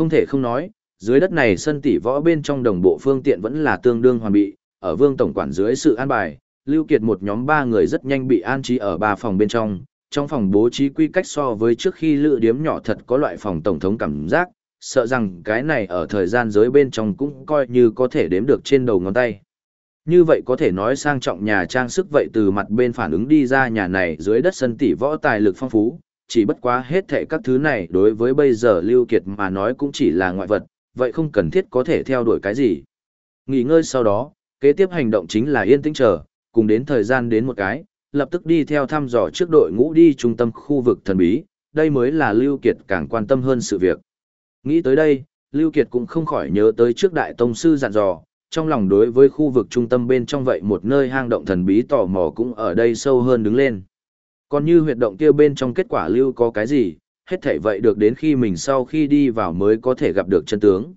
Không thể không nói, dưới đất này sân tỷ võ bên trong đồng bộ phương tiện vẫn là tương đương hoàn bị, ở vương tổng quản dưới sự an bài, Lưu Kiệt một nhóm ba người rất nhanh bị an trí ở ba phòng bên trong, trong phòng bố trí quy cách so với trước khi lựa điếm nhỏ thật có loại phòng tổng thống cảm giác, sợ rằng cái này ở thời gian giới bên trong cũng coi như có thể đếm được trên đầu ngón tay. Như vậy có thể nói sang trọng nhà trang sức vậy từ mặt bên phản ứng đi ra nhà này dưới đất sân tỷ võ tài lực phong phú, chỉ bất quá hết thệ các thứ này đối với bây giờ Lưu Kiệt mà nói cũng chỉ là ngoại vật, vậy không cần thiết có thể theo đuổi cái gì. Nghỉ ngơi sau đó, kế tiếp hành động chính là yên tĩnh chờ, cùng đến thời gian đến một cái, lập tức đi theo thăm dò trước đội ngũ đi trung tâm khu vực thần bí, đây mới là Lưu Kiệt càng quan tâm hơn sự việc. Nghĩ tới đây, Lưu Kiệt cũng không khỏi nhớ tới trước đại tông sư dặn dò, trong lòng đối với khu vực trung tâm bên trong vậy một nơi hang động thần bí tò mò cũng ở đây sâu hơn đứng lên. Còn như huyệt động kia bên trong kết quả lưu có cái gì, hết thảy vậy được đến khi mình sau khi đi vào mới có thể gặp được chân tướng.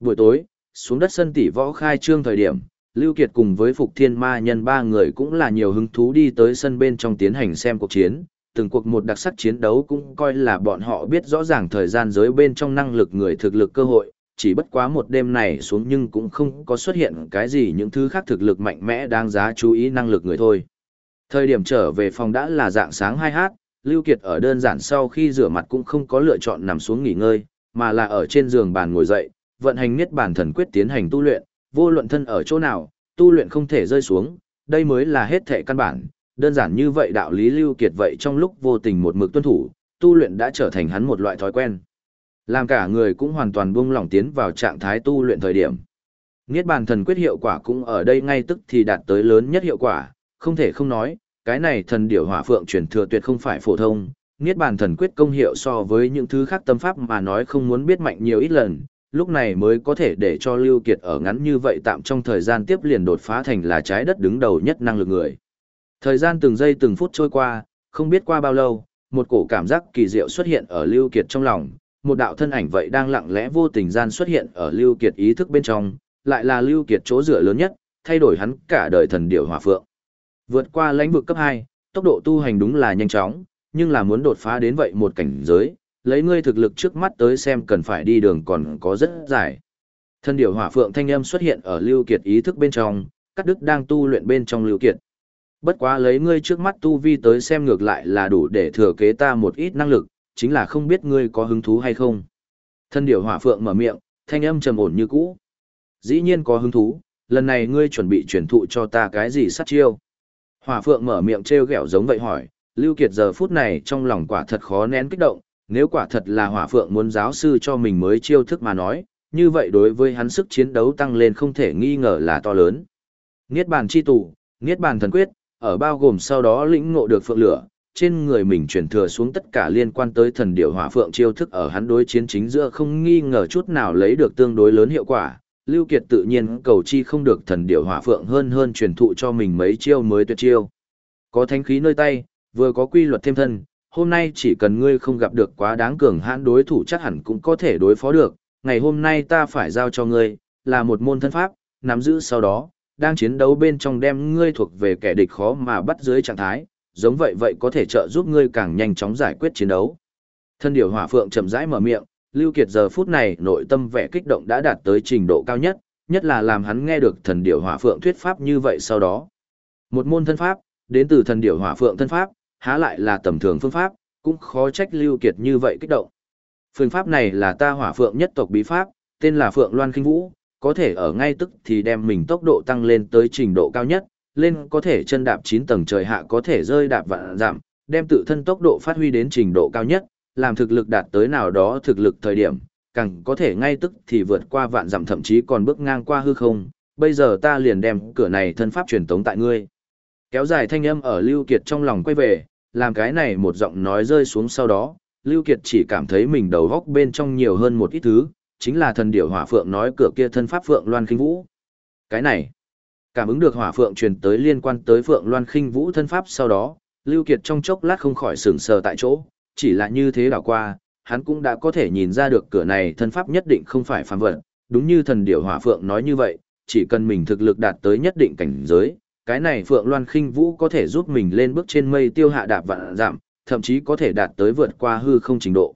Buổi tối, xuống đất sân tỷ võ khai trương thời điểm, Lưu Kiệt cùng với Phục Thiên Ma nhân ba người cũng là nhiều hứng thú đi tới sân bên trong tiến hành xem cuộc chiến. Từng cuộc một đặc sắc chiến đấu cũng coi là bọn họ biết rõ ràng thời gian giới bên trong năng lực người thực lực cơ hội, chỉ bất quá một đêm này xuống nhưng cũng không có xuất hiện cái gì những thứ khác thực lực mạnh mẽ đáng giá chú ý năng lực người thôi. Thời điểm trở về phòng đã là dạng sáng 2h, Lưu Kiệt ở đơn giản sau khi rửa mặt cũng không có lựa chọn nằm xuống nghỉ ngơi, mà là ở trên giường bàn ngồi dậy, vận hành niết bàn thần quyết tiến hành tu luyện, vô luận thân ở chỗ nào, tu luyện không thể rơi xuống, đây mới là hết thệ căn bản, đơn giản như vậy đạo lý Lưu Kiệt vậy trong lúc vô tình một mực tuân thủ, tu luyện đã trở thành hắn một loại thói quen. Làm cả người cũng hoàn toàn buông lỏng tiến vào trạng thái tu luyện thời điểm. Niết bàn thần quyết hiệu quả cũng ở đây ngay tức thì đạt tới lớn nhất hiệu quả, không thể không nói, cái này thần điểu hỏa phượng truyền thừa tuyệt không phải phổ thông, niết bàn thần quyết công hiệu so với những thứ khác tâm pháp mà nói không muốn biết mạnh nhiều ít lần, lúc này mới có thể để cho Lưu Kiệt ở ngắn như vậy tạm trong thời gian tiếp liền đột phá thành là trái đất đứng đầu nhất năng lực người. Thời gian từng giây từng phút trôi qua, không biết qua bao lâu, một cổ cảm giác kỳ diệu xuất hiện ở Lưu Kiệt trong lòng, một đạo thân ảnh vậy đang lặng lẽ vô tình gian xuất hiện ở Lưu Kiệt ý thức bên trong, lại là Lưu Kiệt chỗ dựa lớn nhất, thay đổi hắn cả đời thần điểu hỏa phượng. Vượt qua lãnh vực cấp 2, tốc độ tu hành đúng là nhanh chóng, nhưng là muốn đột phá đến vậy một cảnh giới, lấy ngươi thực lực trước mắt tới xem cần phải đi đường còn có rất dài. Thân điểu hỏa phượng thanh âm xuất hiện ở Lưu Kiệt ý thức bên trong, các đức đang tu luyện bên trong Lưu Kiệt. Bất quá lấy ngươi trước mắt tu vi tới xem ngược lại là đủ để thừa kế ta một ít năng lực, chính là không biết ngươi có hứng thú hay không. Thân điểu hỏa phượng mở miệng, thanh âm trầm ổn như cũ. Dĩ nhiên có hứng thú, lần này ngươi chuẩn bị truyền thụ cho ta cái gì sát chiêu. Hỏa phượng mở miệng trêu ghẹo giống vậy hỏi, Lưu Kiệt giờ phút này trong lòng quả thật khó nén kích động, nếu quả thật là hỏa phượng muốn giáo sư cho mình mới chiêu thức mà nói, như vậy đối với hắn sức chiến đấu tăng lên không thể nghi ngờ là to lớn. Niết bàn chi tụ, Niết bàn thần quyết, ở bao gồm sau đó lĩnh ngộ được phượng lửa, trên người mình truyền thừa xuống tất cả liên quan tới thần điểu hỏa phượng chiêu thức ở hắn đối chiến chính giữa không nghi ngờ chút nào lấy được tương đối lớn hiệu quả. Lưu Kiệt tự nhiên cầu chi không được thần điểu hỏa phượng hơn hơn truyền thụ cho mình mấy chiêu mới tuyệt chiêu. Có thánh khí nơi tay, vừa có quy luật thêm thân, hôm nay chỉ cần ngươi không gặp được quá đáng cường hãn đối thủ chắc hẳn cũng có thể đối phó được, ngày hôm nay ta phải giao cho ngươi, là một môn thân pháp, nắm giữ sau đó, đang chiến đấu bên trong đem ngươi thuộc về kẻ địch khó mà bắt dưới trạng thái, giống vậy vậy có thể trợ giúp ngươi càng nhanh chóng giải quyết chiến đấu. Thân điểu hỏa phượng chậm rãi mở miệng, Lưu Kiệt giờ phút này nội tâm vẻ kích động đã đạt tới trình độ cao nhất, nhất là làm hắn nghe được thần điểu hỏa phượng thuyết pháp như vậy sau đó. Một môn thân pháp, đến từ thần điểu hỏa phượng thân pháp, há lại là tầm thường phương pháp, cũng khó trách Lưu Kiệt như vậy kích động. Phương pháp này là ta hỏa phượng nhất tộc bí pháp, tên là Phượng Loan Kinh Vũ, có thể ở ngay tức thì đem mình tốc độ tăng lên tới trình độ cao nhất, lên có thể chân đạp 9 tầng trời hạ có thể rơi đạp vạn giảm, đem tự thân tốc độ phát huy đến trình độ cao nhất, làm thực lực đạt tới nào đó thực lực thời điểm, càng có thể ngay tức thì vượt qua vạn giảm thậm chí còn bước ngang qua hư không, bây giờ ta liền đem cửa này thân pháp truyền tống tại ngươi. Kéo dài thanh âm ở Lưu Kiệt trong lòng quay về, làm cái này một giọng nói rơi xuống sau đó, Lưu Kiệt chỉ cảm thấy mình đầu góc bên trong nhiều hơn một ít thứ, chính là thần điểu hỏa phượng nói cửa kia thân pháp phượng loan kinh vũ. Cái này, cảm ứng được hỏa phượng truyền tới liên quan tới phượng loan kinh vũ thân pháp sau đó, Lưu Kiệt trong chốc lát không khỏi sửng sờ tại chỗ, chỉ là như thế đảo qua, hắn cũng đã có thể nhìn ra được cửa này thân pháp nhất định không phải phàm vật, đúng như thần điểu hỏa phượng nói như vậy, chỉ cần mình thực lực đạt tới nhất định cảnh giới, cái này Phượng Loan Khinh Vũ có thể giúp mình lên bước trên mây tiêu hạ đạp vạn giảm, thậm chí có thể đạt tới vượt qua hư không trình độ.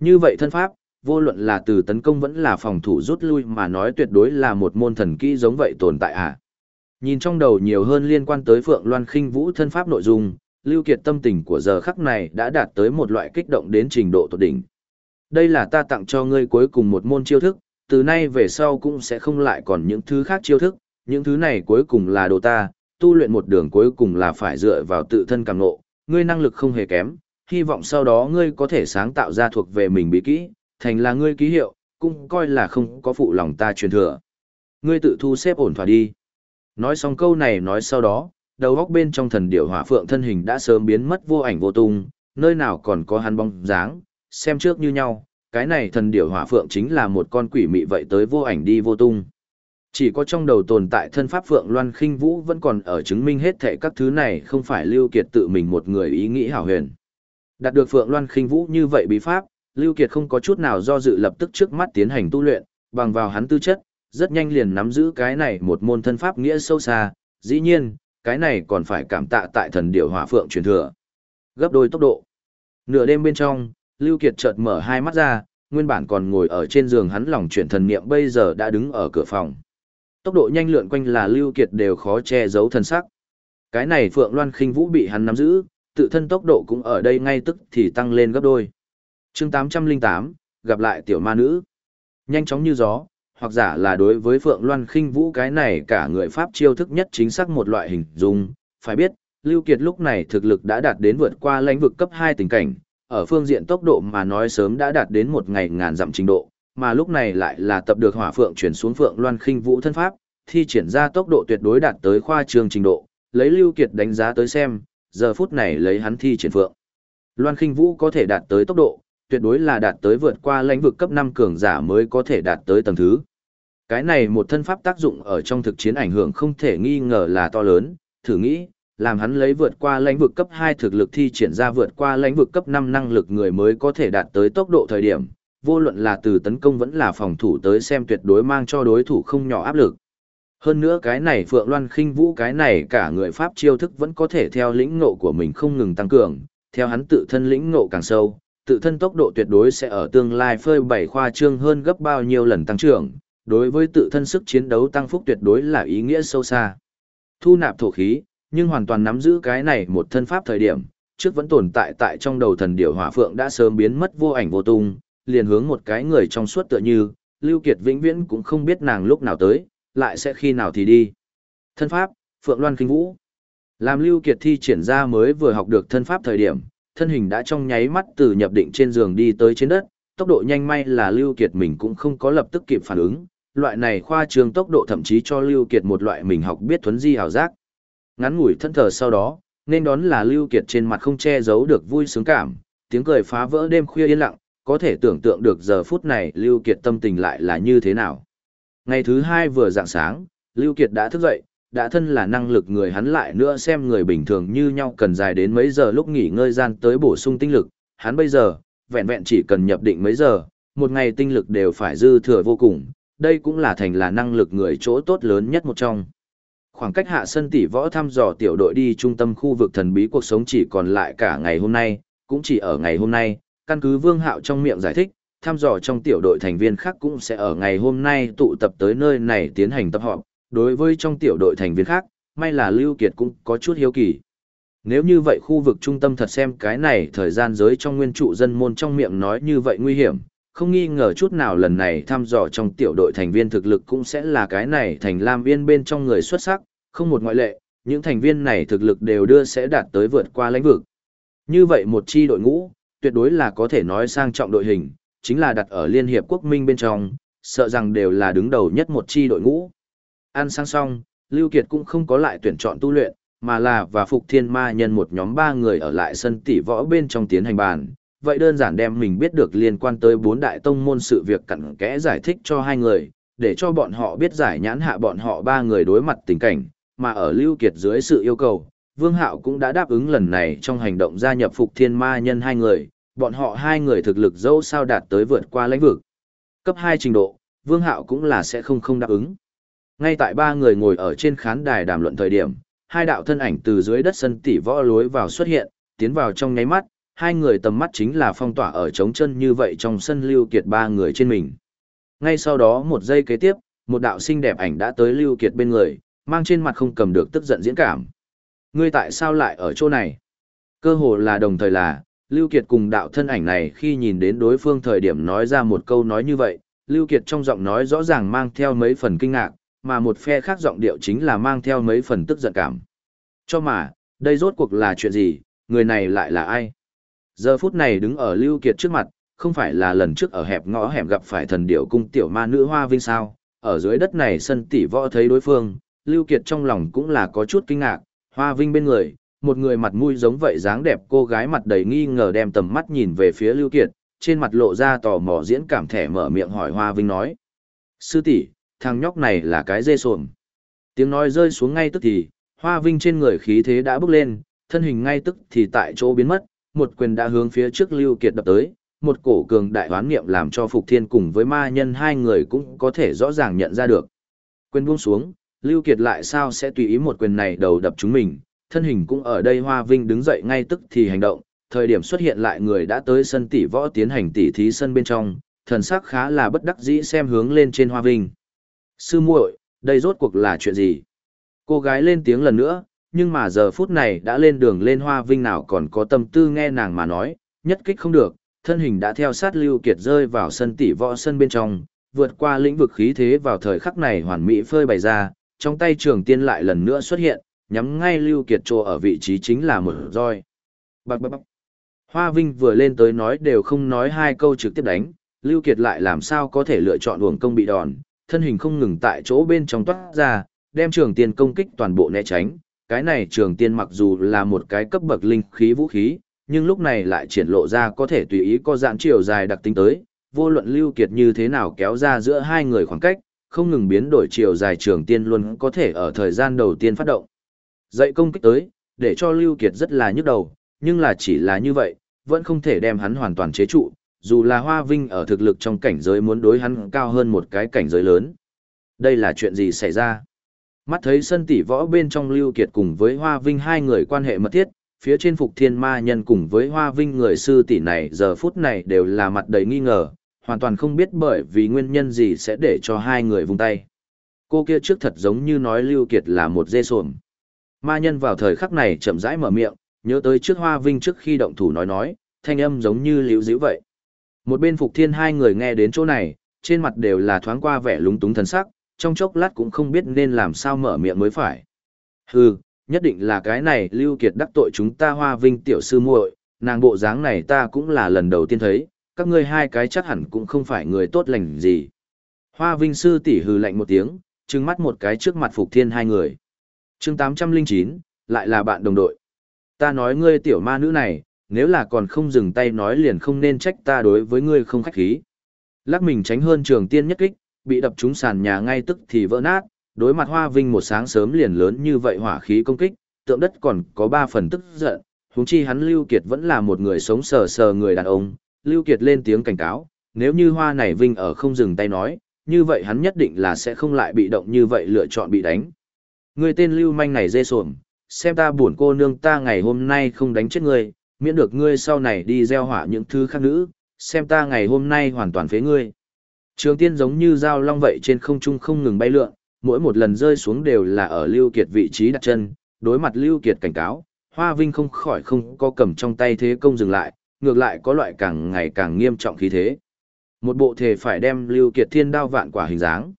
Như vậy thân pháp, vô luận là từ tấn công vẫn là phòng thủ rút lui mà nói tuyệt đối là một môn thần kỹ giống vậy tồn tại à. Nhìn trong đầu nhiều hơn liên quan tới Phượng Loan khinh vũ thân pháp nội dung, Lưu Kiệt tâm tình của giờ khắc này đã đạt tới một loại kích động đến trình độ tột đỉnh. Đây là ta tặng cho ngươi cuối cùng một môn chiêu thức, từ nay về sau cũng sẽ không lại còn những thứ khác chiêu thức, những thứ này cuối cùng là đồ ta, tu luyện một đường cuối cùng là phải dựa vào tự thân càng ngộ, ngươi năng lực không hề kém, hy vọng sau đó ngươi có thể sáng tạo ra thuộc về mình bí kỹ, thành là ngươi ký hiệu, cũng coi là không có phụ lòng ta truyền thừa. Ngươi tự thu xếp ổn thỏa đi. Nói xong câu này nói sau đó, đầu góc bên trong thần điểu hỏa phượng thân hình đã sớm biến mất vô ảnh vô tung, nơi nào còn có hắn bóng dáng, xem trước như nhau, cái này thần điểu hỏa phượng chính là một con quỷ mị vậy tới vô ảnh đi vô tung. Chỉ có trong đầu tồn tại thân pháp Phượng Loan Khinh Vũ vẫn còn ở chứng minh hết thệ các thứ này không phải Lưu Kiệt tự mình một người ý nghĩ hảo huyền. Đạt được Phượng Loan Khinh Vũ như vậy bí pháp, Lưu Kiệt không có chút nào do dự lập tức trước mắt tiến hành tu luyện, bằng vào hắn tư chất, rất nhanh liền nắm giữ cái này một môn thân pháp nghĩa sâu xa, dĩ nhiên, cái này còn phải cảm tạ tại thần điểu hỏa phượng truyền thừa. Gấp đôi tốc độ. Nửa đêm bên trong, Lưu Kiệt chợt mở hai mắt ra, nguyên bản còn ngồi ở trên giường hắn lòng chuyển thần niệm bây giờ đã đứng ở cửa phòng. Tốc độ nhanh lượn quanh là Lưu Kiệt đều khó che giấu thần sắc. Cái này Phượng Loan khinh vũ bị hắn nắm giữ, tự thân tốc độ cũng ở đây ngay tức thì tăng lên gấp đôi. Chương 808, gặp lại tiểu ma nữ. Nhanh chóng như gió, hoặc giả là đối với Phượng Loan khinh vũ cái này cả người Pháp chiêu thức nhất chính xác một loại hình dung, phải biết, Lưu Kiệt lúc này thực lực đã đạt đến vượt qua lãnh vực cấp 2 tình cảnh, ở phương diện tốc độ mà nói sớm đã đạt đến một ngày ngàn dặm trình độ, mà lúc này lại là tập được hỏa phượng chuyển xuống Phượng Loan khinh vũ thân pháp, thi triển ra tốc độ tuyệt đối đạt tới khoa trương trình độ, lấy Lưu Kiệt đánh giá tới xem, giờ phút này lấy hắn thi triển Phượng. Loan khinh vũ có thể đạt tới tốc độ, tuyệt đối là đạt tới vượt qua lãnh vực cấp 5 cường giả mới có thể đạt tới tầng thứ. Cái này một thân pháp tác dụng ở trong thực chiến ảnh hưởng không thể nghi ngờ là to lớn, thử nghĩ, làm hắn lấy vượt qua lãnh vực cấp 2 thực lực thi triển ra vượt qua lãnh vực cấp 5 năng lực người mới có thể đạt tới tốc độ thời điểm, vô luận là từ tấn công vẫn là phòng thủ tới xem tuyệt đối mang cho đối thủ không nhỏ áp lực. Hơn nữa cái này Phượng Loan khinh vũ cái này cả người Pháp chiêu thức vẫn có thể theo lĩnh ngộ của mình không ngừng tăng cường, theo hắn tự thân lĩnh ngộ càng sâu, tự thân tốc độ tuyệt đối sẽ ở tương lai phơi bảy khoa trương hơn gấp bao nhiêu lần tăng trưởng, đối với tự thân sức chiến đấu tăng phúc tuyệt đối là ý nghĩa sâu xa. Thu nạp thổ khí, nhưng hoàn toàn nắm giữ cái này một thân pháp thời điểm, trước vẫn tồn tại tại trong đầu thần điểu hỏa phượng đã sớm biến mất vô ảnh vô tung, liền hướng một cái người trong suốt tựa như, Lưu Kiệt vĩnh viễn cũng không biết nàng lúc nào tới, lại sẽ khi nào thì đi. Thân pháp, Phượng Loan Kinh Vũ. Làm Lưu Kiệt thi triển ra mới vừa học được thân pháp thời điểm, thân hình đã trong nháy mắt từ nhập định trên giường đi tới trên đất, tốc độ nhanh may là Lưu Kiệt mình cũng không có lập tức kịp phản ứng, loại này khoa trường tốc độ thậm chí cho Lưu Kiệt một loại mình học biết thuấn di hào giác. Ngắn ngủi thân thờ sau đó, nên đón là Lưu Kiệt trên mặt không che giấu được vui sướng cảm, tiếng cười phá vỡ đêm khuya yên lặng, có thể tưởng tượng được giờ phút này Lưu Kiệt tâm tình lại là như thế nào. Ngày thứ hai vừa dạng sáng, Lưu Kiệt đã thức dậy, đã thân là năng lực người hắn lại nữa xem người bình thường như nhau cần dài đến mấy giờ lúc nghỉ ngơi gian tới bổ sung tinh lực, hắn bây giờ, vẹn vẹn chỉ cần nhập định mấy giờ, một ngày tinh lực đều phải dư thừa vô cùng, đây cũng là thành là năng lực người chỗ tốt lớn nhất một trong. Khoảng cách hạ sân tỷ võ thăm dò tiểu đội đi trung tâm khu vực thần bí cuộc sống chỉ còn lại cả ngày hôm nay, cũng chỉ ở ngày hôm nay, căn cứ Vương Hạo trong miệng giải thích, thăm dò trong tiểu đội thành viên khác cũng sẽ ở ngày hôm nay tụ tập tới nơi này tiến hành tập họp. Đối với trong tiểu đội thành viên khác, may là Lưu Kiệt cũng có chút hiếu kỳ. Nếu như vậy khu vực trung tâm thật xem cái này thời gian giới trong nguyên trụ dân môn trong miệng nói như vậy nguy hiểm, không nghi ngờ chút nào lần này thăm dò trong tiểu đội thành viên thực lực cũng sẽ là cái này thành Lam Viên bên trong người xuất sắc, không một ngoại lệ, những thành viên này thực lực đều đưa sẽ đạt tới vượt qua lãnh vực. Như vậy một chi đội ngũ, tuyệt đối là có thể nói sang trọng đội hình, chính là đặt ở Liên Hiệp Quốc Minh bên trong, sợ rằng đều là đứng đầu nhất một chi đội ngũ. Ăn sang xong, Lưu Kiệt cũng không có lại tuyển chọn tu luyện, mà là và Phục Thiên Ma nhân một nhóm ba người ở lại sân tỷ võ bên trong tiến hành bàn. Vậy đơn giản đem mình biết được liên quan tới bốn đại tông môn sự việc cặn kẽ giải thích cho hai người, để cho bọn họ biết giải nhãn hạ bọn họ ba người đối mặt tình cảnh, mà ở Lưu Kiệt dưới sự yêu cầu, Vương Hạo cũng đã đáp ứng lần này trong hành động gia nhập Phục Thiên Ma nhân hai người, bọn họ hai người thực lực dẫu sao đạt tới vượt qua lãnh vực. Cấp 2 trình độ, Vương Hạo cũng là sẽ không không đáp ứng. Ngay tại ba người ngồi ở trên khán đài đàm luận thời điểm, hai đạo thân ảnh từ dưới đất sân tỷ võ lối vào xuất hiện, tiến vào trong nháy mắt, hai người tầm mắt chính là phong tỏa ở trống chân như vậy trong sân Lưu Kiệt ba người trên mình. Ngay sau đó một giây kế tiếp, một đạo xinh đẹp ảnh đã tới Lưu Kiệt bên người, mang trên mặt không cầm được tức giận diễn cảm. Ngươi tại sao lại ở chỗ này? Cơ hồ là đồng thời là, Lưu Kiệt cùng đạo thân ảnh này khi nhìn đến đối phương thời điểm nói ra một câu nói như vậy, Lưu Kiệt trong giọng nói rõ ràng mang theo mấy phần kinh ngạc, mà một phe khác giọng điệu chính là mang theo mấy phần tức giận cảm. Cho mà, đây rốt cuộc là chuyện gì, người này lại là ai? Giờ phút này đứng ở Lưu Kiệt trước mặt, không phải là lần trước ở hẹp ngõ hẻm gặp phải thần điểu cung tiểu ma nữ Hoa Vinh sao? Ở dưới đất này sân tỷ võ thấy đối phương, Lưu Kiệt trong lòng cũng là có chút kinh ngạc, Hoa Vinh bên người, một người mặt mũi giống vậy dáng đẹp cô gái mặt đầy nghi ngờ đem tầm mắt nhìn về phía Lưu Kiệt, trên mặt lộ ra tò mò diễn cảm thẻ mở miệng hỏi Hoa Vinh nói. Sư tỷ, thằng nhóc này là cái dê sồm. Tiếng nói rơi xuống ngay tức thì, Hoa Vinh trên người khí thế đã bước lên, thân hình ngay tức thì tại chỗ biến mất, một quyền đã hướng phía trước Lưu Kiệt đập tới, một cổ cường đại hoán niệm làm cho Phục Thiên cùng với ma nhân hai người cũng có thể rõ ràng nhận ra được. Quyền buông xuống, Lưu Kiệt lại sao sẽ tùy ý một quyền này đầu đập chúng mình, thân hình cũng ở đây Hoa Vinh đứng dậy ngay tức thì hành động, thời điểm xuất hiện lại người đã tới sân tỷ võ tiến hành tỷ thí sân bên trong, thần sắc khá là bất đắc dĩ xem hướng lên trên Hoa Vinh. Sư muội, đây rốt cuộc là chuyện gì? Cô gái lên tiếng lần nữa, nhưng mà giờ phút này đã lên đường lên Hoa Vinh nào còn có tâm tư nghe nàng mà nói, nhất kích không được, thân hình đã theo sát Lưu Kiệt rơi vào sân tỷ võ sân bên trong, vượt qua lĩnh vực khí thế vào thời khắc này hoàn mỹ phơi bày ra, trong tay trường tiên lại lần nữa xuất hiện, nhắm ngay Lưu Kiệt trô ở vị trí chính là một roi. Bạc bạc bạc. Hoa Vinh vừa lên tới nói đều không nói hai câu trực tiếp đánh, Lưu Kiệt lại làm sao có thể lựa chọn uổng công bị đòn, thân hình không ngừng tại chỗ bên trong toát ra, đem trường tiên công kích toàn bộ né tránh. Cái này trường tiên mặc dù là một cái cấp bậc linh khí vũ khí, nhưng lúc này lại triển lộ ra có thể tùy ý có dạng chiều dài đặc tính tới, vô luận Lưu Kiệt như thế nào kéo ra giữa hai người khoảng cách, không ngừng biến đổi chiều dài trường tiên luôn có thể ở thời gian đầu tiên phát động. Dậy công kích tới, để cho Lưu Kiệt rất là nhức đầu, nhưng là chỉ là như vậy, vẫn không thể đem hắn hoàn toàn chế trụ, dù là Hoa Vinh ở thực lực trong cảnh giới muốn đối hắn cao hơn một cái cảnh giới lớn. Đây là chuyện gì xảy ra? Mắt thấy sân tỷ võ bên trong Lưu Kiệt cùng với Hoa Vinh hai người quan hệ mật thiết, phía trên Phục Thiên Ma Nhân cùng với Hoa Vinh người sư tỷ này giờ phút này đều là mặt đầy nghi ngờ, hoàn toàn không biết bởi vì nguyên nhân gì sẽ để cho hai người vung tay. Cô kia trước thật giống như nói Lưu Kiệt là một dê sồm. Ma nhân vào thời khắc này chậm rãi mở miệng, nhớ tới trước Hoa Vinh trước khi động thủ nói nói, thanh âm giống như liễu dĩu vậy. Một bên Phục Thiên hai người nghe đến chỗ này, trên mặt đều là thoáng qua vẻ lúng túng thần sắc, trong chốc lát cũng không biết nên làm sao mở miệng mới phải. Hừ, nhất định là cái này Lưu Kiệt đắc tội chúng ta Hoa Vinh tiểu sư muội, nàng bộ dáng này ta cũng là lần đầu tiên thấy, các ngươi hai cái chắc hẳn cũng không phải người tốt lành gì. Hoa Vinh sư tỷ hừ lạnh một tiếng, trừng mắt một cái trước mặt Phục Thiên hai người. Chương 809, lại là bạn đồng đội. Ta nói ngươi tiểu ma nữ này, nếu là còn không dừng tay nói liền không nên trách ta đối với ngươi không khách khí. Lắc mình tránh hơn trường tiên nhất kích, bị đập trúng sàn nhà ngay tức thì vỡ nát, đối mặt Hoa Vinh một sáng sớm liền lớn như vậy hỏa khí công kích, tượng đất còn có ba phần tức giận, huống chi hắn Lưu Kiệt vẫn là một người sống sờ sờ người đàn ông, Lưu Kiệt lên tiếng cảnh cáo, nếu như Hoa này Vinh ở không dừng tay nói, như vậy hắn nhất định là sẽ không lại bị động như vậy lựa chọn bị đánh. Người tên Lưu Manh này dê sồm, xem ta buồn cô nương ta ngày hôm nay không đánh chết ngươi, miễn được ngươi sau này đi gieo hỏa những thứ khác nữ, xem ta ngày hôm nay hoàn toàn phế ngươi. Trường tiên giống như dao long vậy trên không trung không ngừng bay lượn, mỗi một lần rơi xuống đều là ở Lưu Kiệt vị trí đặt chân, đối mặt Lưu Kiệt cảnh cáo, Hoa Vinh không khỏi không có cầm trong tay thế công dừng lại, ngược lại có loại càng ngày càng nghiêm trọng khí thế. Một bộ thể phải đem Lưu Kiệt thiên đao vạn quả hình dáng.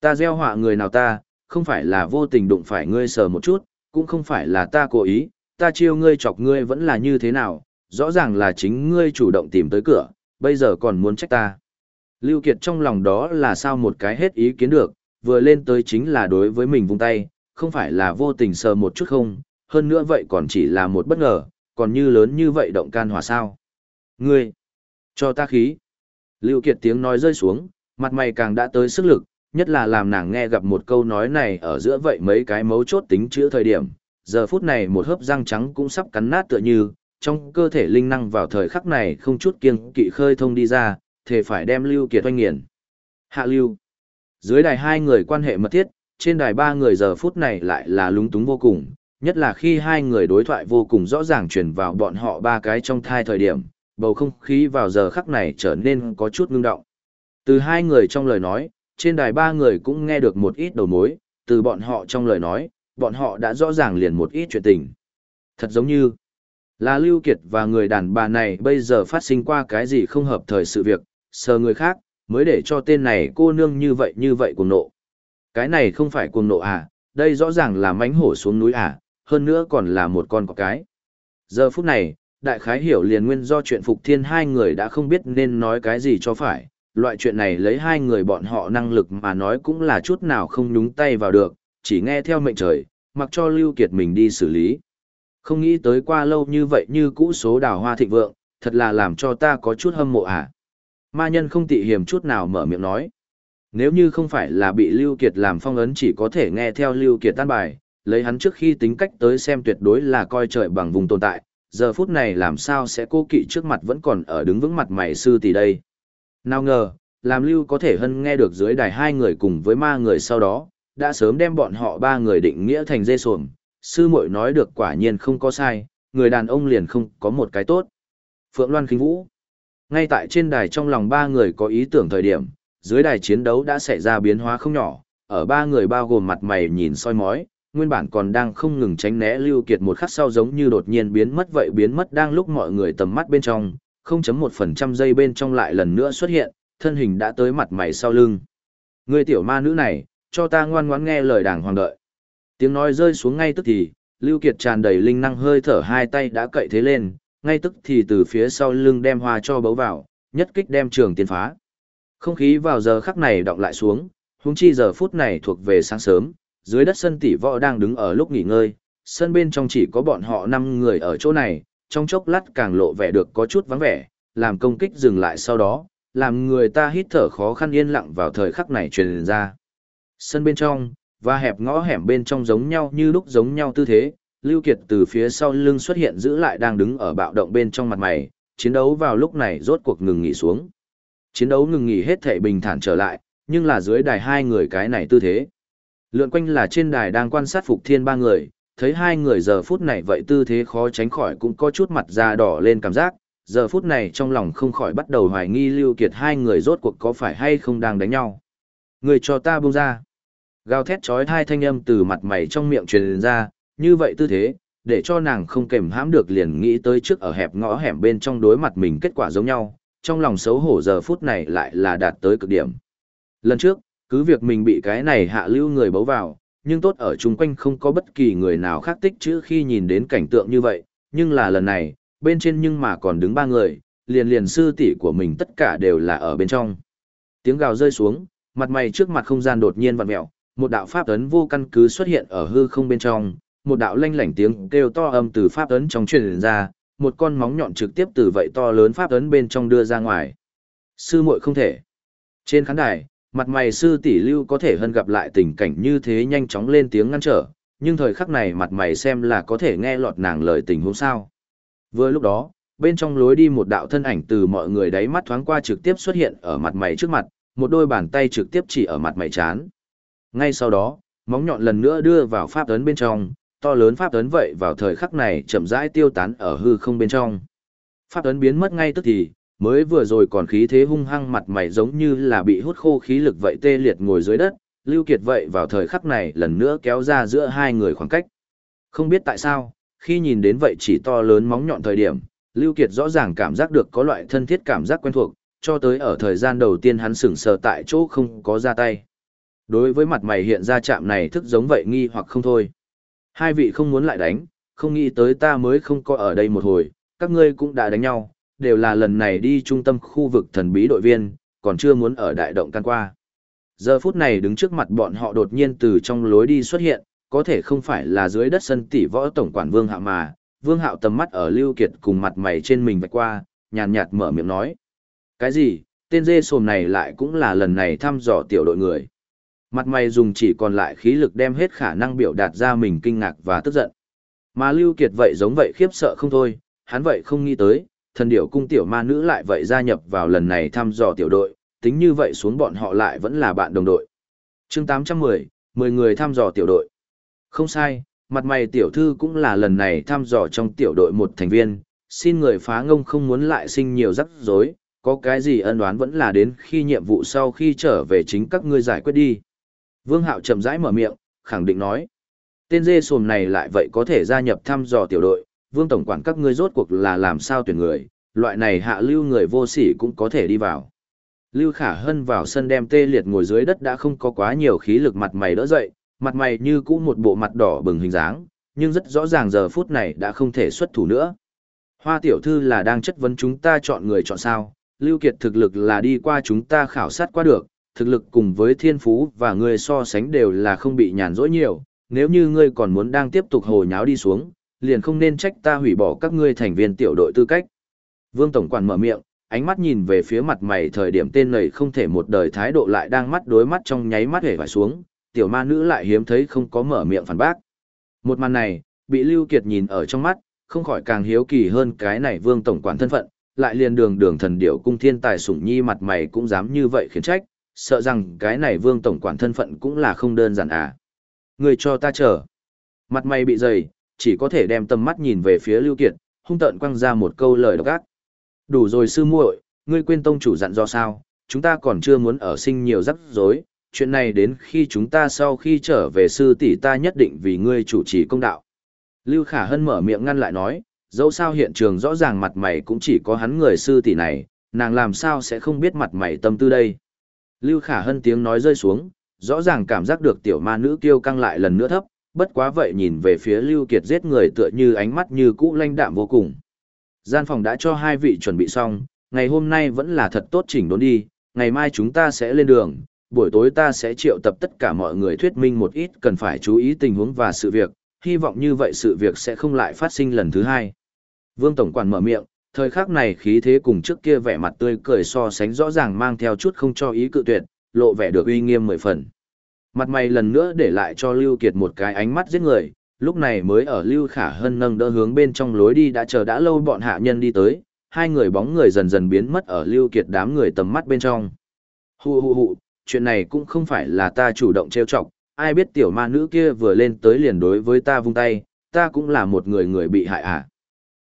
Ta gieo họa người nào ta, không phải là vô tình đụng phải ngươi sờ một chút, cũng không phải là ta cố ý, ta chiêu ngươi chọc ngươi vẫn là như thế nào, rõ ràng là chính ngươi chủ động tìm tới cửa, bây giờ còn muốn trách ta. Lưu Kiệt trong lòng đó là sao một cái hết ý kiến được, vừa lên tới chính là đối với mình vung tay, không phải là vô tình sờ một chút không, hơn nữa vậy còn chỉ là một bất ngờ, còn như lớn như vậy động can hỏa sao. Ngươi, cho ta khí. Lưu Kiệt tiếng nói rơi xuống, mặt mày càng đã tới sức lực, nhất là làm nàng nghe gặp một câu nói này ở giữa vậy mấy cái mấu chốt tính chữa thời điểm, giờ phút này một hớp răng trắng cũng sắp cắn nát tựa như, trong cơ thể linh năng vào thời khắc này không chút kiêng kỵ khơi thông đi ra, thề phải đem Lưu Kiệt oanh nghiền. Hạ Lưu. Dưới đài hai người quan hệ mật thiết, trên đài ba người giờ phút này lại là lúng túng vô cùng, nhất là khi hai người đối thoại vô cùng rõ ràng truyền vào bọn họ ba cái trong thai thời điểm, bầu không khí vào giờ khắc này trở nên có chút ngưng động. Từ hai người trong lời nói, trên đài ba người cũng nghe được một ít đầu mối, từ bọn họ trong lời nói, bọn họ đã rõ ràng liền một ít chuyện tình. Thật giống như là Lưu Kiệt và người đàn bà này bây giờ phát sinh qua cái gì không hợp thời sự việc, sờ người khác, mới để cho tên này cô nương như vậy như vậy cuồng nộ. Cái này không phải cuồng nộ à, đây rõ ràng là mánh hổ xuống núi à, hơn nữa còn là một con có cái. Giờ phút này, đại khái hiểu liền nguyên do chuyện Phục Thiên hai người đã không biết nên nói cái gì cho phải, loại chuyện này lấy hai người bọn họ năng lực mà nói cũng là chút nào không nhúng tay vào được, chỉ nghe theo mệnh trời, mặc cho Lưu Kiệt mình đi xử lý. Không nghĩ tới qua lâu như vậy như cũ số đào hoa thịnh vượng, thật là làm cho ta có chút hâm mộ à. Ma nhân không tị hiểm chút nào mở miệng nói. Nếu như không phải là bị Lưu Kiệt làm phong ấn chỉ có thể nghe theo Lưu Kiệt tan bài, lấy hắn trước khi tính cách tới xem tuyệt đối là coi trời bằng vùng tồn tại, giờ phút này làm sao sẽ cô kỵ trước mặt vẫn còn ở đứng vững mặt mày sư tỷ đây. Nào ngờ, làm Lưu có thể hân nghe được dưới đài hai người cùng với ma người sau đó, đã sớm đem bọn họ ba người định nghĩa thành dê xuồng, sư muội nói được quả nhiên không có sai, người đàn ông liền không có một cái tốt. Phượng Loan khinh vũ. Ngay tại trên đài trong lòng ba người có ý tưởng thời điểm, dưới đài chiến đấu đã xảy ra biến hóa không nhỏ, ở ba người bao gồm mặt mày nhìn soi mói, nguyên bản còn đang không ngừng tránh né Lưu Kiệt một khắc sau giống như đột nhiên biến mất vậy biến mất đang lúc mọi người tầm mắt bên trong, 0.1% giây bên trong lại lần nữa xuất hiện, thân hình đã tới mặt mày sau lưng. Người tiểu ma nữ này, cho ta ngoan ngoãn nghe lời đàng hoàng đợi. Tiếng nói rơi xuống ngay tức thì, Lưu Kiệt tràn đầy linh năng hơi thở hai tay đã cậy thế lên, ngay tức thì từ phía sau lưng đem hoa cho bấu vào, nhất kích đem trường tiên phá. Không khí vào giờ khắc này đọng lại xuống, huống chi giờ phút này thuộc về sáng sớm, dưới đất sân tỷ võ đang đứng ở lúc nghỉ ngơi, sân bên trong chỉ có bọn họ 5 người ở chỗ này, trong chốc lát càng lộ vẻ được có chút vắng vẻ, làm công kích dừng lại sau đó, làm người ta hít thở khó khăn yên lặng vào thời khắc này truyền ra. Sân bên trong, và hẹp ngõ hẻm bên trong giống nhau như lúc giống nhau tư thế, Lưu Kiệt từ phía sau lưng xuất hiện giữ lại đang đứng ở bạo động bên trong mặt mày, chiến đấu vào lúc này rốt cuộc ngừng nghỉ xuống. Chiến đấu ngừng nghỉ hết thể bình thản trở lại, nhưng là dưới đài hai người cái này tư thế. Lượn quanh là trên đài đang quan sát Phục Thiên ba người, thấy hai người giờ phút này vậy tư thế khó tránh khỏi cũng có chút mặt da đỏ lên cảm giác, giờ phút này trong lòng không khỏi bắt đầu hoài nghi Lưu Kiệt hai người rốt cuộc có phải hay không đang đánh nhau. Người cho ta buông ra. Gào thét chói hai thanh âm từ mặt mày trong miệng truyền ra, như vậy tư thế, để cho nàng không kềm hãm được liền nghĩ tới trước ở hẹp ngõ hẻm bên trong đối mặt mình kết quả giống nhau, trong lòng xấu hổ giờ phút này lại là đạt tới cực điểm. Lần trước, cứ việc mình bị cái này hạ lưu người bấu vào, nhưng tốt ở chung quanh không có bất kỳ người nào khác tích chữ khi nhìn đến cảnh tượng như vậy, nhưng là lần này, bên trên nhưng mà còn đứng ba người, liền liền sư tỷ của mình tất cả đều là ở bên trong. Tiếng gào rơi xuống, mặt mày trước mặt không gian đột nhiên vặn mẹo, một đạo pháp ấn vô căn cứ xuất hiện ở hư không bên trong, một đạo lanh lảnh tiếng kêu to âm từ pháp ấn trong truyền ra, một con móng nhọn trực tiếp từ vậy to lớn pháp ấn bên trong đưa ra ngoài. Sư muội không thể. Trên khán đài, mặt mày sư tỷ lưu có thể hơn gặp lại tình cảnh như thế nhanh chóng lên tiếng ngăn trở, nhưng thời khắc này mặt mày xem là có thể nghe lọt nàng lời tình huống sao. Vừa lúc đó, bên trong lối đi một đạo thân ảnh từ mọi người đáy mắt thoáng qua trực tiếp xuất hiện ở mặt mày trước mặt, một đôi bàn tay trực tiếp chỉ ở mặt mày chán. Ngay sau đó, móng nhọn lần nữa đưa vào pháp ấn bên trong, to lớn pháp ấn vậy vào thời khắc này chậm rãi tiêu tán ở hư không bên trong. Pháp ấn biến mất ngay tức thì, mới vừa rồi còn khí thế hung hăng mặt mày giống như là bị hút khô khí lực vậy tê liệt ngồi dưới đất, Lưu Kiệt vậy vào thời khắc này lần nữa kéo ra giữa hai người khoảng cách. Không biết tại sao, khi nhìn đến vậy chỉ to lớn móng nhọn thời điểm, Lưu Kiệt rõ ràng cảm giác được có loại thân thiết cảm giác quen thuộc, cho tới ở thời gian đầu tiên hắn sững sờ tại chỗ không có ra tay. Đối với mặt mày hiện ra chạm này thức giống vậy nghi hoặc không thôi. Hai vị không muốn lại đánh, không nghĩ tới ta mới không có ở đây một hồi, các ngươi cũng đã đánh nhau, đều là lần này đi trung tâm khu vực thần bí đội viên, còn chưa muốn ở đại động can qua. Giờ phút này đứng trước mặt bọn họ đột nhiên từ trong lối đi xuất hiện, có thể không phải là dưới đất sân tỷ võ tổng quản Vương Hạo mà, Vương Hạo tầm mắt ở Lưu Kiệt cùng mặt mày trên mình vạch qua, nhàn nhạt mở miệng nói. Cái gì, tên dê sồm này lại cũng là lần này thăm dò tiểu đội người. Mặt mày dùng chỉ còn lại khí lực đem hết khả năng biểu đạt ra mình kinh ngạc và tức giận. Mà Lưu Kiệt vậy giống vậy khiếp sợ không thôi, hắn vậy không nghĩ tới, thần điểu cung tiểu ma nữ lại vậy gia nhập vào lần này thăm dò tiểu đội, tính như vậy xuống bọn họ lại vẫn là bạn đồng đội. Chương 810, 10 người thăm dò tiểu đội. Không sai, mặt mày tiểu thư cũng là lần này thăm dò trong tiểu đội một thành viên, xin người phá ngông không muốn lại sinh nhiều rắc rối, có cái gì ân oán vẫn là đến khi nhiệm vụ sau khi trở về chính các ngươi giải quyết đi. Vương Hạo chậm rãi mở miệng, khẳng định nói. Tên dê sồm này lại vậy có thể gia nhập thăm dò tiểu đội, Vương Tổng quản các ngươi rốt cuộc là làm sao tuyển người, loại này hạ lưu người vô sỉ cũng có thể đi vào. Lưu Khả Hân vào sân đem tê liệt ngồi dưới đất đã không có quá nhiều khí lực mặt mày đỡ dậy, mặt mày như cũ một bộ mặt đỏ bừng hình dáng, nhưng rất rõ ràng giờ phút này đã không thể xuất thủ nữa. Hoa tiểu thư là đang chất vấn chúng ta chọn người chọn sao, Lưu Kiệt thực lực là đi qua chúng ta khảo sát qua được, thực lực cùng với thiên phú và người so sánh đều là không bị nhàn rỗi nhiều, nếu như ngươi còn muốn đang tiếp tục hồ nháo đi xuống, liền không nên trách ta hủy bỏ các ngươi thành viên tiểu đội tư cách. Vương Tổng quản mở miệng, ánh mắt nhìn về phía mặt mày thời điểm tên này không thể một đời thái độ lại đang mắt đối mắt trong nháy mắt hề phải xuống, tiểu ma nữ lại hiếm thấy không có mở miệng phản bác. Một màn này, bị Lưu Kiệt nhìn ở trong mắt, không khỏi càng hiếu kỳ hơn cái này vương tổng quản thân phận, lại liền đường đường thần điệu cung thiên tài sủng nhi mặt mày cũng dám như vậy khiến trách, sợ rằng cái này vương tổng quản thân phận cũng là không đơn giản à. Người cho ta chờ. Mặt mày bị dày, chỉ có thể đem tầm mắt nhìn về phía Lưu Kiệt, hung tợn quăng ra một câu lời độc ác. Đủ rồi sư muội, ngươi quên tông chủ dặn do sao, chúng ta còn chưa muốn ở sinh nhiều rắc rối, chuyện này đến khi chúng ta sau khi trở về sư tỷ ta nhất định vì ngươi chủ trì công đạo. Lưu Khả Hân mở miệng ngăn lại nói, dẫu sao hiện trường rõ ràng mặt mày cũng chỉ có hắn người sư tỷ này, nàng làm sao sẽ không biết mặt mày tâm tư đây. Lưu Khả Hân tiếng nói rơi xuống, rõ ràng cảm giác được tiểu ma nữ kiêu căng lại lần nữa thấp, bất quá vậy nhìn về phía Lưu Kiệt giết người tựa như ánh mắt như cũ lanh đạm vô cùng. Gian phòng đã cho hai vị chuẩn bị xong, ngày hôm nay vẫn là thật tốt chỉnh đốn đi, ngày mai chúng ta sẽ lên đường, buổi tối ta sẽ triệu tập tất cả mọi người thuyết minh một ít cần phải chú ý tình huống và sự việc, hy vọng như vậy sự việc sẽ không lại phát sinh lần thứ hai. Vương Tổng quản mở miệng, thời khắc này khí thế cùng trước kia vẻ mặt tươi cười so sánh rõ ràng mang theo chút không cho ý cự tuyệt, lộ vẻ được uy nghiêm mười phần. Mặt mày lần nữa để lại cho Lưu Kiệt một cái ánh mắt giết người, lúc này mới ở Lưu Khả Hân nâng đỡ hướng bên trong lối đi đã chờ đã lâu bọn hạ nhân đi tới, hai người bóng người dần dần biến mất ở Lưu Kiệt đám người tầm mắt bên trong. Hù hù hù, chuyện này cũng không phải là ta chủ động trêu chọc, ai biết tiểu ma nữ kia vừa lên tới liền đối với ta vung tay, ta cũng là một người người bị hại à.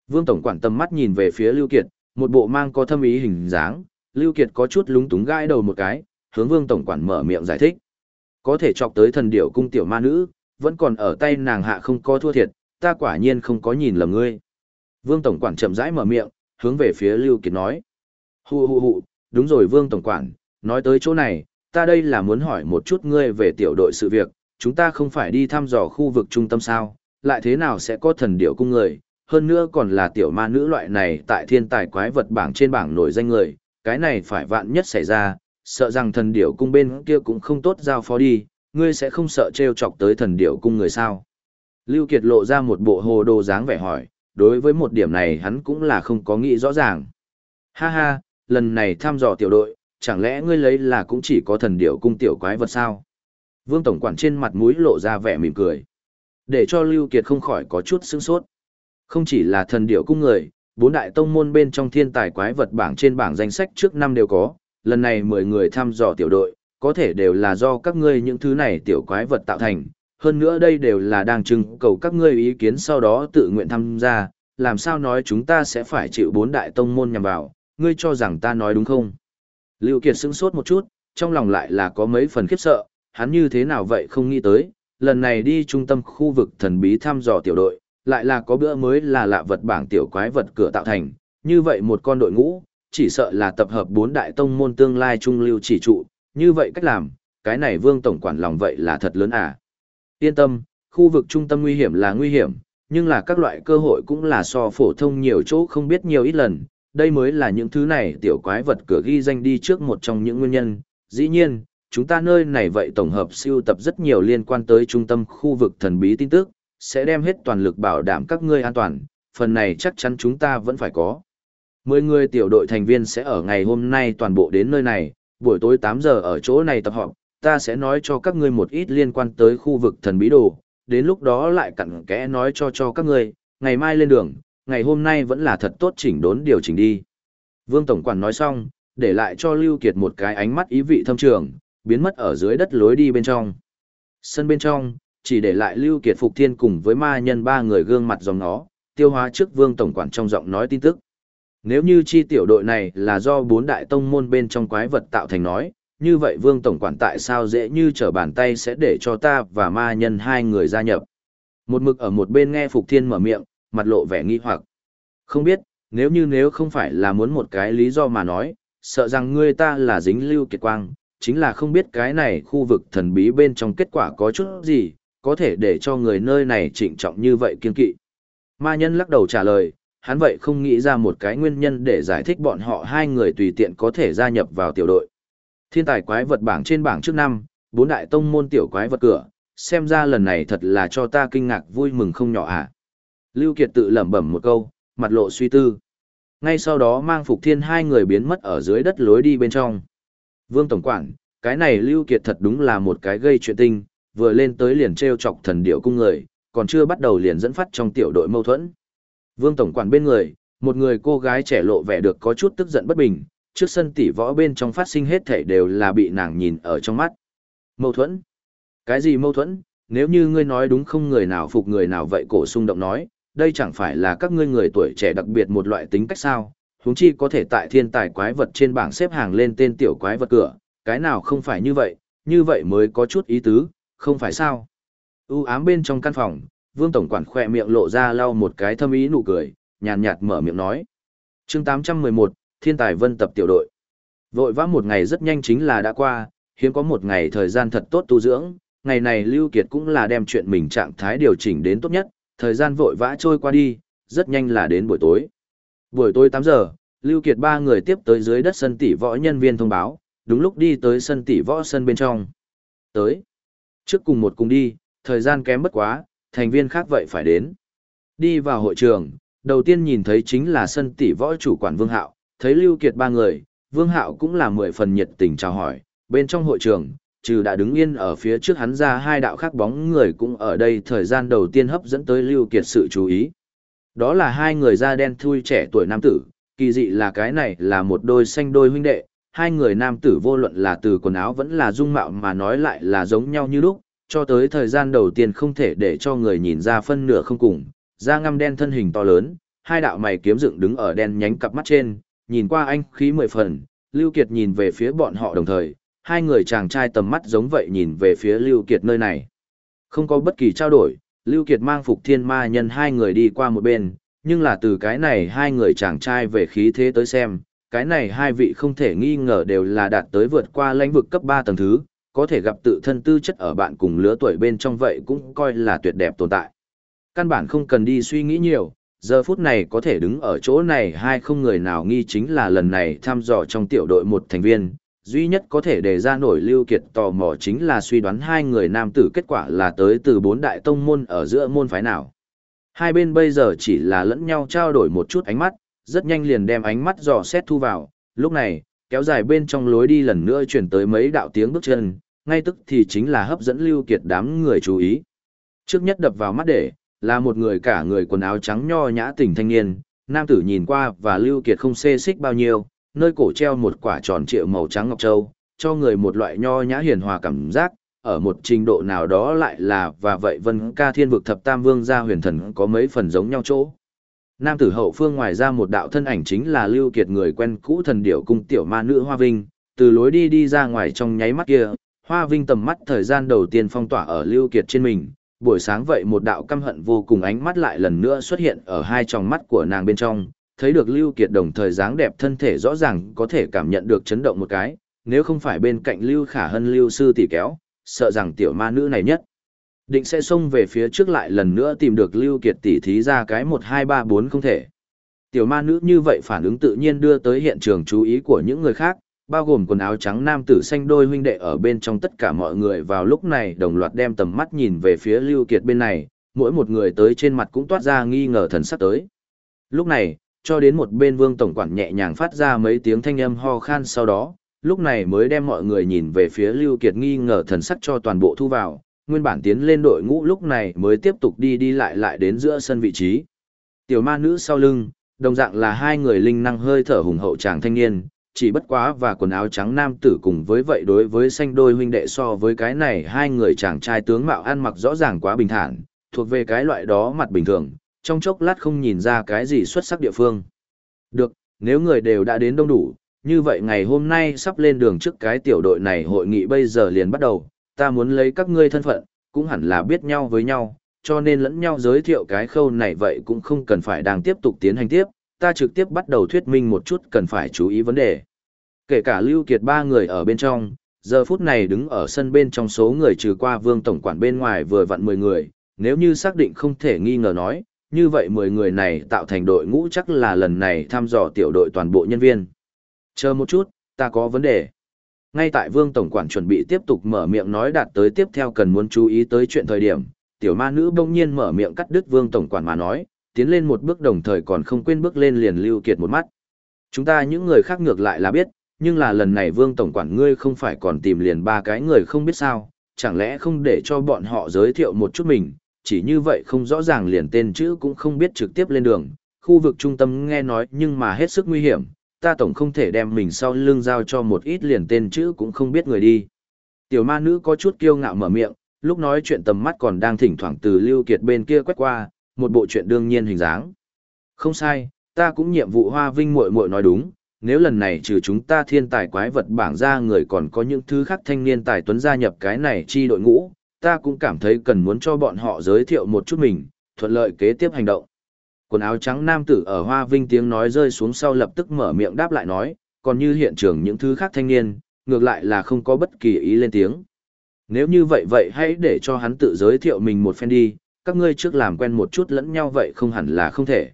Vương Tổng quản tầm mắt nhìn về phía Lưu Kiệt, một bộ mang có thâm ý hình dáng, Lưu Kiệt có chút lúng túng gãi đầu một cái, hướng Vương Tổng quản mở miệng giải thích. Có thể chọc tới thần điểu cung tiểu ma nữ, vẫn còn ở tay nàng hạ không có thua thiệt, ta quả nhiên không có nhìn lầm ngươi. Vương Tổng quản chậm rãi mở miệng, hướng về phía Lưu Kiệt nói. Hù hù hù, đúng rồi Vương Tổng quản, nói tới chỗ này, ta đây là muốn hỏi một chút ngươi về tiểu đội sự việc, chúng ta không phải đi thăm dò khu vực trung tâm sao, lại thế nào sẽ có thần điểu cung người, hơn nữa còn là tiểu ma nữ loại này tại thiên tài quái vật bảng trên bảng nổi danh người, cái này phải vạn nhất xảy ra, sợ rằng thần điểu cung bên kia cũng không tốt giao phó đi, ngươi sẽ không sợ trêu chọc tới thần điểu cung người sao. Lưu Kiệt lộ ra một bộ hồ đồ dáng vẻ hỏi, đối với một điểm này hắn cũng là không có nghĩ rõ ràng. Ha ha, lần này thăm dò tiểu đội, chẳng lẽ ngươi lấy là cũng chỉ có thần điểu cung tiểu quái vật sao? Vương Tổng quản trên mặt mũi lộ ra vẻ mỉm cười. Để cho Lưu Kiệt không khỏi có chút sững sốt. Không chỉ là thần điểu cung người, bốn đại tông môn bên trong thiên tài quái vật bảng trên bảng danh sách trước năm đều có, lần này 10 người thăm dò tiểu đội, có thể đều là do các ngươi những thứ này tiểu quái vật tạo thành. Hơn nữa đây đều là đang trưng cầu các ngươi ý kiến sau đó tự nguyện tham gia, làm sao nói chúng ta sẽ phải chịu bốn đại tông môn nhằm vào, ngươi cho rằng ta nói đúng không? Lưu Kiệt sững sốt một chút, trong lòng lại là có mấy phần khiếp sợ, hắn như thế nào vậy không nghĩ tới, lần này đi trung tâm khu vực thần bí thăm dò tiểu đội, lại là có bữa mới là lạ vật bảng tiểu quái vật cửa tạo thành, như vậy một con đội ngũ, chỉ sợ là tập hợp bốn đại tông môn tương lai trung lưu chỉ trụ, như vậy cách làm, cái này vương tổng quản lòng vậy là thật lớn à. Yên tâm, khu vực trung tâm nguy hiểm là nguy hiểm, nhưng là các loại cơ hội cũng là so phổ thông nhiều chỗ không biết nhiều ít lần, đây mới là những thứ này tiểu quái vật cửa ghi danh đi trước một trong những nguyên nhân. Dĩ nhiên, chúng ta nơi này vậy tổng hợp siêu tập rất nhiều liên quan tới trung tâm khu vực thần bí tin tức, sẽ đem hết toàn lực bảo đảm các ngươi an toàn, phần này chắc chắn chúng ta vẫn phải có. Mười người tiểu đội thành viên sẽ ở ngày hôm nay toàn bộ đến nơi này, buổi tối 8 giờ ở chỗ này tập họp, ta sẽ nói cho các ngươi một ít liên quan tới khu vực thần bí đồ, đến lúc đó lại cặn kẽ nói cho cho các ngươi, ngày mai lên đường, ngày hôm nay vẫn là thật tốt chỉnh đốn điều chỉnh đi. Vương Tổng Quản nói xong, để lại cho Lưu Kiệt một cái ánh mắt ý vị thâm trường, biến mất ở dưới đất lối đi bên trong. Sân bên trong, chỉ để lại Lưu Kiệt Phục Thiên cùng với ma nhân ba người gương mặt dòng nó, tiêu hóa trước vương tổng quản trong giọng nói tin tức. Nếu như chi tiểu đội này là do bốn đại tông môn bên trong quái vật tạo thành nói, như vậy vương tổng quản tại sao dễ như trở bàn tay sẽ để cho ta và ma nhân hai người gia nhập. Một mực ở một bên nghe Phục Thiên mở miệng, mặt lộ vẻ nghi hoặc. Không biết, nếu như nếu không phải là muốn một cái lý do mà nói, sợ rằng ngươi ta là dính lưu kiệt quang, chính là không biết cái này khu vực thần bí bên trong kết quả có chút gì, có thể để cho người nơi này trịnh trọng như vậy kiên kỵ. Ma nhân lắc đầu trả lời, hắn vậy không nghĩ ra một cái nguyên nhân để giải thích bọn họ hai người tùy tiện có thể gia nhập vào tiểu đội. Thiên tài quái vật bảng trên bảng trước năm, bốn đại tông môn tiểu quái vật cửa, xem ra lần này thật là cho ta kinh ngạc vui mừng không nhỏ à. Lưu Kiệt tự lẩm bẩm một câu, mặt lộ suy tư. Ngay sau đó mang Phục Thiên hai người biến mất ở dưới đất lối đi bên trong. Vương Tổng Quản, cái này Lưu Kiệt thật đúng là một cái gây chuyện tinh, vừa lên tới liền treo chọc thần điệu cung người, còn chưa bắt đầu liền dẫn phát trong tiểu đội mâu thuẫn. Vương Tổng Quản bên người, một người cô gái trẻ lộ vẻ được có chút tức giận bất bình, trước sân tỷ võ bên trong phát sinh hết thảy đều là bị nàng nhìn ở trong mắt. Mâu thuẫn? Cái gì mâu thuẫn? Nếu như ngươi nói đúng không người nào phục người nào vậy cổ sung động nói, đây chẳng phải là các ngươi người tuổi trẻ đặc biệt một loại tính cách sao, huống chi có thể tại thiên tài quái vật trên bảng xếp hàng lên tên tiểu quái vật cửa, cái nào không phải như vậy, như vậy mới có chút ý tứ, không phải sao. U ám bên trong căn phòng, vương tổng quản khỏe miệng lộ ra lau một cái thâm ý nụ cười, nhàn nhạt mở miệng nói. chương 811, thiên tài vân tập tiểu đội. Vội vã một ngày rất nhanh chính là đã qua, hiếm có một ngày thời gian thật tốt tu dưỡng, ngày này Lưu Kiệt cũng là đem chuyện mình trạng thái điều chỉnh đến tốt nhất, thời gian vội vã trôi qua đi, rất nhanh là đến buổi tối. Buổi tối 8 giờ, Lưu Kiệt ba người tiếp tới dưới đất sân tỷ võ nhân viên thông báo, đúng lúc đi tới sân tỷ võ sân bên trong. Tới. Trước cùng một cùng đi, thời gian kém bất quá, thành viên khác vậy phải đến. Đi vào hội trường, đầu tiên nhìn thấy chính là sân tỷ võ chủ quản Vương Hạo, thấy Lưu Kiệt ba người, Vương Hạo cũng là mười phần nhiệt tình chào hỏi, bên trong hội trường, trừ đã đứng yên ở phía trước hắn ra hai đạo khác bóng người cũng ở đây thời gian đầu tiên hấp dẫn tới Lưu Kiệt sự chú ý. Đó là hai người da đen thui trẻ tuổi nam tử, kỳ dị là cái này là một đôi xanh đôi huynh đệ, hai người nam tử vô luận là từ quần áo vẫn là dung mạo mà nói lại là giống nhau như lúc, cho tới thời gian đầu tiên không thể để cho người nhìn ra phân nửa không cùng, da ngăm đen thân hình to lớn, hai đạo mày kiếm dựng đứng ở đen nhánh cặp mắt trên, nhìn qua anh khí mười phần, Lưu Kiệt nhìn về phía bọn họ đồng thời, hai người chàng trai tầm mắt giống vậy nhìn về phía Lưu Kiệt nơi này. Không có bất kỳ trao đổi, Lưu Kiệt mang phục thiên ma nhân hai người đi qua một bên, nhưng là từ cái này hai người chàng trai về khí thế tới xem, cái này hai vị không thể nghi ngờ đều là đạt tới vượt qua lãnh vực cấp 3 tầng thứ, có thể gặp tự thân tư chất ở bạn cùng lứa tuổi bên trong vậy cũng coi là tuyệt đẹp tồn tại. Căn bản không cần đi suy nghĩ nhiều, giờ phút này có thể đứng ở chỗ này hai không người nào nghi chính là lần này thăm dò trong tiểu đội một thành viên, duy nhất có thể đề ra nổi lưu kiệt tò mò chính là suy đoán hai người nam tử kết quả là tới từ bốn đại tông môn ở giữa môn phái nào. Hai bên bây giờ chỉ là lẫn nhau trao đổi một chút ánh mắt, rất nhanh liền đem ánh mắt dò xét thu vào, lúc này, kéo dài bên trong lối đi lần nữa chuyển tới mấy đạo tiếng bước chân, ngay tức thì chính là hấp dẫn lưu kiệt đám người chú ý. Trước nhất đập vào mắt để, là một người cả người quần áo trắng nho nhã tỉnh thanh niên, nam tử nhìn qua và lưu kiệt không xê xích bao nhiêu, nơi cổ treo một quả tròn trịa màu trắng ngọc châu, cho người một loại nho nhã hiền hòa cảm giác, ở một trình độ nào đó lại là và vậy vân ca thiên vực thập tam vương gia huyền thần có mấy phần giống nhau chỗ. Nam tử hậu phương ngoài ra một đạo thân ảnh chính là lưu kiệt người quen cũ thần điểu cung tiểu ma nữ Hoa Vinh, từ lối đi đi ra ngoài trong nháy mắt kia, Hoa Vinh tầm mắt thời gian đầu tiên phong tỏa ở lưu kiệt trên mình, buổi sáng vậy một đạo căm hận vô cùng ánh mắt lại lần nữa xuất hiện ở hai tròng mắt của nàng bên trong, thấy được Lưu Kiệt đồng thời dáng đẹp thân thể rõ ràng có thể cảm nhận được chấn động một cái, nếu không phải bên cạnh Lưu Khả Hân Lưu sư tỷ kéo, sợ rằng tiểu ma nữ này nhất. Định sẽ xông về phía trước lại lần nữa tìm được Lưu Kiệt tỷ thí ra cái 1 2 3 4 không thể. Tiểu ma nữ như vậy phản ứng tự nhiên đưa tới hiện trường chú ý của những người khác, bao gồm quần áo trắng nam tử xanh đôi huynh đệ ở bên trong tất cả mọi người vào lúc này đồng loạt đem tầm mắt nhìn về phía Lưu Kiệt bên này, mỗi một người tới trên mặt cũng toát ra nghi ngờ thần sắc tới. Lúc này, cho đến một bên vương tổng quản nhẹ nhàng phát ra mấy tiếng thanh âm ho khan sau đó, lúc này mới đem mọi người nhìn về phía Lưu Kiệt nghi ngờ thần sắc cho toàn bộ thu vào, nguyên bản tiến lên đội ngũ lúc này mới tiếp tục đi đi lại lại đến giữa sân vị trí. Tiểu ma nữ sau lưng, đồng dạng là hai người linh năng hơi thở hùng hậu chàng thanh niên, chỉ bất quá và quần áo trắng nam tử cùng với vậy đối với xanh đôi huynh đệ so với cái này hai người chàng trai tướng mạo ăn mặc rõ ràng quá bình thản, thuộc về cái loại đó mặt bình thường, trong chốc lát không nhìn ra cái gì xuất sắc địa phương. Được, nếu người đều đã đến đông đủ, như vậy ngày hôm nay sắp lên đường trước cái tiểu đội này hội nghị bây giờ liền bắt đầu, ta muốn lấy các ngươi thân phận, cũng hẳn là biết nhau với nhau, cho nên lẫn nhau giới thiệu cái khâu này vậy cũng không cần phải đang tiếp tục tiến hành tiếp, ta trực tiếp bắt đầu thuyết minh một chút cần phải chú ý vấn đề. Kể cả Lưu Kiệt ba người ở bên trong, giờ phút này đứng ở sân bên trong số người trừ qua vương tổng quản bên ngoài vừa vặn 10 người, nếu như xác định không thể nghi ngờ nói, như vậy 10 người này tạo thành đội ngũ chắc là lần này thăm dò tiểu đội toàn bộ nhân viên. Chờ một chút, ta có vấn đề. Ngay tại vương tổng quản chuẩn bị tiếp tục mở miệng nói đạt tới tiếp theo cần muốn chú ý tới chuyện thời điểm, tiểu ma nữ bỗng nhiên mở miệng cắt đứt vương tổng quản mà nói, tiến lên một bước đồng thời còn không quên bước lên liền lưu kiệt một mắt. Chúng ta những người khác ngược lại là biết, nhưng là lần này vương tổng quản ngươi không phải còn tìm liền ba cái người không biết sao, chẳng lẽ không để cho bọn họ giới thiệu một chút mình, chỉ như vậy không rõ ràng liền tên chữ cũng không biết trực tiếp lên đường, khu vực trung tâm nghe nói nhưng mà hết sức nguy hiểm, ta tổng không thể đem mình sau lưng giao cho một ít liền tên chữ cũng không biết người đi. Tiểu ma nữ có chút kiêu ngạo mở miệng, lúc nói chuyện tầm mắt còn đang thỉnh thoảng từ Lưu Kiệt bên kia quét qua, một bộ chuyện đương nhiên hình dáng. Không sai, ta cũng nhiệm vụ hoa vinh muội muội nói đúng, nếu lần này trừ chúng ta thiên tài quái vật bảng ra người còn có những thứ khác thanh niên tài tuấn gia nhập cái này chi đội ngũ, ta cũng cảm thấy cần muốn cho bọn họ giới thiệu một chút mình, thuận lợi kế tiếp hành động. Quần áo trắng nam tử ở hoa vinh tiếng nói rơi xuống sau lập tức mở miệng đáp lại nói, còn như hiện trường những thứ khác thanh niên, ngược lại là không có bất kỳ ý lên tiếng. Nếu như vậy vậy hãy để cho hắn tự giới thiệu mình một phen đi, các ngươi trước làm quen một chút lẫn nhau vậy không hẳn là không thể.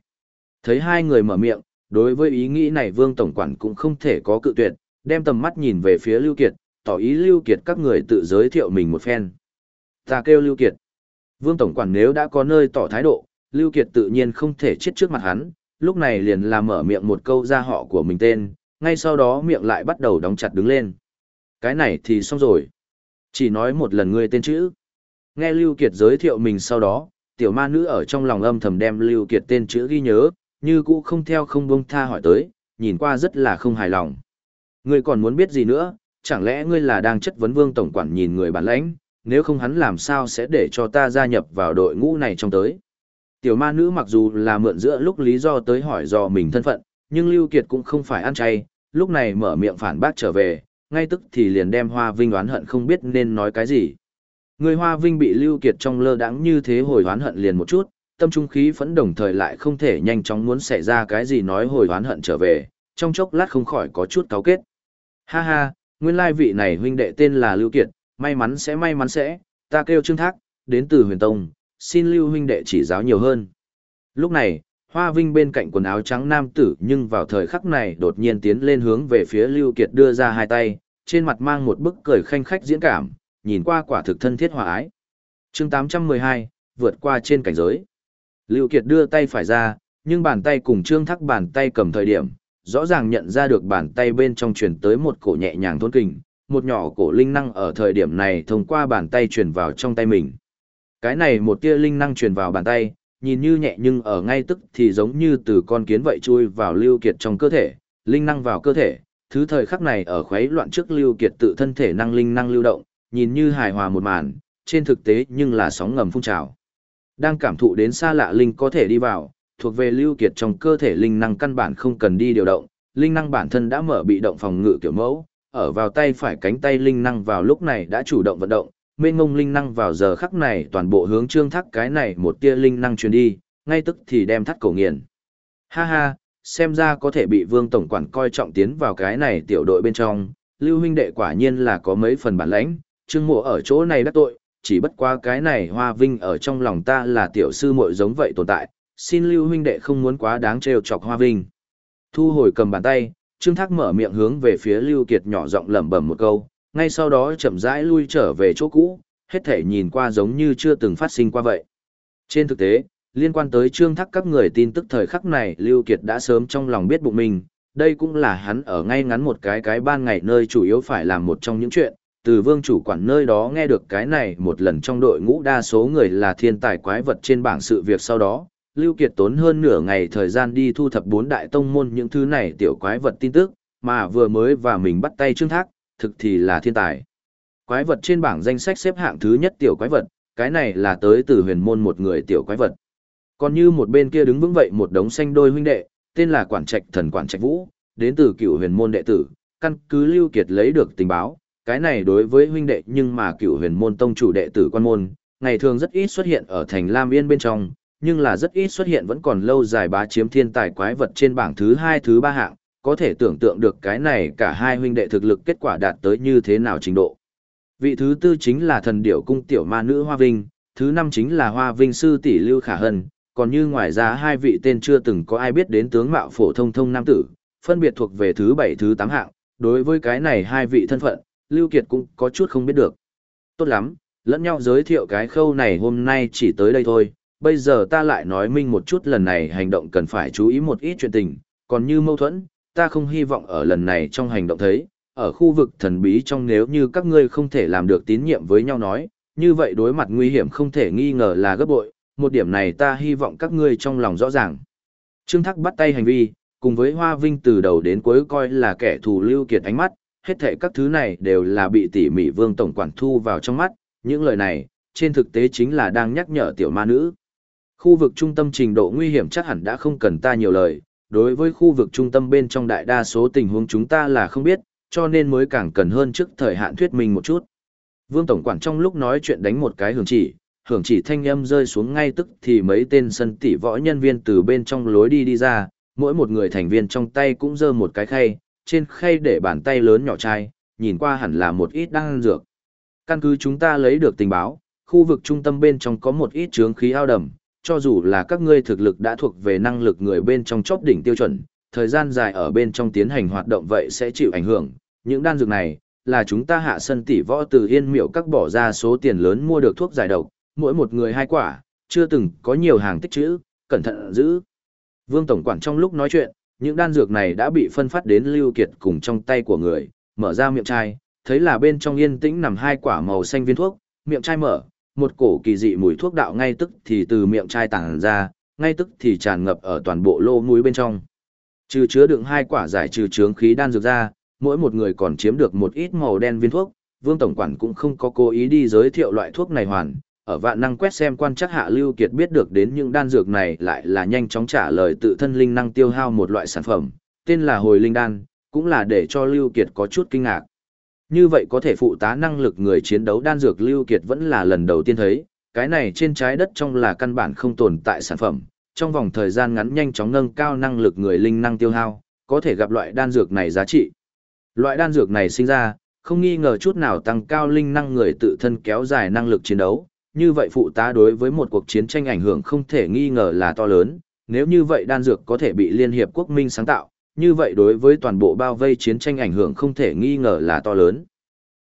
Thấy hai người mở miệng, đối với ý nghĩ này Vương Tổng Quản cũng không thể có cự tuyệt, đem tầm mắt nhìn về phía Lưu Kiệt, tỏ ý Lưu Kiệt các người tự giới thiệu mình một phen. Ta kêu Lưu Kiệt. Vương Tổng Quản nếu đã có nơi tỏ thái độ, Lưu Kiệt tự nhiên không thể chết trước mặt hắn, lúc này liền làm mở miệng một câu ra họ của mình tên, ngay sau đó miệng lại bắt đầu đóng chặt đứng lên. Cái này thì xong rồi. Chỉ nói một lần ngươi tên chữ. Nghe Lưu Kiệt giới thiệu mình sau đó, tiểu ma nữ ở trong lòng âm thầm đem Lưu Kiệt tên chữ ghi nhớ, như cũ không theo không buông tha hỏi tới, nhìn qua rất là không hài lòng. Ngươi còn muốn biết gì nữa, chẳng lẽ ngươi là đang chất vấn vương tổng quản nhìn người bản lãnh, nếu không hắn làm sao sẽ để cho ta gia nhập vào đội ngũ này trong tới. Tiểu ma nữ mặc dù là mượn giữa lúc lý do tới hỏi dò mình thân phận, nhưng Lưu Kiệt cũng không phải ăn chay, lúc này mở miệng phản bác trở về, ngay tức thì liền đem Hoa Vinh oán hận không biết nên nói cái gì. Người Hoa Vinh bị Lưu Kiệt trong lơ đãng như thế hồi oán hận liền một chút, tâm trung khí phẫn đồng thời lại không thể nhanh chóng muốn xảy ra cái gì nói hồi oán hận trở về, trong chốc lát không khỏi có chút cáo kết. Ha ha, nguyên lai vị này huynh đệ tên là Lưu Kiệt, may mắn sẽ may mắn sẽ, ta kêu Trương Thác, đến từ huyền tông, xin Lưu huynh đệ chỉ giáo nhiều hơn. Lúc này, Hoa Vinh bên cạnh quần áo trắng nam tử nhưng vào thời khắc này đột nhiên tiến lên hướng về phía Lưu Kiệt đưa ra hai tay, trên mặt mang một bức cười khanh khách diễn cảm, nhìn qua quả thực thân thiết hòa ái. Chương 812, vượt qua trên cảnh giới. Lưu Kiệt đưa tay phải ra, nhưng bàn tay cùng Trương Thác bàn tay cầm thời điểm, rõ ràng nhận ra được bàn tay bên trong truyền tới một cổ nhẹ nhàng thôn kình, một nhỏ cổ linh năng ở thời điểm này thông qua bàn tay truyền vào trong tay mình. Cái này một tia linh năng truyền vào bàn tay, nhìn như nhẹ nhưng ở ngay tức thì giống như từ con kiến vậy chui vào Lưu Kiệt trong cơ thể, linh năng vào cơ thể, thứ thời khắc này ở khuấy loạn trước Lưu Kiệt tự thân thể năng linh năng lưu động, nhìn như hài hòa một màn, trên thực tế nhưng là sóng ngầm phun trào. Đang cảm thụ đến xa lạ linh có thể đi vào, thuộc về Lưu Kiệt trong cơ thể linh năng căn bản không cần đi điều động, linh năng bản thân đã mở bị động phòng ngự kiểu mẫu, ở vào tay phải cánh tay linh năng vào lúc này đã chủ động vận động, mênh ngông linh năng vào giờ khắc này toàn bộ hướng trương thác cái này một tia linh năng truyền đi, ngay tức thì đem thắt cổ nghiền. Ha ha, xem ra có thể bị vương tổng quản coi trọng tiến vào cái này tiểu đội bên trong, lưu huynh đệ quả nhiên là có mấy phần bản lãnh, trương mộ ở chỗ này đắc tội, chỉ bất qua cái này hoa vinh ở trong lòng ta là tiểu sư muội giống vậy tồn tại, xin lưu huynh đệ không muốn quá đáng trêu chọc hoa vinh. Thu hồi cầm bàn tay, trương thác mở miệng hướng về phía lưu kiệt nhỏ giọng lẩm bẩm một câu, ngay sau đó chậm rãi lui trở về chỗ cũ, hết thể nhìn qua giống như chưa từng phát sinh qua vậy. Trên thực tế, liên quan tới trương thắc các người tin tức thời khắc này Lưu Kiệt đã sớm trong lòng biết bụng mình, đây cũng là hắn ở ngay ngắn một cái cái ban ngày nơi chủ yếu phải làm một trong những chuyện, từ vương chủ quản nơi đó nghe được cái này một lần trong đội ngũ đa số người là thiên tài quái vật trên bảng sự việc sau đó, Lưu Kiệt tốn hơn nửa ngày thời gian đi thu thập bốn đại tông môn những thứ này tiểu quái vật tin tức, mà vừa mới và mình bắt tay Trương Thác, thực thì là thiên tài. Quái vật trên bảng danh sách xếp hạng thứ nhất tiểu quái vật, cái này là tới từ huyền môn một người tiểu quái vật. Còn như một bên kia đứng vững vậy một đống xanh đôi huynh đệ, tên là Quản Trạch Thần Quản Trạch Vũ, đến từ cựu huyền môn đệ tử, căn cứ Lưu Kiệt lấy được tình báo, cái này đối với huynh đệ nhưng mà cựu huyền môn tông chủ đệ tử quan môn, ngày thường rất ít xuất hiện ở thành Lam Yên bên trong, nhưng là rất ít xuất hiện vẫn còn lâu dài bá chiếm thiên tài quái vật trên bảng thứ hai thứ ba hạng, có thể tưởng tượng được cái này cả hai huynh đệ thực lực kết quả đạt tới như thế nào trình độ. Vị thứ tư chính là thần điểu cung tiểu ma nữ Hoa Vinh, thứ năm chính là Hoa Vinh sư tỷ Lưu Khả Hân, còn như ngoài ra hai vị tên chưa từng có ai biết đến tướng mạo phổ thông thông nam tử, phân biệt thuộc về thứ bảy thứ tám hạng, đối với cái này hai vị thân phận, Lưu Kiệt cũng có chút không biết được. Tốt lắm, lẫn nhau giới thiệu cái khâu này hôm nay chỉ tới đây thôi, bây giờ ta lại nói minh một chút lần này hành động cần phải chú ý một ít chuyện tình, còn như mâu thuẫn, ta không hy vọng ở lần này trong hành động thấy, ở khu vực thần bí trong nếu như các ngươi không thể làm được tín nhiệm với nhau nói, như vậy đối mặt nguy hiểm không thể nghi ngờ là gấp bội, một điểm này ta hy vọng các ngươi trong lòng rõ ràng. Trương Thác bắt tay hành vi, cùng với Hoa Vinh từ đầu đến cuối coi là kẻ thù lưu kiệt ánh mắt, hết thảy các thứ này đều là bị tỉ mỉ vương tổng quản thu vào trong mắt, những lời này, trên thực tế chính là đang nhắc nhở tiểu ma nữ. Khu vực trung tâm trình độ nguy hiểm chắc hẳn đã không cần ta nhiều lời, đối với khu vực trung tâm bên trong đại đa số tình huống chúng ta là không biết, cho nên mới càng cần hơn trước thời hạn thuyết minh một chút. Vương Tổng Quản trong lúc nói chuyện đánh một cái hưởng chỉ, hưởng chỉ thanh âm rơi xuống ngay tức thì mấy tên sân tỷ võ nhân viên từ bên trong lối đi đi ra, mỗi một người thành viên trong tay cũng giơ một cái khay, trên khay để bàn tay lớn nhỏ chai, nhìn qua hẳn là một ít đang dược. Căn cứ chúng ta lấy được tình báo, khu vực trung tâm bên trong có một ít chướng khí ao đầm, cho dù là các ngươi thực lực đã thuộc về năng lực người bên trong chóp đỉnh tiêu chuẩn, thời gian dài ở bên trong tiến hành hoạt động vậy sẽ chịu ảnh hưởng. Những đan dược này, là chúng ta hạ sân tỷ võ từ yên miệu các bỏ ra số tiền lớn mua được thuốc giải độc, mỗi một người hai quả, chưa từng có nhiều hàng tích trữ, cẩn thận giữ. Vương Tổng Quản trong lúc nói chuyện, những đan dược này đã bị phân phát đến Lưu Kiệt cùng trong tay của người, mở ra miệng chai, thấy là bên trong yên tĩnh nằm hai quả màu xanh viên thuốc, miệng chai mở, một cổ kỳ dị mùi thuốc đạo ngay tức thì từ miệng chai tàng ra, ngay tức thì tràn ngập ở toàn bộ lô mũi bên trong. Trừ chứa đựng hai quả giải trừ chướng khí đan dược ra, mỗi một người còn chiếm được một ít màu đen viên thuốc, Vương Tổng Quản cũng không có cố ý đi giới thiệu loại thuốc này hoàn, ở vạn năng quét xem quan chắc hạ Lưu Kiệt biết được đến những đan dược này lại là nhanh chóng trả lời tự thân linh năng tiêu hao một loại sản phẩm, tên là hồi linh đan, cũng là để cho Lưu Kiệt có chút kinh ngạc. Như vậy có thể phụ tá năng lực người chiến đấu đan dược Lưu Kiệt vẫn là lần đầu tiên thấy, cái này trên trái đất trong là căn bản không tồn tại sản phẩm, trong vòng thời gian ngắn nhanh chóng nâng cao năng lực người linh năng tiêu hao, có thể gặp loại đan dược này giá trị. Loại đan dược này sinh ra, không nghi ngờ chút nào tăng cao linh năng người tự thân kéo dài năng lực chiến đấu, như vậy phụ tá đối với một cuộc chiến tranh ảnh hưởng không thể nghi ngờ là to lớn, nếu như vậy đan dược có thể bị Liên Hiệp Quốc Minh sáng tạo, như vậy đối với toàn bộ bao vây chiến tranh ảnh hưởng không thể nghi ngờ là to lớn.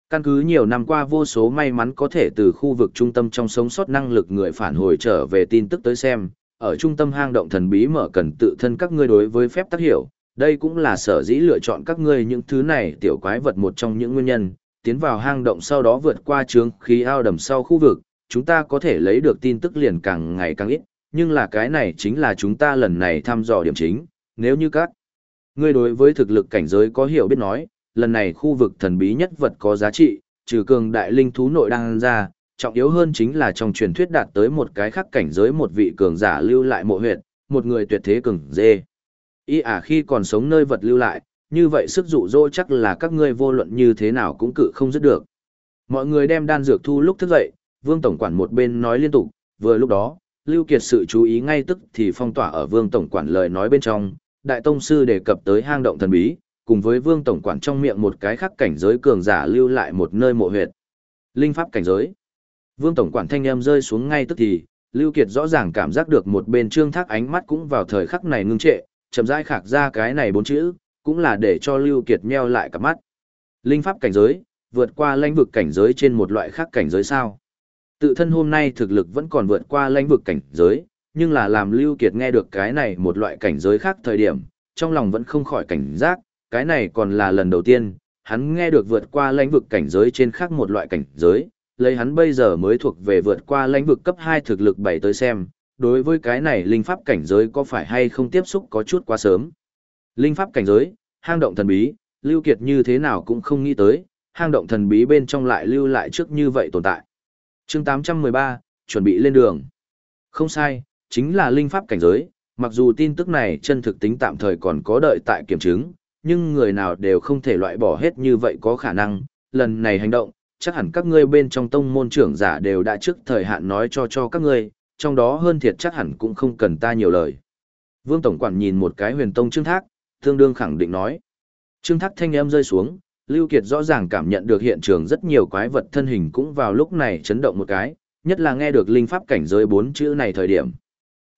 Căn cứ nhiều năm qua vô số may mắn có thể từ khu vực trung tâm trong sống sót năng lực người phản hồi trở về tin tức tới xem, ở trung tâm hang động thần bí mở cần tự thân các ngươi đối với phép tác hiểu, đây cũng là sở dĩ lựa chọn các ngươi những thứ này tiểu quái vật một trong những nguyên nhân, tiến vào hang động sau đó vượt qua trướng khí ao đầm sau khu vực, chúng ta có thể lấy được tin tức liền càng ngày càng ít, nhưng là cái này chính là chúng ta lần này thăm dò điểm chính, nếu như các ngươi đối với thực lực cảnh giới có hiểu biết nói, lần này khu vực thần bí nhất vật có giá trị, trừ cường đại linh thú nội đang ra, trọng yếu hơn chính là trong truyền thuyết đạt tới một cái khác cảnh giới một vị cường giả lưu lại mộ huyệt, một người tuyệt thế cường dê. Ý à khi còn sống nơi vật lưu lại, như vậy sức dụ dỗ chắc là các ngươi vô luận như thế nào cũng cự không dứt được. Mọi người đem đan dược thu lúc thức dậy, Vương Tổng Quản một bên nói liên tục, vừa lúc đó, Lưu Kiệt sự chú ý ngay tức thì phong tỏa ở Vương Tổng Quản lời nói bên trong, Đại Tông Sư đề cập tới hang động thần bí, cùng với Vương Tổng Quản trong miệng một cái khác cảnh giới cường giả lưu lại một nơi mộ huyệt. Linh pháp cảnh giới. Vương Tổng Quản thanh âm rơi xuống ngay tức thì, Lưu Kiệt rõ ràng cảm giác được một bên trương thác ánh mắt cũng vào thời khắc này ngưng trệ, chậm rãi khạc ra cái này bốn chữ, cũng là để cho Lưu Kiệt nheo lại cả mắt. Linh pháp cảnh giới, vượt qua lãnh vực cảnh giới trên một loại khác cảnh giới sao. Tự thân hôm nay thực lực vẫn còn vượt qua lãnh vực cảnh giới, nhưng là làm Lưu Kiệt nghe được cái này một loại cảnh giới khác thời điểm, trong lòng vẫn không khỏi cảnh giác, cái này còn là lần đầu tiên, hắn nghe được vượt qua lãnh vực cảnh giới trên khác một loại cảnh giới, lấy hắn bây giờ mới thuộc về vượt qua lãnh vực cấp 2 thực lực bảy tới xem, đối với cái này linh pháp cảnh giới có phải hay không tiếp xúc có chút quá sớm. Linh pháp cảnh giới, hang động thần bí, Lưu Kiệt như thế nào cũng không nghĩ tới, hang động thần bí bên trong lại lưu lại trước như vậy tồn tại. Chương 813, chuẩn bị lên đường. Không sai, chính là linh pháp cảnh giới, mặc dù tin tức này chân thực tính tạm thời còn có đợi tại kiểm chứng, nhưng người nào đều không thể loại bỏ hết như vậy có khả năng, lần này hành động, chắc hẳn các ngươi bên trong tông môn trưởng giả đều đã trước thời hạn nói cho cho các ngươi, trong đó hơn thiệt chắc hẳn cũng không cần ta nhiều lời. Vương Tổng Quản nhìn một cái huyền tông Trương Thác, tương đương khẳng định nói. Trương Thác thanh âm rơi xuống, Lưu Kiệt rõ ràng cảm nhận được hiện trường rất nhiều quái vật thân hình cũng vào lúc này chấn động một cái, nhất là nghe được linh pháp cảnh giới bốn chữ này thời điểm.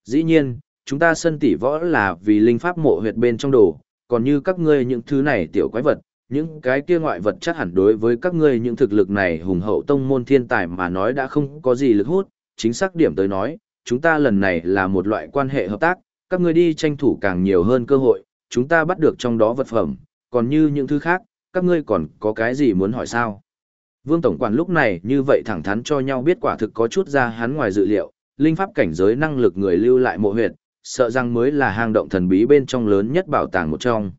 Dĩ nhiên, chúng ta sân tỷ võ là vì linh pháp mộ huyệt bên trong đồ, còn như các ngươi những thứ này tiểu quái vật, những cái kia ngoại vật chắc hẳn đối với các ngươi những thực lực này hùng hậu tông môn thiên tài mà nói đã không có gì lực hút, chính xác điểm tới nói, chúng ta lần này là một loại quan hệ hợp tác, các ngươi đi tranh thủ càng nhiều hơn cơ hội, chúng ta bắt được trong đó vật phẩm, còn như những thứ khác, các ngươi còn có cái gì muốn hỏi sao? Vương Tổng quản lúc này như vậy thẳng thắn cho nhau biết quả thực có chút ra hắn ngoài dự liệu, linh pháp cảnh giới năng lực người lưu lại mộ huyệt, sợ rằng mới là hang động thần bí bên trong lớn nhất bảo tàng một trong.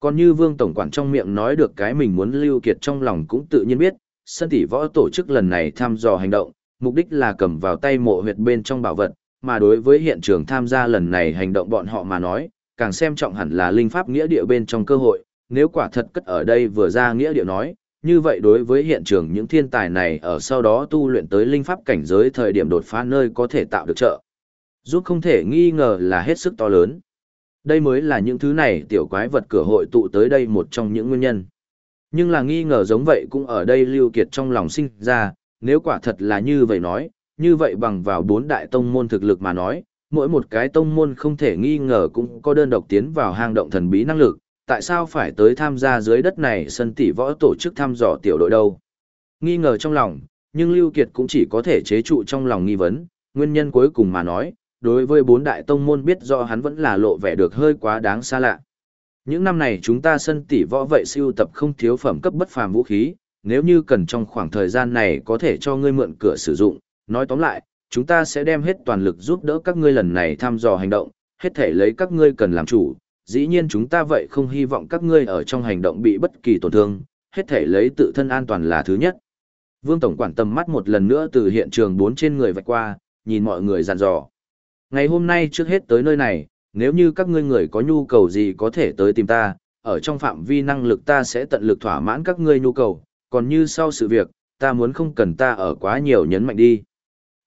Còn như Vương Tổng quản trong miệng nói được cái mình muốn lưu kiệt trong lòng cũng tự nhiên biết, sân tỷ võ tổ chức lần này thăm dò hành động, mục đích là cầm vào tay mộ huyệt bên trong bảo vật, mà đối với hiện trường tham gia lần này hành động bọn họ mà nói, càng xem trọng hẳn là linh pháp nghĩa địa bên trong cơ hội, nếu quả thật cất ở đây vừa ra nghĩa địa nói, như vậy đối với hiện trường những thiên tài này ở sau đó tu luyện tới linh pháp cảnh giới thời điểm đột phá nơi có thể tạo được trợ. Giúp không thể nghi ngờ là hết sức to lớn. Đây mới là những thứ này tiểu quái vật cửa hội tụ tới đây một trong những nguyên nhân. Nhưng là nghi ngờ giống vậy cũng ở đây lưu kiệt trong lòng sinh ra, nếu quả thật là như vậy nói, như vậy bằng vào bốn đại tông môn thực lực mà nói, mỗi một cái tông môn không thể nghi ngờ cũng có đơn độc tiến vào hang động thần bí năng lực, tại sao phải tới tham gia dưới đất này sân tỷ võ tổ chức thăm dò tiểu đội đâu? Nghi ngờ trong lòng, nhưng Lưu Kiệt cũng chỉ có thể chế trụ trong lòng nghi vấn, nguyên nhân cuối cùng mà nói, đối với bốn đại tông môn biết rõ hắn vẫn là lộ vẻ được hơi quá đáng xa lạ. Những năm này chúng ta sân tỷ võ vậy siêu tập không thiếu phẩm cấp bất phàm vũ khí, nếu như cần trong khoảng thời gian này có thể cho ngươi mượn cửa sử dụng, nói tóm lại, chúng ta sẽ đem hết toàn lực giúp đỡ các ngươi lần này thăm dò hành động, hết thể lấy các ngươi cần làm chủ, dĩ nhiên chúng ta vậy không hy vọng các ngươi ở trong hành động bị bất kỳ tổn thương, hết thể lấy tự thân an toàn là thứ nhất. Vương Tổng quản tầm mắt một lần nữa từ hiện trường bốn trên người vạch qua, nhìn mọi người dặn dò. Ngày hôm nay trước hết tới nơi này, nếu như các ngươi người có nhu cầu gì có thể tới tìm ta, ở trong phạm vi năng lực ta sẽ tận lực thỏa mãn các ngươi nhu cầu, còn như sau sự việc, ta muốn không cần ta ở quá nhiều nhấn mạnh đi.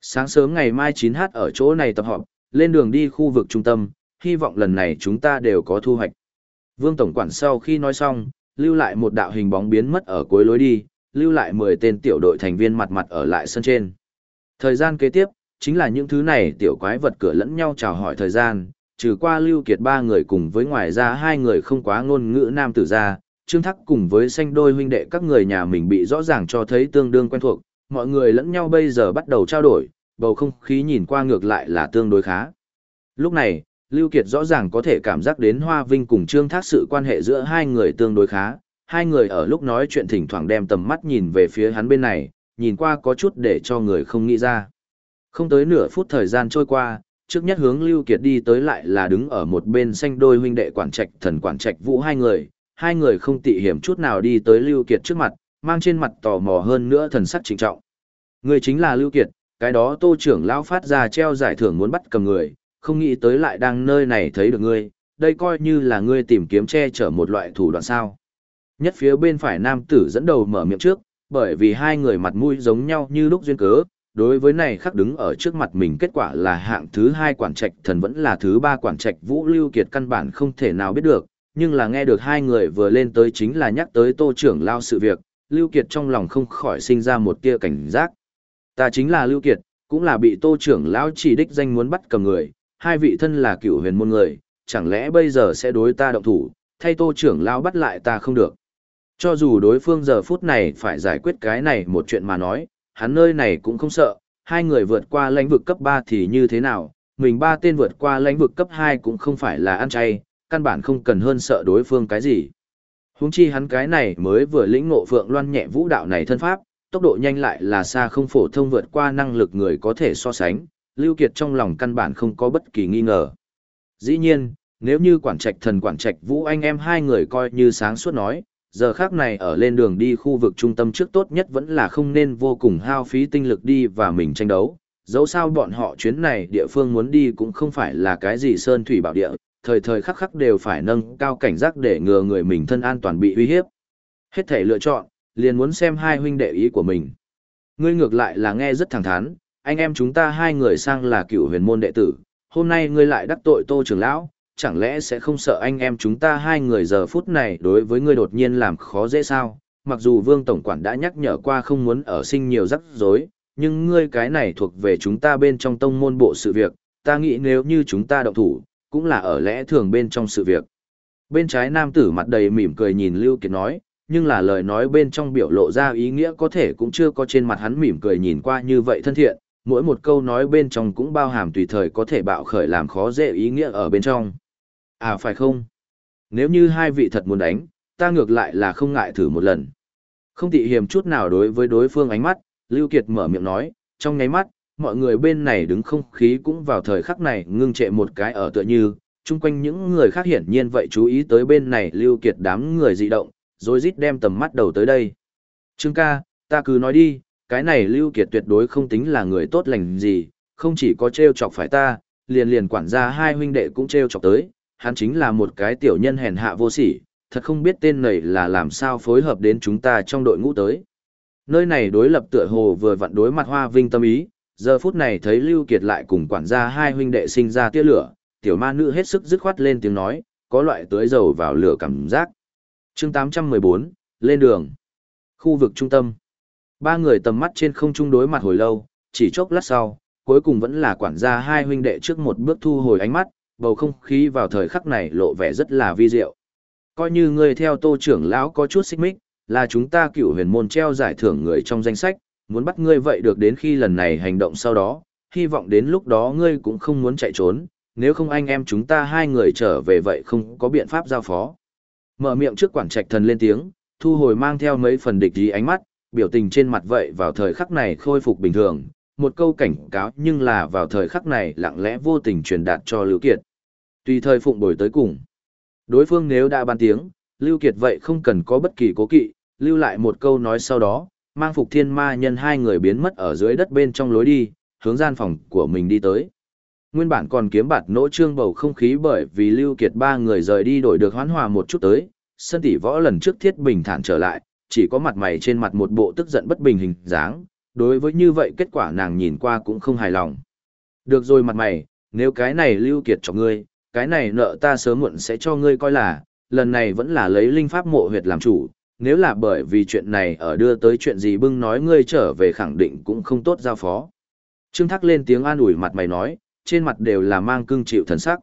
Sáng sớm ngày mai 9h ở chỗ này tập họp, lên đường đi khu vực trung tâm, hy vọng lần này chúng ta đều có thu hoạch. Vương Tổng quản sau khi nói xong, lưu lại một đạo hình bóng biến mất ở cuối lối đi, lưu lại 10 tên tiểu đội thành viên mặt mặt ở lại sân trên. Thời gian kế tiếp, chính là những thứ này tiểu quái vật cửa lẫn nhau chào hỏi thời gian, trừ qua lưu kiệt ba người cùng với ngoài ra hai người không quá ngôn ngữ nam tử ra, Trương Thắc cùng với xanh đôi huynh đệ các người nhà mình bị rõ ràng cho thấy tương đương quen thuộc, mọi người lẫn nhau bây giờ bắt đầu trao đổi, bầu không khí nhìn qua ngược lại là tương đối khá. Lúc này, Lưu Kiệt rõ ràng có thể cảm giác đến Hoa Vinh cùng Trương Thác sự quan hệ giữa hai người tương đối khá, hai người ở lúc nói chuyện thỉnh thoảng đem tầm mắt nhìn về phía hắn bên này, nhìn qua có chút để cho người không nghĩ ra. Không tới nửa phút thời gian trôi qua, trước nhất hướng Lưu Kiệt đi tới lại là đứng ở một bên xanh đôi huynh đệ quản trạch thần quản trạch vũ hai người, hai người không tị hiểm chút nào đi tới Lưu Kiệt trước mặt, mang trên mặt tò mò hơn nữa thần sắc trịnh trọng. Người chính là Lưu Kiệt, cái đó tô trưởng lão phát ra treo giải thưởng muốn bắt cầm người, không nghĩ tới lại đang nơi này thấy được ngươi, đây coi như là ngươi tìm kiếm che chở một loại thủ đoạn sao. Nhất phía bên phải nam tử dẫn đầu mở miệng trước, bởi vì hai người mặt mũi giống nhau như lúc duyên cớ, đối với này khắc đứng ở trước mặt mình kết quả là hạng thứ hai quản trạch thần vẫn là thứ ba quản trạch vũ lưu kiệt căn bản không thể nào biết được, nhưng là nghe được hai người vừa lên tới chính là nhắc tới tô trưởng lao sự việc, lưu kiệt trong lòng không khỏi sinh ra một tia cảnh giác. Ta chính là lưu kiệt, cũng là bị tô trưởng lão chỉ đích danh muốn bắt cầm người, hai vị thân là cựu huyền môn người, chẳng lẽ bây giờ sẽ đối ta động thủ, thay tô trưởng lao bắt lại ta không được. Cho dù đối phương giờ phút này phải giải quyết cái này một chuyện mà nói, hắn nơi này cũng không sợ, hai người vượt qua lãnh vực cấp 3 thì như thế nào, mình ba tên vượt qua lãnh vực cấp 2 cũng không phải là ăn chay, căn bản không cần hơn sợ đối phương cái gì. Huống chi hắn cái này mới vừa lĩnh ngộ phượng loan nhẹ vũ đạo này thân pháp, tốc độ nhanh lại là xa không phổ thông vượt qua năng lực người có thể so sánh, Lưu Kiệt trong lòng căn bản không có bất kỳ nghi ngờ. Dĩ nhiên, nếu như quản trạch thần quản trạch vũ anh em hai người coi như sáng suốt nói, giờ khác này ở lên đường đi khu vực trung tâm trước tốt nhất vẫn là không nên vô cùng hao phí tinh lực đi và mình tranh đấu. Dẫu sao bọn họ chuyến này địa phương muốn đi cũng không phải là cái gì sơn thủy bảo địa, thời thời khắc khắc đều phải nâng cao cảnh giác để ngừa người mình thân an toàn bị uy hiếp. Hết thể lựa chọn, liền muốn xem hai huynh đệ ý của mình. Ngươi ngược lại là nghe rất thẳng thắn, anh em chúng ta hai người sang là cựu huyền môn đệ tử, hôm nay ngươi lại đắc tội tô trưởng lão, chẳng lẽ sẽ không sợ anh em chúng ta hai người giờ phút này đối với ngươi đột nhiên làm khó dễ sao? Mặc dù Vương Tổng Quản đã nhắc nhở qua không muốn ở sinh nhiều rắc rối, nhưng ngươi cái này thuộc về chúng ta bên trong tông môn bộ sự việc, ta nghĩ nếu như chúng ta động thủ, cũng là ở lẽ thường bên trong sự việc. Bên trái nam tử mặt đầy mỉm cười nhìn Lưu Kiệt nói, nhưng là lời nói bên trong biểu lộ ra ý nghĩa có thể cũng chưa có trên mặt hắn mỉm cười nhìn qua như vậy thân thiện, mỗi một câu nói bên trong cũng bao hàm tùy thời có thể bạo khởi làm khó dễ ý nghĩa ở bên trong. À phải không? Nếu như hai vị thật muốn đánh, ta ngược lại là không ngại thử một lần. Không tị hiểm chút nào đối với đối phương ánh mắt, Lưu Kiệt mở miệng nói, trong nháy mắt, mọi người bên này đứng không khí cũng vào thời khắc này ngưng trệ một cái ở tựa như, chung quanh những người khác hiển nhiên vậy chú ý tới bên này Lưu Kiệt đám người dị động, rồi rít đem tầm mắt đầu tới đây. Trương ca, ta cứ nói đi, cái này Lưu Kiệt tuyệt đối không tính là người tốt lành gì, không chỉ có treo chọc phải ta, liền liền quản gia hai huynh đệ cũng treo chọc tới, hắn chính là một cái tiểu nhân hèn hạ vô sỉ, thật không biết tên này là làm sao phối hợp đến chúng ta trong đội ngũ tới. Nơi này đối lập tựa hồ vừa vặn đối mặt hoa vinh tâm ý, giờ phút này thấy Lưu Kiệt lại cùng quản gia hai huynh đệ sinh ra tia lửa, tiểu ma nữ hết sức dứt khoát lên tiếng nói, có loại tưới dầu vào lửa cảm giác. Chương 814, lên đường. Khu vực trung tâm. Ba người tầm mắt trên không trung đối mặt hồi lâu, chỉ chốc lát sau, cuối cùng vẫn là quản gia hai huynh đệ trước một bước thu hồi ánh mắt, bầu không khí vào thời khắc này lộ vẻ rất là vi diệu. Coi như người theo tô trưởng lão có chút xích mích, là chúng ta cựu huyền môn treo giải thưởng người trong danh sách, muốn bắt ngươi vậy được đến khi lần này hành động sau đó, hy vọng đến lúc đó ngươi cũng không muốn chạy trốn, nếu không anh em chúng ta hai người trở về vậy không có biện pháp giao phó. Mở miệng trước quản trạch thần lên tiếng, thu hồi mang theo mấy phần địch ý ánh mắt, biểu tình trên mặt vậy vào thời khắc này khôi phục bình thường, một câu cảnh cáo nhưng là vào thời khắc này lặng lẽ vô tình truyền đạt cho Lưu Kiệt. Tùy thời phụng bồi tới cùng. Đối phương nếu đã ban tiếng, Lưu Kiệt vậy không cần có bất kỳ cố kỵ, lưu lại một câu nói sau đó, mang phục thiên ma nhân hai người biến mất ở dưới đất bên trong lối đi, hướng gian phòng của mình đi tới. Nguyên bản còn kiếm bạt nỗ trương bầu không khí bởi vì Lưu Kiệt ba người rời đi đổi được hoán hòa một chút tới, sân tỷ võ lần trước thiết bình thản trở lại, chỉ có mặt mày trên mặt một bộ tức giận bất bình hình dáng, đối với như vậy kết quả nàng nhìn qua cũng không hài lòng. Được rồi mặt mày, nếu cái này Lưu Kiệt cho ngươi, cái này nợ ta sớm muộn sẽ cho ngươi coi là, lần này vẫn là lấy linh pháp mộ huyệt làm chủ, nếu là bởi vì chuyện này ở đưa tới chuyện gì bưng nói ngươi trở về khẳng định cũng không tốt giao phó. Trương Thác lên tiếng an ủi mặt mày nói, trên mặt đều là mang cưng chịu thần sắc.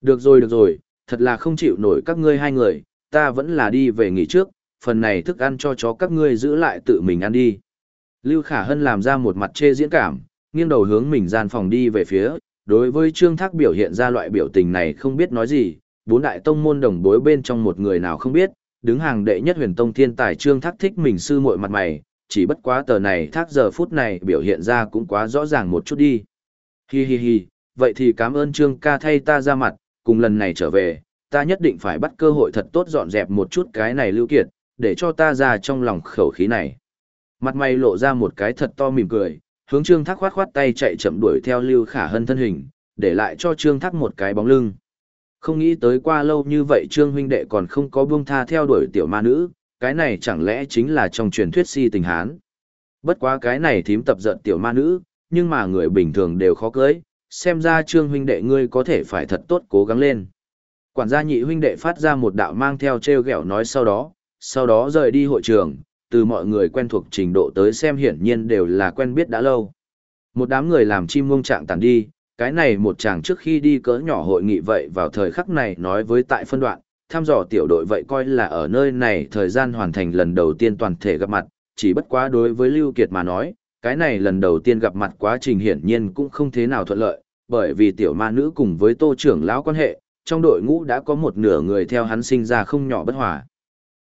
Được rồi được rồi, thật là không chịu nổi các ngươi hai người, ta vẫn là đi về nghỉ trước, phần này thức ăn cho chó các ngươi giữ lại tự mình ăn đi. Lưu Khả Hân làm ra một mặt chê diễn cảm, nghiêng đầu hướng mình gian phòng đi về phía, đối với Trương Thác biểu hiện ra loại biểu tình này không biết nói gì, bốn đại tông môn đồng bối bên trong một người nào không biết, đứng hàng đệ nhất huyền tông thiên tài Trương Thác thích mình sư muội mặt mày, chỉ bất quá tờ này thác giờ phút này biểu hiện ra cũng quá rõ ràng một chút đi. Hi hi hi, vậy thì cảm ơn Trương ca thay ta ra mặt, cùng lần này trở về, ta nhất định phải bắt cơ hội thật tốt dọn dẹp một chút cái này lưu kiệt, để cho ta ra trong lòng khẩu khí này. Mặt mày lộ ra một cái thật to mỉm cười, hướng Trương Thác khoát khoát tay chạy chậm đuổi theo Lưu Khả Hân thân hình, để lại cho Trương Thác một cái bóng lưng. Không nghĩ tới qua lâu như vậy Trương huynh đệ còn không có buông tha theo đuổi tiểu ma nữ, cái này chẳng lẽ chính là trong truyền thuyết si tình hán. Bất quá cái này thím tập giận tiểu ma nữ, nhưng mà người bình thường đều khó cưới, xem ra Trương huynh đệ ngươi có thể phải thật tốt cố gắng lên. Quản gia nhị huynh đệ phát ra một đạo mang theo treo gẹo nói sau đó, sau đó rời đi hội trường, từ mọi người quen thuộc trình độ tới xem hiển nhiên đều là quen biết đã lâu. Một đám người làm chim mông trạng tàn đi, cái này một chàng trước khi đi cỡ nhỏ hội nghị vậy vào thời khắc này nói với tại phân đoạn, thăm dò tiểu đội vậy coi là ở nơi này thời gian hoàn thành lần đầu tiên toàn thể gặp mặt, chỉ bất quá đối với Lưu Kiệt mà nói, cái này lần đầu tiên gặp mặt quá trình hiển nhiên cũng không thế nào thuận lợi, bởi vì tiểu ma nữ cùng với tô trưởng lão quan hệ, trong đội ngũ đã có một nửa người theo hắn sinh ra không nhỏ bất hòa.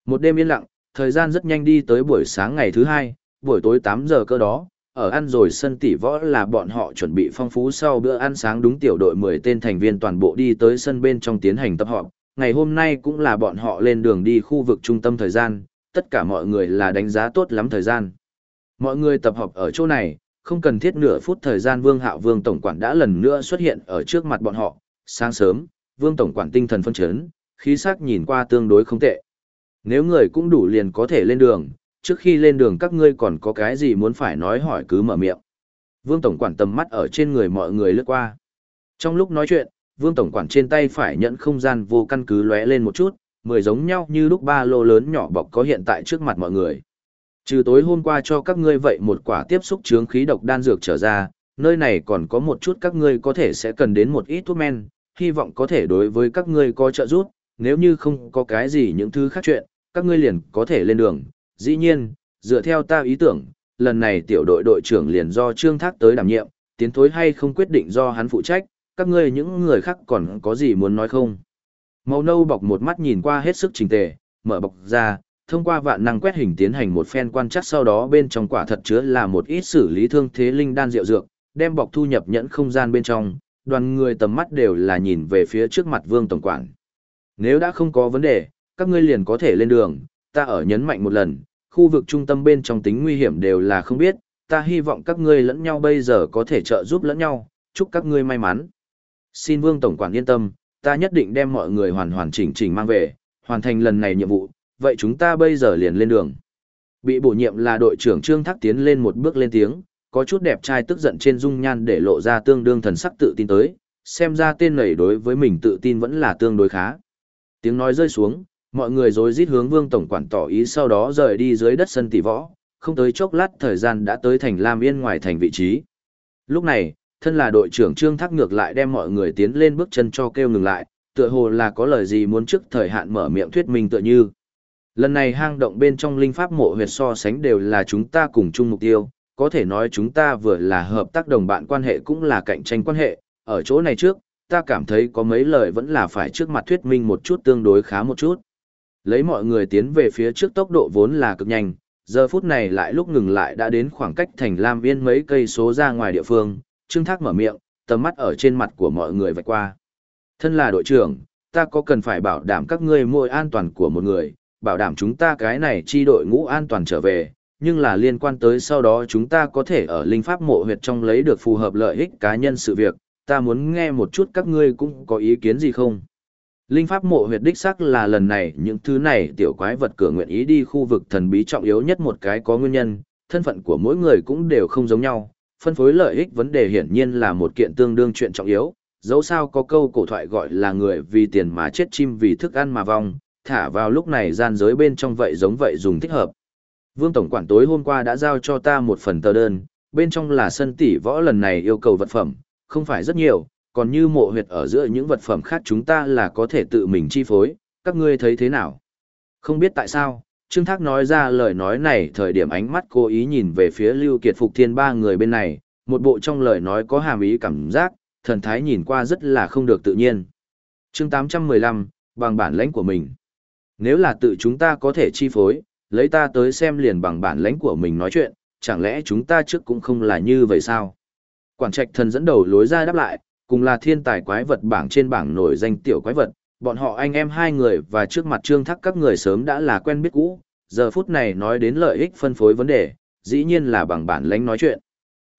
Một đêm yên lặng, thời gian rất nhanh đi tới buổi sáng ngày thứ hai, buổi tối 8 giờ cơ đó, ở ăn rồi sân tỷ võ là bọn họ chuẩn bị phong phú sau bữa ăn sáng đúng tiểu đội 10 tên thành viên toàn bộ đi tới sân bên trong tiến hành tập họp. Ngày hôm nay cũng là bọn họ lên đường đi khu vực trung tâm thời gian, tất cả mọi người là đánh giá tốt lắm thời gian. Mọi người tập họp ở chỗ này, không cần thiết nửa phút thời gian Vương Hạo Vương Tổng Quản đã lần nữa xuất hiện ở trước mặt bọn họ. Sáng sớm, Vương Tổng Quản tinh thần phân chấn, khí sắc nhìn qua tương đối không tệ. Nếu người cũng đủ liền có thể lên đường, trước khi lên đường các ngươi còn có cái gì muốn phải nói hỏi cứ mở miệng. Vương Tổng Quản tầm mắt ở trên người mọi người lướt qua. Trong lúc nói chuyện, Vương Tổng Quản trên tay phải nhận không gian vô căn cứ lóe lên một chút, mười giống nhau như lúc ba lô lớn nhỏ bọc có hiện tại trước mặt mọi người. Trừ tối hôm qua cho các ngươi vậy một quả tiếp xúc chướng khí độc đan dược trở ra, nơi này còn có một chút các ngươi có thể sẽ cần đến một ít thuốc men, hy vọng có thể đối với các ngươi có trợ giúp, nếu như không có cái gì những thứ khác chuyện, các ngươi liền có thể lên đường. Dĩ nhiên, dựa theo ta ý tưởng, lần này tiểu đội đội trưởng liền do Trương Thác tới đảm nhiệm, tiến thối hay không quyết định do hắn phụ trách, các ngươi những người khác còn có gì muốn nói không? Màu nâu bọc một mắt nhìn qua hết sức trình tề, mở bọc ra, thông qua vạn năng quét hình tiến hành một phen quan chắc sau đó bên trong quả thật chứa là một ít xử lý thương thế linh đan rượu dược, đem bọc thu nhập nhẫn không gian bên trong, đoàn người tầm mắt đều là nhìn về phía trước mặt Vương tổng quản. Nếu đã không có vấn đề, các ngươi liền có thể lên đường, ta ở nhấn mạnh một lần, khu vực trung tâm bên trong tính nguy hiểm đều là không biết, ta hy vọng các ngươi lẫn nhau bây giờ có thể trợ giúp lẫn nhau, chúc các ngươi may mắn. Xin Vương tổng quản yên tâm, ta nhất định đem mọi người hoàn hoàn chỉnh chỉnh mang về, hoàn thành lần này nhiệm vụ, vậy chúng ta bây giờ liền lên đường. Bị bổ nhiệm là đội trưởng Trương Thác tiến lên một bước lên tiếng, có chút đẹp trai tức giận trên dung nhan để lộ ra tương đương thần sắc tự tin tới, xem ra tên này đối với mình tự tin vẫn là tương đối khá. Tiếng nói rơi xuống, mọi người rối rít hướng Vương tổng quản tỏ ý sau đó rời đi dưới đất sân tỷ võ, không tới chốc lát thời gian đã tới thành Lam Yên ngoài thành vị trí. Lúc này, thân là đội trưởng Trương Thác ngược lại đem mọi người tiến lên bước chân cho kêu ngừng lại, tựa hồ là có lời gì muốn trước thời hạn mở miệng thuyết minh tựa như. Lần này hang động bên trong linh pháp mộ huyệt so sánh đều là chúng ta cùng chung mục tiêu, có thể nói chúng ta vừa là hợp tác đồng bạn quan hệ cũng là cạnh tranh quan hệ, ở chỗ này trước, ta cảm thấy có mấy lời vẫn là phải trước mặt thuyết minh một chút tương đối khá một chút. Lấy mọi người tiến về phía trước tốc độ vốn là cực nhanh, giờ phút này lại lúc ngừng lại đã đến khoảng cách thành Lam Viên mấy cây số ra ngoài địa phương, Trương Thác mở miệng, tầm mắt ở trên mặt của mọi người vạch qua. Thân là đội trưởng, ta có cần phải bảo đảm các ngươi mỗi an toàn của một người, bảo đảm chúng ta cái này chi đội ngũ an toàn trở về, nhưng là liên quan tới sau đó chúng ta có thể ở linh pháp mộ huyệt trong lấy được phù hợp lợi ích cá nhân sự việc, ta muốn nghe một chút các ngươi cũng có ý kiến gì không? Linh pháp mộ huyệt đích sắc là lần này những thứ này tiểu quái vật cửa nguyện ý đi khu vực thần bí trọng yếu nhất một cái có nguyên nhân, thân phận của mỗi người cũng đều không giống nhau, phân phối lợi ích vấn đề hiển nhiên là một kiện tương đương chuyện trọng yếu, dẫu sao có câu cổ thoại gọi là người vì tiền mà chết chim vì thức ăn mà vong, thả vào lúc này gian giới bên trong vậy giống vậy dùng thích hợp. Vương Tổng quản tối hôm qua đã giao cho ta một phần tờ đơn, bên trong là sân tỷ võ lần này yêu cầu vật phẩm, không phải rất nhiều, còn như mộ huyệt ở giữa những vật phẩm khác chúng ta là có thể tự mình chi phối, các ngươi thấy thế nào? Không biết tại sao, Trương Thác nói ra lời nói này thời điểm ánh mắt cố ý nhìn về phía Lưu Kiệt Phục Thiên ba người bên này, một bộ trong lời nói có hàm ý cảm giác, thần thái nhìn qua rất là không được tự nhiên. Chương 815, bằng bản lãnh của mình. Nếu là tự chúng ta có thể chi phối, lấy ta tới xem liền bằng bản lãnh của mình nói chuyện, chẳng lẽ chúng ta trước cũng không là như vậy sao? Quản trạch thần dẫn đầu lối ra đáp lại, cùng là thiên tài quái vật bảng trên bảng nổi danh tiểu quái vật, bọn họ anh em hai người và trước mặt trương thắc các người sớm đã là quen biết cũ, giờ phút này nói đến lợi ích phân phối vấn đề, dĩ nhiên là bằng bản lãnh nói chuyện.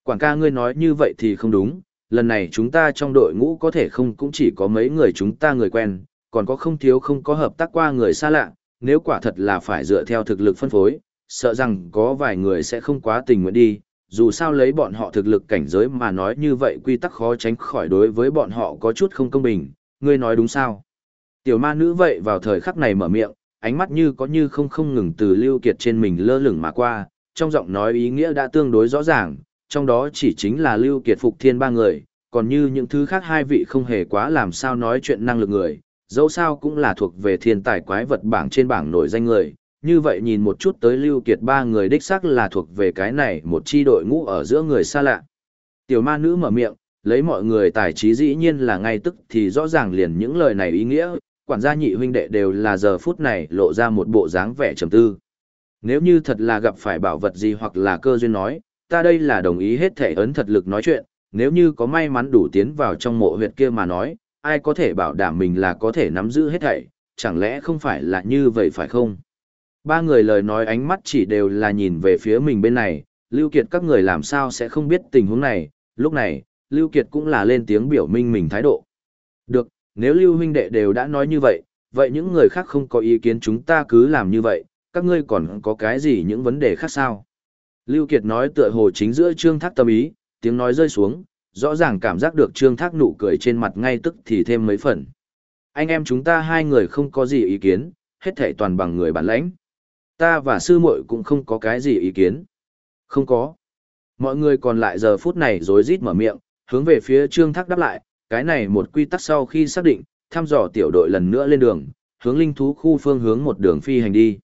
Quản ca ngươi nói như vậy thì không đúng, lần này chúng ta trong đội ngũ có thể không cũng chỉ có mấy người chúng ta người quen, còn có không thiếu không có hợp tác qua người xa lạ, nếu quả thật là phải dựa theo thực lực phân phối, sợ rằng có vài người sẽ không quá tình nguyện đi, dù sao lấy bọn họ thực lực cảnh giới mà nói như vậy quy tắc khó tránh khỏi đối với bọn họ có chút không công bình, ngươi nói đúng sao? Tiểu ma nữ vậy vào thời khắc này mở miệng, ánh mắt như có như không không ngừng từ lưu kiệt trên mình lơ lửng mà qua, trong giọng nói ý nghĩa đã tương đối rõ ràng, trong đó chỉ chính là lưu kiệt phục thiên ba người, còn như những thứ khác hai vị không hề quá làm sao nói chuyện năng lực người, dẫu sao cũng là thuộc về thiên tài quái vật bảng trên bảng nổi danh người, như vậy nhìn một chút tới Lưu Kiệt ba người đích xác là thuộc về cái này một chi đội ngũ ở giữa người xa lạ. Tiểu ma nữ mở miệng, lấy mọi người tài trí dĩ nhiên là ngay tức thì rõ ràng liền những lời này ý nghĩa, quản gia nhị huynh đệ đều là giờ phút này lộ ra một bộ dáng vẻ trầm tư. Nếu như thật là gặp phải bảo vật gì hoặc là cơ duyên nói, ta đây là đồng ý hết thể ấn thật lực nói chuyện, nếu như có may mắn đủ tiến vào trong mộ huyệt kia mà nói, ai có thể bảo đảm mình là có thể nắm giữ hết thảy, chẳng lẽ không phải là như vậy phải không? Ba người lời nói ánh mắt chỉ đều là nhìn về phía mình bên này, Lưu Kiệt các người làm sao sẽ không biết tình huống này, lúc này, Lưu Kiệt cũng là lên tiếng biểu minh mình thái độ. Được, nếu Lưu huynh đệ đều đã nói như vậy, vậy những người khác không có ý kiến chúng ta cứ làm như vậy, các ngươi còn có cái gì những vấn đề khác sao? Lưu Kiệt nói tựa hồ chính giữa Trương Thác tâm ý, tiếng nói rơi xuống, rõ ràng cảm giác được Trương Thác nụ cười trên mặt ngay tức thì thêm mấy phần. Anh em chúng ta hai người không có gì ý kiến, hết thảy toàn bằng người bản lãnh. Ta và sư muội cũng không có cái gì ý kiến. Không có. Mọi người còn lại giờ phút này rối rít mở miệng, hướng về phía Trương Thác đáp lại, cái này một quy tắc sau khi xác định, thăm dò tiểu đội lần nữa lên đường, hướng linh thú khu phương hướng một đường phi hành đi.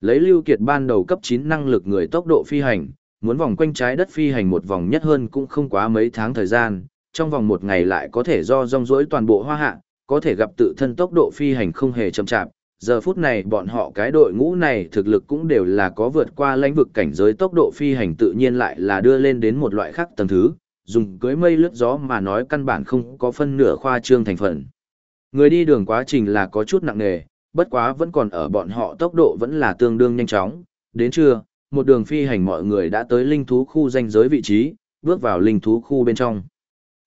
Lấy Lưu Kiệt ban đầu cấp 9 năng lực người tốc độ phi hành, muốn vòng quanh trái đất phi hành một vòng nhất hơn cũng không quá mấy tháng thời gian, trong vòng một ngày lại có thể do rong rỗi toàn bộ hoa hạ, có thể gặp tự thân tốc độ phi hành không hề chậm chạp. Giờ phút này bọn họ cái đội ngũ này thực lực cũng đều là có vượt qua lãnh vực cảnh giới tốc độ phi hành tự nhiên lại là đưa lên đến một loại khác tầng thứ, dùng cưới mây lướt gió mà nói căn bản không có phân nửa khoa trương thành phần. Người đi đường quá trình là có chút nặng nề, bất quá vẫn còn ở bọn họ tốc độ vẫn là tương đương nhanh chóng. Đến trưa, một đường phi hành mọi người đã tới linh thú khu danh giới vị trí, bước vào linh thú khu bên trong.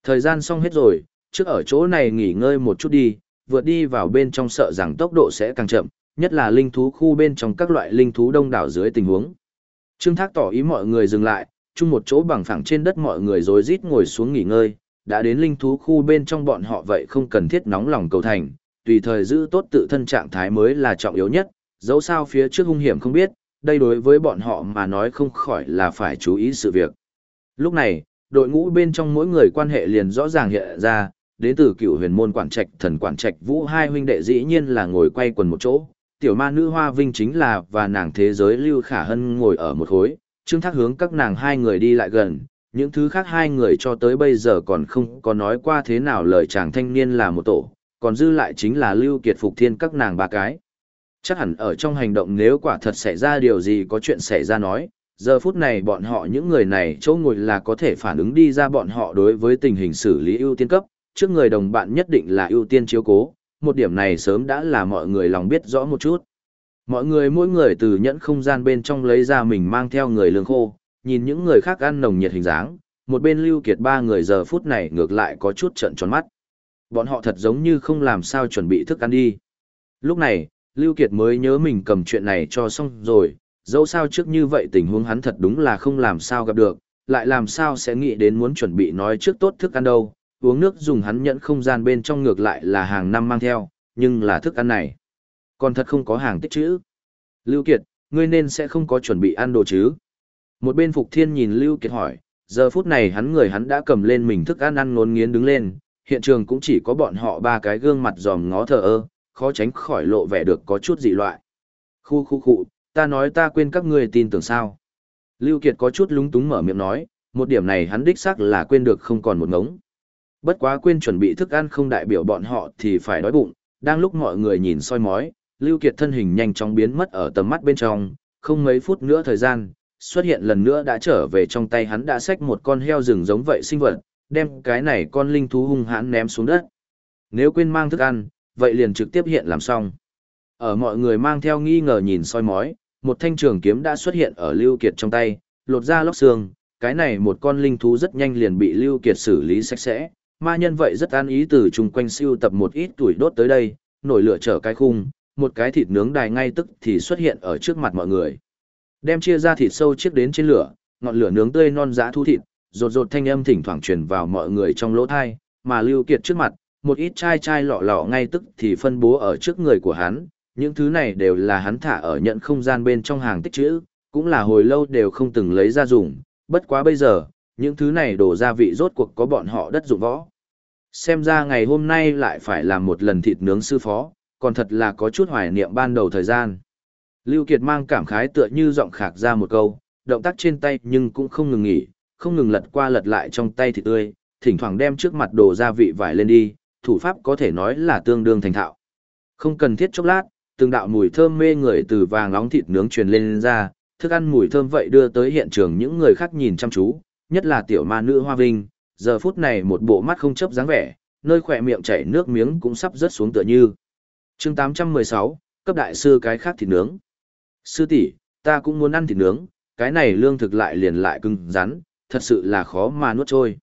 Thời gian xong hết rồi, trước ở chỗ này nghỉ ngơi một chút đi, vượt đi vào bên trong sợ rằng tốc độ sẽ càng chậm, nhất là linh thú khu bên trong các loại linh thú đông đảo dưới tình huống. Trương Thác tỏ ý mọi người dừng lại, chung một chỗ bằng phẳng trên đất mọi người rồi rít ngồi xuống nghỉ ngơi, đã đến linh thú khu bên trong bọn họ vậy không cần thiết nóng lòng cầu thành, tùy thời giữ tốt tự thân trạng thái mới là trọng yếu nhất, dẫu sao phía trước hung hiểm không biết, đây đối với bọn họ mà nói không khỏi là phải chú ý sự việc. Lúc này, đội ngũ bên trong mỗi người quan hệ liền rõ ràng hiện ra, đến từ cựu huyền môn quản trạch thần quản trạch vũ hai huynh đệ dĩ nhiên là ngồi quay quần một chỗ, tiểu ma nữ hoa vinh chính là và nàng thế giới lưu khả hân ngồi ở một khối, trương thác hướng các nàng hai người đi lại gần, những thứ khác hai người cho tới bây giờ còn không có nói qua thế nào lời chàng thanh niên là một tổ, còn dư lại chính là lưu kiệt phục thiên các nàng ba cái. Chắc hẳn ở trong hành động nếu quả thật xảy ra điều gì có chuyện xảy ra nói, giờ phút này bọn họ những người này chỗ ngồi là có thể phản ứng đi ra bọn họ đối với tình hình xử lý ưu tiên cấp, trước người đồng bạn nhất định là ưu tiên chiếu cố, một điểm này sớm đã là mọi người lòng biết rõ một chút. Mọi người mỗi người từ nhẫn không gian bên trong lấy ra mình mang theo người lương khô, nhìn những người khác ăn nồng nhiệt hình dáng, một bên lưu kiệt ba người giờ phút này ngược lại có chút trận tròn mắt. Bọn họ thật giống như không làm sao chuẩn bị thức ăn đi. Lúc này, Lưu Kiệt mới nhớ mình cầm chuyện này cho xong rồi, dẫu sao trước như vậy tình huống hắn thật đúng là không làm sao gặp được, lại làm sao sẽ nghĩ đến muốn chuẩn bị nói trước tốt thức ăn đâu, uống nước dùng hắn nhận không gian bên trong ngược lại là hàng năm mang theo, nhưng là thức ăn này. Còn thật không có hàng tích chữ. Lưu Kiệt, ngươi nên sẽ không có chuẩn bị ăn đồ chứ. Một bên Phục Thiên nhìn Lưu Kiệt hỏi, giờ phút này hắn người hắn đã cầm lên mình thức ăn ăn ngốn nghiến đứng lên, hiện trường cũng chỉ có bọn họ ba cái gương mặt giòm ngó thờ ơ, khó tránh khỏi lộ vẻ được có chút dị loại. Khu khu khu, ta nói ta quên các ngươi tin tưởng sao. Lưu Kiệt có chút lúng túng mở miệng nói, một điểm này hắn đích xác là quên được không còn một ngống. Bất quá quên chuẩn bị thức ăn không đại biểu bọn họ thì phải đói bụng, đang lúc mọi người nhìn soi mói, Lưu Kiệt thân hình nhanh chóng biến mất ở tầm mắt bên trong, không mấy phút nữa thời gian, xuất hiện lần nữa đã trở về trong tay hắn đã xách một con heo rừng giống vậy sinh vật, đem cái này con linh thú hung hãn ném xuống đất. Nếu quên mang thức ăn, vậy liền trực tiếp hiện làm xong. Ở mọi người mang theo nghi ngờ nhìn soi mói, một thanh trường kiếm đã xuất hiện ở Lưu Kiệt trong tay, lột ra lóc xương, cái này một con linh thú rất nhanh liền bị Lưu Kiệt xử lý sạch sẽ, ma nhân vậy rất an ý từ chung quanh siêu tập một ít tuổi đốt tới đây, nổi lửa trở cái khung, một cái thịt nướng đài ngay tức thì xuất hiện ở trước mặt mọi người. Đem chia ra thịt sâu chiếc đến trên lửa, ngọn lửa nướng tươi non giá thú thịt, rột rột thanh âm thỉnh thoảng truyền vào mọi người trong lỗ thai, mà Lưu Kiệt trước mặt, một ít chai chai lọ lọ ngay tức thì phân bố ở trước người của hắn, những thứ này đều là hắn thả ở nhận không gian bên trong hàng tích trữ, cũng là hồi lâu đều không từng lấy ra dùng, bất quá bây giờ, những thứ này đổ gia vị rốt cuộc có bọn họ đất dụng võ. Xem ra ngày hôm nay lại phải làm một lần thịt nướng sư phó, còn thật là có chút hoài niệm ban đầu thời gian. Lưu Kiệt mang cảm khái tựa như giọng khạc ra một câu, động tác trên tay nhưng cũng không ngừng nghỉ, không ngừng lật qua lật lại trong tay thịt tươi, thỉnh thoảng đem trước mặt đồ gia vị vải lên đi, thủ pháp có thể nói là tương đương thành thạo. Không cần thiết chốc lát, từng đạo mùi thơm mê người từ vàng nóng thịt nướng truyền lên, lên ra, thức ăn mùi thơm vậy đưa tới hiện trường những người khác nhìn chăm chú, nhất là tiểu ma nữ Hoa Vinh, giờ phút này một bộ mắt không chấp dáng vẻ, nơi khỏe miệng chảy nước miếng cũng sắp rớt xuống tựa như. chương 816, cấp đại sư cái khác thịt nướng. Sư tỷ, ta cũng muốn ăn thịt nướng, cái này lương thực lại liền lại cứng rắn, thật sự là khó mà nuốt trôi.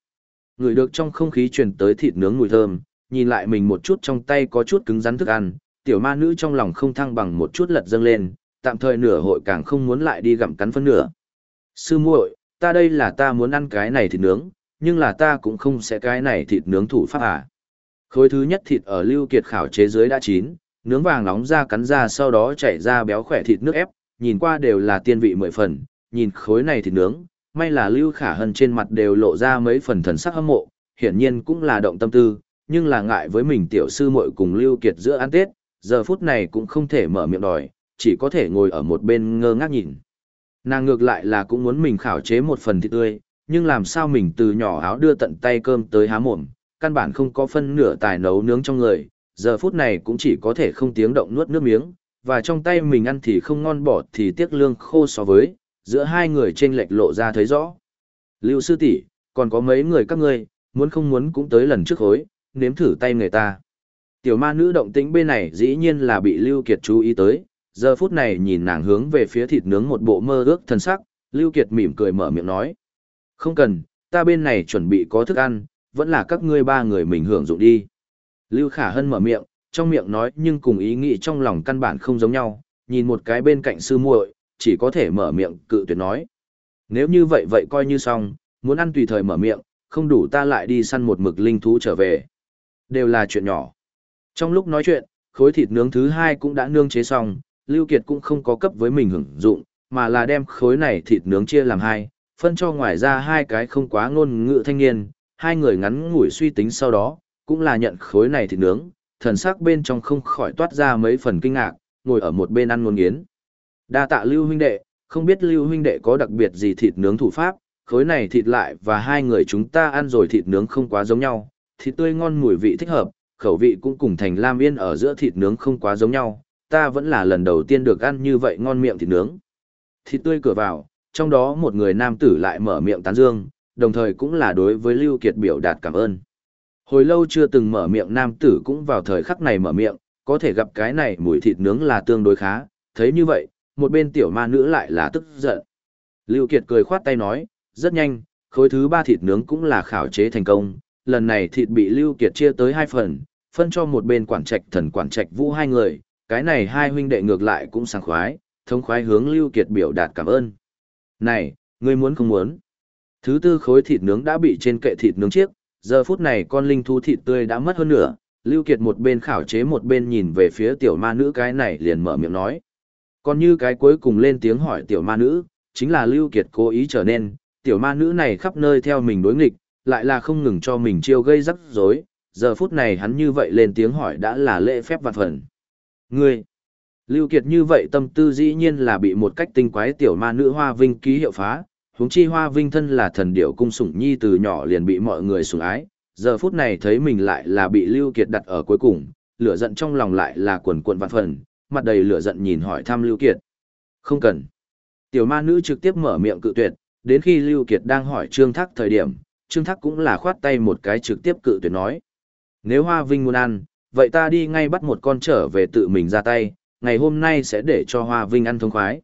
Người được trong không khí truyền tới thịt nướng mùi thơm, nhìn lại mình một chút trong tay có chút cứng rắn thức ăn, tiểu ma nữ trong lòng không thăng bằng một chút lật dâng lên, tạm thời nửa hội càng không muốn lại đi gặm cắn phân nửa. Sư muội, ta đây là ta muốn ăn cái này thịt nướng, nhưng là ta cũng không sẽ cái này thịt nướng thủ pháp à. Khối thứ nhất thịt ở lưu kiệt khảo chế dưới đã chín, nướng vàng nóng ra cắn ra sau đó chảy ra béo khỏe thịt nước ép, nhìn qua đều là tiên vị mười phần, nhìn khối này thịt nướng, may là lưu khả hân trên mặt đều lộ ra mấy phần thần sắc hâm mộ, hiển nhiên cũng là động tâm tư, nhưng là ngại với mình tiểu sư muội cùng lưu kiệt giữa ăn tết, giờ phút này cũng không thể mở miệng đòi, chỉ có thể ngồi ở một bên ngơ ngác nhìn. Nàng ngược lại là cũng muốn mình khảo chế một phần thịt tươi, nhưng làm sao mình từ nhỏ áo đưa tận tay cơm tới há mồm, căn bản không có phân nửa tài nấu nướng trong người, giờ phút này cũng chỉ có thể không tiếng động nuốt nước miếng, và trong tay mình ăn thì không ngon bỏ thì tiếc lương khô so với, giữa hai người trên lệch lộ ra thấy rõ. Lưu sư tỷ, còn có mấy người các ngươi, muốn không muốn cũng tới lần trước hối, nếm thử tay người ta. Tiểu ma nữ động tĩnh bên này dĩ nhiên là bị Lưu Kiệt chú ý tới, giờ phút này nhìn nàng hướng về phía thịt nướng một bộ mơ ước thân sắc, Lưu Kiệt mỉm cười mở miệng nói. Không cần, ta bên này chuẩn bị có thức ăn, vẫn là các ngươi ba người mình hưởng dụng đi. Lưu Khả Hân mở miệng, trong miệng nói nhưng cùng ý nghĩ trong lòng căn bản không giống nhau, nhìn một cái bên cạnh sư muội, chỉ có thể mở miệng cự tuyệt nói. Nếu như vậy vậy coi như xong, muốn ăn tùy thời mở miệng, không đủ ta lại đi săn một mực linh thú trở về. Đều là chuyện nhỏ. Trong lúc nói chuyện, khối thịt nướng thứ hai cũng đã nương chế xong, Lưu Kiệt cũng không có cấp với mình hưởng dụng, mà là đem khối này thịt nướng chia làm hai, phân cho ngoài ra hai cái không quá ngôn ngữ thanh niên, hai người ngắn ngủi suy tính sau đó, cũng là nhận khối này thịt nướng, thần sắc bên trong không khỏi toát ra mấy phần kinh ngạc, ngồi ở một bên ăn ngôn nghiến. Đa tạ Lưu huynh đệ, không biết Lưu huynh đệ có đặc biệt gì thịt nướng thủ pháp, khối này thịt lại và hai người chúng ta ăn rồi thịt nướng không quá giống nhau, thịt tươi ngon mùi vị thích hợp, khẩu vị cũng cùng thành lam yên ở giữa thịt nướng không quá giống nhau, ta vẫn là lần đầu tiên được ăn như vậy ngon miệng thịt nướng. Thịt tươi cửa vào, trong đó một người nam tử lại mở miệng tán dương, đồng thời cũng là đối với Lưu Kiệt biểu đạt cảm ơn. Hồi lâu chưa từng mở miệng nam tử cũng vào thời khắc này mở miệng, có thể gặp cái này mùi thịt nướng là tương đối khá, thấy như vậy, một bên tiểu ma nữ lại là tức giận. Lưu Kiệt cười khoát tay nói, rất nhanh, khối thứ ba thịt nướng cũng là khảo chế thành công, lần này thịt bị Lưu Kiệt chia tới hai phần, phân cho một bên quản trạch thần quản trạch vũ hai người, cái này hai huynh đệ ngược lại cũng sảng khoái, thống khoái hướng Lưu Kiệt biểu đạt cảm ơn. Này, ngươi muốn không muốn? Thứ tư khối thịt nướng đã bị trên kệ thịt nướng chiếc, giờ phút này con linh thú thịt tươi đã mất hơn nửa, Lưu Kiệt một bên khảo chế một bên nhìn về phía tiểu ma nữ cái này liền mở miệng nói. Còn như cái cuối cùng lên tiếng hỏi tiểu ma nữ, chính là Lưu Kiệt cố ý trở nên, tiểu ma nữ này khắp nơi theo mình đối nghịch, lại là không ngừng cho mình chiêu gây rắc rối, giờ phút này hắn như vậy lên tiếng hỏi đã là lễ phép vạn phần. Ngươi, Lưu Kiệt như vậy tâm tư dĩ nhiên là bị một cách tinh quái tiểu ma nữ Hoa Vinh ký hiệu phá, huống chi Hoa Vinh thân là thần điểu cung sủng nhi từ nhỏ liền bị mọi người sủng ái, giờ phút này thấy mình lại là bị Lưu Kiệt đặt ở cuối cùng, lửa giận trong lòng lại là cuồn cuộn vạn phần, mặt đầy lửa giận nhìn hỏi thăm Lưu Kiệt. Không cần. Tiểu ma nữ trực tiếp mở miệng cự tuyệt, đến khi Lưu Kiệt đang hỏi Trương Thác thời điểm, Trương Thác cũng là khoát tay một cái trực tiếp cự tuyệt nói. Nếu Hoa Vinh muốn ăn, vậy ta đi ngay bắt một con trở về tự mình ra tay, ngày hôm nay sẽ để cho Hoa Vinh ăn thông khoái.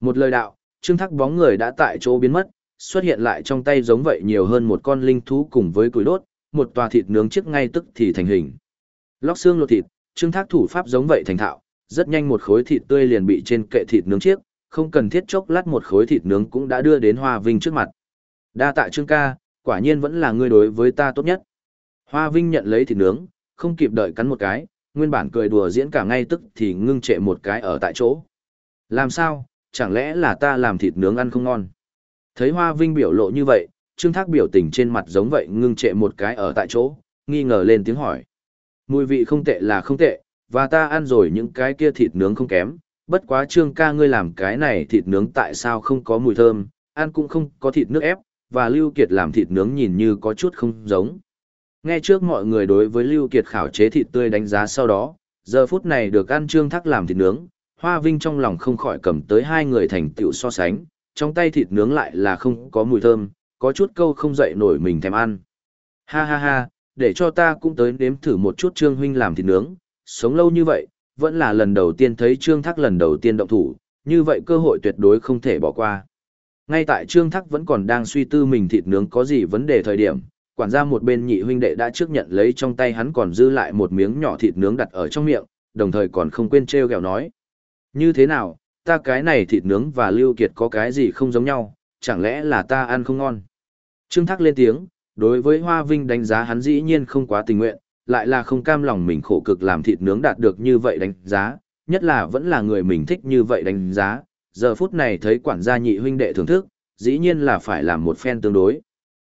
Một lời đạo, Trương Thác bóng người đã tại chỗ biến mất, xuất hiện lại trong tay giống vậy nhiều hơn một con linh thú cùng với củi đốt, một tòa thịt nướng trước ngay tức thì thành hình. Lóc xương lột thịt, Trương Thác thủ pháp giống vậy thành thạo, rất nhanh một khối thịt tươi liền bị trên kệ thịt nướng chiếc, không cần thiết chốc lát một khối thịt nướng cũng đã đưa đến Hoa Vinh trước mặt. Đa tạ Trương ca, quả nhiên vẫn là ngươi đối với ta tốt nhất. Hoa Vinh nhận lấy thịt nướng, không kịp đợi cắn một cái, nguyên bản cười đùa diễn cả ngay tức thì ngưng trệ một cái ở tại chỗ. Làm sao, chẳng lẽ là ta làm thịt nướng ăn không ngon? Thấy Hoa Vinh biểu lộ như vậy, Trương Thác biểu tình trên mặt giống vậy ngưng trệ một cái ở tại chỗ, nghi ngờ lên tiếng hỏi. Mùi vị không tệ là không tệ, và ta ăn rồi những cái kia thịt nướng không kém, bất quá Trương ca ngươi làm cái này thịt nướng tại sao không có mùi thơm, ăn cũng không có thịt nước ép, và Lưu Kiệt làm thịt nướng nhìn như có chút không giống. Nghe trước mọi người đối với Lưu Kiệt khảo chế thịt tươi đánh giá sau đó, giờ phút này được ăn Trương Thác làm thịt nướng, Hoa Vinh trong lòng không khỏi cầm tới hai người thành tựu so sánh, trong tay thịt nướng lại là không có mùi thơm, có chút câu không dậy nổi mình thèm ăn. Ha ha ha, để cho ta cũng tới nếm thử một chút Trương Huynh làm thịt nướng, sống lâu như vậy, vẫn là lần đầu tiên thấy Trương Thác lần đầu tiên động thủ, như vậy cơ hội tuyệt đối không thể bỏ qua. Ngay tại Trương Thác vẫn còn đang suy tư mình thịt nướng có gì vấn đề thời điểm, quản gia một bên nhị huynh đệ đã trước nhận lấy trong tay hắn còn dư lại một miếng nhỏ thịt nướng đặt ở trong miệng, đồng thời còn không quên treo gẹo nói. Như thế nào, ta cái này thịt nướng và Lưu Kiệt có cái gì không giống nhau, chẳng lẽ là ta ăn không ngon? Trương Thác lên tiếng, đối với Hoa Vinh đánh giá hắn dĩ nhiên không quá tình nguyện, lại là không cam lòng mình khổ cực làm thịt nướng đạt được như vậy đánh giá, nhất là vẫn là người mình thích như vậy đánh giá, giờ phút này thấy quản gia nhị huynh đệ thưởng thức, dĩ nhiên là phải làm một phen tương đối.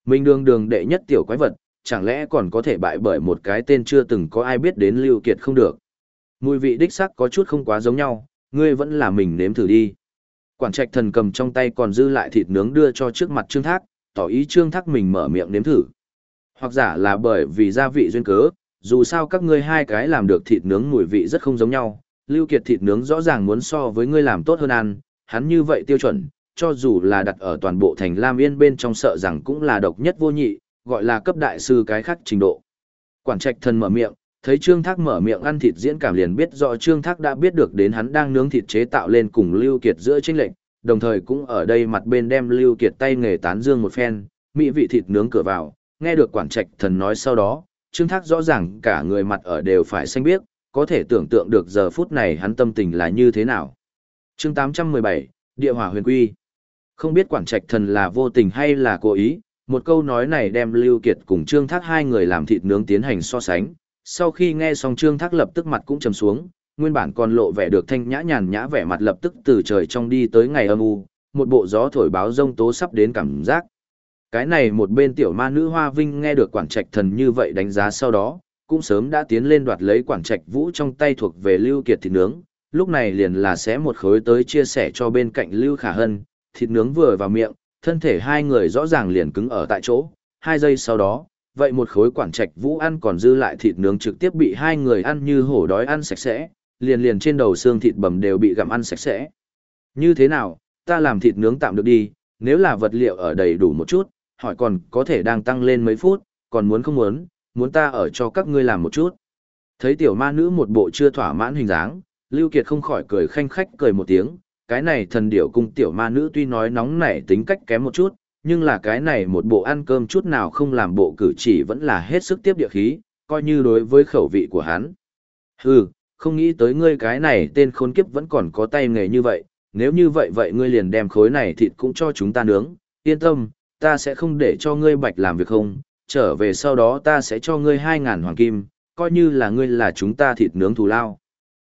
Minh đường đường đệ nhất tiểu quái vật, chẳng lẽ còn có thể bại bởi một cái tên chưa từng có ai biết đến Lưu Kiệt không được. Mùi vị đích sắc có chút không quá giống nhau, ngươi vẫn là mình nếm thử đi. Quản trạch thần cầm trong tay còn dư lại thịt nướng đưa cho trước mặt Trương Thác, tỏ ý Trương Thác mình mở miệng nếm thử. Hoặc giả là bởi vì gia vị duyên cớ, dù sao các ngươi hai cái làm được thịt nướng mùi vị rất không giống nhau, Lưu Kiệt thịt nướng rõ ràng muốn so với ngươi làm tốt hơn ăn, hắn như vậy tiêu chuẩn, cho dù là đặt ở toàn bộ thành Lam Yên bên trong sợ rằng cũng là độc nhất vô nhị, gọi là cấp đại sư cái khác trình độ. Quản trạch thần mở miệng, thấy Trương Thác mở miệng ăn thịt diễn cảm liền biết rõ Trương Thác đã biết được đến hắn đang nướng thịt chế tạo lên cùng Lưu Kiệt giữa chênh lệnh, đồng thời cũng ở đây mặt bên đem Lưu Kiệt tay nghề tán dương một phen, mỹ vị thịt nướng cửa vào, nghe được quản trạch thần nói sau đó, Trương Thác rõ ràng cả người mặt ở đều phải xanh biếc, có thể tưởng tượng được giờ phút này hắn tâm tình là như thế nào. Chương 817, Địa hỏa huyền quy. Không biết quản trạch thần là vô tình hay là cố ý, một câu nói này đem Lưu Kiệt cùng Trương Thác hai người làm thịt nướng tiến hành so sánh. Sau khi nghe xong Trương Thác lập tức mặt cũng trầm xuống, nguyên bản còn lộ vẻ được thanh nhã nhàn nhã vẻ mặt lập tức từ trời trong đi tới ngày âm u, một bộ gió thổi báo rông tố sắp đến cảm giác. Cái này một bên tiểu ma nữ Hoa Vinh nghe được quản trạch thần như vậy đánh giá sau đó, cũng sớm đã tiến lên đoạt lấy quản trạch vũ trong tay thuộc về Lưu Kiệt thịt nướng, lúc này liền là sẽ một khối tới chia sẻ cho bên cạnh Lưu Khả Hân, thịt nướng vừa vào miệng, thân thể hai người rõ ràng liền cứng ở tại chỗ, hai giây sau đó, vậy một khối quản trạch vũ ăn còn dư lại thịt nướng trực tiếp bị hai người ăn như hổ đói ăn sạch sẽ, liền liền trên đầu xương thịt bầm đều bị gặm ăn sạch sẽ. Như thế nào, ta làm thịt nướng tạm được đi, nếu là vật liệu ở đầy đủ một chút, hỏi còn có thể đang tăng lên mấy phút, còn muốn không muốn, muốn ta ở cho các ngươi làm một chút. Thấy tiểu ma nữ một bộ chưa thỏa mãn hình dáng, Lưu Kiệt không khỏi cười khanh khách cười một tiếng, cái này thần điểu cung tiểu ma nữ tuy nói nóng nảy tính cách kém một chút, nhưng là cái này một bộ ăn cơm chút nào không làm bộ cử chỉ vẫn là hết sức tiếp địa khí, coi như đối với khẩu vị của hắn. Hừ, không nghĩ tới ngươi cái này tên khốn kiếp vẫn còn có tay nghề như vậy, nếu như vậy vậy ngươi liền đem khối này thịt cũng cho chúng ta nướng, yên tâm, ta sẽ không để cho ngươi bạch làm việc không, trở về sau đó ta sẽ cho ngươi hai ngàn hoàng kim, coi như là ngươi là chúng ta thịt nướng thù lao.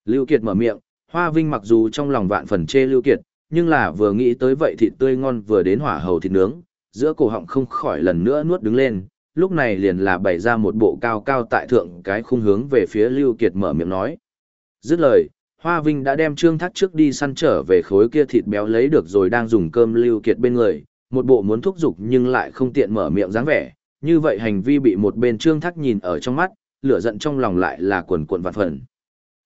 Lưu Kiệt mở miệng, Hoa Vinh mặc dù trong lòng vạn phần chê Lưu Kiệt, nhưng là vừa nghĩ tới vậy thịt tươi ngon vừa đến hỏa hầu thịt nướng, giữa cổ họng không khỏi lần nữa nuốt đứng lên, lúc này liền là bày ra một bộ cao cao tại thượng cái khung hướng về phía Lưu Kiệt mở miệng nói. Dứt lời, Hoa Vinh đã đem trương thác trước đi săn trở về khối kia thịt béo lấy được rồi đang dùng cơm Lưu Kiệt bên người, một bộ muốn thúc giục nhưng lại không tiện mở miệng dáng vẻ, như vậy hành vi bị một bên trương thác nhìn ở trong mắt, lửa giận trong lòng lại là cuồn cuộn vạn phần.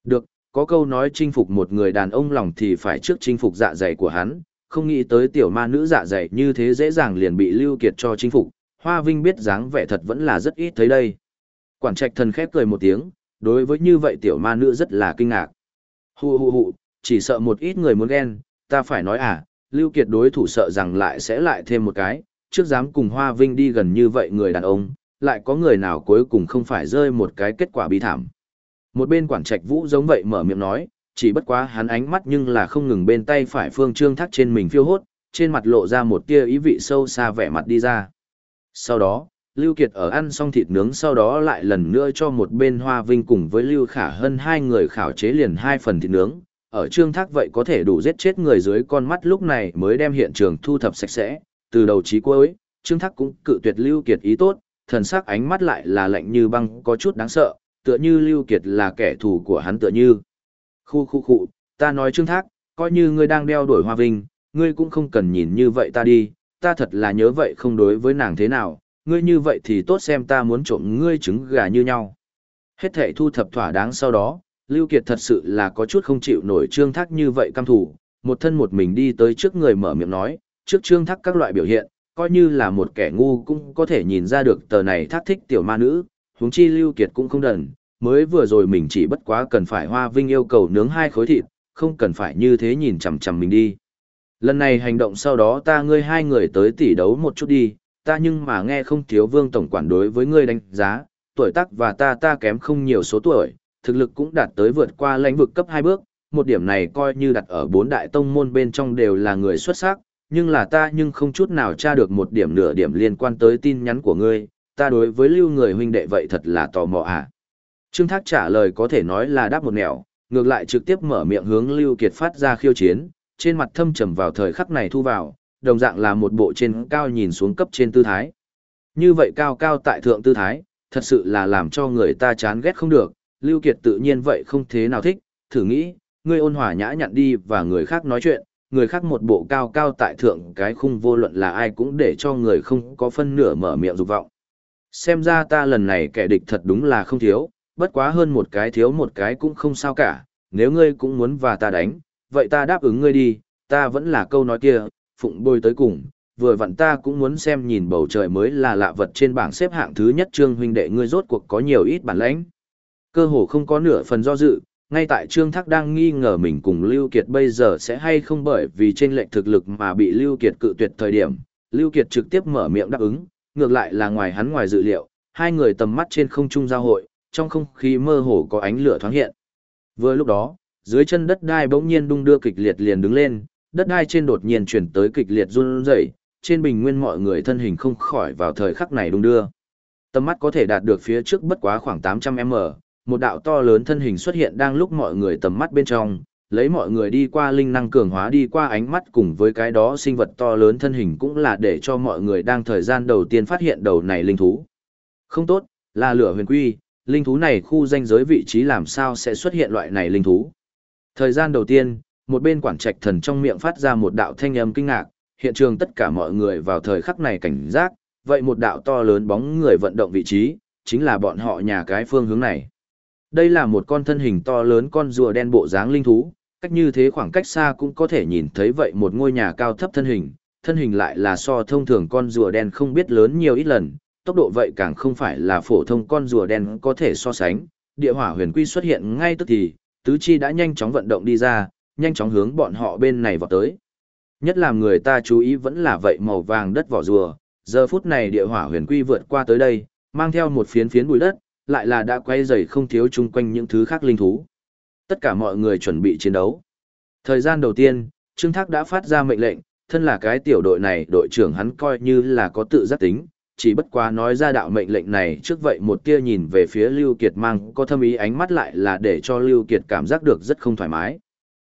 Được, có câu nói chinh phục một người đàn ông lòng thì phải trước chinh phục dạ dày của hắn, không nghĩ tới tiểu ma nữ dạ dày như thế dễ dàng liền bị Lưu Kiệt cho chinh phục, Hoa Vinh biết dáng vẻ thật vẫn là rất ít thấy đây. Quản trạch thần khép cười một tiếng, đối với như vậy tiểu ma nữ rất là kinh ngạc. Hù hù hù, chỉ sợ một ít người muốn ghen, ta phải nói à, Lưu Kiệt đối thủ sợ rằng lại sẽ lại thêm một cái, trước dám cùng Hoa Vinh đi gần như vậy người đàn ông, lại có người nào cuối cùng không phải rơi một cái kết quả bi thảm. Một bên quản trạch vũ giống vậy mở miệng nói, chỉ bất quá hắn ánh mắt nhưng là không ngừng bên tay phải phương trương thác trên mình phiêu hốt, trên mặt lộ ra một tia ý vị sâu xa vẻ mặt đi ra. Sau đó, Lưu Kiệt ở ăn xong thịt nướng sau đó lại lần nữa cho một bên Hoa Vinh cùng với Lưu Khả hơn hai người khảo chế liền hai phần thịt nướng, ở trương thác vậy có thể đủ giết chết người dưới con mắt lúc này mới đem hiện trường thu thập sạch sẽ, từ đầu chí cuối, trương thác cũng cự tuyệt Lưu Kiệt ý tốt, thần sắc ánh mắt lại là lạnh như băng có chút đáng sợ, tựa như Lưu Kiệt là kẻ thù của hắn tựa như. Khu khu khu, ta nói Trương Thác, coi như ngươi đang đeo đuổi Hoa Vinh, ngươi cũng không cần nhìn như vậy ta đi, ta thật là nhớ vậy không đối với nàng thế nào, ngươi như vậy thì tốt xem ta muốn trộm ngươi trứng gà như nhau. Hết thể thu thập thỏa đáng sau đó, Lưu Kiệt thật sự là có chút không chịu nổi Trương Thác như vậy cam thủ, một thân một mình đi tới trước người mở miệng nói, trước Trương Thác các loại biểu hiện, coi như là một kẻ ngu cũng có thể nhìn ra được tờ này thác thích tiểu ma nữ, huống chi Lưu Kiệt cũng không đần, mới vừa rồi mình chỉ bất quá cần phải Hoa Vinh yêu cầu nướng hai khối thịt, không cần phải như thế nhìn chằm chằm mình đi. Lần này hành động sau đó ta ngươi hai người tới tỉ đấu một chút đi, ta nhưng mà nghe không thiếu vương tổng quản đối với ngươi đánh giá, tuổi tác và ta ta kém không nhiều số tuổi, thực lực cũng đạt tới vượt qua lãnh vực cấp hai bước, một điểm này coi như đặt ở bốn đại tông môn bên trong đều là người xuất sắc, nhưng là ta nhưng không chút nào tra được một điểm nửa điểm liên quan tới tin nhắn của ngươi, ta đối với lưu người huynh đệ vậy thật là tò mò à. Trương Thác trả lời có thể nói là đáp một nẻo, ngược lại trực tiếp mở miệng hướng Lưu Kiệt phát ra khiêu chiến, trên mặt thâm trầm vào thời khắc này thu vào, đồng dạng là một bộ trên cao nhìn xuống cấp trên tư thái. Như vậy cao cao tại thượng tư thái, thật sự là làm cho người ta chán ghét không được, Lưu Kiệt tự nhiên vậy không thế nào thích, thử nghĩ, ngươi ôn hòa nhã nhặn đi và người khác nói chuyện, người khác một bộ cao cao tại thượng cái khung vô luận là ai cũng để cho người không có phân nửa mở miệng dục vọng. Xem ra ta lần này kẻ địch thật đúng là không thiếu, bất quá hơn một cái thiếu một cái cũng không sao cả, nếu ngươi cũng muốn và ta đánh, vậy ta đáp ứng ngươi đi, ta vẫn là câu nói kia, phụng bôi tới cùng, vừa vặn ta cũng muốn xem nhìn bầu trời mới là lạ vật trên bảng xếp hạng thứ nhất trương huynh đệ ngươi rốt cuộc có nhiều ít bản lãnh. Cơ hồ không có nửa phần do dự, ngay tại Trương Thác đang nghi ngờ mình cùng Lưu Kiệt bây giờ sẽ hay không bởi vì trên lệnh thực lực mà bị Lưu Kiệt cự tuyệt thời điểm, Lưu Kiệt trực tiếp mở miệng đáp ứng, ngược lại là ngoài hắn ngoài dự liệu, hai người tầm mắt trên không trung giao hội, trong không khí mơ hồ có ánh lửa thoáng hiện. Vừa lúc đó, dưới chân đất đai bỗng nhiên đung đưa kịch liệt liền đứng lên, đất đai trên đột nhiên chuyển tới kịch liệt run rẩy, trên bình nguyên mọi người thân hình không khỏi vào thời khắc này đung đưa. Tầm mắt có thể đạt được phía trước bất quá khoảng 800m, một đạo to lớn thân hình xuất hiện đang lúc mọi người tầm mắt bên trong, lấy mọi người đi qua linh năng cường hóa đi qua ánh mắt cùng với cái đó sinh vật to lớn thân hình cũng là để cho mọi người đang thời gian đầu tiên phát hiện đầu này linh thú. Không tốt, là lửa huyền quy, linh thú này khu danh giới vị trí làm sao sẽ xuất hiện loại này linh thú. Thời gian đầu tiên, một bên quản trạch thần trong miệng phát ra một đạo thanh âm kinh ngạc, hiện trường tất cả mọi người vào thời khắc này cảnh giác, vậy một đạo to lớn bóng người vận động vị trí, chính là bọn họ nhà cái phương hướng này. Đây là một con thân hình to lớn con rùa đen bộ dáng linh thú, cách như thế khoảng cách xa cũng có thể nhìn thấy vậy một ngôi nhà cao thấp thân hình, thân hình lại là so thông thường con rùa đen không biết lớn nhiều ít lần, tốc độ vậy càng không phải là phổ thông con rùa đen có thể so sánh. Địa hỏa huyền quy xuất hiện ngay tức thì, tứ chi đã nhanh chóng vận động đi ra, nhanh chóng hướng bọn họ bên này vào tới. Nhất là người ta chú ý vẫn là vậy màu vàng đất vỏ rùa, giờ phút này địa hỏa huyền quy vượt qua tới đây, mang theo một phiến phiến bụi đất, lại là đã quay dày không thiếu chung quanh những thứ khác linh thú. Tất cả mọi người chuẩn bị chiến đấu. Thời gian đầu tiên, Trương Thác đã phát ra mệnh lệnh, thân là cái tiểu đội này đội trưởng hắn coi như là có tự giác tính, chỉ bất quá nói ra đạo mệnh lệnh này trước vậy một tia nhìn về phía Lưu Kiệt mang có thâm ý ánh mắt lại là để cho Lưu Kiệt cảm giác được rất không thoải mái.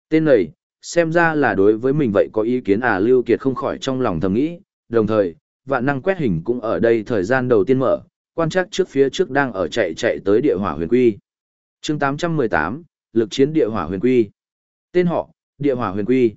Tên này, xem ra là đối với mình vậy có ý kiến à Lưu Kiệt không khỏi trong lòng thầm nghĩ, đồng thời, vạn năng quét hình cũng ở đây thời gian đầu tiên mở, quan trắc trước phía trước đang ở chạy chạy tới địa hỏa huyền quy. chương 818, lực chiến địa hỏa huyền quy. Tên họ, địa hỏa huyền quy.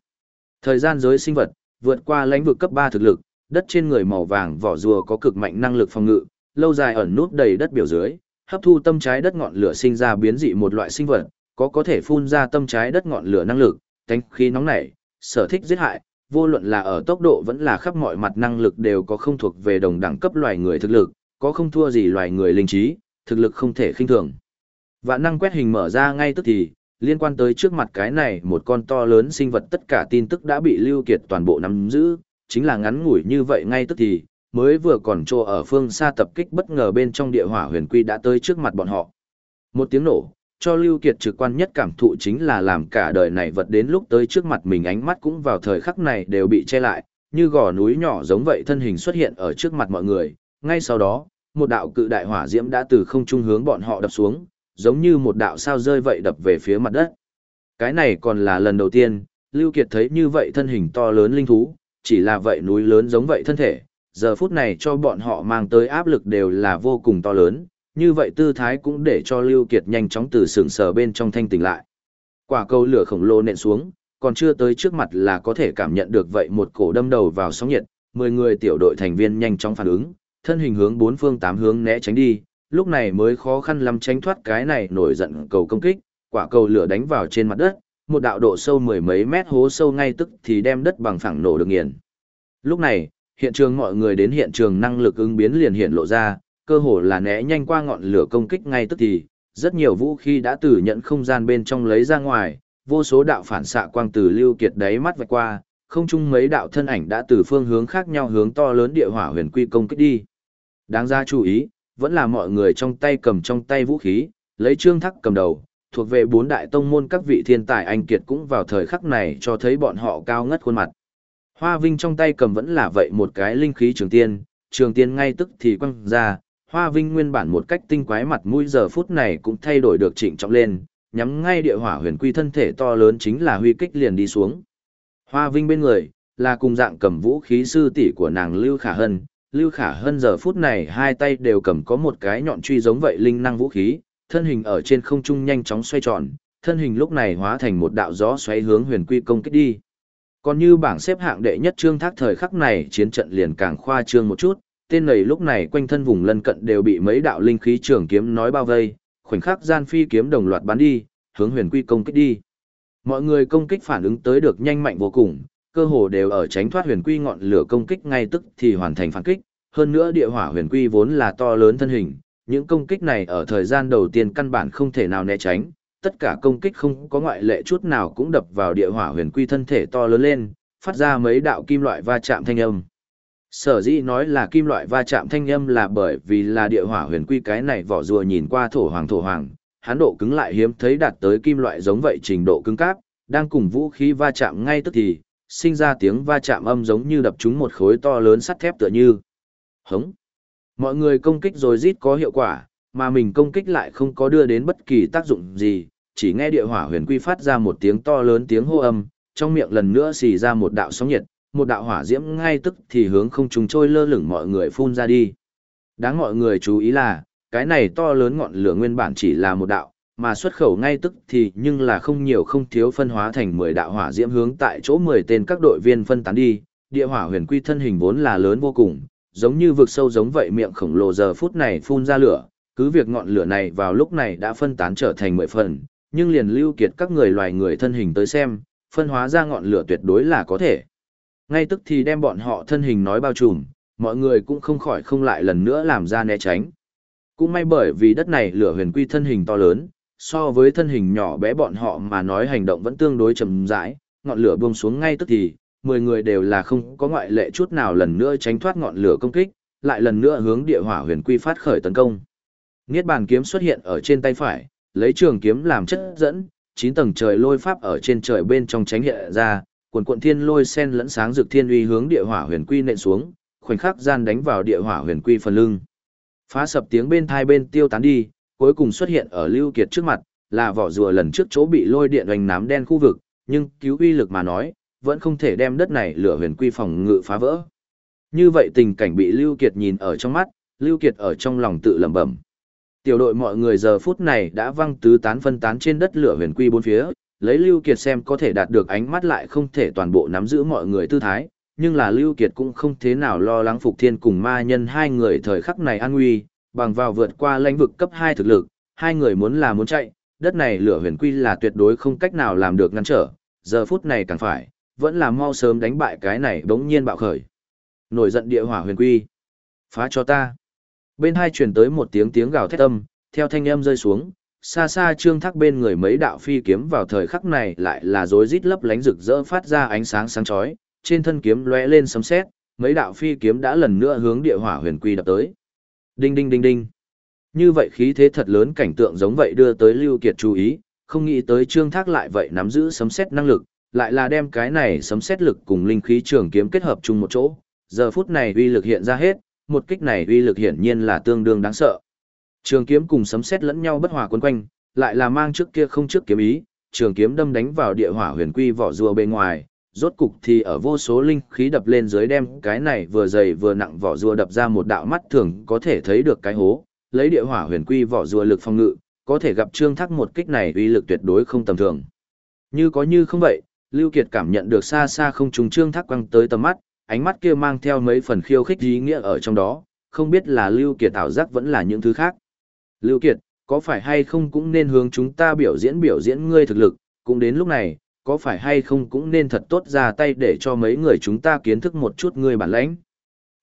Thời gian giới sinh vật, vượt qua lãnh vực cấp 3 thực lực, đất trên người màu vàng vỏ rùa có cực mạnh năng lực phòng ngự, lâu dài ẩn nút đầy đất biểu dưới, hấp thu tâm trái đất ngọn lửa sinh ra biến dị một loại sinh vật, có có thể phun ra tâm trái đất ngọn lửa năng lực, tánh khí nóng nảy, sở thích giết hại, vô luận là ở tốc độ vẫn là khắp mọi mặt năng lực đều có không thuộc về đồng đẳng cấp loài người thực lực, có không thua gì loài người linh trí, thực lực không thể khinh thường. Vạn năng quét hình mở ra ngay tức thì, liên quan tới trước mặt cái này một con to lớn sinh vật tất cả tin tức đã bị lưu kiệt toàn bộ nắm giữ, chính là ngắn ngủi như vậy ngay tức thì, mới vừa còn trô ở phương xa tập kích bất ngờ bên trong địa hỏa huyền quy đã tới trước mặt bọn họ. Một tiếng nổ, cho Lưu Kiệt trực quan nhất cảm thụ chính là làm cả đời này vật đến lúc tới trước mặt mình ánh mắt cũng vào thời khắc này đều bị che lại, như gò núi nhỏ giống vậy thân hình xuất hiện ở trước mặt mọi người, ngay sau đó, một đạo cự đại hỏa diễm đã từ không trung hướng bọn họ đập xuống, giống như một đạo sao rơi vậy đập về phía mặt đất. Cái này còn là lần đầu tiên, Lưu Kiệt thấy như vậy thân hình to lớn linh thú, chỉ là vậy núi lớn giống vậy thân thể, giờ phút này cho bọn họ mang tới áp lực đều là vô cùng to lớn, như vậy tư thái cũng để cho Lưu Kiệt nhanh chóng từ sừng sờ bên trong thanh tỉnh lại. Quả cầu lửa khổng lồ nện xuống, còn chưa tới trước mặt là có thể cảm nhận được vậy một cổ đâm đầu vào sóng nhiệt, 10 người tiểu đội thành viên nhanh chóng phản ứng, thân hình hướng bốn phương tám hướng né tránh đi, lúc này mới khó khăn lắm tránh thoát cái này nổi giận cầu công kích, quả cầu lửa đánh vào trên mặt đất, một đạo độ sâu mười mấy mét hố sâu ngay tức thì đem đất bằng phẳng nổ được nghiền. Lúc này, hiện trường mọi người đến hiện trường năng lực ứng biến liền hiện lộ ra, cơ hồ là né nhanh qua ngọn lửa công kích ngay tức thì, rất nhiều vũ khí đã từ nhận không gian bên trong lấy ra ngoài, vô số đạo phản xạ quang từ lưu kiệt đáy mắt vạch qua, không chung mấy đạo thân ảnh đã từ phương hướng khác nhau hướng to lớn địa hỏa huyền quy công kích đi. Đáng ra chú ý, vẫn là mọi người trong tay cầm trong tay vũ khí, lấy trương thắc cầm đầu, thuộc về bốn đại tông môn các vị thiên tài anh kiệt cũng vào thời khắc này cho thấy bọn họ cao ngất khuôn mặt. Hoa Vinh trong tay cầm vẫn là vậy một cái linh khí trường tiên, trường tiên ngay tức thì quăng ra, Hoa Vinh nguyên bản một cách tinh quái mặt mũi giờ phút này cũng thay đổi được chỉnh trọng lên, nhắm ngay địa hỏa huyền quy thân thể to lớn chính là huy kích liền đi xuống. Hoa Vinh bên người, là cùng dạng cầm vũ khí sư tỷ của nàng Lưu Khả Hân. Lưu Khả Hân giờ phút này hai tay đều cầm có một cái nhọn truy giống vậy linh năng vũ khí, thân hình ở trên không trung nhanh chóng xoay tròn, thân hình lúc này hóa thành một đạo gió xoáy hướng huyền quy công kích đi. Còn như bảng xếp hạng đệ nhất trương thác thời khắc này chiến trận liền càng khoa trương một chút, tên này lúc này quanh thân vùng lân cận đều bị mấy đạo linh khí trường kiếm nói bao vây, khoảnh khắc gian phi kiếm đồng loạt bắn đi, hướng huyền quy công kích đi. Mọi người công kích phản ứng tới được nhanh mạnh vô cùng, cơ hồ đều ở tránh thoát huyền quy ngọn lửa công kích ngay tức thì hoàn thành phản kích, hơn nữa địa hỏa huyền quy vốn là to lớn thân hình, những công kích này ở thời gian đầu tiên căn bản không thể nào né tránh, tất cả công kích không có ngoại lệ chút nào cũng đập vào địa hỏa huyền quy thân thể to lớn lên, phát ra mấy đạo kim loại va chạm thanh âm. Sở dĩ nói là kim loại va chạm thanh âm là bởi vì là địa hỏa huyền quy cái này vỏ rùa nhìn qua thổ hoàng thổ hoàng, hán độ cứng lại hiếm thấy đạt tới kim loại giống vậy trình độ cứng cáp, đang cùng vũ khí va chạm ngay tức thì, sinh ra tiếng va chạm âm giống như đập trúng một khối to lớn sắt thép tựa như. Hống! Mọi người công kích rồi rít có hiệu quả, mà mình công kích lại không có đưa đến bất kỳ tác dụng gì, chỉ nghe địa hỏa huyền quy phát ra một tiếng to lớn tiếng hô âm, trong miệng lần nữa xì ra một đạo sóng nhiệt, một đạo hỏa diễm ngay tức thì hướng không trùng trôi lơ lửng mọi người phun ra đi. Đáng mọi người chú ý là, cái này to lớn ngọn lửa nguyên bản chỉ là một đạo, mà xuất khẩu ngay tức thì nhưng là không nhiều không thiếu phân hóa thành 10 đạo hỏa diễm hướng tại chỗ 10 tên các đội viên phân tán đi, địa hỏa huyền quy thân hình vốn là lớn vô cùng, giống như vực sâu giống vậy miệng khổng lồ giờ phút này phun ra lửa, cứ việc ngọn lửa này vào lúc này đã phân tán trở thành 10 phần, nhưng liền lưu kiệt các người loài người thân hình tới xem, phân hóa ra ngọn lửa tuyệt đối là có thể. Ngay tức thì đem bọn họ thân hình nói bao trùm, mọi người cũng không khỏi không lại lần nữa làm ra né tránh. Cũng may bởi vì đất này lửa huyền quy thân hình to lớn, so với thân hình nhỏ bé bọn họ mà nói hành động vẫn tương đối chậm rãi, ngọn lửa buông xuống ngay tức thì, 10 người đều là không có ngoại lệ chút nào lần nữa tránh thoát ngọn lửa công kích, lại lần nữa hướng địa hỏa huyền quy phát khởi tấn công. Niết bàn kiếm xuất hiện ở trên tay phải, lấy trường kiếm làm chất dẫn, 9 tầng trời lôi pháp ở trên trời bên trong tránh hiện ra, cuộn cuộn thiên lôi sen lẫn sáng rực thiên uy hướng địa hỏa huyền quy nện xuống, khoảnh khắc gian đánh vào địa hỏa huyền quy phần lưng. Phá sập tiếng bên thai bên tiêu tán đi, cuối cùng xuất hiện ở Lưu Kiệt trước mặt, là vỏ rùa lần trước chỗ bị lôi điện hoành nám đen khu vực, nhưng cứu uy lực mà nói, vẫn không thể đem đất này lửa huyền quy phòng ngự phá vỡ. Như vậy tình cảnh bị Lưu Kiệt nhìn ở trong mắt, Lưu Kiệt ở trong lòng tự lẩm bẩm. Tiểu đội mọi người giờ phút này đã văng tứ tán phân tán trên đất lửa huyền quy bốn phía, lấy Lưu Kiệt xem có thể đạt được ánh mắt lại không thể toàn bộ nắm giữ mọi người tư thái, nhưng là Lưu Kiệt cũng không thế nào lo lắng Phục Thiên cùng ma nhân hai người thời khắc này an nguy, bằng vào vượt qua lãnh vực cấp 2 thực lực, hai người muốn là muốn chạy, đất này lửa huyền quy là tuyệt đối không cách nào làm được ngăn trở, giờ phút này càng phải, vẫn là mau sớm đánh bại cái này bỗng nhiên bạo khởi. Nổi giận địa hỏa huyền quy. Phá cho ta. Bên hai truyền tới một tiếng tiếng gào thét âm, theo thanh âm rơi xuống, xa xa trương thác bên người mấy đạo phi kiếm vào thời khắc này lại là rối rít lấp lánh rực rỡ phát ra ánh sáng sáng chói, trên thân kiếm lóe lên sấm sét, mấy đạo phi kiếm đã lần nữa hướng địa hỏa huyền quy đập tới. Đinh đinh đinh đinh. Như vậy khí thế thật lớn cảnh tượng giống vậy đưa tới Lưu Kiệt chú ý, không nghĩ tới Trương Thác lại vậy nắm giữ sấm sét năng lực, lại là đem cái này sấm sét lực cùng linh khí trường kiếm kết hợp chung một chỗ. Giờ phút này uy lực hiện ra hết, một kích này uy lực hiển nhiên là tương đương đáng sợ. Trường kiếm cùng sấm sét lẫn nhau bất hòa quấn quanh, lại là mang trước kia không trước kiếm ý, trường kiếm đâm đánh vào địa hỏa huyền quy vỏ rùa bên ngoài, rốt cục thì ở vô số linh khí đập lên dưới đem cái này vừa dày vừa nặng vỏ rùa đập ra một đạo mắt thường có thể thấy được cái hố, lấy địa hỏa huyền quy vỏ rùa lực phong ngự, có thể gặp trương thác một kích này uy lực tuyệt đối không tầm thường. Như có như không vậy, Lưu Kiệt cảm nhận được xa xa không trùng trương thác quăng tới tầm mắt, ánh mắt kia mang theo mấy phần khiêu khích ý nghĩa ở trong đó, không biết là Lưu Kiệt ảo giác vẫn là những thứ khác. Lưu Kiệt, có phải hay không cũng nên hướng chúng ta biểu diễn biểu diễn ngươi thực lực, cũng đến lúc này, có phải hay không cũng nên thật tốt ra tay để cho mấy người chúng ta kiến thức một chút ngươi bản lãnh.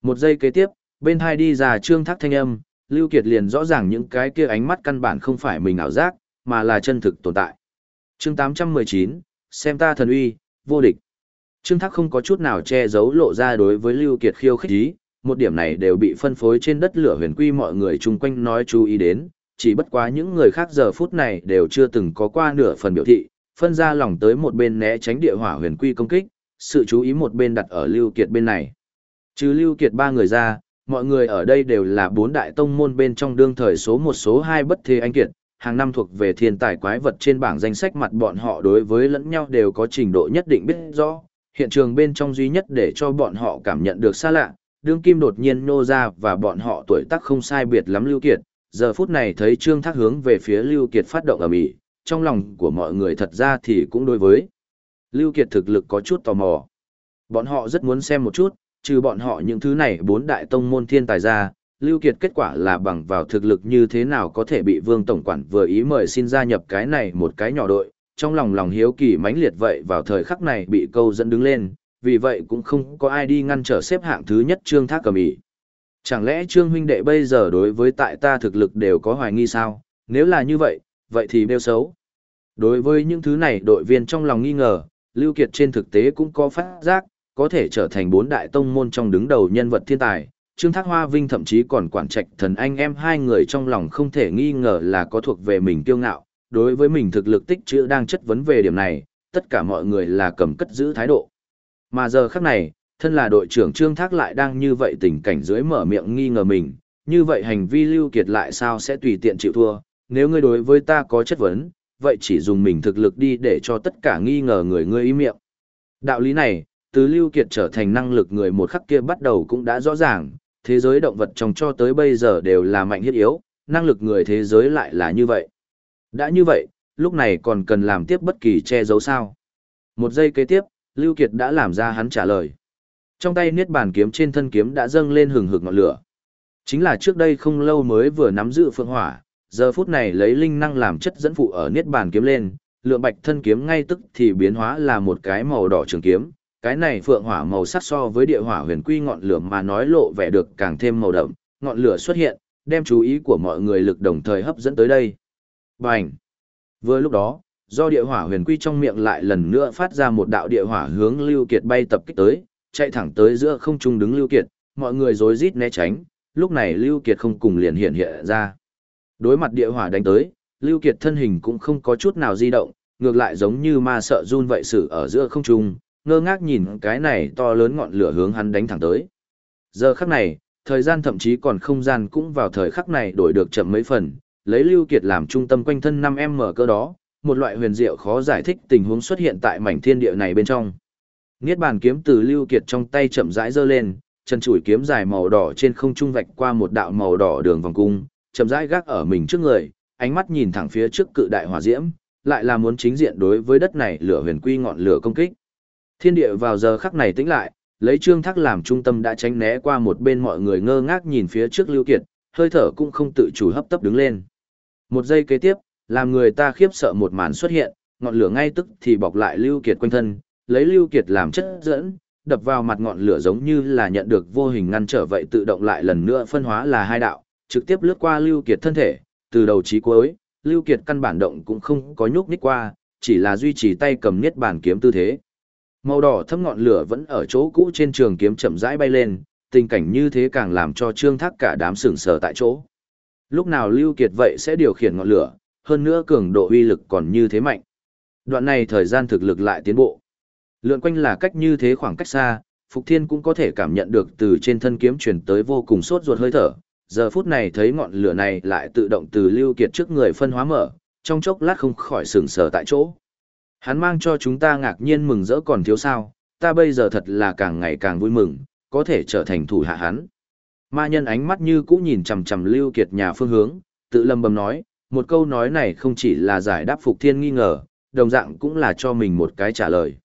Một giây kế tiếp, bên hai đi ra trương thác thanh âm, Lưu Kiệt liền rõ ràng những cái kia ánh mắt căn bản không phải mình ảo giác, mà là chân thực tồn tại. Chương 819, xem ta thần uy, vô địch. Trương Thác không có chút nào che giấu lộ ra đối với Lưu Kiệt khiêu khích ý, một điểm này đều bị phân phối trên đất lửa huyền quy mọi người chung quanh nói chú ý đến, chỉ bất quá những người khác giờ phút này đều chưa từng có qua nửa phần biểu thị, phân ra lòng tới một bên né tránh địa hỏa huyền quy công kích, sự chú ý một bên đặt ở Lưu Kiệt bên này. Trừ Lưu Kiệt ba người ra, mọi người ở đây đều là bốn đại tông môn bên trong đương thời số một số hai bất thế anh kiệt, hàng năm thuộc về thiên tài quái vật trên bảng danh sách mặt bọn họ đối với lẫn nhau đều có trình độ nhất định biết rõ, hiện trường bên trong duy nhất để cho bọn họ cảm nhận được xa lạ, đương kim đột nhiên nô ra và bọn họ tuổi tác không sai biệt lắm Lưu Kiệt, giờ phút này thấy Trương Thác hướng về phía Lưu Kiệt phát động ở mỹ, trong lòng của mọi người thật ra thì cũng đối với Lưu Kiệt thực lực có chút tò mò. Bọn họ rất muốn xem một chút, trừ bọn họ những thứ này bốn đại tông môn thiên tài ra, Lưu Kiệt kết quả là bằng vào thực lực như thế nào có thể bị Vương Tổng Quản vừa ý mời xin gia nhập cái này một cái nhỏ đội, trong lòng lòng hiếu kỳ mãnh liệt vậy vào thời khắc này bị câu dẫn đứng lên, vì vậy cũng không có ai đi ngăn trở xếp hạng thứ nhất Trương Thác cầm ý. Chẳng lẽ Trương huynh đệ bây giờ đối với tại ta thực lực đều có hoài nghi sao, nếu là như vậy, vậy thì bêu xấu. Đối với những thứ này đội viên trong lòng nghi ngờ, Lưu Kiệt trên thực tế cũng có phát giác, có thể trở thành bốn đại tông môn trong đứng đầu nhân vật thiên tài. Trương Thác Hoa Vinh thậm chí còn quản trạch thần anh em hai người trong lòng không thể nghi ngờ là có thuộc về mình kiêu ngạo, đối với mình thực lực tích chữ đang chất vấn về điểm này, tất cả mọi người là cầm cất giữ thái độ. Mà giờ khắc này, thân là đội trưởng Trương Thác lại đang như vậy tình cảnh dưới mở miệng nghi ngờ mình, như vậy hành vi Lưu Kiệt lại sao sẽ tùy tiện chịu thua, nếu ngươi đối với ta có chất vấn, vậy chỉ dùng mình thực lực đi để cho tất cả nghi ngờ người ngươi ý miệng. Đạo lý này, từ Lưu Kiệt trở thành năng lực người một khắc kia bắt đầu cũng đã rõ ràng, thế giới động vật trong cho tới bây giờ đều là mạnh hiết yếu, năng lực người thế giới lại là như vậy. Đã như vậy, lúc này còn cần làm tiếp bất kỳ che giấu sao. Một giây kế tiếp, Lưu Kiệt đã làm ra hắn trả lời. Trong tay niết bàn kiếm trên thân kiếm đã dâng lên hừng hực ngọn lửa. Chính là trước đây không lâu mới vừa nắm giữ phượng hỏa, giờ phút này lấy linh năng làm chất dẫn phụ ở niết bàn kiếm lên, lượng bạch thân kiếm ngay tức thì biến hóa là một cái màu đỏ trường kiếm. Cái này phượng hỏa màu sắc so với địa hỏa huyền quy ngọn lửa mà nói lộ vẻ được càng thêm màu đậm, ngọn lửa xuất hiện, đem chú ý của mọi người lực đồng thời hấp dẫn tới đây. Bành! Vừa lúc đó, do địa hỏa huyền quy trong miệng lại lần nữa phát ra một đạo địa hỏa hướng Lưu Kiệt bay tập kích tới, chạy thẳng tới giữa không trung đứng Lưu Kiệt, mọi người rối rít né tránh, lúc này Lưu Kiệt không cùng liền hiện hiện ra. Đối mặt địa hỏa đánh tới, Lưu Kiệt thân hình cũng không có chút nào di động, ngược lại giống như ma sợ run vậy sự ở giữa không trung, ngơ ngác nhìn cái này to lớn ngọn lửa hướng hắn đánh thẳng tới. Giờ khắc này, thời gian thậm chí còn không gian cũng vào thời khắc này đổi được chậm mấy phần, lấy Lưu Kiệt làm trung tâm quanh thân 5M cơ đó, một loại huyền diệu khó giải thích tình huống xuất hiện tại mảnh thiên địa này bên trong. Niết bàn kiếm từ Lưu Kiệt trong tay chậm rãi giơ lên, chân chuỗi kiếm dài màu đỏ trên không trung vạch qua một đạo màu đỏ đường vòng cung, chậm rãi gác ở mình trước người, ánh mắt nhìn thẳng phía trước cự đại hỏa diễm, lại là muốn chính diện đối với đất này lửa huyền quy ngọn lửa công kích. Thiên địa vào giờ khắc này tĩnh lại, lấy Trương Thác làm trung tâm đã tránh né qua một bên mọi người ngơ ngác nhìn phía trước Lưu Kiệt, hơi thở cũng không tự chủ hấp tấp đứng lên. Một giây kế tiếp, làm người ta khiếp sợ một màn xuất hiện, ngọn lửa ngay tức thì bọc lại Lưu Kiệt quanh thân, lấy Lưu Kiệt làm chất dẫn, đập vào mặt ngọn lửa giống như là nhận được vô hình ngăn trở vậy tự động lại lần nữa phân hóa là hai đạo, trực tiếp lướt qua Lưu Kiệt thân thể, từ đầu chí cuối, Lưu Kiệt căn bản động cũng không có nhúc nhích qua, chỉ là duy trì tay cầm niết bàn kiếm tư thế. Màu đỏ thâm ngọn lửa vẫn ở chỗ cũ trên trường kiếm chậm rãi bay lên, tình cảnh như thế càng làm cho Trương Thác cả đám sững sờ tại chỗ. Lúc nào Lưu Kiệt vậy sẽ điều khiển ngọn lửa, hơn nữa cường độ uy lực còn như thế mạnh. Đoạn này thời gian thực lực lại tiến bộ. Lượn quanh là cách như thế khoảng cách xa, Phục Thiên cũng có thể cảm nhận được từ trên thân kiếm truyền tới vô cùng sốt ruột hơi thở. Giờ phút này thấy ngọn lửa này lại tự động từ Lưu Kiệt trước người phân hóa mở, trong chốc lát không khỏi sửng sờ tại chỗ. Hắn mang cho chúng ta ngạc nhiên mừng rỡ còn thiếu sao, ta bây giờ thật là càng ngày càng vui mừng, có thể trở thành thủ hạ hắn. Ma nhân ánh mắt như cũ nhìn chằm chằm Lưu Kiệt nhà phương hướng, tự lầm bầm nói, một câu nói này không chỉ là giải đáp Phục Thiên nghi ngờ, đồng dạng cũng là cho mình một cái trả lời.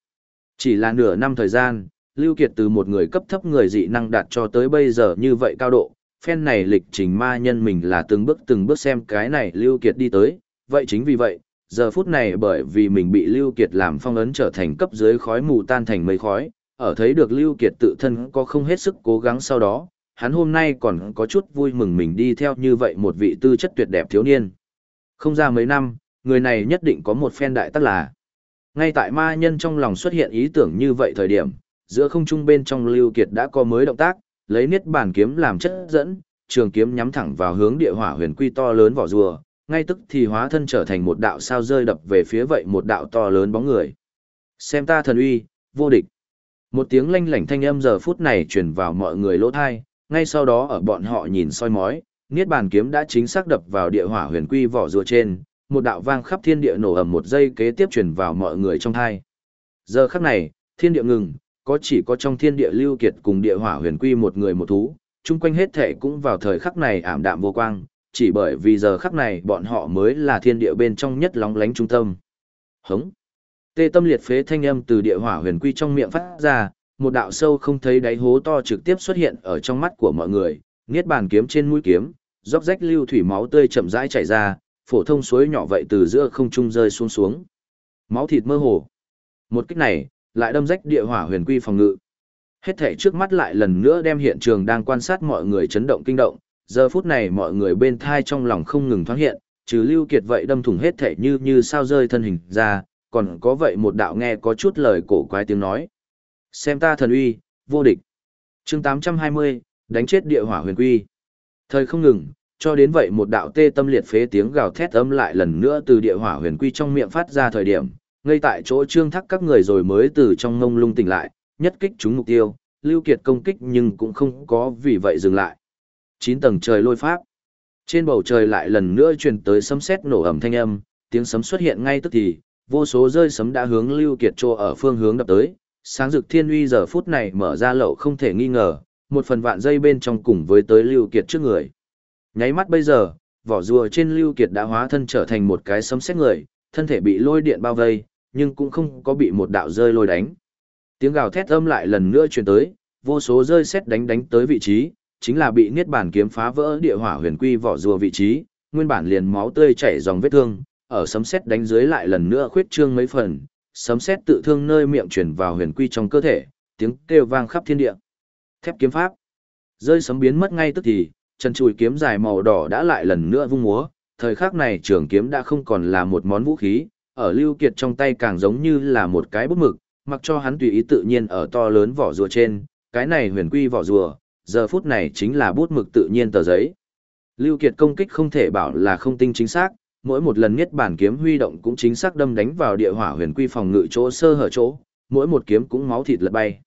Chỉ là nửa năm thời gian, Lưu Kiệt từ một người cấp thấp người dị năng đạt cho tới bây giờ như vậy cao độ, Phen này lịch trình ma nhân mình là từng bước từng bước xem cái này Lưu Kiệt đi tới, vậy chính vì vậy, giờ phút này bởi vì mình bị Lưu Kiệt làm phong ấn trở thành cấp dưới khói mù tan thành mây khói, ở thấy được Lưu Kiệt tự thân có không hết sức cố gắng sau đó, hắn hôm nay còn có chút vui mừng mình đi theo như vậy một vị tư chất tuyệt đẹp thiếu niên. Không ra mấy năm, người này nhất định có một phen đại tác là. Ngay tại ma nhân trong lòng xuất hiện ý tưởng như vậy thời điểm, giữa không trung bên trong Lưu Kiệt đã có mới động tác, lấy niết bàn kiếm làm chất dẫn, trường kiếm nhắm thẳng vào hướng địa hỏa huyền quy to lớn vỏ rùa, ngay tức thì hóa thân trở thành một đạo sao rơi đập về phía vậy một đạo to lớn bóng người. Xem ta thần uy, vô địch. Một tiếng lanh lảnh thanh âm giờ phút này truyền vào mọi người lỗ thai, ngay sau đó ở bọn họ nhìn soi mói, niết bàn kiếm đã chính xác đập vào địa hỏa huyền quy vỏ rùa trên, một đạo vang khắp thiên địa nổ ầm một giây kế tiếp truyền vào mọi người trong thai. Giờ khắc này, thiên địa ngừng, có chỉ có trong thiên địa lưu kiệt cùng địa hỏa huyền quy một người một thú, chung quanh hết thể cũng vào thời khắc này ảm đạm vô quang, chỉ bởi vì giờ khắc này bọn họ mới là thiên địa bên trong nhất lóng lánh trung tâm. Hống! Tê tâm liệt phế thanh âm từ địa hỏa huyền quy trong miệng phát ra, một đạo sâu không thấy đáy hố to trực tiếp xuất hiện ở trong mắt của mọi người, niết bàn kiếm trên mũi kiếm, róc rách lưu thủy máu tươi chậm rãi chảy ra, phổ thông suối nhỏ vậy từ giữa không trung rơi xuống xuống. Máu thịt mơ hồ. Một kích này, lại đâm rách địa hỏa huyền quy phòng ngự. Hết thể trước mắt lại lần nữa đem hiện trường đang quan sát mọi người chấn động kinh động, giờ phút này mọi người bên thai trong lòng không ngừng thoáng hiện, trừ lưu kiệt vậy đâm thủng hết thể như như sao rơi thân hình ra, còn có vậy một đạo nghe có chút lời cổ quái tiếng nói. Xem ta thần uy, vô địch. chương 820, đánh chết địa hỏa huyền quy. Thời không ngừng, cho đến vậy một đạo tê tâm liệt phế tiếng gào thét âm lại lần nữa từ địa hỏa huyền quy trong miệng phát ra thời điểm, ngay tại chỗ trương thắc các người rồi mới từ trong ngông lung tỉnh lại, nhất kích chúng mục tiêu, lưu kiệt công kích nhưng cũng không có vì vậy dừng lại. Chín tầng trời lôi pháp. Trên bầu trời lại lần nữa truyền tới sấm sét nổ ầm thanh âm, tiếng sấm xuất hiện ngay tức thì, vô số rơi sấm đã hướng lưu kiệt trô ở phương hướng đập tới, sáng rực thiên uy giờ phút này mở ra lậu không thể nghi ngờ, một phần vạn dây bên trong cùng với tới lưu kiệt trước người. Nháy mắt bây giờ, vỏ rùa trên lưu kiệt đã hóa thân trở thành một cái sấm sét người, thân thể bị lôi điện bao vây, nhưng cũng không có bị một đạo rơi lôi đánh. Tiếng gào thét âm lại lần nữa truyền tới, vô số rơi sét đánh đánh tới vị trí, chính là bị niết bản kiếm phá vỡ địa hỏa huyền quy vỏ rùa vị trí, nguyên bản liền máu tươi chảy dòng vết thương, ở sấm sét đánh dưới lại lần nữa khuyết trương mấy phần, sấm sét tự thương nơi miệng truyền vào huyền quy trong cơ thể, tiếng kêu vang khắp thiên địa. Thép kiếm pháp. Rơi sấm biến mất ngay tức thì, chân chùi kiếm dài màu đỏ đã lại lần nữa vung múa, thời khắc này trường kiếm đã không còn là một món vũ khí, ở Lưu Kiệt trong tay càng giống như là một cái bút mực, mặc cho hắn tùy ý tự nhiên ở to lớn vỏ rùa trên, cái này huyền quy vỏ rùa, giờ phút này chính là bút mực tự nhiên tờ giấy. Lưu Kiệt công kích không thể bảo là không tinh chính xác, mỗi một lần nhất bản kiếm huy động cũng chính xác đâm đánh vào địa hỏa huyền quy phòng ngự chỗ sơ hở chỗ, mỗi một kiếm cũng máu thịt lật bay.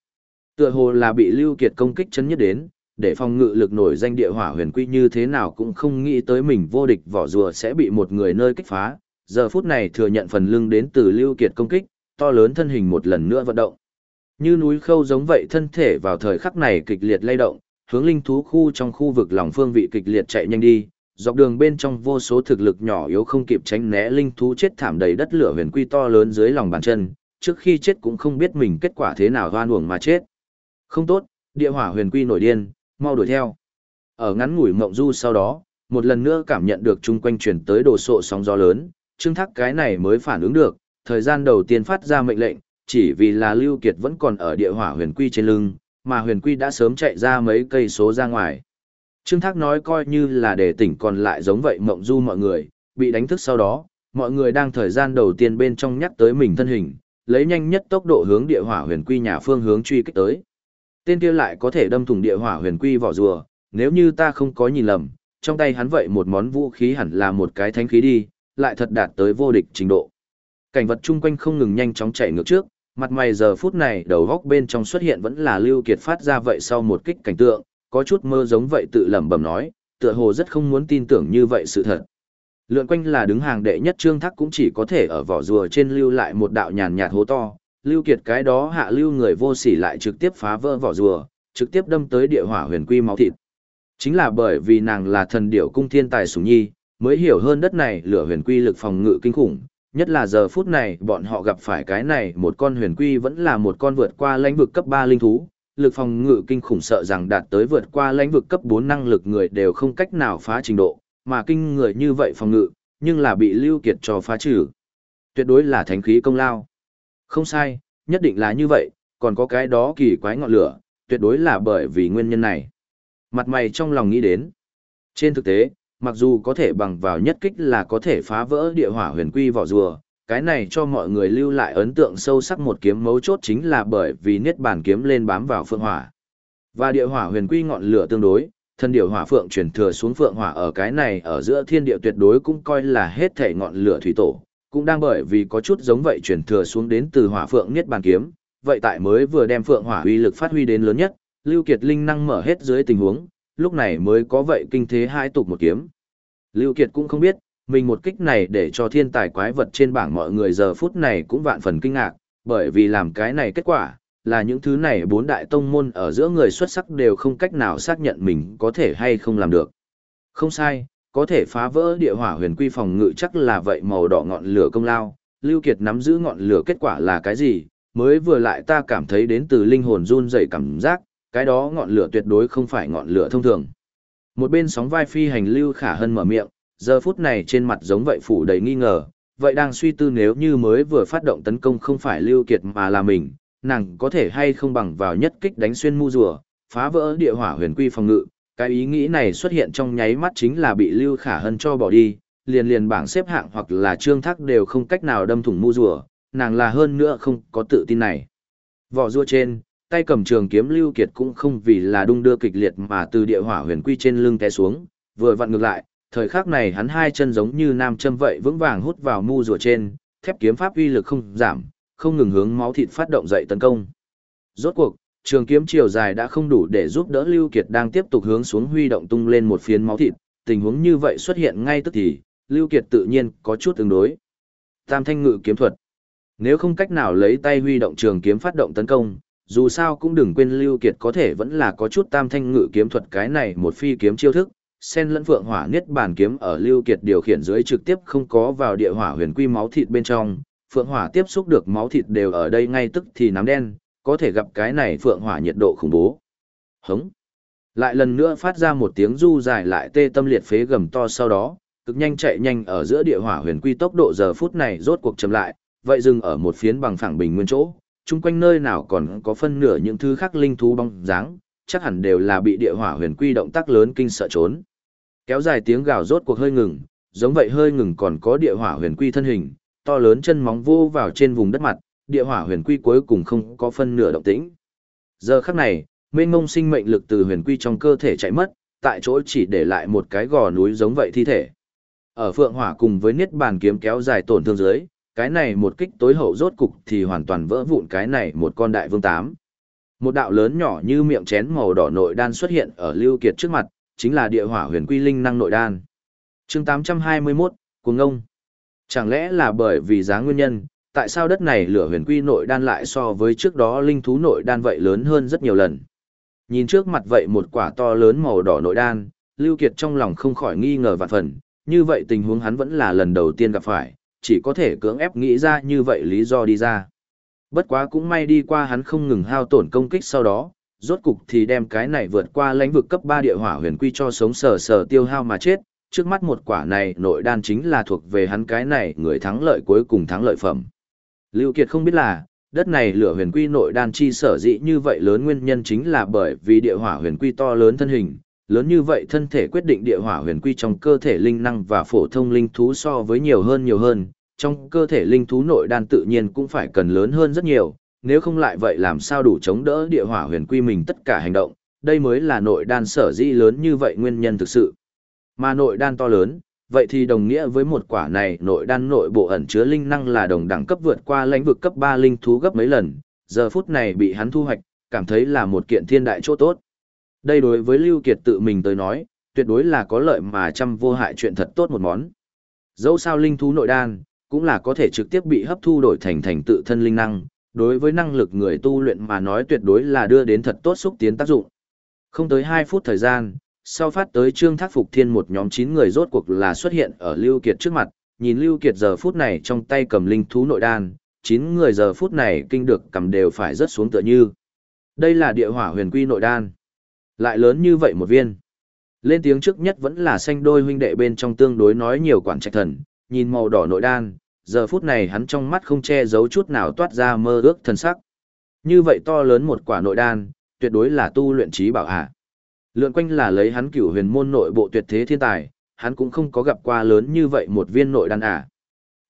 Tựa hồ là bị Lưu Kiệt công kích chấn nhất đến, để phòng ngự lực nổi danh địa hỏa huyền quy như thế nào cũng không nghĩ tới mình vô địch vỏ rùa sẽ bị một người nơi kích phá, giờ phút này thừa nhận phần lưng đến từ Lưu Kiệt công kích, to lớn thân hình một lần nữa vận động. Như núi khâu giống vậy thân thể vào thời khắc này kịch liệt lay động, hướng linh thú khu trong khu vực lòng phương vị kịch liệt chạy nhanh đi, dọc đường bên trong vô số thực lực nhỏ yếu không kịp tránh né linh thú chết thảm đầy đất lửa huyền quy to lớn dưới lòng bàn chân, trước khi chết cũng không biết mình kết quả thế nào hoan uổng mà chết. Không tốt, địa hỏa huyền quy nổi điên, mau đuổi theo. Ở ngắn ngủi mộng du sau đó, một lần nữa cảm nhận được chung quanh chuyển tới đồ sộ sóng gió lớn, Trương Thác cái này mới phản ứng được, thời gian đầu tiên phát ra mệnh lệnh, chỉ vì là Lưu Kiệt vẫn còn ở địa hỏa huyền quy trên lưng, mà huyền quy đã sớm chạy ra mấy cây số ra ngoài. Trương Thác nói coi như là để tỉnh còn lại giống vậy mộng du mọi người, bị đánh thức sau đó, mọi người đang thời gian đầu tiên bên trong nhắc tới mình thân hình, lấy nhanh nhất tốc độ hướng địa hỏa huyền quy nhà phương hướng truy kích tới. Tên kia lại có thể đâm thủng địa hỏa huyền quy vỏ rùa, nếu như ta không có nhìn lầm, trong tay hắn vậy một món vũ khí hẳn là một cái thánh khí đi, lại thật đạt tới vô địch trình độ. Cảnh vật chung quanh không ngừng nhanh chóng chạy ngược trước, mặt mày giờ phút này đầu góc bên trong xuất hiện vẫn là Lưu Kiệt phát ra vậy sau một kích cảnh tượng, có chút mơ giống vậy tự lẩm bẩm nói, tựa hồ rất không muốn tin tưởng như vậy sự thật. Lượn quanh là đứng hàng đệ nhất trương thác cũng chỉ có thể ở vỏ rùa trên lưu lại một đạo nhàn nhạt hố to, Lưu Kiệt cái đó hạ lưu người vô sỉ lại trực tiếp phá vỡ vỏ rùa, trực tiếp đâm tới địa hỏa huyền quy máu thịt. Chính là bởi vì nàng là thần điểu cung thiên tài sủng nhi, mới hiểu hơn đất này lửa huyền quy lực phòng ngự kinh khủng, nhất là giờ phút này bọn họ gặp phải cái này một con huyền quy vẫn là một con vượt qua lãnh vực cấp 3 linh thú, lực phòng ngự kinh khủng sợ rằng đạt tới vượt qua lãnh vực cấp 4 năng lực người đều không cách nào phá trình độ, mà kinh người như vậy phòng ngự, nhưng là bị Lưu Kiệt cho phá trừ. Tuyệt đối là thánh khí công lao. Không sai, nhất định là như vậy, còn có cái đó kỳ quái ngọn lửa, tuyệt đối là bởi vì nguyên nhân này. Mặt mày trong lòng nghĩ đến. Trên thực tế, mặc dù có thể bằng vào nhất kích là có thể phá vỡ địa hỏa huyền quy vỏ rùa, cái này cho mọi người lưu lại ấn tượng sâu sắc một kiếm mấu chốt chính là bởi vì niết bàn kiếm lên bám vào phượng hỏa. Và địa hỏa huyền quy ngọn lửa tương đối, thân điệu hỏa phượng chuyển thừa xuống phượng hỏa ở cái này ở giữa thiên địa tuyệt đối cũng coi là hết thể ngọn lửa thủy tổ, cũng đang bởi vì có chút giống vậy chuyển thừa xuống đến từ hỏa phượng niết bàn kiếm, vậy tại mới vừa đem phượng hỏa uy lực phát huy đến lớn nhất, Lưu Kiệt linh năng mở hết dưới tình huống, lúc này mới có vậy kinh thế hai tục một kiếm. Lưu Kiệt cũng không biết, mình một kích này để cho thiên tài quái vật trên bảng mọi người giờ phút này cũng vạn phần kinh ngạc, bởi vì làm cái này kết quả, là những thứ này bốn đại tông môn ở giữa người xuất sắc đều không cách nào xác nhận mình có thể hay không làm được. Không sai, có thể phá vỡ địa hỏa huyền quy phòng ngự chắc là vậy màu đỏ ngọn lửa công lao, Lưu Kiệt nắm giữ ngọn lửa kết quả là cái gì, mới vừa lại ta cảm thấy đến từ linh hồn run rẩy cảm giác, cái đó ngọn lửa tuyệt đối không phải ngọn lửa thông thường. Một bên sóng vai phi hành Lưu Khả Hân mở miệng, giờ phút này trên mặt giống vậy phủ đầy nghi ngờ, vậy đang suy tư nếu như mới vừa phát động tấn công không phải Lưu Kiệt mà là mình, nàng có thể hay không bằng vào nhất kích đánh xuyên mu rùa, phá vỡ địa hỏa huyền quy phòng ngự. Cái ý nghĩ này xuất hiện trong nháy mắt chính là bị Lưu Khả Hân cho bỏ đi, liền liền bảng xếp hạng hoặc là trương thác đều không cách nào đâm thủng mu rùa, nàng là hơn nữa không có tự tin này. Vỏ rùa trên, tay cầm trường kiếm Lưu Kiệt cũng không vì là đung đưa kịch liệt mà từ địa hỏa huyền quy trên lưng té xuống, vừa vặn ngược lại, thời khắc này hắn hai chân giống như nam châm vậy vững vàng hút vào mu rùa trên, thép kiếm pháp uy lực không giảm, không ngừng hướng máu thịt phát động dậy tấn công. Rốt cuộc, trường kiếm chiều dài đã không đủ để giúp đỡ Lưu Kiệt đang tiếp tục hướng xuống huy động tung lên một phiến máu thịt, tình huống như vậy xuất hiện ngay tức thì, Lưu Kiệt tự nhiên có chút tương đối. Tam thanh ngự kiếm thuật. Nếu không cách nào lấy tay huy động trường kiếm phát động tấn công, dù sao cũng đừng quên Lưu Kiệt có thể vẫn là có chút tam thanh ngự kiếm thuật cái này một phi kiếm chiêu thức, sen lẫn phượng hỏa niết bàn kiếm ở Lưu Kiệt điều khiển dưới trực tiếp không có vào địa hỏa huyền quy máu thịt bên trong, phượng hỏa tiếp xúc được máu thịt đều ở đây ngay tức thì nám đen, có thể gặp cái này phượng hỏa nhiệt độ khủng bố. Hống. Lại lần nữa phát ra một tiếng du dài lại tê tâm liệt phế gầm to sau đó, cực nhanh chạy nhanh ở giữa địa hỏa huyền quy tốc độ giờ phút này rốt cuộc chậm lại, vậy dừng ở một phiến bằng phẳng bình nguyên chỗ, chung quanh nơi nào còn có phân nửa những thứ khác linh thú bóng dáng, chắc hẳn đều là bị địa hỏa huyền quy động tác lớn kinh sợ trốn. Kéo dài tiếng gào rốt cuộc hơi ngừng, giống vậy hơi ngừng còn có địa hỏa huyền quy thân hình, to lớn chân móng vô vào trên vùng đất mặt, địa hỏa huyền quy cuối cùng không có phân nửa động tĩnh. Giờ khắc này, mênh mông sinh mệnh lực từ huyền quy trong cơ thể chạy mất, tại chỗ chỉ để lại một cái gò núi giống vậy thi thể. Ở phượng hỏa cùng với niết bàn kiếm kéo dài tổn thương dưới, cái này một kích tối hậu rốt cục thì hoàn toàn vỡ vụn cái này một con đại vương tám. Một đạo lớn nhỏ như miệng chén màu đỏ nội đan xuất hiện ở Lưu Kiệt trước mặt, chính là địa hỏa huyền quy linh năng nội đan. Chương 821, Cuồng ngông. Chẳng lẽ là bởi vì giá nguyên nhân, tại sao đất này lửa huyền quy nội đan lại so với trước đó linh thú nội đan vậy lớn hơn rất nhiều lần. Nhìn trước mặt vậy một quả to lớn màu đỏ nội đan, Lưu Kiệt trong lòng không khỏi nghi ngờ vạn phần, như vậy tình huống hắn vẫn là lần đầu tiên gặp phải, chỉ có thể cưỡng ép nghĩ ra như vậy lý do đi ra. Bất quá cũng may đi qua hắn không ngừng hao tổn công kích sau đó, rốt cục thì đem cái này vượt qua lãnh vực cấp 3 địa hỏa huyền quy cho sống sờ sờ tiêu hao mà chết, trước mắt một quả này nội đan chính là thuộc về hắn cái này người thắng lợi cuối cùng thắng lợi phẩm. Lưu Kiệt không biết là, đất này lửa huyền quy nội đan chi sở dĩ như vậy lớn nguyên nhân chính là bởi vì địa hỏa huyền quy to lớn thân hình, lớn như vậy thân thể quyết định địa hỏa huyền quy trong cơ thể linh năng và phổ thông linh thú so với nhiều hơn nhiều hơn, trong cơ thể linh thú nội đan tự nhiên cũng phải cần lớn hơn rất nhiều, nếu không lại vậy làm sao đủ chống đỡ địa hỏa huyền quy mình tất cả hành động, đây mới là nội đan sở dĩ lớn như vậy nguyên nhân thực sự. Mà nội đan to lớn, vậy thì đồng nghĩa với một quả này nội đan nội bộ ẩn chứa linh năng là đồng đẳng cấp vượt qua lãnh vực cấp 3 linh thú gấp mấy lần, giờ phút này bị hắn thu hoạch, cảm thấy là một kiện thiên đại chỗ tốt. Đây đối với Lưu Kiệt tự mình tới nói, tuyệt đối là có lợi mà trăm vô hại chuyện thật tốt một món. Dẫu sao linh thú nội đan, cũng là có thể trực tiếp bị hấp thu đổi thành thành tự thân linh năng, đối với năng lực người tu luyện mà nói tuyệt đối là đưa đến thật tốt xúc tiến tác dụng. Không tới 2 phút thời gian, sau phát tới trương thác phục thiên một nhóm 9 người rốt cuộc là xuất hiện ở Lưu Kiệt trước mặt, nhìn Lưu Kiệt giờ phút này trong tay cầm linh thú nội đan, 9 người giờ phút này kinh được cầm đều phải rớt xuống tựa như. Đây là địa hỏa huyền quy nội đan. Lại lớn như vậy một viên. Lên tiếng trước nhất vẫn là xanh đôi huynh đệ bên trong tương đối nói nhiều quản trạch thần, nhìn màu đỏ nội đan, giờ phút này hắn trong mắt không che giấu chút nào toát ra mơ ước thần sắc. Như vậy to lớn một quả nội đan, tuyệt đối là tu luyện trí bảo hạ. Lượn quanh là lấy hắn cửu huyền môn nội bộ tuyệt thế thiên tài, hắn cũng không có gặp qua lớn như vậy một viên nội đan à.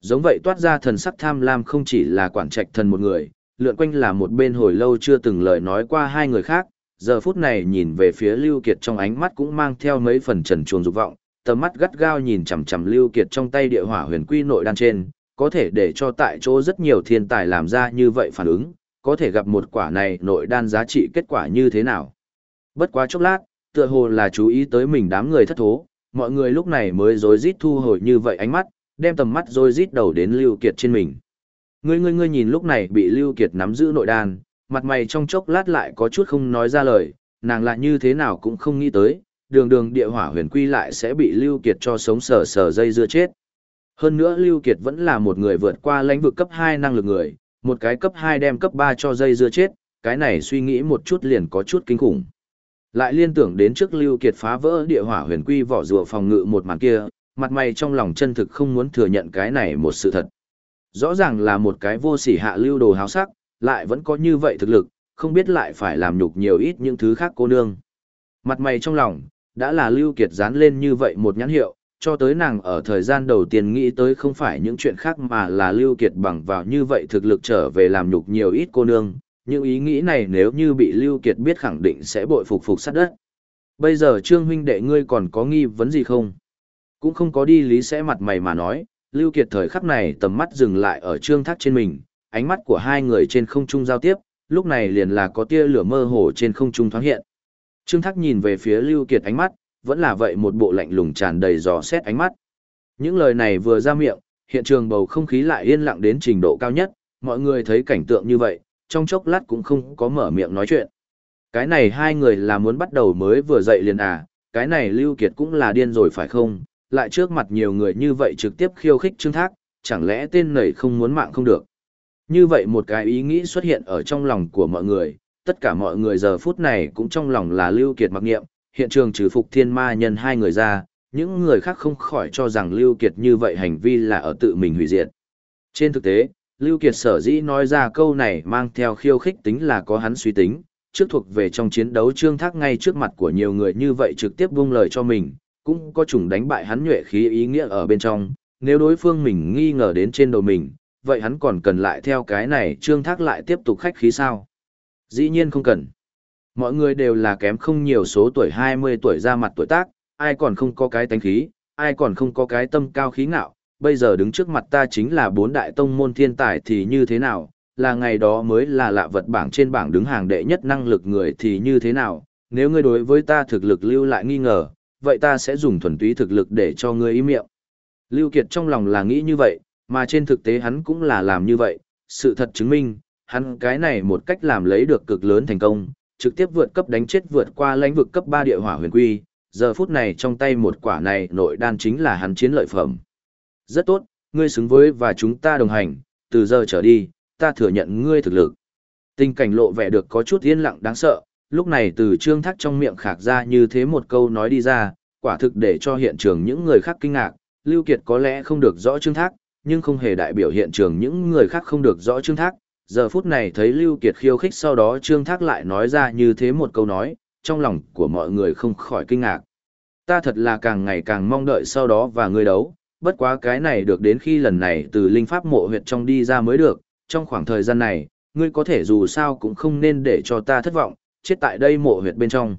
Giống vậy toát ra thần sắc tham lam không chỉ là quản trạch thần một người, lượn quanh là một bên hồi lâu chưa từng lời nói qua hai người khác, giờ phút này nhìn về phía Lưu Kiệt trong ánh mắt cũng mang theo mấy phần trần truồng dục vọng, tầm mắt gắt gao nhìn chằm chằm Lưu Kiệt trong tay địa hỏa huyền quy nội đan trên, có thể để cho tại chỗ rất nhiều thiên tài làm ra như vậy phản ứng, có thể gặp một quả này nội đan giá trị kết quả như thế nào. Bất quá chốc lát, tựa hồ là chú ý tới mình đám người thất thố, mọi người lúc này mới rối rít thu hồi như vậy ánh mắt, đem tầm mắt rối rít đầu đến Lưu Kiệt trên mình. Ngươi ngươi ngươi nhìn lúc này bị Lưu Kiệt nắm giữ nội đan, mặt mày trong chốc lát lại có chút không nói ra lời, nàng lại như thế nào cũng không nghĩ tới, đường đường địa hỏa huyền quy lại sẽ bị Lưu Kiệt cho sống sờ sờ dây dưa chết. Hơn nữa Lưu Kiệt vẫn là một người vượt qua lãnh vực cấp 2 năng lực người, một cái cấp 2 đem cấp 3 cho dây dưa chết, cái này suy nghĩ một chút liền có chút kinh khủng. Lại liên tưởng đến trước Lưu Kiệt phá vỡ địa hỏa huyền quy vỏ rùa phòng ngự một màn kia, mặt mày trong lòng chân thực không muốn thừa nhận cái này một sự thật. Rõ ràng là một cái vô sỉ hạ lưu đồ háo sắc, lại vẫn có như vậy thực lực, không biết lại phải làm nhục nhiều ít những thứ khác cô nương. Mặt mày trong lòng, đã là Lưu Kiệt dán lên như vậy một nhãn hiệu, cho tới nàng ở thời gian đầu tiên nghĩ tới không phải những chuyện khác mà là Lưu Kiệt bằng vào như vậy thực lực trở về làm nhục nhiều ít cô nương, những ý nghĩ này nếu như bị Lưu Kiệt biết khẳng định sẽ bội phục phục sát đất. Bây giờ Trương huynh đệ ngươi còn có nghi vấn gì không? Cũng không có đi lý sẽ mặt mày mà nói, Lưu Kiệt thời khắc này tầm mắt dừng lại ở Trương Thác trên mình, ánh mắt của hai người trên không trung giao tiếp, lúc này liền là có tia lửa mơ hồ trên không trung thoáng hiện. Trương Thác nhìn về phía Lưu Kiệt ánh mắt, vẫn là vậy một bộ lạnh lùng tràn đầy dò xét ánh mắt. Những lời này vừa ra miệng, hiện trường bầu không khí lại yên lặng đến trình độ cao nhất, mọi người thấy cảnh tượng như vậy, trong chốc lát cũng không có mở miệng nói chuyện. Cái này hai người là muốn bắt đầu mới vừa dậy liền à, cái này Lưu Kiệt cũng là điên rồi phải không, lại trước mặt nhiều người như vậy trực tiếp khiêu khích Trương Thác, chẳng lẽ tên này không muốn mạng không được. Như vậy một cái ý nghĩ xuất hiện ở trong lòng của mọi người, tất cả mọi người giờ phút này cũng trong lòng là Lưu Kiệt mặc nghiệm, hiện trường trừ phục thiên ma nhân hai người ra, những người khác không khỏi cho rằng Lưu Kiệt như vậy hành vi là ở tự mình hủy diệt. Trên thực tế, Lưu Kiệt sở dĩ nói ra câu này mang theo khiêu khích tính là có hắn suy tính, trước thuộc về trong chiến đấu trương thác ngay trước mặt của nhiều người như vậy trực tiếp buông lời cho mình, cũng có chủng đánh bại hắn nhuệ khí ý nghĩa ở bên trong, nếu đối phương mình nghi ngờ đến trên đầu mình, vậy hắn còn cần lại theo cái này trương thác lại tiếp tục khách khí sao? Dĩ nhiên không cần. Mọi người đều là kém không nhiều số tuổi 20 tuổi ra mặt tuổi tác, ai còn không có cái tánh khí, ai còn không có cái tâm cao khí ngạo, bây giờ đứng trước mặt ta chính là bốn đại tông môn thiên tài thì như thế nào, là ngày đó mới là lạ vật bảng trên bảng đứng hàng đệ nhất năng lực người thì như thế nào, nếu ngươi đối với ta thực lực lưu lại nghi ngờ, vậy ta sẽ dùng thuần túy thực lực để cho ngươi ý miệng. Lưu Kiệt trong lòng là nghĩ như vậy, mà trên thực tế hắn cũng là làm như vậy, sự thật chứng minh, hắn cái này một cách làm lấy được cực lớn thành công, trực tiếp vượt cấp đánh chết vượt qua lãnh vực cấp 3 địa hỏa huyền quy, giờ phút này trong tay một quả này nội đan chính là hắn chiến lợi phẩm. Rất tốt, ngươi xứng với và chúng ta đồng hành, từ giờ trở đi, ta thừa nhận ngươi thực lực. Tình cảnh lộ vẻ được có chút yên lặng đáng sợ, lúc này từ trương thác trong miệng khạc ra như thế một câu nói đi ra, quả thực để cho hiện trường những người khác kinh ngạc, Lưu Kiệt có lẽ không được rõ trương thác, nhưng không hề đại biểu hiện trường những người khác không được rõ trương thác. Giờ phút này thấy Lưu Kiệt khiêu khích sau đó trương thác lại nói ra như thế một câu nói, trong lòng của mọi người không khỏi kinh ngạc. Ta thật là càng ngày càng mong đợi sau đó và ngươi đấu, bất quá cái này được đến khi lần này từ linh pháp mộ huyệt trong đi ra mới được, trong khoảng thời gian này, ngươi có thể dù sao cũng không nên để cho ta thất vọng, chết tại đây mộ huyệt bên trong.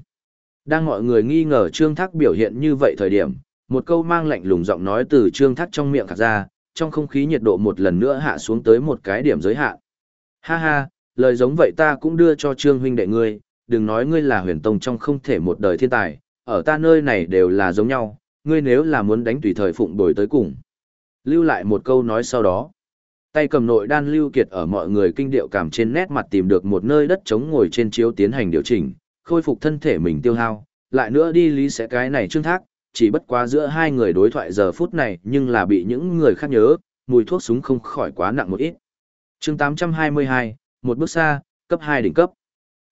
Đang mọi người nghi ngờ Trương Thác biểu hiện như vậy thời điểm, một câu mang lạnh lùng giọng nói từ Trương Thác trong miệng khạc ra, trong không khí nhiệt độ một lần nữa hạ xuống tới một cái điểm giới hạn. Ha ha, lời giống vậy ta cũng đưa cho Trương huynh đệ ngươi, đừng nói ngươi là huyền tông trong không thể một đời thiên tài, ở ta nơi này đều là giống nhau, ngươi nếu là muốn đánh tùy thời phụng đổi tới cùng. Lưu lại một câu nói sau đó. Tay cầm nội đan lưu kiệt ở mọi người kinh điệu cảm trên nét mặt tìm được một nơi đất trống ngồi trên chiếu tiến hành điều chỉnh, khôi phục thân thể mình tiêu hao, lại nữa đi lý sẽ cái này trương thác, chỉ bất quá giữa hai người đối thoại giờ phút này nhưng là bị những người khác nhớ, mùi thuốc súng không khỏi quá nặng một ít. chương 822, một bước xa, cấp 2 đỉnh cấp.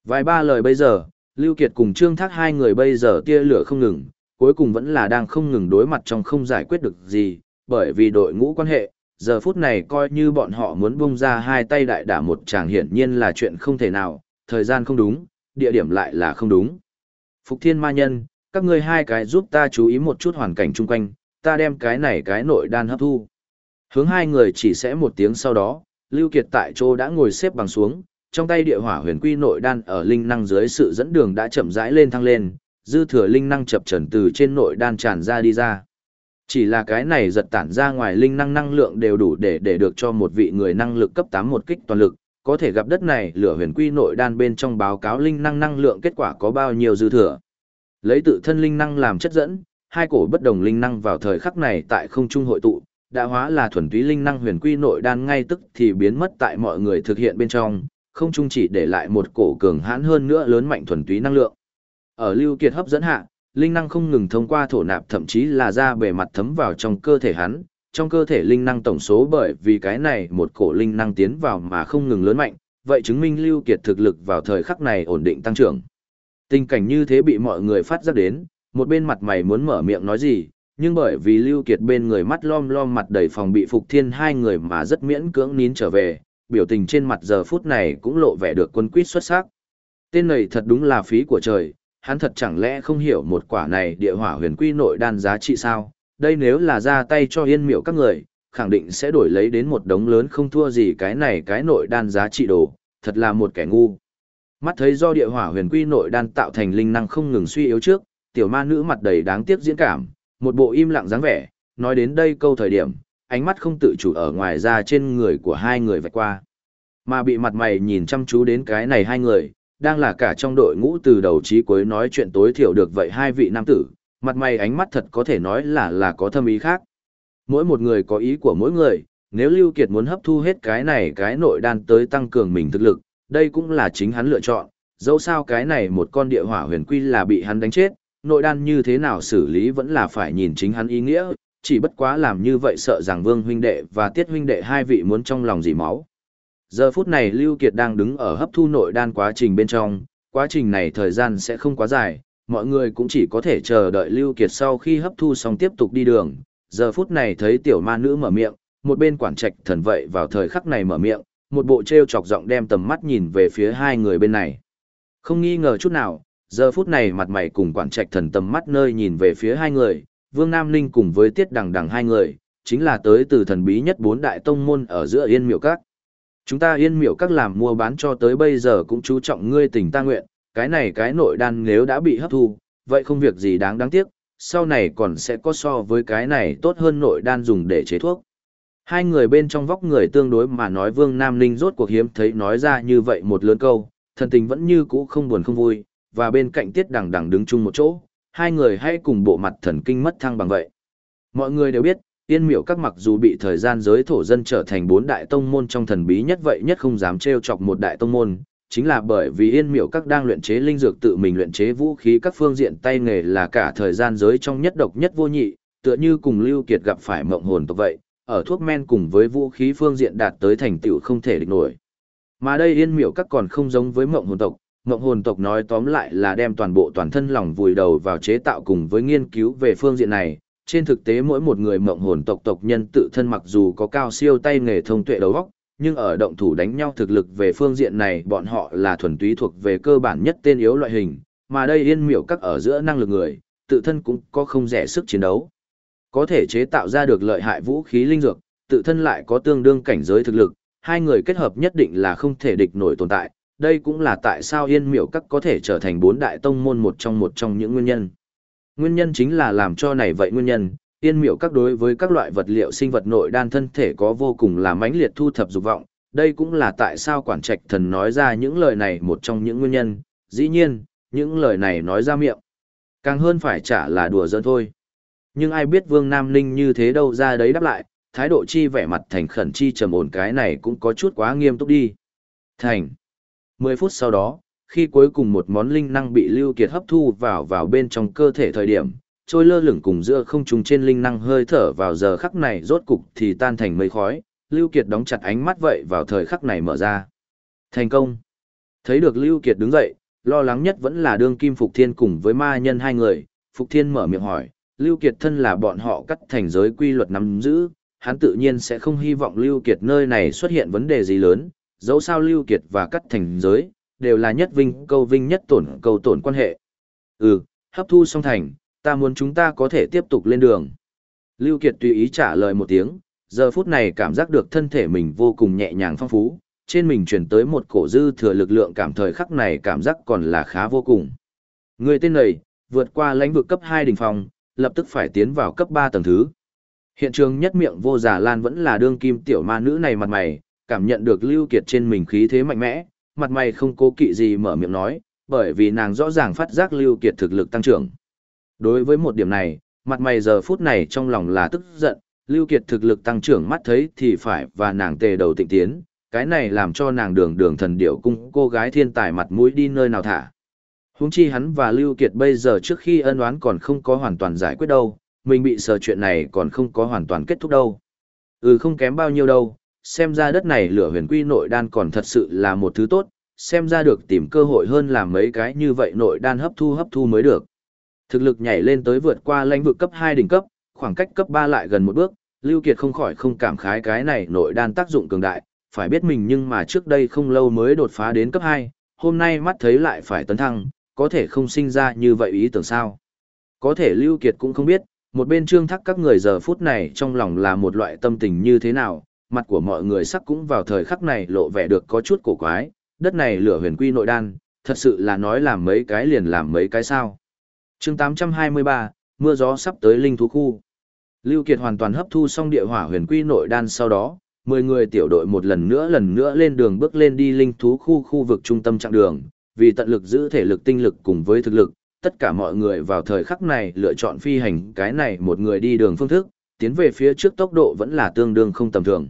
Vài ba lời bây giờ, Lưu Kiệt cùng Trương Thác hai người bây giờ tia lửa không ngừng, cuối cùng vẫn là đang không ngừng đối mặt trong không giải quyết được gì, bởi vì đội ngũ quan hệ, giờ phút này coi như bọn họ muốn bung ra hai tay đại đả một chàng hiển nhiên là chuyện không thể nào, thời gian không đúng, địa điểm lại là không đúng. Phục Thiên Ma Nhân, các ngươi hai cái giúp ta chú ý một chút hoàn cảnh chung quanh, ta đem cái này cái nội đan hấp thu. Hướng hai người chỉ sẽ một tiếng sau đó, Lưu Kiệt tại chỗ đã ngồi xếp bằng xuống, trong tay địa hỏa huyền quy nội đan ở linh năng dưới sự dẫn đường đã chậm rãi lên thăng lên, dư thừa linh năng chập chẩn từ trên nội đan tràn ra đi ra. Chỉ là cái này giật tản ra ngoài linh năng năng lượng đều đủ để để được cho một vị người năng lực cấp 8 một kích toàn lực, có thể gặp đất này lửa huyền quy nội đan bên trong báo cáo linh năng năng lượng kết quả có bao nhiêu dư thừa. Lấy tự thân linh năng làm chất dẫn, hai cổ bất đồng linh năng vào thời khắc này tại không trung hội tụ, đã hóa là thuần túy linh năng huyền quy nội đan ngay tức thì biến mất tại mọi người thực hiện bên trong, không trung chỉ để lại một cổ cường hãn hơn nữa lớn mạnh thuần túy năng lượng. Ở lưu kiệt hấp dẫn hạ, linh năng không ngừng thông qua thổ nạp thậm chí là ra bề mặt thấm vào trong cơ thể hắn, trong cơ thể linh năng tổng số bởi vì cái này một cổ linh năng tiến vào mà không ngừng lớn mạnh, vậy chứng minh lưu kiệt thực lực vào thời khắc này ổn định tăng trưởng. Tình cảnh như thế bị mọi người phát giác đến, một bên mặt mày muốn mở miệng nói gì, nhưng bởi vì lưu kiệt bên người mắt lom lom mặt đầy phòng bị phục thiên hai người mà rất miễn cưỡng nín trở về, biểu tình trên mặt giờ phút này cũng lộ vẻ được quân quyết xuất sắc. Tên này thật đúng là phí của trời, hắn thật chẳng lẽ không hiểu một quả này địa hỏa huyền quy nội đan giá trị sao, đây nếu là ra tay cho yên miệu các người, khẳng định sẽ đổi lấy đến một đống lớn không thua gì cái này cái nội đan giá trị đồ, thật là một kẻ ngu. Mắt thấy do địa hỏa huyền quy nội đan tạo thành linh năng không ngừng suy yếu trước, tiểu ma nữ mặt đầy đáng tiếc diễn cảm, một bộ im lặng dáng vẻ, nói đến đây câu thời điểm, ánh mắt không tự chủ ở ngoài ra trên người của hai người vạch qua. Mà bị mặt mày nhìn chăm chú đến cái này hai người, đang là cả trong đội ngũ từ đầu chí cuối nói chuyện tối thiểu được vậy hai vị nam tử, mặt mày ánh mắt thật có thể nói là là có thâm ý khác. Mỗi một người có ý của mỗi người, nếu Lưu Kiệt muốn hấp thu hết cái này cái nội đan tới tăng cường mình thực lực, đây cũng là chính hắn lựa chọn, dẫu sao cái này một con địa hỏa huyền quy là bị hắn đánh chết, nội đan như thế nào xử lý vẫn là phải nhìn chính hắn ý nghĩa, chỉ bất quá làm như vậy sợ rằng Vương huynh đệ và Tiết huynh đệ hai vị muốn trong lòng gì máu. Giờ phút này Lưu Kiệt đang đứng ở hấp thu nội đan quá trình bên trong, quá trình này thời gian sẽ không quá dài, mọi người cũng chỉ có thể chờ đợi Lưu Kiệt sau khi hấp thu xong tiếp tục đi đường. Giờ phút này thấy tiểu ma nữ mở miệng, một bên quản trạch thần vậy vào thời khắc này mở miệng, một bộ treo chọc giọng đem tầm mắt nhìn về phía hai người bên này. Không nghi ngờ chút nào, giờ phút này mặt mày cùng quản trạch thần tầm mắt nơi nhìn về phía hai người, Vương Nam Ninh cùng với Tiết Đằng Đằng hai người, chính là tới từ thần bí nhất bốn đại tông môn ở giữa Yên Miệu Các. Chúng ta Yên Miệu Các làm mua bán cho tới bây giờ cũng chú trọng ngươi tình ta nguyện, cái này cái nội đan nếu đã bị hấp thu, vậy không việc gì đáng đáng tiếc, sau này còn sẽ có so với cái này tốt hơn nội đan dùng để chế thuốc. Hai người bên trong vóc người tương đối mà nói Vương Nam Ninh rốt cuộc hiếm thấy nói ra như vậy một lớn câu, thần tình vẫn như cũ không buồn không vui, và bên cạnh tiết đằng đằng đứng chung một chỗ, hai người hay cùng bộ mặt thần kinh mất thăng bằng vậy. Mọi người đều biết, Yên miểu các mặc dù bị thời gian giới thổ dân trở thành bốn đại tông môn trong thần bí nhất vậy nhất không dám trêu chọc một đại tông môn, chính là bởi vì Yên miểu các đang luyện chế linh dược tự mình luyện chế vũ khí các phương diện tay nghề là cả thời gian giới trong nhất độc nhất vô nhị, tựa như cùng Lưu Kiệt gặp phải mộng hồn tộc vậy, ở thuốc men cùng với vũ khí phương diện đạt tới thành tựu không thể địch nổi. Mà đây Yên miểu các còn không giống với mộng hồn tộc, Mộng hồn tộc nói tóm lại là đem toàn bộ toàn thân lòng vùi đầu vào chế tạo cùng với nghiên cứu về phương diện này. Trên thực tế mỗi một người mộng hồn tộc tộc nhân tự thân mặc dù có cao siêu tay nghề thông tuệ đầu óc, nhưng ở động thủ đánh nhau thực lực về phương diện này bọn họ là thuần túy thuộc về cơ bản nhất tên yếu loại hình, mà đây yên miểu các ở giữa năng lực người, tự thân cũng có không rẻ sức chiến đấu. Có thể chế tạo ra được lợi hại vũ khí linh dược, tự thân lại có tương đương cảnh giới thực lực, hai người kết hợp nhất định là không thể địch nổi tồn tại, đây cũng là tại sao yên miểu các có thể trở thành bốn đại tông môn một trong một trong những nguyên nhân. Nguyên nhân chính là làm cho này vậy nguyên nhân, yên miểu các đối với các loại vật liệu sinh vật nội đan thân thể có vô cùng là mãnh liệt thu thập dục vọng, đây cũng là tại sao quản trạch thần nói ra những lời này một trong những nguyên nhân, dĩ nhiên, những lời này nói ra miệng. Càng hơn phải trả là đùa giỡn thôi. Nhưng ai biết Vương Nam Ninh như thế đâu ra đấy đáp lại, thái độ chi vẻ mặt thành khẩn chi trầm ổn cái này cũng có chút quá nghiêm túc đi. Thành. 10 phút sau đó, khi cuối cùng một món linh năng bị Lưu Kiệt hấp thu vào vào bên trong cơ thể thời điểm, trôi lơ lửng cùng giữa không trung trên linh năng hơi thở vào giờ khắc này rốt cục thì tan thành mây khói, Lưu Kiệt đóng chặt ánh mắt vậy vào thời khắc này mở ra. Thành công! Thấy được Lưu Kiệt đứng dậy, lo lắng nhất vẫn là đương kim Phục Thiên cùng với ma nhân hai người, Phục Thiên mở miệng hỏi, Lưu Kiệt thân là bọn họ cắt thành giới quy luật nắm giữ, hắn tự nhiên sẽ không hy vọng Lưu Kiệt nơi này xuất hiện vấn đề gì lớn, dẫu sao Lưu Kiệt và cắt thành giới, đều là nhất vinh câu vinh nhất tổn câu tổn quan hệ. Ừ, hấp thu xong thành, ta muốn chúng ta có thể tiếp tục lên đường. Lưu Kiệt tùy ý trả lời một tiếng, giờ phút này cảm giác được thân thể mình vô cùng nhẹ nhàng phong phú, trên mình truyền tới một cổ dư thừa lực lượng cảm thời khắc này cảm giác còn là khá vô cùng. Người tên này, vượt qua lãnh vực cấp 2 đỉnh phòng, lập tức phải tiến vào cấp 3 tầng thứ. Hiện trường nhất miệng vô giả lan vẫn là đương kim tiểu ma nữ này mặt mày, cảm nhận được Lưu Kiệt trên mình khí thế mạnh mẽ, mặt mày không cố kỵ gì mở miệng nói, bởi vì nàng rõ ràng phát giác Lưu Kiệt thực lực tăng trưởng. Đối với một điểm này, mặt mày giờ phút này trong lòng là tức giận, Lưu Kiệt thực lực tăng trưởng mắt thấy thì phải và nàng tề đầu tịnh tiến, cái này làm cho nàng đường đường thần điểu cung cô gái thiên tài mặt mũi đi nơi nào thả. Huống chi hắn và Lưu Kiệt bây giờ trước khi ân oán còn không có hoàn toàn giải quyết đâu, mình bị sờ chuyện này còn không có hoàn toàn kết thúc đâu. Ừ không kém bao nhiêu đâu, xem ra đất này lửa huyền quy nội đan còn thật sự là một thứ tốt, xem ra được tìm cơ hội hơn làm mấy cái như vậy nội đan hấp thu hấp thu mới được. Thực lực nhảy lên tới vượt qua lãnh vực cấp 2 đỉnh cấp, khoảng cách cấp 3 lại gần một bước, Lưu Kiệt không khỏi không cảm khái cái này nội đan tác dụng cường đại, phải biết mình nhưng mà trước đây không lâu mới đột phá đến cấp 2, hôm nay mắt thấy lại phải tấn thăng, có thể không sinh ra như vậy ý tưởng sao. Có thể Lưu Kiệt cũng không biết, một bên trương thắc các người giờ phút này trong lòng là một loại tâm tình như thế nào, mặt của mọi người sắc cũng vào thời khắc này lộ vẻ được có chút cổ quái, đất này lửa huyền quy nội đan, thật sự là nói làm mấy cái liền làm mấy cái sao. chương 823, mưa gió sắp tới linh thú khu. Lưu Kiệt hoàn toàn hấp thu xong địa hỏa huyền quy nội đan sau đó, 10 người tiểu đội một lần nữa lần nữa lên đường bước lên đi linh thú khu khu vực trung tâm trạng đường, vì tận lực giữ thể lực tinh lực cùng với thực lực, tất cả mọi người vào thời khắc này lựa chọn phi hành cái này một người đi đường phương thức, tiến về phía trước tốc độ vẫn là tương đương không tầm thường.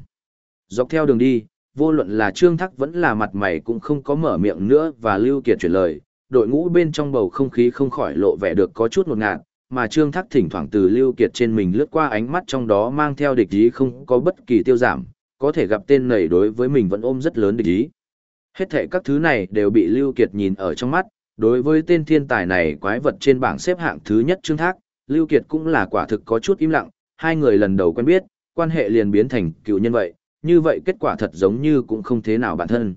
Dọc theo đường đi, vô luận là Trương Thắc vẫn là mặt mày cũng không có mở miệng nữa và Lưu Kiệt chuyển lời, đội ngũ bên trong bầu không khí không khỏi lộ vẻ được có chút ngột ngạt, mà Trương Thắc thỉnh thoảng từ Lưu Kiệt trên mình lướt qua ánh mắt trong đó mang theo địch ý không có bất kỳ tiêu giảm, có thể gặp tên này đối với mình vẫn ôm rất lớn địch ý. Hết thể các thứ này đều bị Lưu Kiệt nhìn ở trong mắt, đối với tên thiên tài này quái vật trên bảng xếp hạng thứ nhất Trương Thác, Lưu Kiệt cũng là quả thực có chút im lặng, hai người lần đầu quen biết, quan hệ liền biến thành cựu nhân vậy, như vậy kết quả thật giống như cũng không thế nào bản thân.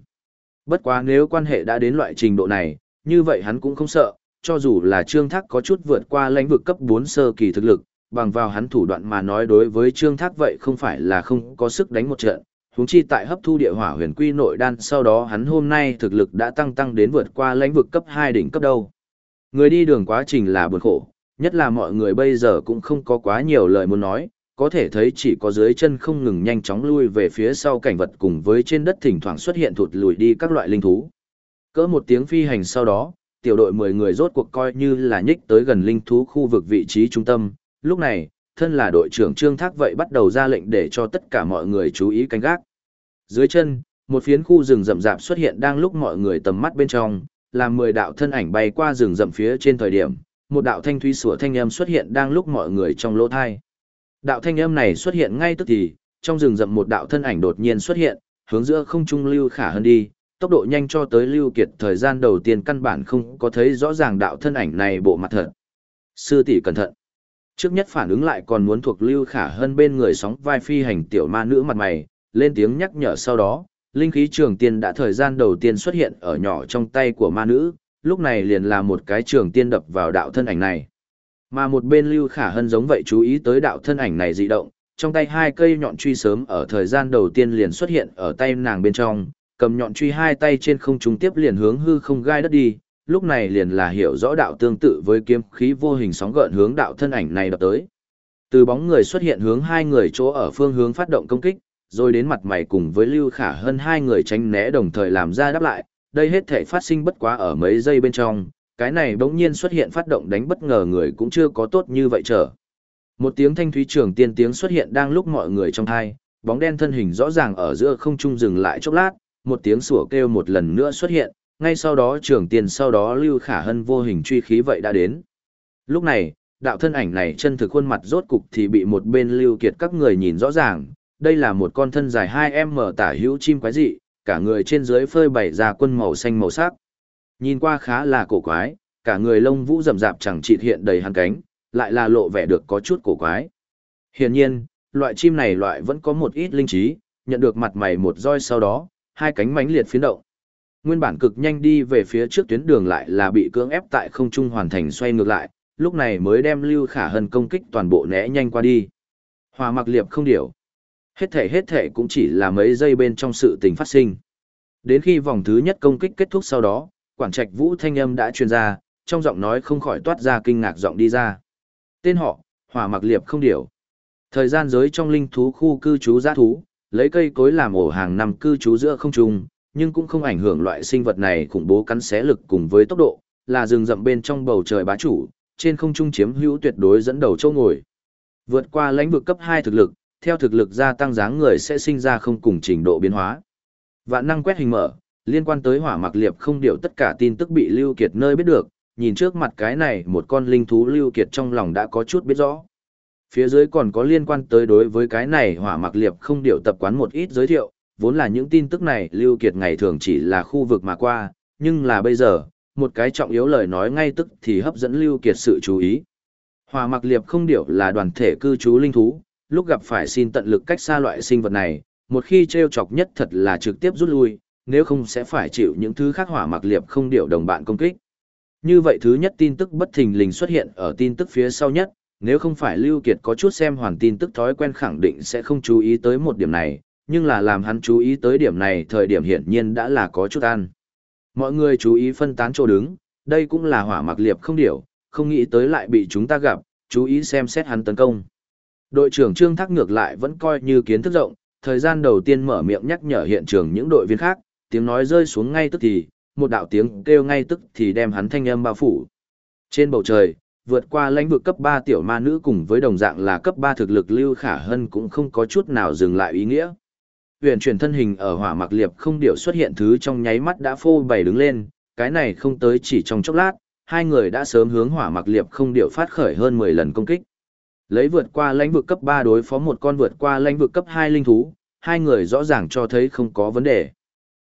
Bất quá nếu quan hệ đã đến loại trình độ này, như vậy hắn cũng không sợ, cho dù là Trương Thác có chút vượt qua lãnh vực cấp 4 sơ kỳ thực lực, bằng vào hắn thủ đoạn mà nói đối với Trương Thác vậy không phải là không có sức đánh một trận, huống chi tại hấp thu địa hỏa huyền quy nội đan sau đó hắn hôm nay thực lực đã tăng tăng đến vượt qua lãnh vực cấp 2 đỉnh cấp đâu. Người đi đường quá trình là buồn khổ, nhất là mọi người bây giờ cũng không có quá nhiều lời muốn nói, có thể thấy chỉ có dưới chân không ngừng nhanh chóng lui về phía sau cảnh vật cùng với trên đất thỉnh thoảng xuất hiện thụt lùi đi các loại linh thú. Cỡ một tiếng phi hành sau đó, tiểu đội 10 người rốt cuộc coi như là nhích tới gần linh thú khu vực vị trí trung tâm, lúc này, thân là đội trưởng Trương Thác vậy bắt đầu ra lệnh để cho tất cả mọi người chú ý canh gác. Dưới chân, một phiến khu rừng rậm rạp xuất hiện đang lúc mọi người tầm mắt bên trong, làm mười đạo thân ảnh bay qua rừng rậm phía trên thời điểm, một đạo thanh thúy sủa thanh âm xuất hiện đang lúc mọi người trong lỗ thai. Đạo thanh âm này xuất hiện ngay tức thì, trong rừng rậm một đạo thân ảnh đột nhiên xuất hiện, hướng giữa không trung lưu khả hơn đi, tốc độ nhanh cho tới lưu kiệt thời gian đầu tiên căn bản không có thấy rõ ràng đạo thân ảnh này bộ mặt thật. Sư tỷ cẩn thận. Trước nhất phản ứng lại còn muốn thuộc Lưu Khả Hân bên người sóng vai phi hành tiểu ma nữ mặt mày, lên tiếng nhắc nhở sau đó, linh khí trường tiên đã thời gian đầu tiên xuất hiện ở nhỏ trong tay của ma nữ, lúc này liền là một cái trường tiên đập vào đạo thân ảnh này. Mà một bên Lưu Khả Hân giống vậy chú ý tới đạo thân ảnh này dị động, trong tay hai cây nhọn truy sớm ở thời gian đầu tiên liền xuất hiện ở tay nàng bên trong, cầm nhọn truy hai tay trên không trung tiếp liền hướng hư không gai đất đi, lúc này liền là hiểu rõ đạo tương tự với kiếm khí vô hình sóng gợn hướng đạo thân ảnh này đập tới. Từ bóng người xuất hiện hướng hai người chỗ ở phương hướng phát động công kích, rồi đến mặt mày cùng với Lưu Khả hơn hai người tránh né đồng thời làm ra đáp lại, đây hết thể phát sinh bất quá ở mấy giây bên trong, cái này bỗng nhiên xuất hiện phát động đánh bất ngờ người cũng chưa có tốt như vậy trở. Một tiếng thanh thúy trường tiên tiếng xuất hiện đang lúc mọi người trong thai, bóng đen thân hình rõ ràng ở giữa không trung dừng lại chốc lát, một tiếng sủa kêu một lần nữa xuất hiện, ngay sau đó trường tiền sau đó Lưu Khả Hân vô hình truy khí vậy đã đến. Lúc này, đạo thân ảnh này chân thực khuôn mặt rốt cục thì bị một bên Lưu Kiệt các người nhìn rõ ràng, đây là một con thân dài 2m tả hữu chim quái dị, cả người trên dưới phơi bày ra quân màu xanh màu sắc. Nhìn qua khá là cổ quái, cả người lông vũ rậm rạp chẳng chịt hiện đầy hàn cánh, lại là lộ vẻ được có chút cổ quái. Hiển nhiên, loại chim này loại vẫn có một ít linh trí, nhận được mặt mày một roi sau đó, hai cánh mánh liệt phiến động. Nguyên bản cực nhanh đi về phía trước tuyến đường lại là bị cưỡng ép tại không trung hoàn thành xoay ngược lại, lúc này mới đem Lưu Khả Hân công kích toàn bộ né nhanh qua đi. Hòa mặc liệp không điểu. Hết thể hết thể cũng chỉ là mấy giây bên trong sự tình phát sinh. Đến khi vòng thứ nhất công kích kết thúc sau đó, quản trạch vũ thanh âm đã truyền ra, trong giọng nói không khỏi toát ra kinh ngạc giọng đi ra. Tên họ, Hòa mặc liệp không điểu. Thời gian giới trong linh thú khu cư trú giã thú, lấy cây cối làm ổ hàng nằm cư trú giữa không trung, nhưng cũng không ảnh hưởng loại sinh vật này khủng bố cắn xé lực cùng với tốc độ, là rừng rậm bên trong bầu trời bá chủ, trên không trung chiếm hữu tuyệt đối dẫn đầu châu ngồi. Vượt qua lãnh vực cấp 2 thực lực, theo thực lực gia tăng dáng người sẽ sinh ra không cùng trình độ biến hóa. Vạn năng quét hình mở, liên quan tới hỏa mặc liệp không điều tất cả tin tức bị Lưu Kiệt nơi biết được, nhìn trước mặt cái này một con linh thú Lưu Kiệt trong lòng đã có chút biết rõ. Phía dưới còn có liên quan tới đối với cái này hỏa mặc liệp không điều tập quán một ít giới thiệu, vốn là những tin tức này Lưu Kiệt ngày thường chỉ là khu vực mà qua, nhưng là bây giờ, một cái trọng yếu lời nói ngay tức thì hấp dẫn Lưu Kiệt sự chú ý. Hòa mặc liệp không điểu là đoàn thể cư trú linh thú, lúc gặp phải xin tận lực cách xa loại sinh vật này, một khi treo chọc nhất thật là trực tiếp rút lui, nếu không sẽ phải chịu những thứ khác hỏa mặc liệp không điểu đồng bạn công kích. Như vậy thứ nhất tin tức bất thình lình xuất hiện ở tin tức phía sau nhất, nếu không phải Lưu Kiệt có chút xem hoàn tin tức thói quen khẳng định sẽ không chú ý tới một điểm này, nhưng là làm hắn chú ý tới điểm này thời điểm hiển nhiên đã là có chút ăn. Mọi người chú ý phân tán chỗ đứng, đây cũng là hỏa mặc liệp không điểu, không nghĩ tới lại bị chúng ta gặp, chú ý xem xét hắn tấn công. Đội trưởng Trương Thác ngược lại vẫn coi như kiến thức rộng, thời gian đầu tiên mở miệng nhắc nhở hiện trường những đội viên khác, tiếng nói rơi xuống ngay tức thì, một đạo tiếng kêu ngay tức thì đem hắn thanh âm bao phủ. Trên bầu trời, vượt qua lãnh vực cấp 3 tiểu ma nữ cùng với đồng dạng là cấp 3 thực lực Lưu Khả Hân cũng không có chút nào dừng lại ý nghĩa. Huyền chuyển thân hình ở hỏa mặc liệp không điểu xuất hiện thứ trong nháy mắt đã phô bày đứng lên, cái này không tới chỉ trong chốc lát, hai người đã sớm hướng hỏa mặc liệp không điểu phát khởi hơn 10 lần công kích. Lấy vượt qua lãnh vực cấp 3 đối phó một con vượt qua lãnh vực cấp 2 linh thú, hai người rõ ràng cho thấy không có vấn đề.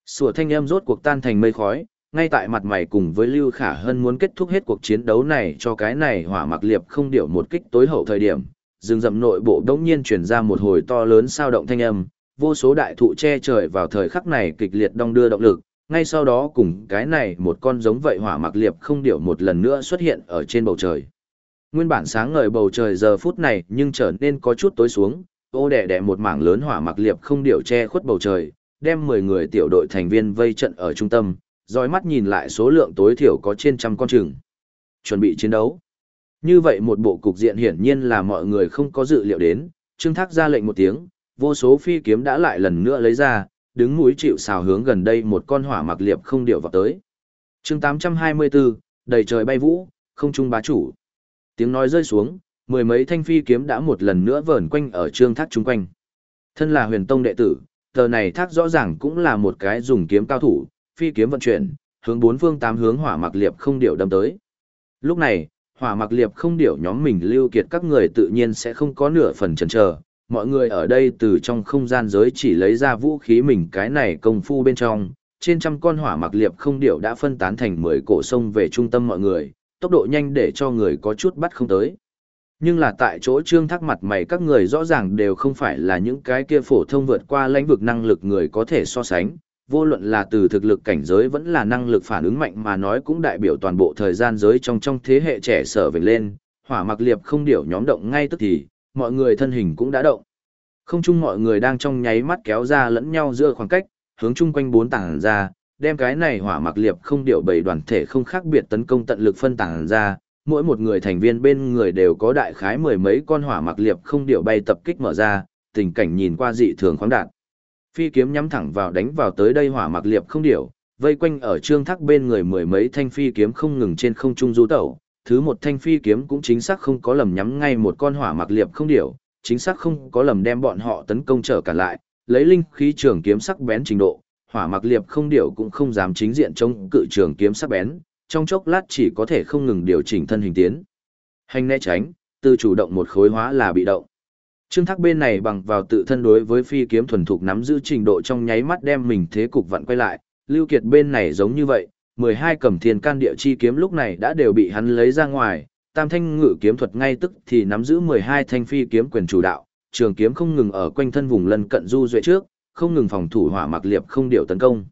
Sủa thanh âm rốt cuộc tan thành mây khói, ngay tại mặt mày cùng với Lưu Khả Hân muốn kết thúc hết cuộc chiến đấu này cho cái này hỏa mặc liệp không điệu một kích tối hậu thời điểm, rừng rậm nội bộ đống nhiên truyền ra một hồi to lớn sao động thanh âm, vô số đại thụ che trời vào thời khắc này kịch liệt đong đưa động lực, ngay sau đó cùng cái này một con giống vậy hỏa mặc liệp không điểu một lần nữa xuất hiện ở trên bầu trời. Nguyên bản sáng ngời bầu trời giờ phút này nhưng trở nên có chút tối xuống, ô đẻ đẻ một mảng lớn hỏa mặc liệp không điểu che khuất bầu trời, đem 10 người tiểu đội thành viên vây trận ở trung tâm, dõi mắt nhìn lại số lượng tối thiểu có trên trăm con chừng. Chuẩn bị chiến đấu. Như vậy một bộ cục diện hiển nhiên là mọi người không có dự liệu đến, Trương Thác ra lệnh một tiếng, vô số phi kiếm đã lại lần nữa lấy ra, đứng mũi chịu xào hướng gần đây một con hỏa mặc liệp không điệu vào tới. chương 824, đầy trời bay vũ, không trung bá chủ. Tiếng nói rơi xuống, mười mấy thanh phi kiếm đã một lần nữa vờn quanh ở trương thác chung quanh. Thân là huyền tông đệ tử, tờ này thác rõ ràng cũng là một cái dùng kiếm cao thủ, phi kiếm vận chuyển, hướng bốn phương tám hướng hỏa mặc liệp không điệu đâm tới. Lúc này, hỏa mặc liệp không điệu nhóm mình lưu kiệt các người tự nhiên sẽ không có nửa phần chần chờ. Mọi người ở đây từ trong không gian giới chỉ lấy ra vũ khí mình cái này công phu bên trong, trên trăm con hỏa mặc liệp không điệu đã phân tán thành mười cổ sông về trung tâm mọi người, tốc độ nhanh để cho người có chút bắt không tới. Nhưng là tại chỗ trương thác mặt mày các người rõ ràng đều không phải là những cái kia phổ thông vượt qua lãnh vực năng lực người có thể so sánh, vô luận là từ thực lực cảnh giới vẫn là năng lực phản ứng mạnh mà nói cũng đại biểu toàn bộ thời gian giới trong trong thế hệ trẻ sở về lên, hỏa mặc liệp không điểu nhóm động ngay tức thì, mọi người thân hình cũng đã động. Không chung mọi người đang trong nháy mắt kéo ra lẫn nhau giữa khoảng cách, hướng chung quanh bốn tảng ra, đem cái này hỏa mặc liệp không điệu bầy đoàn thể không khác biệt tấn công tận lực phân tảng ra, mỗi một người thành viên bên người đều có đại khái mười mấy con hỏa mặc liệp không điệu bay tập kích mở ra, tình cảnh nhìn qua dị thường khoáng đạt. Phi kiếm nhắm thẳng vào đánh vào tới đây hỏa mặc liệp không điệu, vây quanh ở trương thác bên người mười mấy thanh phi kiếm không ngừng trên không trung du tẩu, thứ một thanh phi kiếm cũng chính xác không có lầm nhắm ngay một con hỏa mặc liệp không điểu chính xác không có lầm đem bọn họ tấn công trở cả lại, lấy linh khí trường kiếm sắc bén trình độ, hỏa mặc liệp không điểu cũng không dám chính diện chống cự trường kiếm sắc bén, trong chốc lát chỉ có thể không ngừng điều chỉnh thân hình tiến. Hành né tránh, từ chủ động một khối hóa là bị động. Trương Thác bên này bằng vào tự thân đối với phi kiếm thuần thục nắm giữ trình độ trong nháy mắt đem mình thế cục vặn quay lại, Lưu Kiệt bên này giống như vậy, 12 cầm thiên can địa chi kiếm lúc này đã đều bị hắn lấy ra ngoài, tam thanh ngự kiếm thuật ngay tức thì nắm giữ 12 thanh phi kiếm quyền chủ đạo, trường kiếm không ngừng ở quanh thân vùng lân cận du duệ trước, không ngừng phòng thủ hỏa mặc liệp không điệu tấn công.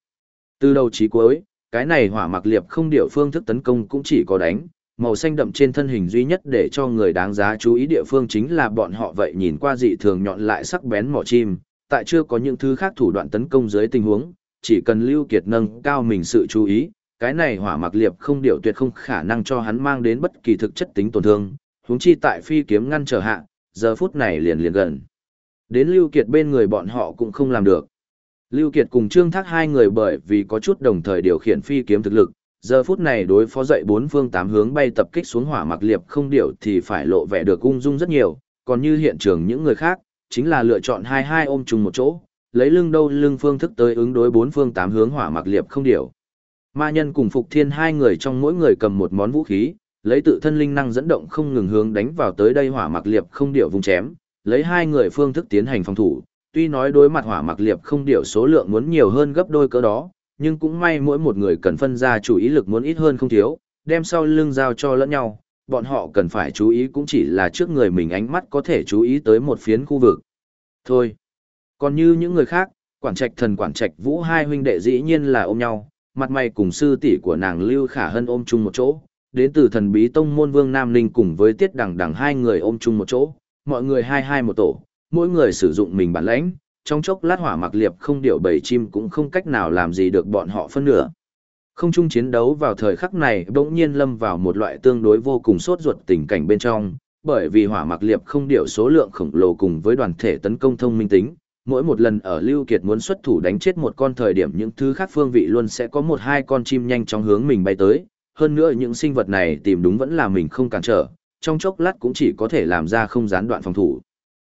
Từ đầu chí cuối, cái này hỏa mặc liệp không điệu phương thức tấn công cũng chỉ có đánh, màu xanh đậm trên thân hình duy nhất để cho người đáng giá chú ý địa phương chính là bọn họ vậy nhìn qua dị thường nhọn lại sắc bén mỏ chim, tại chưa có những thứ khác thủ đoạn tấn công dưới tình huống, chỉ cần Lưu Kiệt nâng cao mình sự chú ý, cái này hỏa mặc liệp không điều tuyệt không khả năng cho hắn mang đến bất kỳ thực chất tính tổn thương, huống chi tại phi kiếm ngăn trở hạ, giờ phút này liền liền gần. Đến Lưu Kiệt bên người bọn họ cũng không làm được. Lưu Kiệt cùng Trương Thác hai người bởi vì có chút đồng thời điều khiển phi kiếm thực lực, giờ phút này đối phó dậy bốn phương tám hướng bay tập kích xuống hỏa mặc liệp không điều thì phải lộ vẻ được ung dung rất nhiều, còn như hiện trường những người khác, chính là lựa chọn hai hai ôm chung một chỗ, lấy lưng đâu lưng phương thức tới ứng đối bốn phương tám hướng hỏa mặc liệp không điều. Ma nhân cùng Phục Thiên hai người trong mỗi người cầm một món vũ khí, lấy tự thân linh năng dẫn động không ngừng hướng đánh vào tới đây hỏa mặc liệp không điệu vùng chém, lấy hai người phương thức tiến hành phòng thủ. Tuy nói đối mặt hỏa mặc liệp không điệu số lượng muốn nhiều hơn gấp đôi cỡ đó, nhưng cũng may mỗi một người cần phân ra chủ ý lực muốn ít hơn không thiếu, đem sau lưng giao cho lẫn nhau, bọn họ cần phải chú ý cũng chỉ là trước người mình ánh mắt có thể chú ý tới một phiến khu vực. Thôi. Còn như những người khác, quản trạch thần quản trạch vũ hai huynh đệ dĩ nhiên là ôm nhau, mặt mày cùng sư tỷ của nàng Lưu Khả Hân ôm chung một chỗ, đến từ thần bí tông môn Vương Nam Ninh cùng với Tiết Đằng Đằng hai người ôm chung một chỗ, mọi người hai hai một tổ, mỗi người sử dụng mình bản lãnh, trong chốc lát hỏa mặc liệp không điệu bầy chim cũng không cách nào làm gì được bọn họ phân nửa. Không chung chiến đấu vào thời khắc này bỗng nhiên lâm vào một loại tương đối vô cùng sốt ruột tình cảnh bên trong, bởi vì hỏa mặc liệp không điệu số lượng khổng lồ cùng với đoàn thể tấn công thông minh tính, mỗi một lần ở Lưu Kiệt muốn xuất thủ đánh chết một con thời điểm những thứ khác phương vị luôn sẽ có một hai con chim nhanh chóng hướng mình bay tới, hơn nữa những sinh vật này tìm đúng vẫn là mình không cản trở, trong chốc lát cũng chỉ có thể làm ra không gián đoạn phòng thủ.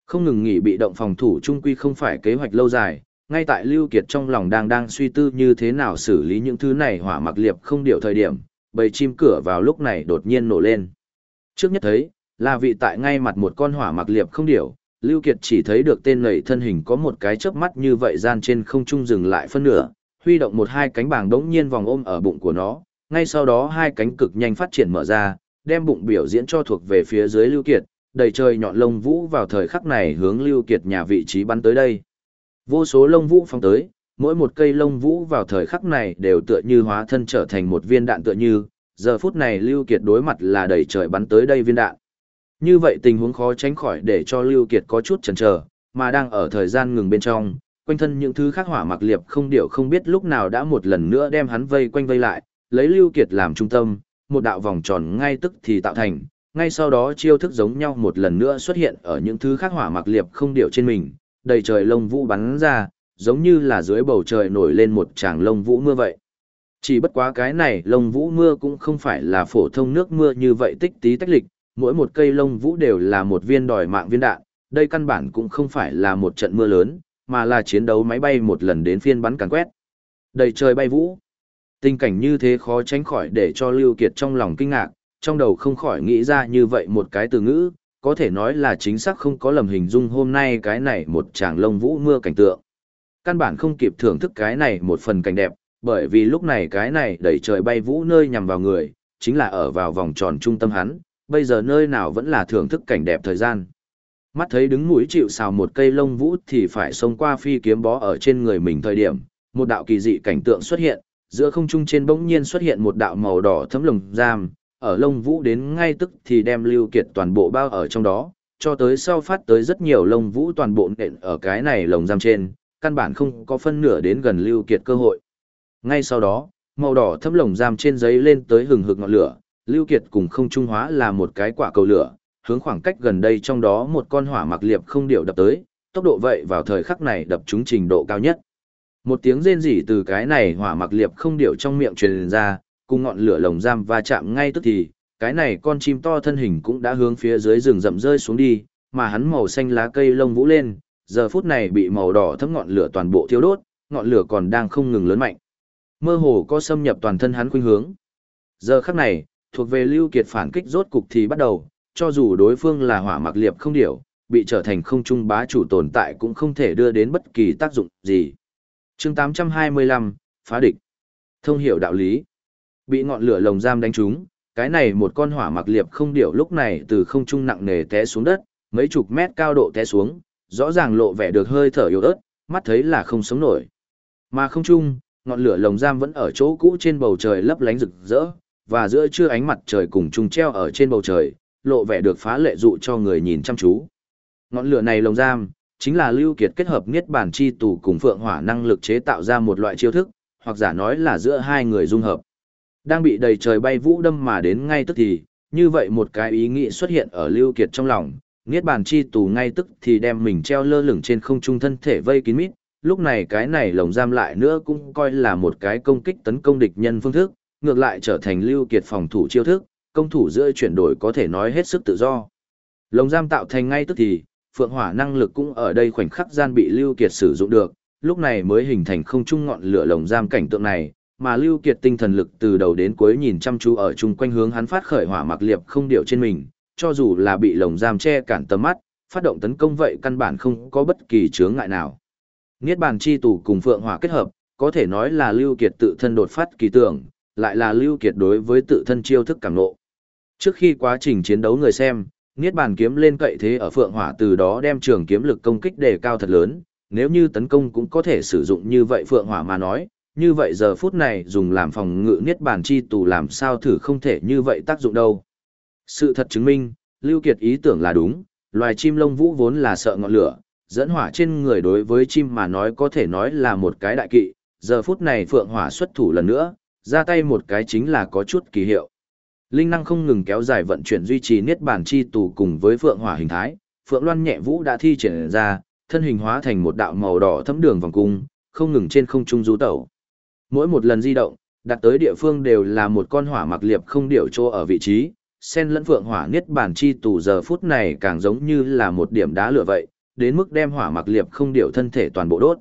Không ngừng nghỉ bị động phòng thủ trung quy không phải kế hoạch lâu dài, ngay tại Lưu Kiệt trong lòng đang đang suy tư như thế nào xử lý những thứ này hỏa mặc liệp không điều thời điểm, bầy chim cửa vào lúc này đột nhiên nổ lên. Trước nhất thấy, là vị tại ngay mặt một con hỏa mặc liệp không điều, Lưu Kiệt chỉ thấy được tên này thân hình có một cái chớp mắt như vậy gian trên không trung dừng lại phân nửa, huy động một hai cánh bàng đống nhiên vòng ôm ở bụng của nó, ngay sau đó hai cánh cực nhanh phát triển mở ra, đem bụng biểu diễn cho thuộc về phía dưới Lưu Kiệt, đầy trời nhọn lông vũ vào thời khắc này hướng Lưu Kiệt nhà vị trí bắn tới đây. Vô số lông vũ phóng tới, mỗi một cây lông vũ vào thời khắc này đều tựa như hóa thân trở thành một viên đạn tựa như, giờ phút này Lưu Kiệt đối mặt là đầy trời bắn tới đây viên đạn. Như vậy tình huống khó tránh khỏi để cho Lưu Kiệt có chút chần chờ, mà đang ở thời gian ngừng bên trong, quanh thân những thứ khác hỏa mặc liệp không điệu không biết lúc nào đã một lần nữa đem hắn vây quanh vây lại, lấy Lưu Kiệt làm trung tâm, một đạo vòng tròn ngay tức thì tạo thành, ngay sau đó chiêu thức giống nhau một lần nữa xuất hiện ở những thứ khác hỏa mặc liệp không điệu trên mình, đầy trời lông vũ bắn ra, giống như là dưới bầu trời nổi lên một tràng lông vũ mưa vậy. Chỉ bất quá cái này lông vũ mưa cũng không phải là phổ thông nước mưa như vậy tích tí tách lịch, mỗi một cây lông vũ đều là một viên đòi mạng viên đạn, đây căn bản cũng không phải là một trận mưa lớn, mà là chiến đấu máy bay một lần đến phiên bắn càn quét. Đầy trời bay vũ. Tình cảnh như thế khó tránh khỏi để cho Lưu Kiệt trong lòng kinh ngạc, trong đầu không khỏi nghĩ ra như vậy một cái từ ngữ, có thể nói là chính xác không có lầm hình dung hôm nay cái này một tràng lông vũ mưa cảnh tượng. Căn bản không kịp thưởng thức cái này một phần cảnh đẹp, bởi vì lúc này cái này đẩy trời bay vũ nơi nhằm vào người, chính là ở vào vòng tròn trung tâm hắn, bây giờ nơi nào vẫn là thưởng thức cảnh đẹp thời gian. Mắt thấy đứng mũi chịu xào một cây lông vũ thì phải xông qua phi kiếm bó ở trên người mình thời điểm, một đạo kỳ dị cảnh tượng xuất hiện, giữa không trung trên bỗng nhiên xuất hiện một đạo màu đỏ thấm lồng giam, ở lông vũ đến ngay tức thì đem Lưu Kiệt toàn bộ bao ở trong đó, cho tới sau phát tới rất nhiều lông vũ toàn bộ nện ở cái này lồng giam trên, căn bản không có phân nửa đến gần Lưu Kiệt cơ hội. Ngay sau đó, màu đỏ thấm lồng giam trên giấy lên tới hừng hực ngọn lửa, Lưu Kiệt cùng không trung hóa là một cái quả cầu lửa, hướng khoảng cách gần đây trong đó một con hỏa mặc liệp không điệu đập tới, tốc độ vậy vào thời khắc này đập trúng trình độ cao nhất. Một tiếng rên rỉ từ cái này hỏa mặc liệp không điệu trong miệng truyền ra, cùng ngọn lửa lồng giam va chạm ngay tức thì, cái này con chim to thân hình cũng đã hướng phía dưới rừng rậm rơi xuống đi, mà hắn màu xanh lá cây lông vũ lên, giờ phút này bị màu đỏ thấm ngọn lửa toàn bộ thiêu đốt, ngọn lửa còn đang không ngừng lớn mạnh. Mơ hồ có xâm nhập toàn thân hắn khuynh hướng. Giờ khắc này, thuộc về Lưu Kiệt phản kích rốt cục thì bắt đầu, cho dù đối phương là hỏa mặc liệp không điểu, bị trở thành không trung bá chủ tồn tại cũng không thể đưa đến bất kỳ tác dụng gì. chương 825, phá địch. Thông hiểu đạo lý. Bị ngọn lửa lồng giam đánh trúng, cái này một con hỏa mặc liệp không điểu lúc này từ không trung nặng nề té xuống đất, mấy chục mét cao độ té xuống, rõ ràng lộ vẻ được hơi thở yếu ớt, mắt thấy là không sống nổi. Mà không trung, ngọn lửa lồng giam vẫn ở chỗ cũ trên bầu trời lấp lánh rực rỡ, và giữa trưa ánh mặt trời cùng trùng treo ở trên bầu trời, lộ vẻ được phá lệ dụ cho người nhìn chăm chú. Ngọn lửa này lồng giam, chính là Lưu Kiệt kết hợp niết bàn chi tù cùng phượng hỏa năng lực chế tạo ra một loại chiêu thức, hoặc giả nói là giữa hai người dung hợp. Đang bị đầy trời bay vũ đâm mà đến ngay tức thì, như vậy một cái ý nghĩ xuất hiện ở Lưu Kiệt trong lòng, niết bàn chi tù ngay tức thì đem mình treo lơ lửng trên không trung thân thể vây kín mít, lúc này cái này lồng giam lại nữa cũng coi là một cái công kích tấn công địch nhân phương thức, ngược lại trở thành Lưu Kiệt phòng thủ chiêu thức, công thủ giữa chuyển đổi có thể nói hết sức tự do. Lồng giam tạo thành ngay tức thì, phượng hỏa năng lực cũng ở đây khoảnh khắc gian bị Lưu Kiệt sử dụng được, lúc này mới hình thành không trung ngọn lửa lồng giam cảnh tượng này, mà Lưu Kiệt tinh thần lực từ đầu đến cuối nhìn chăm chú ở chung quanh hướng hắn phát khởi hỏa mặc liệp không điều trên mình, cho dù là bị lồng giam che cản tầm mắt, phát động tấn công vậy căn bản không có bất kỳ chướng ngại nào. Niết bàn chi tù cùng phượng hỏa kết hợp, có thể nói là Lưu Kiệt tự thân đột phát kỳ tưởng, lại là Lưu Kiệt đối với tự thân chiêu thức càng nộ. Trước khi quá trình chiến đấu người xem, Niết bàn kiếm lên cậy thế ở phượng hỏa từ đó đem trường kiếm lực công kích đề cao thật lớn, nếu như tấn công cũng có thể sử dụng như vậy phượng hỏa mà nói, như vậy giờ phút này dùng làm phòng ngự Niết bàn chi tù làm sao thử không thể như vậy tác dụng đâu. Sự thật chứng minh, Lưu Kiệt ý tưởng là đúng, loài chim lông vũ vốn là sợ ngọn lửa, dẫn hỏa trên người đối với chim mà nói có thể nói là một cái đại kỵ, giờ phút này phượng hỏa xuất thủ lần nữa, ra tay một cái chính là có chút kỳ hiệu. Linh năng không ngừng kéo dài vận chuyển duy trì niết bàn chi tù cùng với phượng hỏa hình thái, phượng loan nhẹ vũ đã thi triển ra, thân hình hóa thành một đạo màu đỏ thấm đường vòng cung, không ngừng trên không trung du tẩu. Mỗi một lần di động, đặt tới địa phương đều là một con hỏa mặc liệp không điểu trô ở vị trí, sen lẫn phượng hỏa niết bàn chi tù giờ phút này càng giống như là một điểm đá lửa vậy, đến mức đem hỏa mặc liệp không điểu thân thể toàn bộ đốt.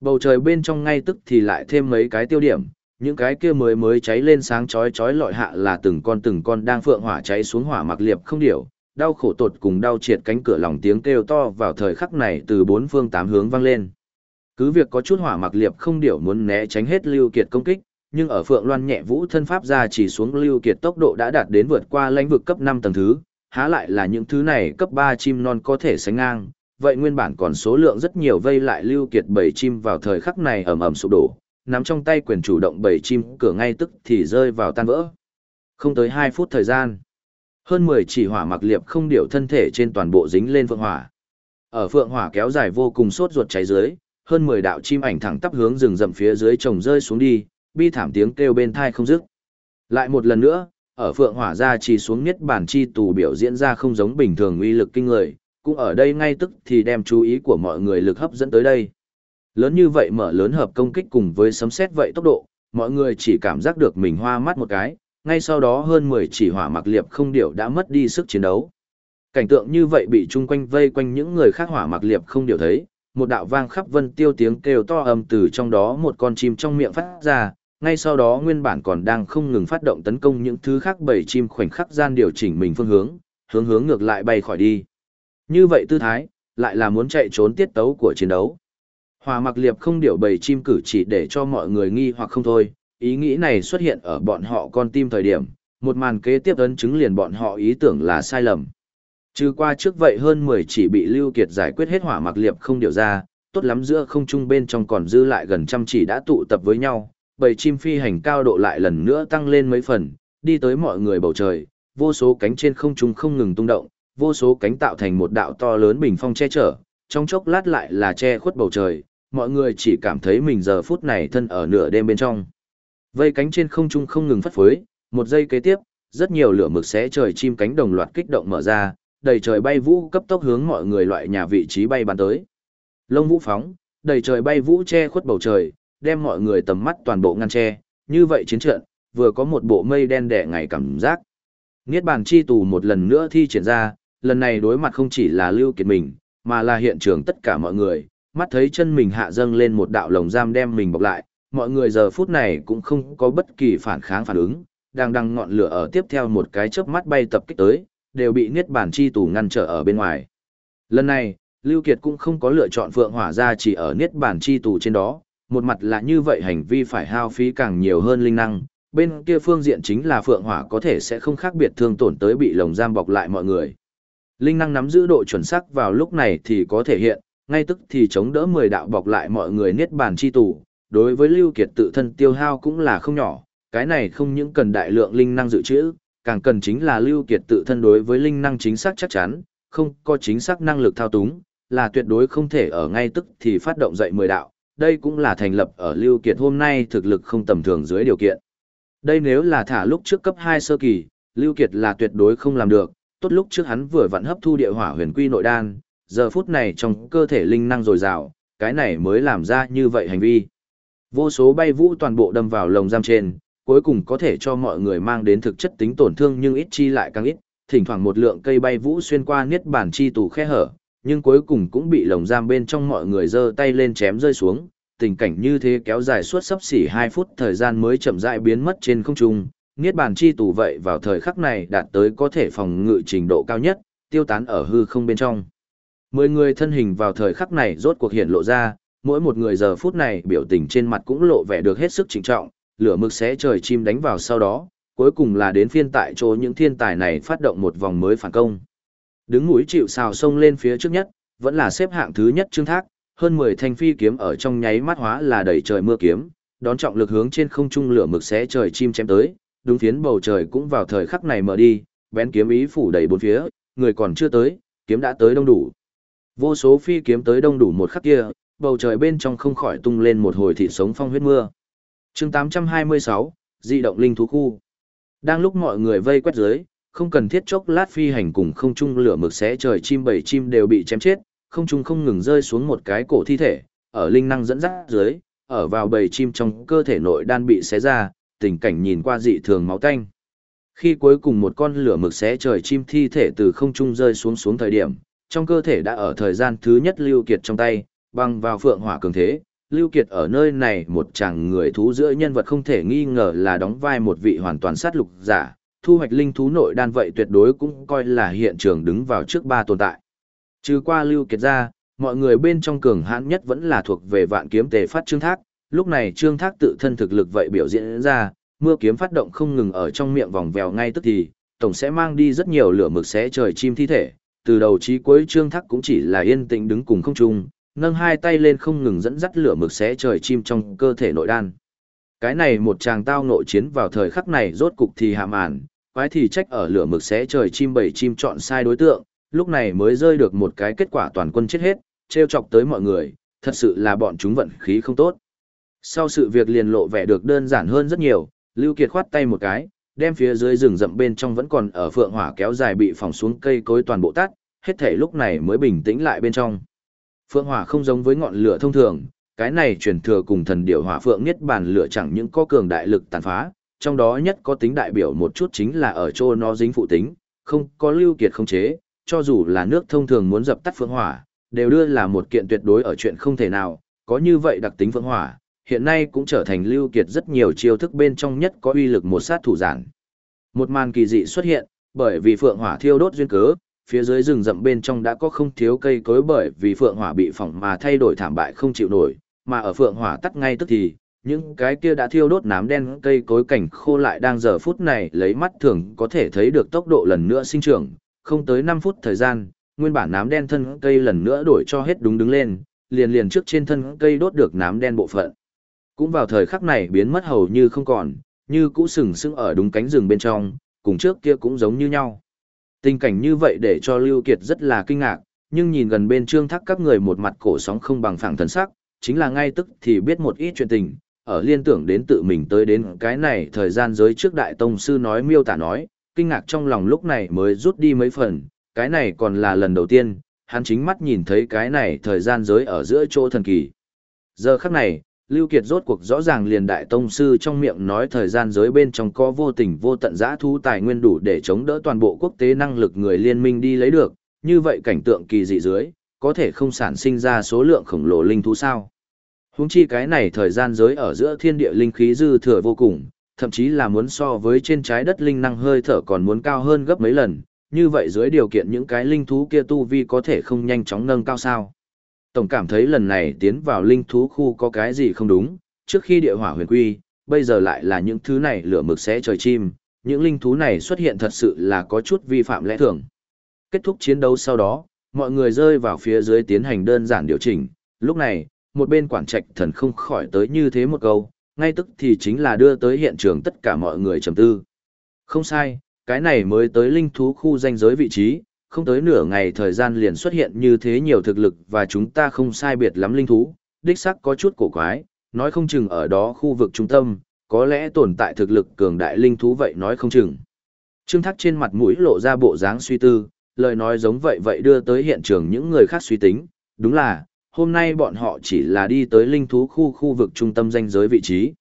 Bầu trời bên trong ngay tức thì lại thêm mấy cái tiêu điểm, những cái kia mới mới cháy lên sáng chói chói lọi hạ là từng con từng con đang phượng hỏa cháy xuống hỏa mặc liệp không điểu đau khổ tột cùng đau triệt cánh cửa lòng tiếng kêu to vào thời khắc này từ bốn phương tám hướng vang lên. Cứ việc có chút hỏa mặc liệp không điểu muốn né tránh hết lưu kiệt công kích, nhưng ở Phượng Loan nhẹ vũ thân pháp ra chỉ xuống lưu kiệt tốc độ đã đạt đến vượt qua lãnh vực cấp 5 tầng thứ, há lại là những thứ này cấp 3 chim non có thể sánh ngang, vậy nguyên bản còn số lượng rất nhiều vây lại lưu kiệt bảy chim vào thời khắc này ầm ầm sụp đổ, nắm trong tay quyền chủ động bảy chim cửa ngay tức thì rơi vào tan vỡ. Không tới 2 phút thời gian, hơn 10 chỉ hỏa mặc liệp không điều thân thể trên toàn bộ dính lên phượng hỏa. Ở phượng hỏa kéo dài vô cùng sốt ruột cháy dưới, hơn 10 đạo chim ảnh thẳng tắp hướng rừng rậm phía dưới trồng rơi xuống đi, bi thảm tiếng kêu bên thai không dứt. Lại một lần nữa, ở phượng hỏa ra chỉ xuống nhất bản chi tù biểu diễn ra không giống bình thường uy lực kinh người, cũng ở đây ngay tức thì đem chú ý của mọi người lực hấp dẫn tới đây. Lớn như vậy mở lớn hợp công kích cùng với sấm xét vậy tốc độ, mọi người chỉ cảm giác được mình hoa mắt một cái, ngay sau đó hơn 10 chỉ hỏa mặc liệp không điểu đã mất đi sức chiến đấu. Cảnh tượng như vậy bị chung quanh vây quanh những người khác hỏa mặc liệp không điểu thấy, một đạo vang khắp vân tiêu tiếng kêu to ầm từ trong đó một con chim trong miệng phát ra, ngay sau đó nguyên bản còn đang không ngừng phát động tấn công những thứ khác bảy chim khoảnh khắc gian điều chỉnh mình phương hướng, hướng hướng ngược lại bay khỏi đi. Như vậy tư thái, lại là muốn chạy trốn tiết tấu của chiến đấu. Hòa mặc liệp không điều bầy chim cử chỉ để cho mọi người nghi hoặc không thôi, ý nghĩ này xuất hiện ở bọn họ con tim thời điểm, một màn kế tiếp ấn chứng liền bọn họ ý tưởng là sai lầm. Trừ qua trước vậy hơn 10 chỉ bị Lưu Kiệt giải quyết hết hỏa mặc liệp không điều ra, tốt lắm giữa không trung bên trong còn dư lại gần trăm chỉ đã tụ tập với nhau, bầy chim phi hành cao độ lại lần nữa tăng lên mấy phần, đi tới mọi người bầu trời, vô số cánh trên không trung không ngừng tung động, vô số cánh tạo thành một đạo to lớn bình phong che chở, trong chốc lát lại là che khuất bầu trời, mọi người chỉ cảm thấy mình giờ phút này thân ở nửa đêm bên trong. Vây cánh trên không trung không ngừng phát phới, một giây kế tiếp, rất nhiều lửa mực xé trời chim cánh đồng loạt kích động mở ra, đầy trời bay vũ cấp tốc hướng mọi người loại nhà vị trí bay bắn tới. Lông vũ phóng, đầy trời bay vũ che khuất bầu trời, đem mọi người tầm mắt toàn bộ ngăn che, như vậy chiến trận, vừa có một bộ mây đen đẻ ngày cảm giác. Niết bàn chi tù một lần nữa thi triển ra, lần này đối mặt không chỉ là Lưu Kiệt mình, mà là hiện trường tất cả mọi người, mắt thấy chân mình hạ dâng lên một đạo lồng giam đem mình bọc lại, mọi người giờ phút này cũng không có bất kỳ phản kháng phản ứng, đang đằng ngọn lửa ở tiếp theo một cái chớp mắt bay tập kích tới, đều bị niết bàn chi tù ngăn trở ở bên ngoài. Lần này, Lưu Kiệt cũng không có lựa chọn Phượng Hỏa ra chỉ ở Niết Bàn chi tù trên đó, một mặt là như vậy hành vi phải hao phí càng nhiều hơn linh năng, bên kia phương diện chính là Phượng Hỏa có thể sẽ không khác biệt thương tổn tới bị lồng giam bọc lại mọi người. Linh năng nắm giữ độ chuẩn xác vào lúc này thì có thể hiện, ngay tức thì chống đỡ 10 đạo bọc lại mọi người Niết Bàn chi tủ, đối với Lưu Kiệt tự thân tiêu hao cũng là không nhỏ, cái này không những cần đại lượng linh năng dự trữ, càng cần chính là Lưu Kiệt tự thân đối với linh năng chính xác chắc chắn, không có chính xác năng lực thao túng, là tuyệt đối không thể ở ngay tức thì phát động dậy mười đạo, đây cũng là thành lập ở Lưu Kiệt hôm nay thực lực không tầm thường dưới điều kiện. Đây nếu là thả lúc trước cấp 2 sơ kỳ, Lưu Kiệt là tuyệt đối không làm được, tốt lúc trước hắn vừa vặn hấp thu địa hỏa huyền quy nội đan, giờ phút này trong cơ thể linh năng dồi dào, cái này mới làm ra như vậy hành vi. Vô số bay vũ toàn bộ đâm vào lồng giam trên, cuối cùng có thể cho mọi người mang đến thực chất tính tổn thương nhưng ít chi lại càng ít, thỉnh thoảng một lượng cây bay vũ xuyên qua niết bản chi tù khe hở, nhưng cuối cùng cũng bị lồng giam bên trong mọi người giơ tay lên chém rơi xuống, tình cảnh như thế kéo dài suốt sắp xỉ 2 phút thời gian mới chậm rãi biến mất trên không trung. Niết bàn chi tù vậy vào thời khắc này đạt tới có thể phòng ngự trình độ cao nhất, tiêu tán ở hư không bên trong. Mười người thân hình vào thời khắc này rốt cuộc hiện lộ ra, mỗi một người giờ phút này biểu tình trên mặt cũng lộ vẻ được hết sức trịnh trọng, lửa mực xé trời chim đánh vào sau đó, cuối cùng là đến phiên tại chỗ những thiên tài này phát động một vòng mới phản công. Đứng mũi chịu xào sông lên phía trước nhất, vẫn là xếp hạng thứ nhất Trương Thác, hơn 10 thanh phi kiếm ở trong nháy mắt hóa là đầy trời mưa kiếm, đón trọng lực hướng trên không trung lửa mực xé trời chim chém tới, đúng phiến bầu trời cũng vào thời khắc này mở đi, bén kiếm ý phủ đầy bốn phía, người còn chưa tới, kiếm đã tới đông đủ. Vô số phi kiếm tới đông đủ một khắc kia, bầu trời bên trong không khỏi tung lên một hồi thị sống phong huyết mưa. Chương 826, di động linh thú khu. Đang lúc mọi người vây quét dưới, không cần thiết chốc lát phi hành cùng không trung lửa mực xé trời chim bảy chim đều bị chém chết, không trung không ngừng rơi xuống một cái cổ thi thể, ở linh năng dẫn dắt dưới, ở vào bầy chim trong cơ thể nội đan bị xé ra, tình cảnh nhìn qua dị thường máu tanh. Khi cuối cùng một con lửa mực xé trời chim thi thể từ không trung rơi xuống xuống thời điểm, trong cơ thể đã ở thời gian thứ nhất lưu kiệt trong tay, băng vào phượng hỏa cường thế. Lưu Kiệt ở nơi này một chàng người thú giữa nhân vật không thể nghi ngờ là đóng vai một vị hoàn toàn sát lục giả, thu hoạch linh thú nội đan vậy tuyệt đối cũng coi là hiện trường đứng vào trước ba tồn tại. Trừ qua Lưu Kiệt ra, mọi người bên trong cường hãn nhất vẫn là thuộc về vạn kiếm tề phát trương thác, lúc này trương thác tự thân thực lực vậy biểu diễn ra, mưa kiếm phát động không ngừng ở trong miệng vòng vèo ngay tức thì, tổng sẽ mang đi rất nhiều lửa mực xé trời chim thi thể, từ đầu chí cuối trương thác cũng chỉ là yên tĩnh đứng cùng không trung, nâng hai tay lên không ngừng dẫn dắt lửa mực xé trời chim trong cơ thể nội đan. Cái này một chàng tao nội chiến vào thời khắc này rốt cục thì hạ màn, quái thì trách ở lửa mực xé trời chim bảy chim chọn sai đối tượng, lúc này mới rơi được một cái kết quả toàn quân chết hết, trêu chọc tới mọi người, thật sự là bọn chúng vận khí không tốt. Sau sự việc liền lộ vẻ được đơn giản hơn rất nhiều, Lưu Kiệt khoát tay một cái, đem phía dưới rừng rậm bên trong vẫn còn ở phượng hỏa kéo dài bị phỏng xuống cây cối toàn bộ tắt, hết thể lúc này mới bình tĩnh lại bên trong. Phượng hỏa không giống với ngọn lửa thông thường, cái này truyền thừa cùng thần điểu hỏa phượng nhất bản lửa chẳng những có cường đại lực tàn phá, trong đó nhất có tính đại biểu một chút chính là ở chỗ nó dính phụ tính, không có lưu kiệt không chế, cho dù là nước thông thường muốn dập tắt phượng hỏa, đều đưa là một kiện tuyệt đối ở chuyện không thể nào, có như vậy đặc tính phượng hỏa, hiện nay cũng trở thành lưu kiệt rất nhiều chiêu thức bên trong nhất có uy lực một sát thủ giản. Một màn kỳ dị xuất hiện, bởi vì phượng hỏa thiêu đốt duyên cớ, phía dưới rừng rậm bên trong đã có không thiếu cây cối bởi vì phượng hỏa bị phỏng mà thay đổi thảm bại không chịu nổi, mà ở phượng hỏa tắt ngay tức thì, những cái kia đã thiêu đốt nám đen cây cối cảnh khô lại đang giờ phút này lấy mắt thường có thể thấy được tốc độ lần nữa sinh trưởng, không tới 5 phút thời gian, nguyên bản nám đen thân cây lần nữa đổi cho hết đúng đứng lên, liền liền trước trên thân cây đốt được nám đen bộ phận. Cũng vào thời khắc này biến mất hầu như không còn, như cũ sừng sững ở đúng cánh rừng bên trong, cùng trước kia cũng giống như nhau. Tình cảnh như vậy để cho Lưu Kiệt rất là kinh ngạc, nhưng nhìn gần bên trương thác các người một mặt cổ sóng không bằng phẳng thần sắc, chính là ngay tức thì biết một ít chuyện tình, ở liên tưởng đến tự mình tới đến cái này thời gian giới trước đại tông sư nói miêu tả nói, kinh ngạc trong lòng lúc này mới rút đi mấy phần, cái này còn là lần đầu tiên, hắn chính mắt nhìn thấy cái này thời gian giới ở giữa chỗ thần kỳ. Giờ khắc này, Lưu Kiệt rốt cuộc rõ ràng liền đại tông sư trong miệng nói thời gian giới bên trong có vô tình vô tận giã thu tài nguyên đủ để chống đỡ toàn bộ quốc tế năng lực người liên minh đi lấy được, như vậy cảnh tượng kỳ dị dưới, có thể không sản sinh ra số lượng khổng lồ linh thú sao. Huống chi cái này thời gian giới ở giữa thiên địa linh khí dư thừa vô cùng, thậm chí là muốn so với trên trái đất linh năng hơi thở còn muốn cao hơn gấp mấy lần, như vậy dưới điều kiện những cái linh thú kia tu vi có thể không nhanh chóng nâng cao sao. Tổng cảm thấy lần này tiến vào linh thú khu có cái gì không đúng, trước khi địa hỏa huyền quy, bây giờ lại là những thứ này lửa mực sẽ trời chim, những linh thú này xuất hiện thật sự là có chút vi phạm lẽ thường. Kết thúc chiến đấu sau đó, mọi người rơi vào phía dưới tiến hành đơn giản điều chỉnh, lúc này, một bên quản trạch thần không khỏi tới như thế một câu, ngay tức thì chính là đưa tới hiện trường tất cả mọi người trầm tư. Không sai, cái này mới tới linh thú khu danh giới vị trí, không tới nửa ngày thời gian liền xuất hiện như thế nhiều thực lực và chúng ta không sai biệt lắm linh thú, đích sắc có chút cổ quái, nói không chừng ở đó khu vực trung tâm, có lẽ tồn tại thực lực cường đại linh thú vậy nói không chừng. Trương Thác trên mặt mũi lộ ra bộ dáng suy tư, lời nói giống vậy vậy đưa tới hiện trường những người khác suy tính, đúng là, hôm nay bọn họ chỉ là đi tới linh thú khu khu vực trung tâm danh giới vị trí.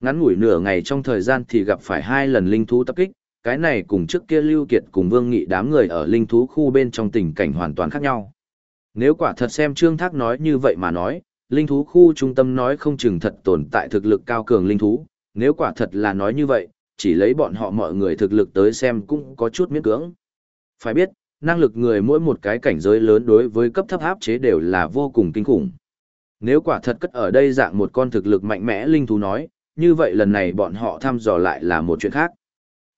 Ngắn ngủi nửa ngày trong thời gian thì gặp phải hai lần linh thú tập kích, cái này cùng trước kia Lưu Kiệt cùng Vương Nghị đám người ở linh thú khu bên trong tình cảnh hoàn toàn khác nhau. Nếu quả thật xem Trương Thác nói như vậy mà nói, linh thú khu trung tâm nói không chừng thật tồn tại thực lực cao cường linh thú, nếu quả thật là nói như vậy, chỉ lấy bọn họ mọi người thực lực tới xem cũng có chút miễn cưỡng. Phải biết, năng lực người mỗi một cái cảnh giới lớn đối với cấp thấp áp chế đều là vô cùng kinh khủng. Nếu quả thật cất ở đây dạng một con thực lực mạnh mẽ linh thú nói, như vậy lần này bọn họ thăm dò lại là một chuyện khác.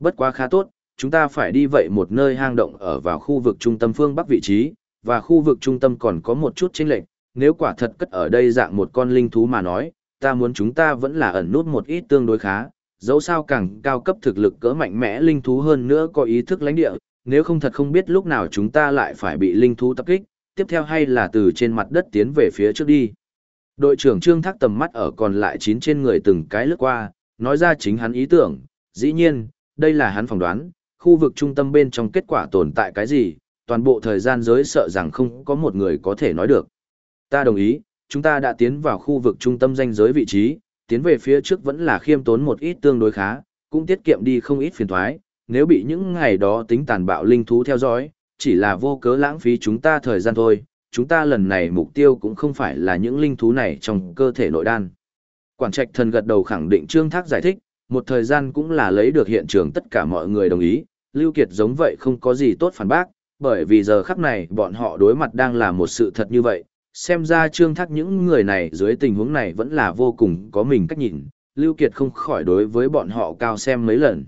Bất quá khá tốt, chúng ta phải đi vậy một nơi hang động ở vào khu vực trung tâm phương bắc vị trí, và khu vực trung tâm còn có một chút chênh lệch, nếu quả thật cất ở đây dạng một con linh thú mà nói, ta muốn chúng ta vẫn là ẩn nút một ít tương đối khá, dẫu sao càng cao cấp thực lực cỡ mạnh mẽ linh thú hơn nữa có ý thức lãnh địa, nếu không thật không biết lúc nào chúng ta lại phải bị linh thú tập kích, tiếp theo hay là từ trên mặt đất tiến về phía trước đi. Đội trưởng Trương Thác tầm mắt ở còn lại chín trên người từng cái lướt qua, nói ra chính hắn ý tưởng, dĩ nhiên, đây là hắn phỏng đoán, khu vực trung tâm bên trong kết quả tồn tại cái gì, toàn bộ thời gian giới sợ rằng không có một người có thể nói được. Ta đồng ý, chúng ta đã tiến vào khu vực trung tâm danh giới vị trí, tiến về phía trước vẫn là khiêm tốn một ít tương đối khá, cũng tiết kiệm đi không ít phiền thoái, nếu bị những ngày đó tính tàn bạo linh thú theo dõi, chỉ là vô cớ lãng phí chúng ta thời gian thôi, chúng ta lần này mục tiêu cũng không phải là những linh thú này trong cơ thể nội đan. Quản trạch thần gật đầu khẳng định Trương Thác giải thích, một thời gian cũng là lấy được hiện trường tất cả mọi người đồng ý, Lưu Kiệt giống vậy không có gì tốt phản bác, bởi vì giờ khắc này bọn họ đối mặt đang là một sự thật như vậy, xem ra Trương Thác những người này dưới tình huống này vẫn là vô cùng có mình cách nhìn, Lưu Kiệt không khỏi đối với bọn họ cao xem mấy lần.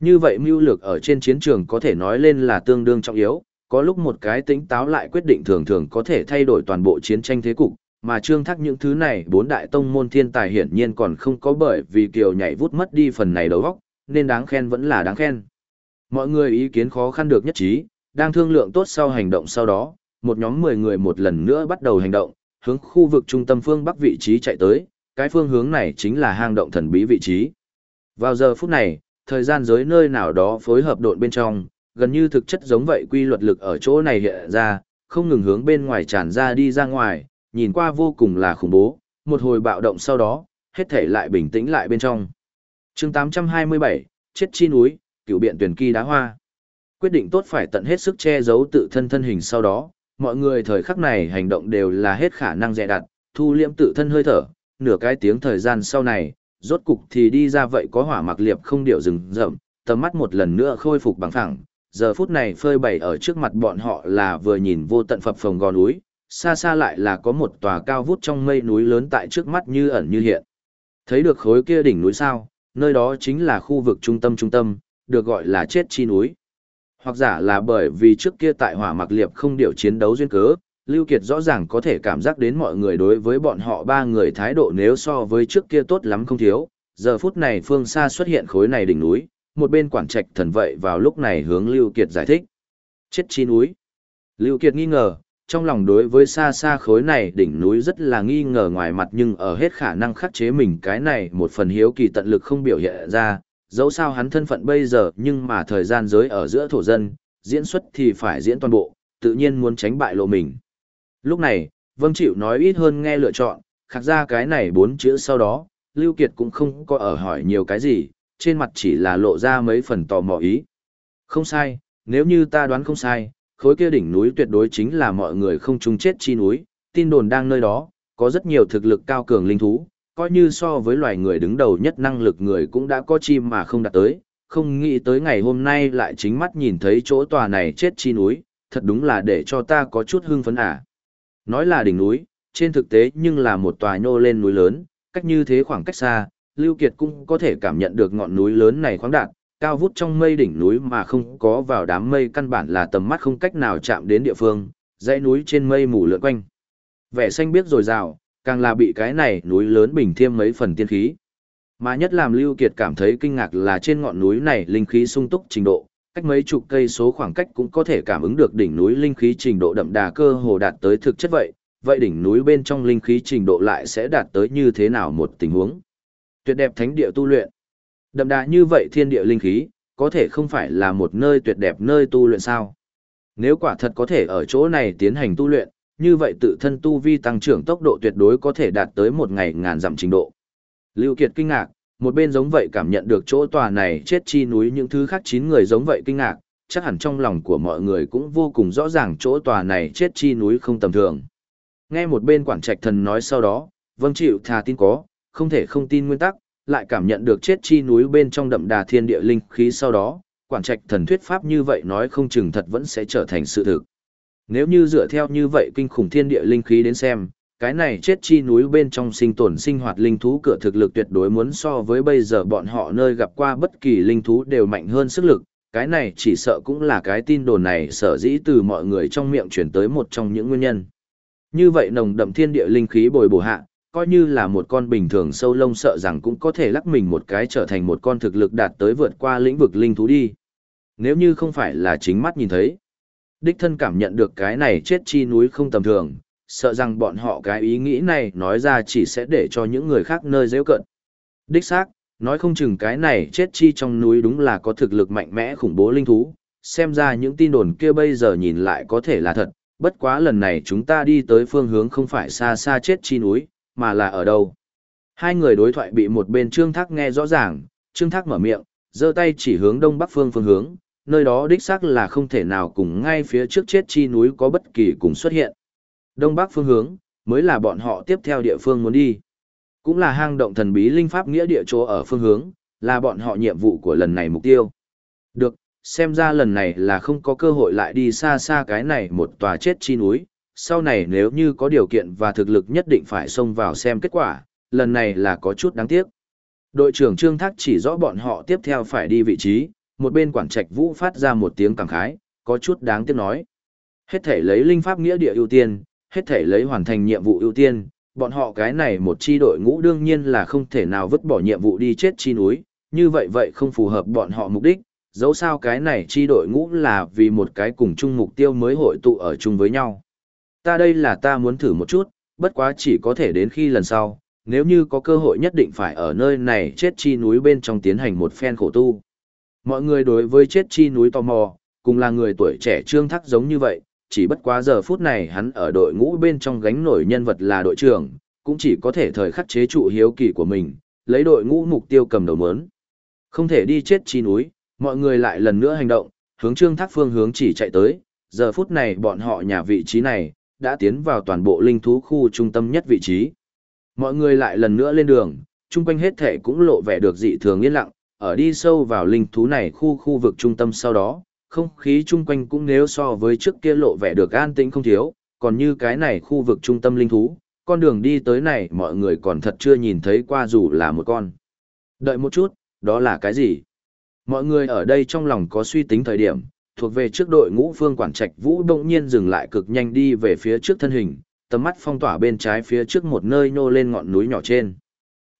Như vậy mưu lược ở trên chiến trường có thể nói lên là tương đương trọng yếu, có lúc một cái tính táo lại quyết định thường thường có thể thay đổi toàn bộ chiến tranh thế cục, mà trương thác những thứ này bốn đại tông môn thiên tài hiển nhiên còn không có bởi vì kiều nhảy vút mất đi phần này đầu góc, nên đáng khen vẫn là đáng khen. Mọi người ý kiến khó khăn được nhất trí, đang thương lượng tốt sau hành động sau đó, một nhóm 10 người một lần nữa bắt đầu hành động, hướng khu vực trung tâm phương bắc vị trí chạy tới, cái phương hướng này chính là hang động thần bí vị trí. Vào giờ phút này, thời gian giới nơi nào đó phối hợp độn bên trong, gần như thực chất giống vậy quy luật lực ở chỗ này hiện ra, không ngừng hướng bên ngoài tràn ra đi ra ngoài, nhìn qua vô cùng là khủng bố, một hồi bạo động sau đó, hết thể lại bình tĩnh lại bên trong. chương 827, chết chi núi, cựu biện tuyển kỳ đá hoa. Quyết định tốt phải tận hết sức che giấu tự thân thân hình sau đó, mọi người thời khắc này hành động đều là hết khả năng dè đặt, thu liễm tự thân hơi thở, nửa cái tiếng thời gian sau này, rốt cục thì đi ra vậy có hỏa mặc liệp không điệu rừng rậm, tầm mắt một lần nữa khôi phục bằng phẳng, giờ phút này phơi bày ở trước mặt bọn họ là vừa nhìn vô tận phập phồng gò núi, xa xa lại là có một tòa cao vút trong mây núi lớn tại trước mắt như ẩn như hiện. Thấy được khối kia đỉnh núi sao, nơi đó chính là khu vực trung tâm trung tâm, được gọi là chết chi núi. Hoặc giả là bởi vì trước kia tại hỏa mặc liệp không điều chiến đấu duyên cớ, Lưu Kiệt rõ ràng có thể cảm giác đến mọi người đối với bọn họ ba người thái độ nếu so với trước kia tốt lắm không thiếu. Giờ phút này phương xa xuất hiện khối này đỉnh núi, một bên quản trạch thần vậy vào lúc này hướng Lưu Kiệt giải thích. Chết chi núi. Lưu Kiệt nghi ngờ, trong lòng đối với xa xa khối này đỉnh núi rất là nghi ngờ ngoài mặt nhưng ở hết khả năng khắc chế mình cái này một phần hiếu kỳ tận lực không biểu hiện ra, dẫu sao hắn thân phận bây giờ nhưng mà thời gian giới ở giữa thổ dân, diễn xuất thì phải diễn toàn bộ, tự nhiên muốn tránh bại lộ mình. Lúc này, Vâng Chịu nói ít hơn nghe lựa chọn, khắc ra cái này bốn chữ sau đó, Lưu Kiệt cũng không có ở hỏi nhiều cái gì, trên mặt chỉ là lộ ra mấy phần tò mò ý. Không sai, nếu như ta đoán không sai, khối kia đỉnh núi tuyệt đối chính là mọi người không chung chết chi núi, tin đồn đang nơi đó, có rất nhiều thực lực cao cường linh thú, coi như so với loài người đứng đầu nhất năng lực người cũng đã có chim mà không đạt tới, không nghĩ tới ngày hôm nay lại chính mắt nhìn thấy chỗ tòa này chết chi núi, thật đúng là để cho ta có chút hưng phấn à. Nói là đỉnh núi, trên thực tế nhưng là một tòa nhô lên núi lớn, cách như thế khoảng cách xa, Lưu Kiệt cũng có thể cảm nhận được ngọn núi lớn này khoáng đạt, cao vút trong mây đỉnh núi mà không có vào đám mây căn bản là tầm mắt không cách nào chạm đến địa phương, dãy núi trên mây mù lượn quanh. Vẻ xanh biếc rồi rào, càng là bị cái này núi lớn bình thêm mấy phần tiên khí. Mà nhất làm Lưu Kiệt cảm thấy kinh ngạc là trên ngọn núi này linh khí sung túc trình độ, cách mấy chục cây số khoảng cách cũng có thể cảm ứng được đỉnh núi linh khí trình độ đậm đà cơ hồ đạt tới thực chất vậy, vậy đỉnh núi bên trong linh khí trình độ lại sẽ đạt tới như thế nào một tình huống. Tuyệt đẹp thánh địa tu luyện. Đậm đà như vậy thiên địa linh khí, có thể không phải là một nơi tuyệt đẹp nơi tu luyện sao. Nếu quả thật có thể ở chỗ này tiến hành tu luyện, như vậy tự thân tu vi tăng trưởng tốc độ tuyệt đối có thể đạt tới một ngày ngàn dặm trình độ. Lưu Kiệt kinh ngạc, một bên giống vậy cảm nhận được chỗ tòa này chết chi núi những thứ khác chín người giống vậy kinh ngạc, chắc hẳn trong lòng của mọi người cũng vô cùng rõ ràng chỗ tòa này chết chi núi không tầm thường. Nghe một bên quản trạch thần nói sau đó, vâng chịu thà tin có, không thể không tin nguyên tắc, lại cảm nhận được chết chi núi bên trong đậm đà thiên địa linh khí sau đó, quản trạch thần thuyết pháp như vậy nói không chừng thật vẫn sẽ trở thành sự thực. Nếu như dựa theo như vậy kinh khủng thiên địa linh khí đến xem, cái này chết chi núi bên trong sinh tồn sinh hoạt linh thú cửa thực lực tuyệt đối muốn so với bây giờ bọn họ nơi gặp qua bất kỳ linh thú đều mạnh hơn sức lực, cái này chỉ sợ cũng là cái tin đồn này sở dĩ từ mọi người trong miệng chuyển tới một trong những nguyên nhân. Như vậy nồng đậm thiên địa linh khí bồi bổ hạ, coi như là một con bình thường sâu lông sợ rằng cũng có thể lắc mình một cái trở thành một con thực lực đạt tới vượt qua lĩnh vực linh thú đi. Nếu như không phải là chính mắt nhìn thấy, đích thân cảm nhận được cái này chết chi núi không tầm thường, sợ rằng bọn họ cái ý nghĩ này nói ra chỉ sẽ để cho những người khác nơi dễ cận. Đích xác, nói không chừng cái này chết chi trong núi đúng là có thực lực mạnh mẽ khủng bố linh thú, xem ra những tin đồn kia bây giờ nhìn lại có thể là thật, bất quá lần này chúng ta đi tới phương hướng không phải xa xa chết chi núi, mà là ở đâu. Hai người đối thoại bị một bên Trương Thác nghe rõ ràng, Trương Thác mở miệng, giơ tay chỉ hướng đông bắc phương phương hướng, nơi đó đích xác là không thể nào cùng ngay phía trước chết chi núi có bất kỳ cùng xuất hiện. Đông bắc phương hướng, mới là bọn họ tiếp theo địa phương muốn đi. Cũng là hang động thần bí linh pháp nghĩa địa chỗ ở phương hướng, là bọn họ nhiệm vụ của lần này mục tiêu. Được, xem ra lần này là không có cơ hội lại đi xa xa cái này một tòa chết chi núi, sau này nếu như có điều kiện và thực lực nhất định phải xông vào xem kết quả, lần này là có chút đáng tiếc. Đội trưởng Trương Thác chỉ rõ bọn họ tiếp theo phải đi vị trí, một bên quản trạch vũ phát ra một tiếng cảm khái, có chút đáng tiếc nói. Hết thể lấy linh pháp nghĩa địa ưu tiên, hết thể lấy hoàn thành nhiệm vụ ưu tiên, bọn họ cái này một chi đội ngũ đương nhiên là không thể nào vứt bỏ nhiệm vụ đi chết chi núi, như vậy vậy không phù hợp bọn họ mục đích, dẫu sao cái này chi đội ngũ là vì một cái cùng chung mục tiêu mới hội tụ ở chung với nhau. Ta đây là ta muốn thử một chút, bất quá chỉ có thể đến khi lần sau, nếu như có cơ hội nhất định phải ở nơi này chết chi núi bên trong tiến hành một phen khổ tu. Mọi người đối với chết chi núi tò mò, cùng là người tuổi trẻ trương thắc giống như vậy, chỉ bất quá giờ phút này hắn ở đội ngũ bên trong gánh nổi nhân vật là đội trưởng, cũng chỉ có thể thời khắc chế trụ hiếu kỳ của mình, lấy đội ngũ mục tiêu cầm đầu mớn. Không thể đi chết chi núi, mọi người lại lần nữa hành động, hướng trương thác phương hướng chỉ chạy tới, giờ phút này bọn họ nhà vị trí này, đã tiến vào toàn bộ linh thú khu trung tâm nhất vị trí. Mọi người lại lần nữa lên đường, chung quanh hết thể cũng lộ vẻ được dị thường yên lặng, ở đi sâu vào linh thú này khu khu vực trung tâm sau đó, không khí chung quanh cũng nếu so với trước kia lộ vẻ được an tĩnh không thiếu, còn như cái này khu vực trung tâm linh thú, con đường đi tới này mọi người còn thật chưa nhìn thấy qua dù là một con. Đợi một chút, đó là cái gì? Mọi người ở đây trong lòng có suy tính thời điểm, thuộc về trước đội ngũ phương quản trạch vũ đông nhiên dừng lại cực nhanh đi về phía trước thân hình, tầm mắt phong tỏa bên trái phía trước một nơi nô lên ngọn núi nhỏ trên.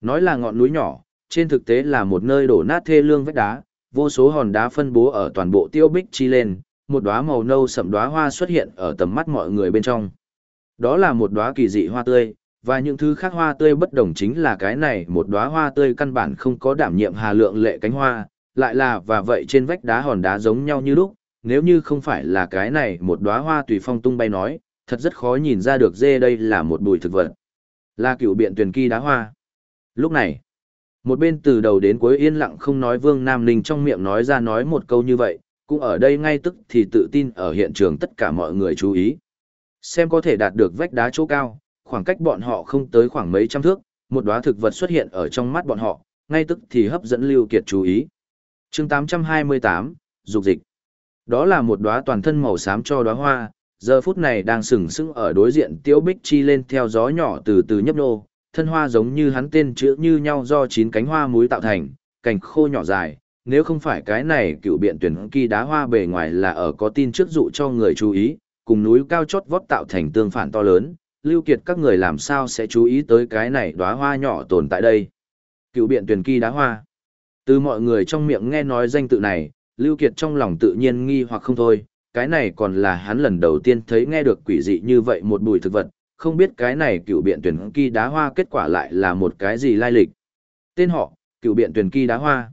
Nói là ngọn núi nhỏ, trên thực tế là một nơi đổ nát thê lương vách đá, vô số hòn đá phân bố ở toàn bộ tiêu bích chi lên, một đóa màu nâu sậm đóa hoa xuất hiện ở tầm mắt mọi người bên trong. Đó là một đóa kỳ dị hoa tươi, và những thứ khác hoa tươi bất đồng chính là cái này một đóa hoa tươi căn bản không có đảm nhiệm hà lượng lệ cánh hoa, lại là và vậy trên vách đá hòn đá giống nhau như lúc, nếu như không phải là cái này một đóa hoa tùy phong tung bay nói, thật rất khó nhìn ra được dê đây là một bụi thực vật. Là cựu biện tuyển kỳ đá hoa. Lúc này, một bên từ đầu đến cuối yên lặng không nói Vương Nam Ninh trong miệng nói ra nói một câu như vậy, cũng ở đây ngay tức thì tự tin ở hiện trường tất cả mọi người chú ý. Xem có thể đạt được vách đá chỗ cao, khoảng cách bọn họ không tới khoảng mấy trăm thước, một đóa thực vật xuất hiện ở trong mắt bọn họ, ngay tức thì hấp dẫn Lưu Kiệt chú ý. chương 828, dục dịch. Đó là một đóa toàn thân màu xám cho đóa hoa, giờ phút này đang sừng sững ở đối diện Tiếu Bích Chi lên theo gió nhỏ từ từ nhấp nô, thân hoa giống như hắn tên chữ như nhau do chín cánh hoa muối tạo thành, cành khô nhỏ dài, nếu không phải cái này cựu biện tuyển kỳ đá hoa bề ngoài là ở có tin trước dụ cho người chú ý, cùng núi cao chót vót tạo thành tương phản to lớn, lưu kiệt các người làm sao sẽ chú ý tới cái này đóa hoa nhỏ tồn tại đây. Cựu biện tuyển kỳ đá hoa. Từ mọi người trong miệng nghe nói danh tự này, lưu kiệt trong lòng tự nhiên nghi hoặc không thôi, cái này còn là hắn lần đầu tiên thấy nghe được quỷ dị như vậy một bùi thực vật, không biết cái này cựu biện tuyển kỳ đá hoa kết quả lại là một cái gì lai lịch. Tên họ, cựu biện tuyển kỳ đá hoa.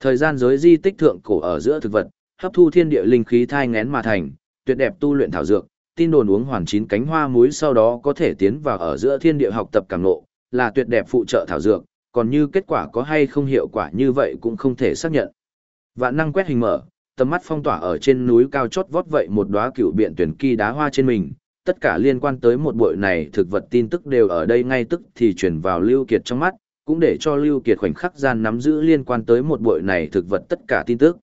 Thời gian giới di tích thượng cổ ở giữa thực vật, hấp thu thiên địa linh khí thai ngén mà thành, tuyệt đẹp tu luyện thảo dược, tin đồn uống hoàn chín cánh hoa muối sau đó có thể tiến vào ở giữa thiên địa học tập cảm ngộ, là tuyệt đẹp phụ trợ thảo dược, còn như kết quả có hay không hiệu quả như vậy cũng không thể xác nhận. Vạn năng quét hình mở, tầm mắt phong tỏa ở trên núi cao chót vót vậy một đóa cựu biện tuyển kỳ đá hoa trên mình, tất cả liên quan tới một bội này thực vật tin tức đều ở đây ngay tức thì chuyển vào Lưu Kiệt trong mắt, cũng để cho Lưu Kiệt khoảnh khắc gian nắm giữ liên quan tới một bội này thực vật tất cả tin tức.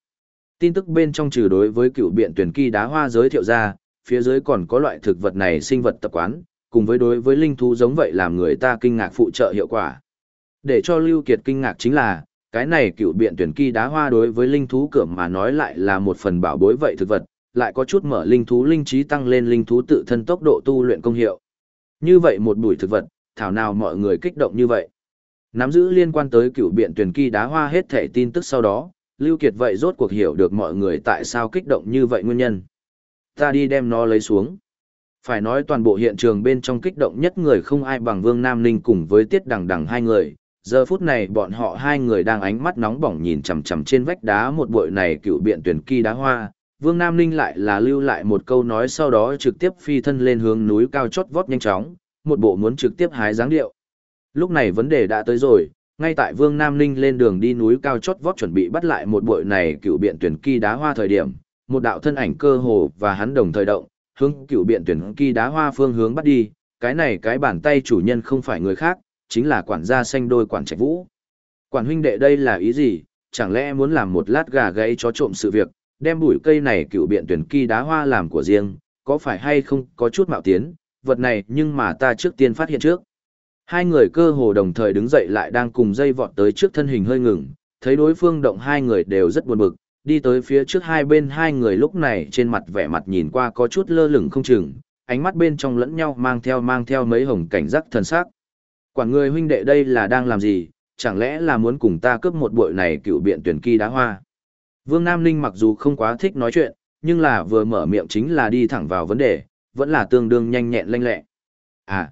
Tin tức bên trong trừ đối với cựu biện tuyển kỳ đá hoa giới thiệu ra, phía dưới còn có loại thực vật này sinh vật tập quán, cùng với đối với linh thú giống vậy làm người ta kinh ngạc phụ trợ hiệu quả. Để cho Lưu Kiệt kinh ngạc chính là, cái này cựu biện tuyển kỳ đá hoa đối với linh thú cửa mà nói lại là một phần bảo bối vậy thực vật, lại có chút mở linh thú linh trí tăng lên linh thú tự thân tốc độ tu luyện công hiệu. Như vậy một bụi thực vật, thảo nào mọi người kích động như vậy. Nắm giữ liên quan tới cựu biện tuyển kỳ đá hoa hết thể tin tức sau đó, Lưu Kiệt vậy rốt cuộc hiểu được mọi người tại sao kích động như vậy nguyên nhân. Ta đi đem nó lấy xuống. Phải nói toàn bộ hiện trường bên trong kích động nhất người không ai bằng Vương Nam Ninh cùng với Tiết Đằng Đằng hai người. Giờ phút này bọn họ hai người đang ánh mắt nóng bỏng nhìn chằm chằm trên vách đá một bụi này cựu biện tuyển kỳ đá hoa. Vương Nam Ninh lại là lưu lại một câu nói sau đó trực tiếp phi thân lên hướng núi cao chót vót nhanh chóng, một bộ muốn trực tiếp hái dáng điệu. Lúc này vấn đề đã tới rồi, ngay tại Vương Nam Ninh lên đường đi núi cao chót vót chuẩn bị bắt lại một bội này cựu biện tuyển kỳ đá hoa thời điểm, một đạo thân ảnh cơ hồ và hắn đồng thời động, hướng cựu biện tuyển kỳ đá hoa phương hướng bắt đi, cái này cái bàn tay chủ nhân không phải người khác, chính là quản gia xanh đôi quản trạch vũ. Quản huynh đệ đây là ý gì, chẳng lẽ muốn làm một lát gà gãy chó trộm sự việc, đem bụi cây này cựu biện tuyển kỳ đá hoa làm của riêng, có phải hay không có chút mạo tiến, vật này nhưng mà ta trước tiên phát hiện trước. Hai người cơ hồ đồng thời đứng dậy lại đang cùng dây vọt tới trước thân hình hơi ngừng, thấy đối phương động hai người đều rất buồn bực, đi tới phía trước hai bên hai người lúc này trên mặt vẻ mặt nhìn qua có chút lơ lửng không chừng, ánh mắt bên trong lẫn nhau mang theo mang theo mấy hồng cảnh giác thần sắc. Quản người huynh đệ đây là đang làm gì, chẳng lẽ là muốn cùng ta cướp một bội này cựu biện tuyển kỳ đá hoa. Vương Nam Ninh mặc dù không quá thích nói chuyện, nhưng là vừa mở miệng chính là đi thẳng vào vấn đề, vẫn là tương đương nhanh nhẹn lanh lẹ. À,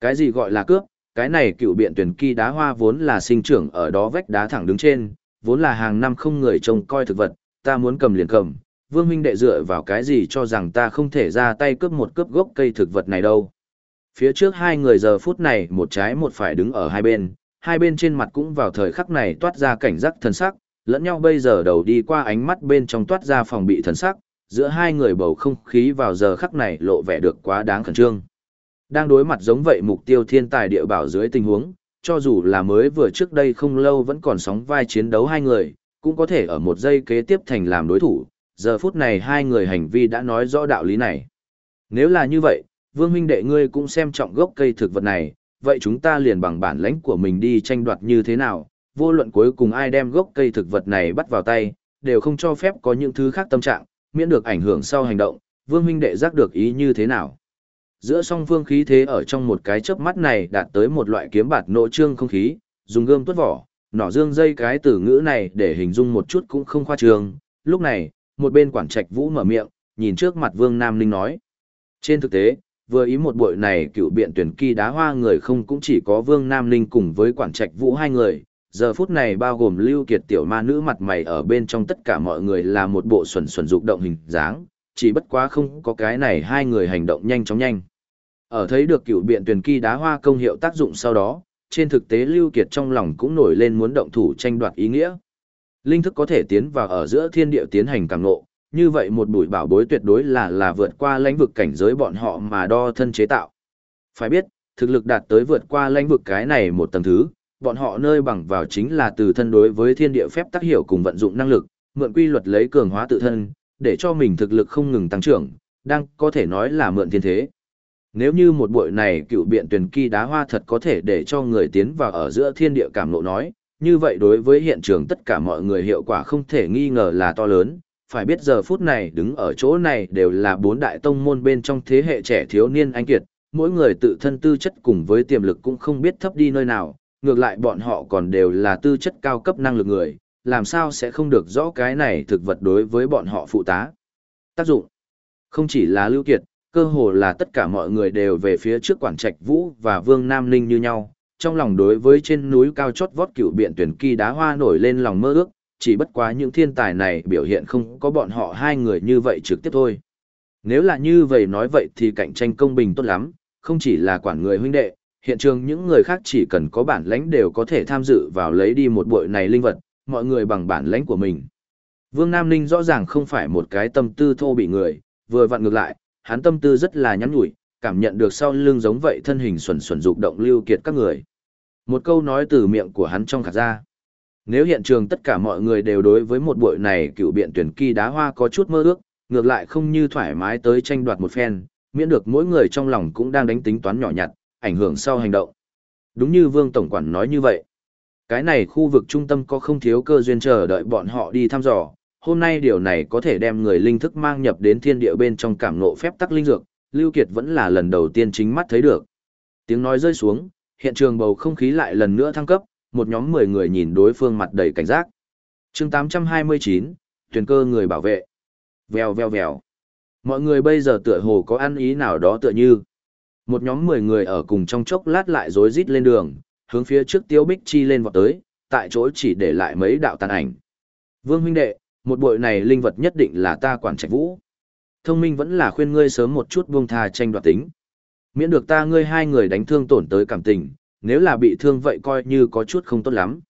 cái gì gọi là cướp, cái này cựu biện tuyển kỳ đá hoa vốn là sinh trưởng ở đó vách đá thẳng đứng trên, vốn là hàng năm không người trông coi thực vật, ta muốn cầm liền cầm, vương huynh đệ dựa vào cái gì cho rằng ta không thể ra tay cướp một cướp gốc cây thực vật này đâu. Phía trước hai người giờ phút này một trái một phải đứng ở hai bên, hai bên trên mặt cũng vào thời khắc này toát ra cảnh giác thần sắc, lẫn nhau bây giờ đầu đi qua ánh mắt bên trong toát ra phòng bị thần sắc, giữa hai người bầu không khí vào giờ khắc này lộ vẻ được quá đáng khẩn trương. Đang đối mặt giống vậy mục tiêu thiên tài địa bảo dưới tình huống, cho dù là mới vừa trước đây không lâu vẫn còn sóng vai chiến đấu hai người, cũng có thể ở một giây kế tiếp thành làm đối thủ, giờ phút này hai người hành vi đã nói rõ đạo lý này. Nếu là như vậy, Vương huynh đệ ngươi cũng xem trọng gốc cây thực vật này, vậy chúng ta liền bằng bản lãnh của mình đi tranh đoạt như thế nào, vô luận cuối cùng ai đem gốc cây thực vật này bắt vào tay, đều không cho phép có những thứ khác tâm trạng, miễn được ảnh hưởng sau hành động, Vương huynh đệ giác được ý như thế nào giữa song phương khí thế ở trong một cái chớp mắt này đạt tới một loại kiếm bạt nộ trương không khí, dùng gươm tuốt vỏ, nỏ dương dây cái từ ngữ này để hình dung một chút cũng không khoa trương. Lúc này, một bên quản trạch vũ mở miệng, nhìn trước mặt Vương Nam Ninh nói. Trên thực tế, vừa ý một buổi này cựu biện tuyển kỳ đá hoa người không cũng chỉ có Vương Nam Ninh cùng với quản trạch vũ hai người. Giờ phút này bao gồm lưu kiệt tiểu ma nữ mặt mày ở bên trong tất cả mọi người là một bộ xuẩn xuẩn dục động hình dáng, chỉ bất quá không có cái này hai người hành động nhanh chóng nhanh. Ở thấy được cựu biện tuyển kỳ đá hoa công hiệu tác dụng sau đó, trên thực tế Lưu Kiệt trong lòng cũng nổi lên muốn động thủ tranh đoạt ý nghĩa. Linh thức có thể tiến vào ở giữa thiên địa tiến hành càng ngộ, như vậy một bụi bảo bối tuyệt đối là là vượt qua lãnh vực cảnh giới bọn họ mà đo thân chế tạo. Phải biết, thực lực đạt tới vượt qua lãnh vực cái này một tầng thứ, bọn họ nơi bằng vào chính là từ thân đối với thiên địa phép tác hiểu cùng vận dụng năng lực, mượn quy luật lấy cường hóa tự thân, để cho mình thực lực không ngừng tăng trưởng, đang có thể nói là mượn thiên thế. Nếu như một buổi này cựu biện tuyển kỳ đá hoa thật có thể để cho người tiến vào ở giữa thiên địa cảm lộ nói, như vậy đối với hiện trường tất cả mọi người hiệu quả không thể nghi ngờ là to lớn, phải biết giờ phút này đứng ở chỗ này đều là bốn đại tông môn bên trong thế hệ trẻ thiếu niên anh kiệt, mỗi người tự thân tư chất cùng với tiềm lực cũng không biết thấp đi nơi nào, ngược lại bọn họ còn đều là tư chất cao cấp năng lực người, làm sao sẽ không được rõ cái này thực vật đối với bọn họ phụ tá. Tác dụng không chỉ là lưu kiệt, cơ hồ là tất cả mọi người đều về phía trước quản trạch vũ và vương nam ninh như nhau, trong lòng đối với trên núi cao chót vót cựu biện tuyển kỳ đá hoa nổi lên lòng mơ ước, chỉ bất quá những thiên tài này biểu hiện không có bọn họ hai người như vậy trực tiếp thôi. Nếu là như vậy nói vậy thì cạnh tranh công bình tốt lắm, không chỉ là quản người huynh đệ, hiện trường những người khác chỉ cần có bản lãnh đều có thể tham dự vào lấy đi một bội này linh vật, mọi người bằng bản lãnh của mình. Vương Nam Ninh rõ ràng không phải một cái tâm tư thô bị người, vừa vặn ngược lại, hắn tâm tư rất là nhắn nhủi, cảm nhận được sau lưng giống vậy thân hình xuẩn xuẩn dục động lưu kiệt các người. Một câu nói từ miệng của hắn trong khả ra. Nếu hiện trường tất cả mọi người đều đối với một buổi này cựu biện tuyển kỳ đá hoa có chút mơ ước, ngược lại không như thoải mái tới tranh đoạt một phen, miễn được mỗi người trong lòng cũng đang đánh tính toán nhỏ nhặt, ảnh hưởng sau hành động. Đúng như Vương Tổng Quản nói như vậy. Cái này khu vực trung tâm có không thiếu cơ duyên chờ đợi bọn họ đi thăm dò, hôm nay điều này có thể đem người linh thức mang nhập đến thiên địa bên trong cảm ngộ phép tắc linh dược, Lưu Kiệt vẫn là lần đầu tiên chính mắt thấy được. Tiếng nói rơi xuống, hiện trường bầu không khí lại lần nữa thăng cấp, một nhóm 10 người nhìn đối phương mặt đầy cảnh giác. chương 829, tuyển cơ người bảo vệ. Vèo vèo vèo. Mọi người bây giờ tựa hồ có ăn ý nào đó tựa như. Một nhóm 10 người ở cùng trong chốc lát lại rối rít lên đường, hướng phía trước tiêu bích chi lên vọt tới, tại chỗ chỉ để lại mấy đạo tàn ảnh. Vương huynh đệ, một bội này linh vật nhất định là ta quản trạch vũ. Thông minh vẫn là khuyên ngươi sớm một chút buông tha tranh đoạt tính. Miễn được ta ngươi hai người đánh thương tổn tới cảm tình, nếu là bị thương vậy coi như có chút không tốt lắm.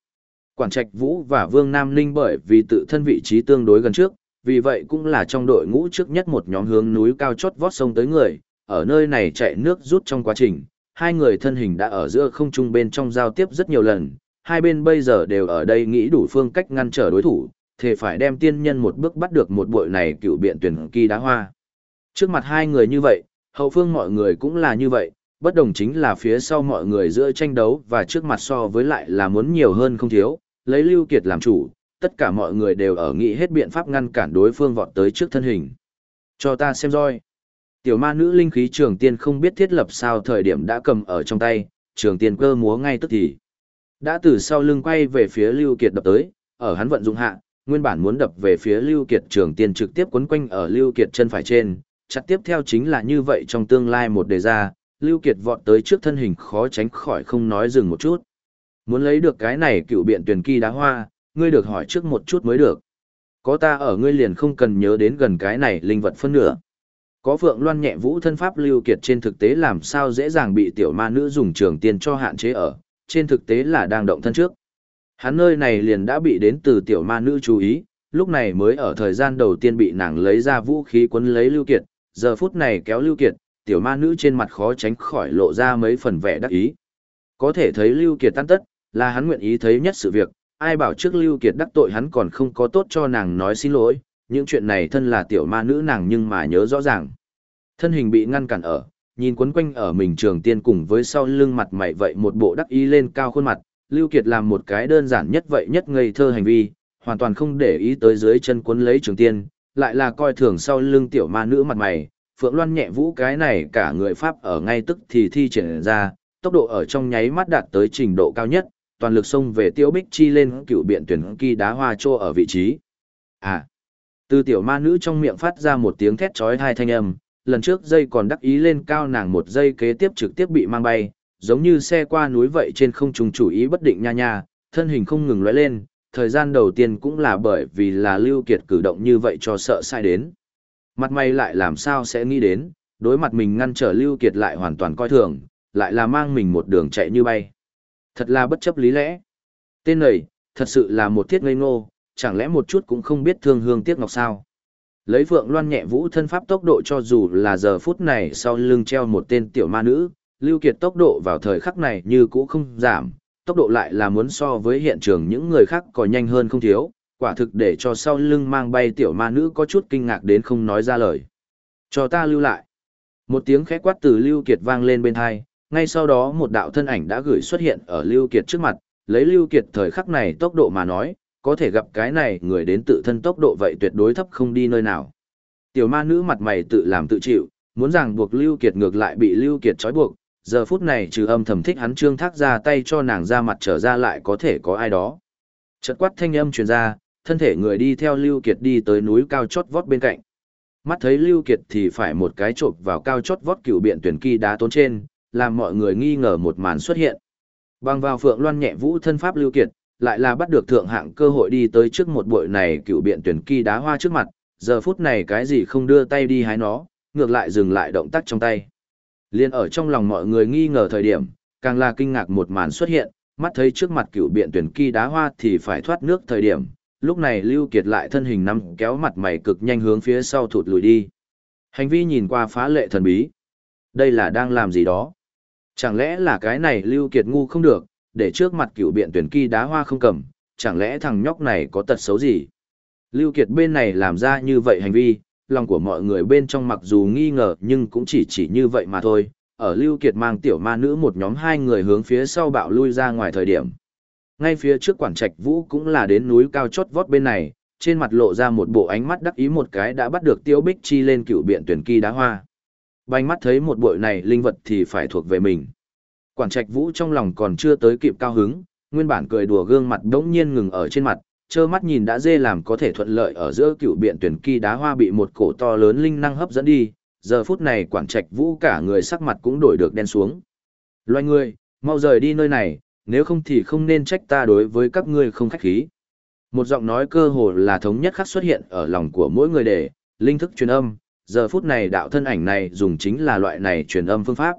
Quản trạch Vũ và Vương Nam Ninh bởi vì tự thân vị trí tương đối gần trước, vì vậy cũng là trong đội ngũ trước nhất một nhóm hướng núi cao chót vót sông tới người, ở nơi này chạy nước rút trong quá trình, hai người thân hình đã ở giữa không trung bên trong giao tiếp rất nhiều lần, hai bên bây giờ đều ở đây nghĩ đủ phương cách ngăn trở đối thủ, thể phải đem tiên nhân một bước bắt được một bội này cựu biện tuyển kỳ đá hoa. Trước mặt hai người như vậy, hậu phương mọi người cũng là như vậy, bất đồng chính là phía sau mọi người giữa tranh đấu và trước mặt so với lại là muốn nhiều hơn không thiếu, lấy Lưu Kiệt làm chủ, tất cả mọi người đều ở nghĩ hết biện pháp ngăn cản đối phương vọt tới trước thân hình. Cho ta xem roi. Tiểu ma nữ linh khí trường tiên không biết thiết lập sao thời điểm đã cầm ở trong tay, trường tiên cơ múa ngay tức thì. Đã từ sau lưng quay về phía Lưu Kiệt đập tới, ở hắn vận dụng hạ, nguyên bản muốn đập về phía Lưu Kiệt trường tiên trực tiếp quấn quanh ở Lưu Kiệt chân phải trên, chặt tiếp theo chính là như vậy trong tương lai một đề ra, Lưu Kiệt vọt tới trước thân hình khó tránh khỏi không nói dừng một chút. Muốn lấy được cái này cựu biện tuyển kỳ đá hoa, ngươi được hỏi trước một chút mới được. Có ta ở ngươi liền không cần nhớ đến gần cái này linh vật phân nửa. Có Phượng Loan nhẹ vũ thân pháp Lưu Kiệt trên thực tế làm sao dễ dàng bị tiểu ma nữ dùng trường tiên cho hạn chế ở, trên thực tế là đang động thân trước. Hắn nơi này liền đã bị đến từ tiểu ma nữ chú ý, lúc này mới ở thời gian đầu tiên bị nàng lấy ra vũ khí quấn lấy Lưu Kiệt, giờ phút này kéo Lưu Kiệt, tiểu ma nữ trên mặt khó tránh khỏi lộ ra mấy phần vẻ đắc ý. Có thể thấy Lưu Kiệt tan tất, là hắn nguyện ý thấy nhất sự việc, ai bảo trước Lưu Kiệt đắc tội hắn còn không có tốt cho nàng nói xin lỗi, những chuyện này thân là tiểu ma nữ nàng nhưng mà nhớ rõ ràng. Thân hình bị ngăn cản ở, nhìn quấn quanh ở mình trường tiên cùng với sau lưng mặt mày vậy một bộ đắc ý lên cao khuôn mặt, Lưu Kiệt làm một cái đơn giản nhất vậy nhất ngây thơ hành vi, hoàn toàn không để ý tới dưới chân quấn lấy trường tiên, lại là coi thường sau lưng tiểu ma nữ mặt mày, Phượng Loan nhẹ vũ cái này cả người Pháp ở ngay tức thì thi triển ra, tốc độ ở trong nháy mắt đạt tới trình độ cao nhất, toàn lực xông về tiêu bích chi lên cựu biện tuyển kỳ đá hoa trô ở vị trí. À, từ tiểu ma nữ trong miệng phát ra một tiếng thét trói hai thanh âm, lần trước dây còn đắc ý lên cao nàng một giây kế tiếp trực tiếp bị mang bay, giống như xe qua núi vậy trên không trùng chủ ý bất định nha nha, thân hình không ngừng lóe lên, thời gian đầu tiên cũng là bởi vì là Lưu Kiệt cử động như vậy cho sợ sai đến. Mặt mày lại làm sao sẽ nghĩ đến, đối mặt mình ngăn trở Lưu Kiệt lại hoàn toàn coi thường, lại là mang mình một đường chạy như bay. Thật là bất chấp lý lẽ. Tên này, thật sự là một thiết ngây ngô, chẳng lẽ một chút cũng không biết thương hương tiếc ngọc sao. Lấy Phượng Loan nhẹ vũ thân pháp tốc độ cho dù là giờ phút này sau lưng treo một tên tiểu ma nữ, Lưu Kiệt tốc độ vào thời khắc này như cũ không giảm, tốc độ lại là muốn so với hiện trường những người khác còn nhanh hơn không thiếu, quả thực để cho sau lưng mang bay tiểu ma nữ có chút kinh ngạc đến không nói ra lời. Cho ta lưu lại. Một tiếng khẽ quát từ Lưu Kiệt vang lên bên tai, ngay sau đó một đạo thân ảnh đã gửi xuất hiện ở Lưu Kiệt trước mặt, lấy Lưu Kiệt thời khắc này tốc độ mà nói, có thể gặp cái này người đến tự thân tốc độ vậy tuyệt đối thấp không đi nơi nào. Tiểu ma nữ mặt mày tự làm tự chịu, muốn rằng buộc Lưu Kiệt ngược lại bị Lưu Kiệt trói buộc, giờ phút này trừ âm thầm thích hắn trương thác ra tay cho nàng ra mặt trở ra lại có thể có ai đó. Chợt quát thanh âm truyền ra, thân thể người đi theo Lưu Kiệt đi tới núi cao chót vót bên cạnh. Mắt thấy Lưu Kiệt thì phải một cái chộp vào cao chót vót cựu biện tuyển kỳ đá tốn trên, làm mọi người nghi ngờ một màn xuất hiện. Bằng vào phượng loan nhẹ vũ thân pháp Lưu Kiệt, lại là bắt được thượng hạng cơ hội đi tới trước một bội này cựu biện tuyển kỳ đá hoa trước mặt, giờ phút này cái gì không đưa tay đi hái nó, ngược lại dừng lại động tác trong tay. Liên ở trong lòng mọi người nghi ngờ thời điểm, càng là kinh ngạc một màn xuất hiện, mắt thấy trước mặt cựu biện tuyển kỳ đá hoa thì phải thoát nước thời điểm, lúc này Lưu Kiệt lại thân hình nắm kéo mặt mày cực nhanh hướng phía sau thụt lùi đi. Hành vi nhìn qua phá lệ thần bí. Đây là đang làm gì đó? Chẳng lẽ là cái này Lưu Kiệt ngu không được, để trước mặt cựu biện tuyển kỳ đá hoa không cầm, chẳng lẽ thằng nhóc này có tật xấu gì? Lưu Kiệt bên này làm ra như vậy hành vi, lòng của mọi người bên trong mặc dù nghi ngờ nhưng cũng chỉ chỉ như vậy mà thôi. Ở Lưu Kiệt mang tiểu ma nữ một nhóm hai người hướng phía sau bạo lui ra ngoài thời điểm. Ngay phía trước quản trạch vũ cũng là đến núi cao chót vót bên này, trên mặt lộ ra một bộ ánh mắt đắc ý một cái đã bắt được tiêu bích chi lên cựu biện tuyển kỳ đá hoa. Bánh mắt thấy một bội này linh vật thì phải thuộc về mình. Quản trạch vũ trong lòng còn chưa tới kịp cao hứng, nguyên bản cười đùa gương mặt đống nhiên ngừng ở trên mặt, trơ mắt nhìn đã dê làm có thể thuận lợi ở giữa cựu biện tuyển kỳ đá hoa bị một cổ to lớn linh năng hấp dẫn đi, giờ phút này quản trạch vũ cả người sắc mặt cũng đổi được đen xuống. Loài người, mau rời đi nơi này, nếu không thì không nên trách ta đối với các ngươi không khách khí. Một giọng nói cơ hồ là thống nhất khắc xuất hiện ở lòng của mỗi người để, linh thức truyền âm, giờ phút này đạo thân ảnh này dùng chính là loại này truyền âm phương pháp.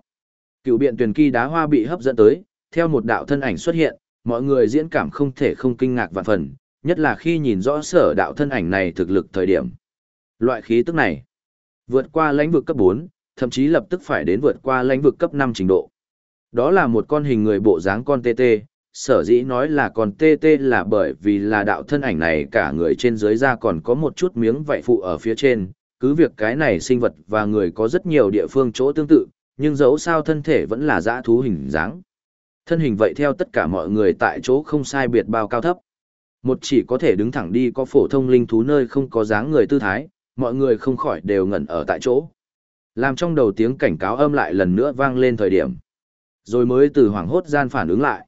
Cựu biện tuyển kỳ đá hoa bị hấp dẫn tới, theo một đạo thân ảnh xuất hiện, mọi người diễn cảm không thể không kinh ngạc vạn phần, nhất là khi nhìn rõ sở đạo thân ảnh này thực lực thời điểm. Loại khí tức này, vượt qua lãnh vực cấp 4, thậm chí lập tức phải đến vượt qua lãnh vực cấp 5 trình độ. Đó là một con hình người bộ dáng con TT, sở dĩ nói là con TT là bởi vì là đạo thân ảnh này cả người trên dưới da còn có một chút miếng vảy phụ ở phía trên, cứ việc cái này sinh vật và người có rất nhiều địa phương chỗ tương tự, nhưng dẫu sao thân thể vẫn là dã thú hình dáng. Thân hình vậy theo tất cả mọi người tại chỗ không sai biệt bao cao thấp. Một chỉ có thể đứng thẳng đi có phổ thông linh thú nơi không có dáng người tư thái, mọi người không khỏi đều ngẩn ở tại chỗ. Làm trong đầu tiếng cảnh cáo âm lại lần nữa vang lên thời điểm. Rồi mới từ hoảng hốt gian phản ứng lại.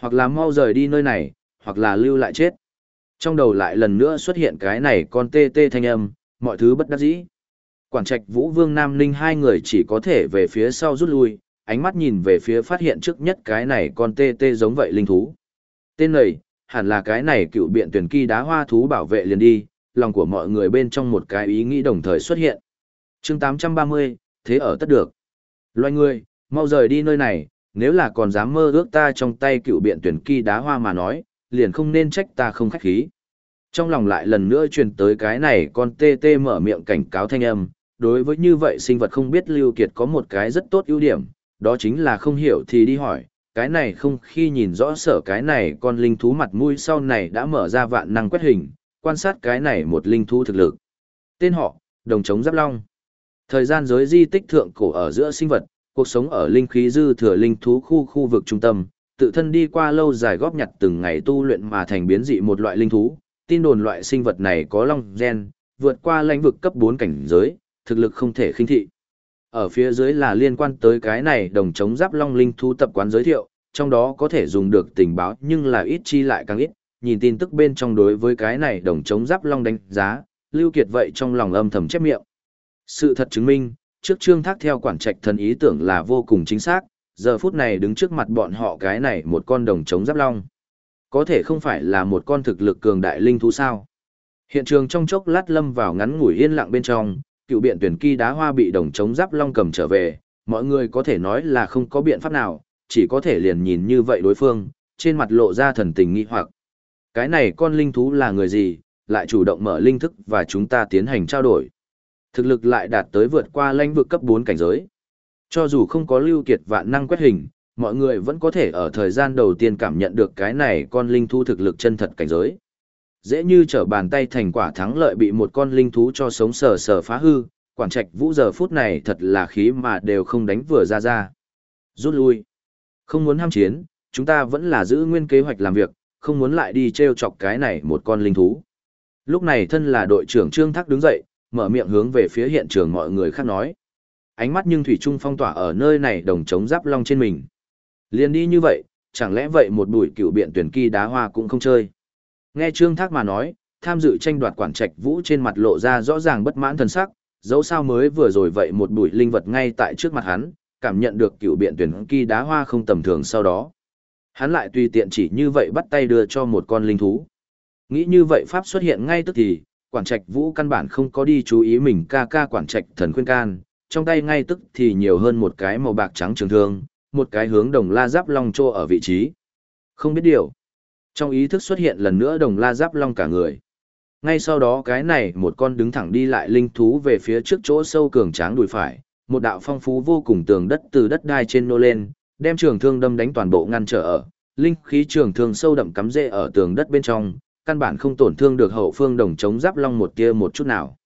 Hoặc là mau rời đi nơi này, hoặc là lưu lại chết. Trong đầu lại lần nữa xuất hiện cái này con tê tê thanh âm, mọi thứ bất đắc dĩ. quảng trạch Vũ Vương Nam Ninh hai người chỉ có thể về phía sau rút lui, ánh mắt nhìn về phía phát hiện trước nhất cái này con tê tê giống vậy linh thú. Tên này, hẳn là cái này cựu biện tuyển kỳ đá hoa thú bảo vệ liền đi, lòng của mọi người bên trong một cái ý nghĩ đồng thời xuất hiện. chương 830, thế ở tất được. Loài người, mau rời đi nơi này, nếu là còn dám mơ ước ta trong tay cựu biện tuyển kỳ đá hoa mà nói, liền không nên trách ta không khách khí. Trong lòng lại lần nữa truyền tới cái này con tê tê mở miệng cảnh cáo thanh âm, đối với như vậy sinh vật không biết Lưu Kiệt có một cái rất tốt ưu điểm, đó chính là không hiểu thì đi hỏi, cái này không khi nhìn rõ sở cái này con linh thú mặt mũi sau này đã mở ra vạn năng quét hình, quan sát cái này một linh thú thực lực. Tên họ, đồng chống giáp long. Thời gian giới di tích thượng cổ ở giữa sinh vật, cuộc sống ở linh khí dư thừa linh thú khu khu vực trung tâm, tự thân đi qua lâu dài góp nhặt từng ngày tu luyện mà thành biến dị một loại linh thú, tin đồn loại sinh vật này có long gen, vượt qua lãnh vực cấp 4 cảnh giới, thực lực không thể khinh thị. Ở phía dưới là liên quan tới cái này đồng chống giáp long linh thú tập quán giới thiệu, trong đó có thể dùng được tình báo nhưng là ít chi lại càng ít, nhìn tin tức bên trong đối với cái này đồng chống giáp long đánh giá, Lưu Kiệt vậy trong lòng âm thầm chép miệng. Sự thật chứng minh, trước trương thác theo quản trạch thần ý tưởng là vô cùng chính xác, giờ phút này đứng trước mặt bọn họ cái này một con đồng trống giáp long. Có thể không phải là một con thực lực cường đại linh thú sao. Hiện trường trong chốc lát lâm vào ngắn ngủi yên lặng bên trong, cựu biện tuyển kỳ đá hoa bị đồng trống giáp long cầm trở về, mọi người có thể nói là không có biện pháp nào, chỉ có thể liền nhìn như vậy đối phương, trên mặt lộ ra thần tình nghi hoặc. Cái này con linh thú là người gì, lại chủ động mở linh thức và chúng ta tiến hành trao đổi. Thực lực lại đạt tới vượt qua lãnh vực cấp 4 cảnh giới. Cho dù không có lưu kiệt vạn năng quét hình, mọi người vẫn có thể ở thời gian đầu tiên cảm nhận được cái này con linh thú thực lực chân thật cảnh giới. Dễ như trở bàn tay thành quả thắng lợi bị một con linh thú cho sống sờ sờ phá hư, quản trạch vũ giờ phút này thật là khí mà đều không đánh vừa ra ra. Rút lui. Không muốn ham chiến, chúng ta vẫn là giữ nguyên kế hoạch làm việc, không muốn lại đi treo chọc cái này một con linh thú. Lúc này thân là đội trưởng Trương Thác đứng dậy, mở miệng hướng về phía hiện trường mọi người khác nói. Ánh mắt nhưng Thủy Trung phong tỏa ở nơi này đồng chống giáp long trên mình. Liên đi như vậy, chẳng lẽ vậy một bụi cựu biện tuyển kỳ đá hoa cũng không chơi. Nghe Trương Thác mà nói, tham dự tranh đoạt quản trạch vũ trên mặt lộ ra rõ ràng bất mãn thần sắc, dẫu sao mới vừa rồi vậy một bụi linh vật ngay tại trước mặt hắn, cảm nhận được cựu biện tuyển kỳ đá hoa không tầm thường sau đó. Hắn lại tùy tiện chỉ như vậy bắt tay đưa cho một con linh thú. Nghĩ như vậy pháp xuất hiện ngay tức thì, quản trạch vũ căn bản không có đi chú ý mình ca ca quản trạch thần khuyên can, trong tay ngay tức thì nhiều hơn một cái màu bạc trắng trường thương, một cái hướng đồng la giáp long trô ở vị trí. Không biết điều. Trong ý thức xuất hiện lần nữa đồng la giáp long cả người. Ngay sau đó cái này một con đứng thẳng đi lại linh thú về phía trước chỗ sâu cường tráng đùi phải, một đạo phong phú vô cùng tường đất từ đất đai trên nô lên, đem trường thương đâm đánh toàn bộ ngăn trở ở, linh khí trường thương sâu đậm cắm rễ ở tường đất bên trong, căn bản không tổn thương được hậu phương đồng chống giáp long một tia một chút nào.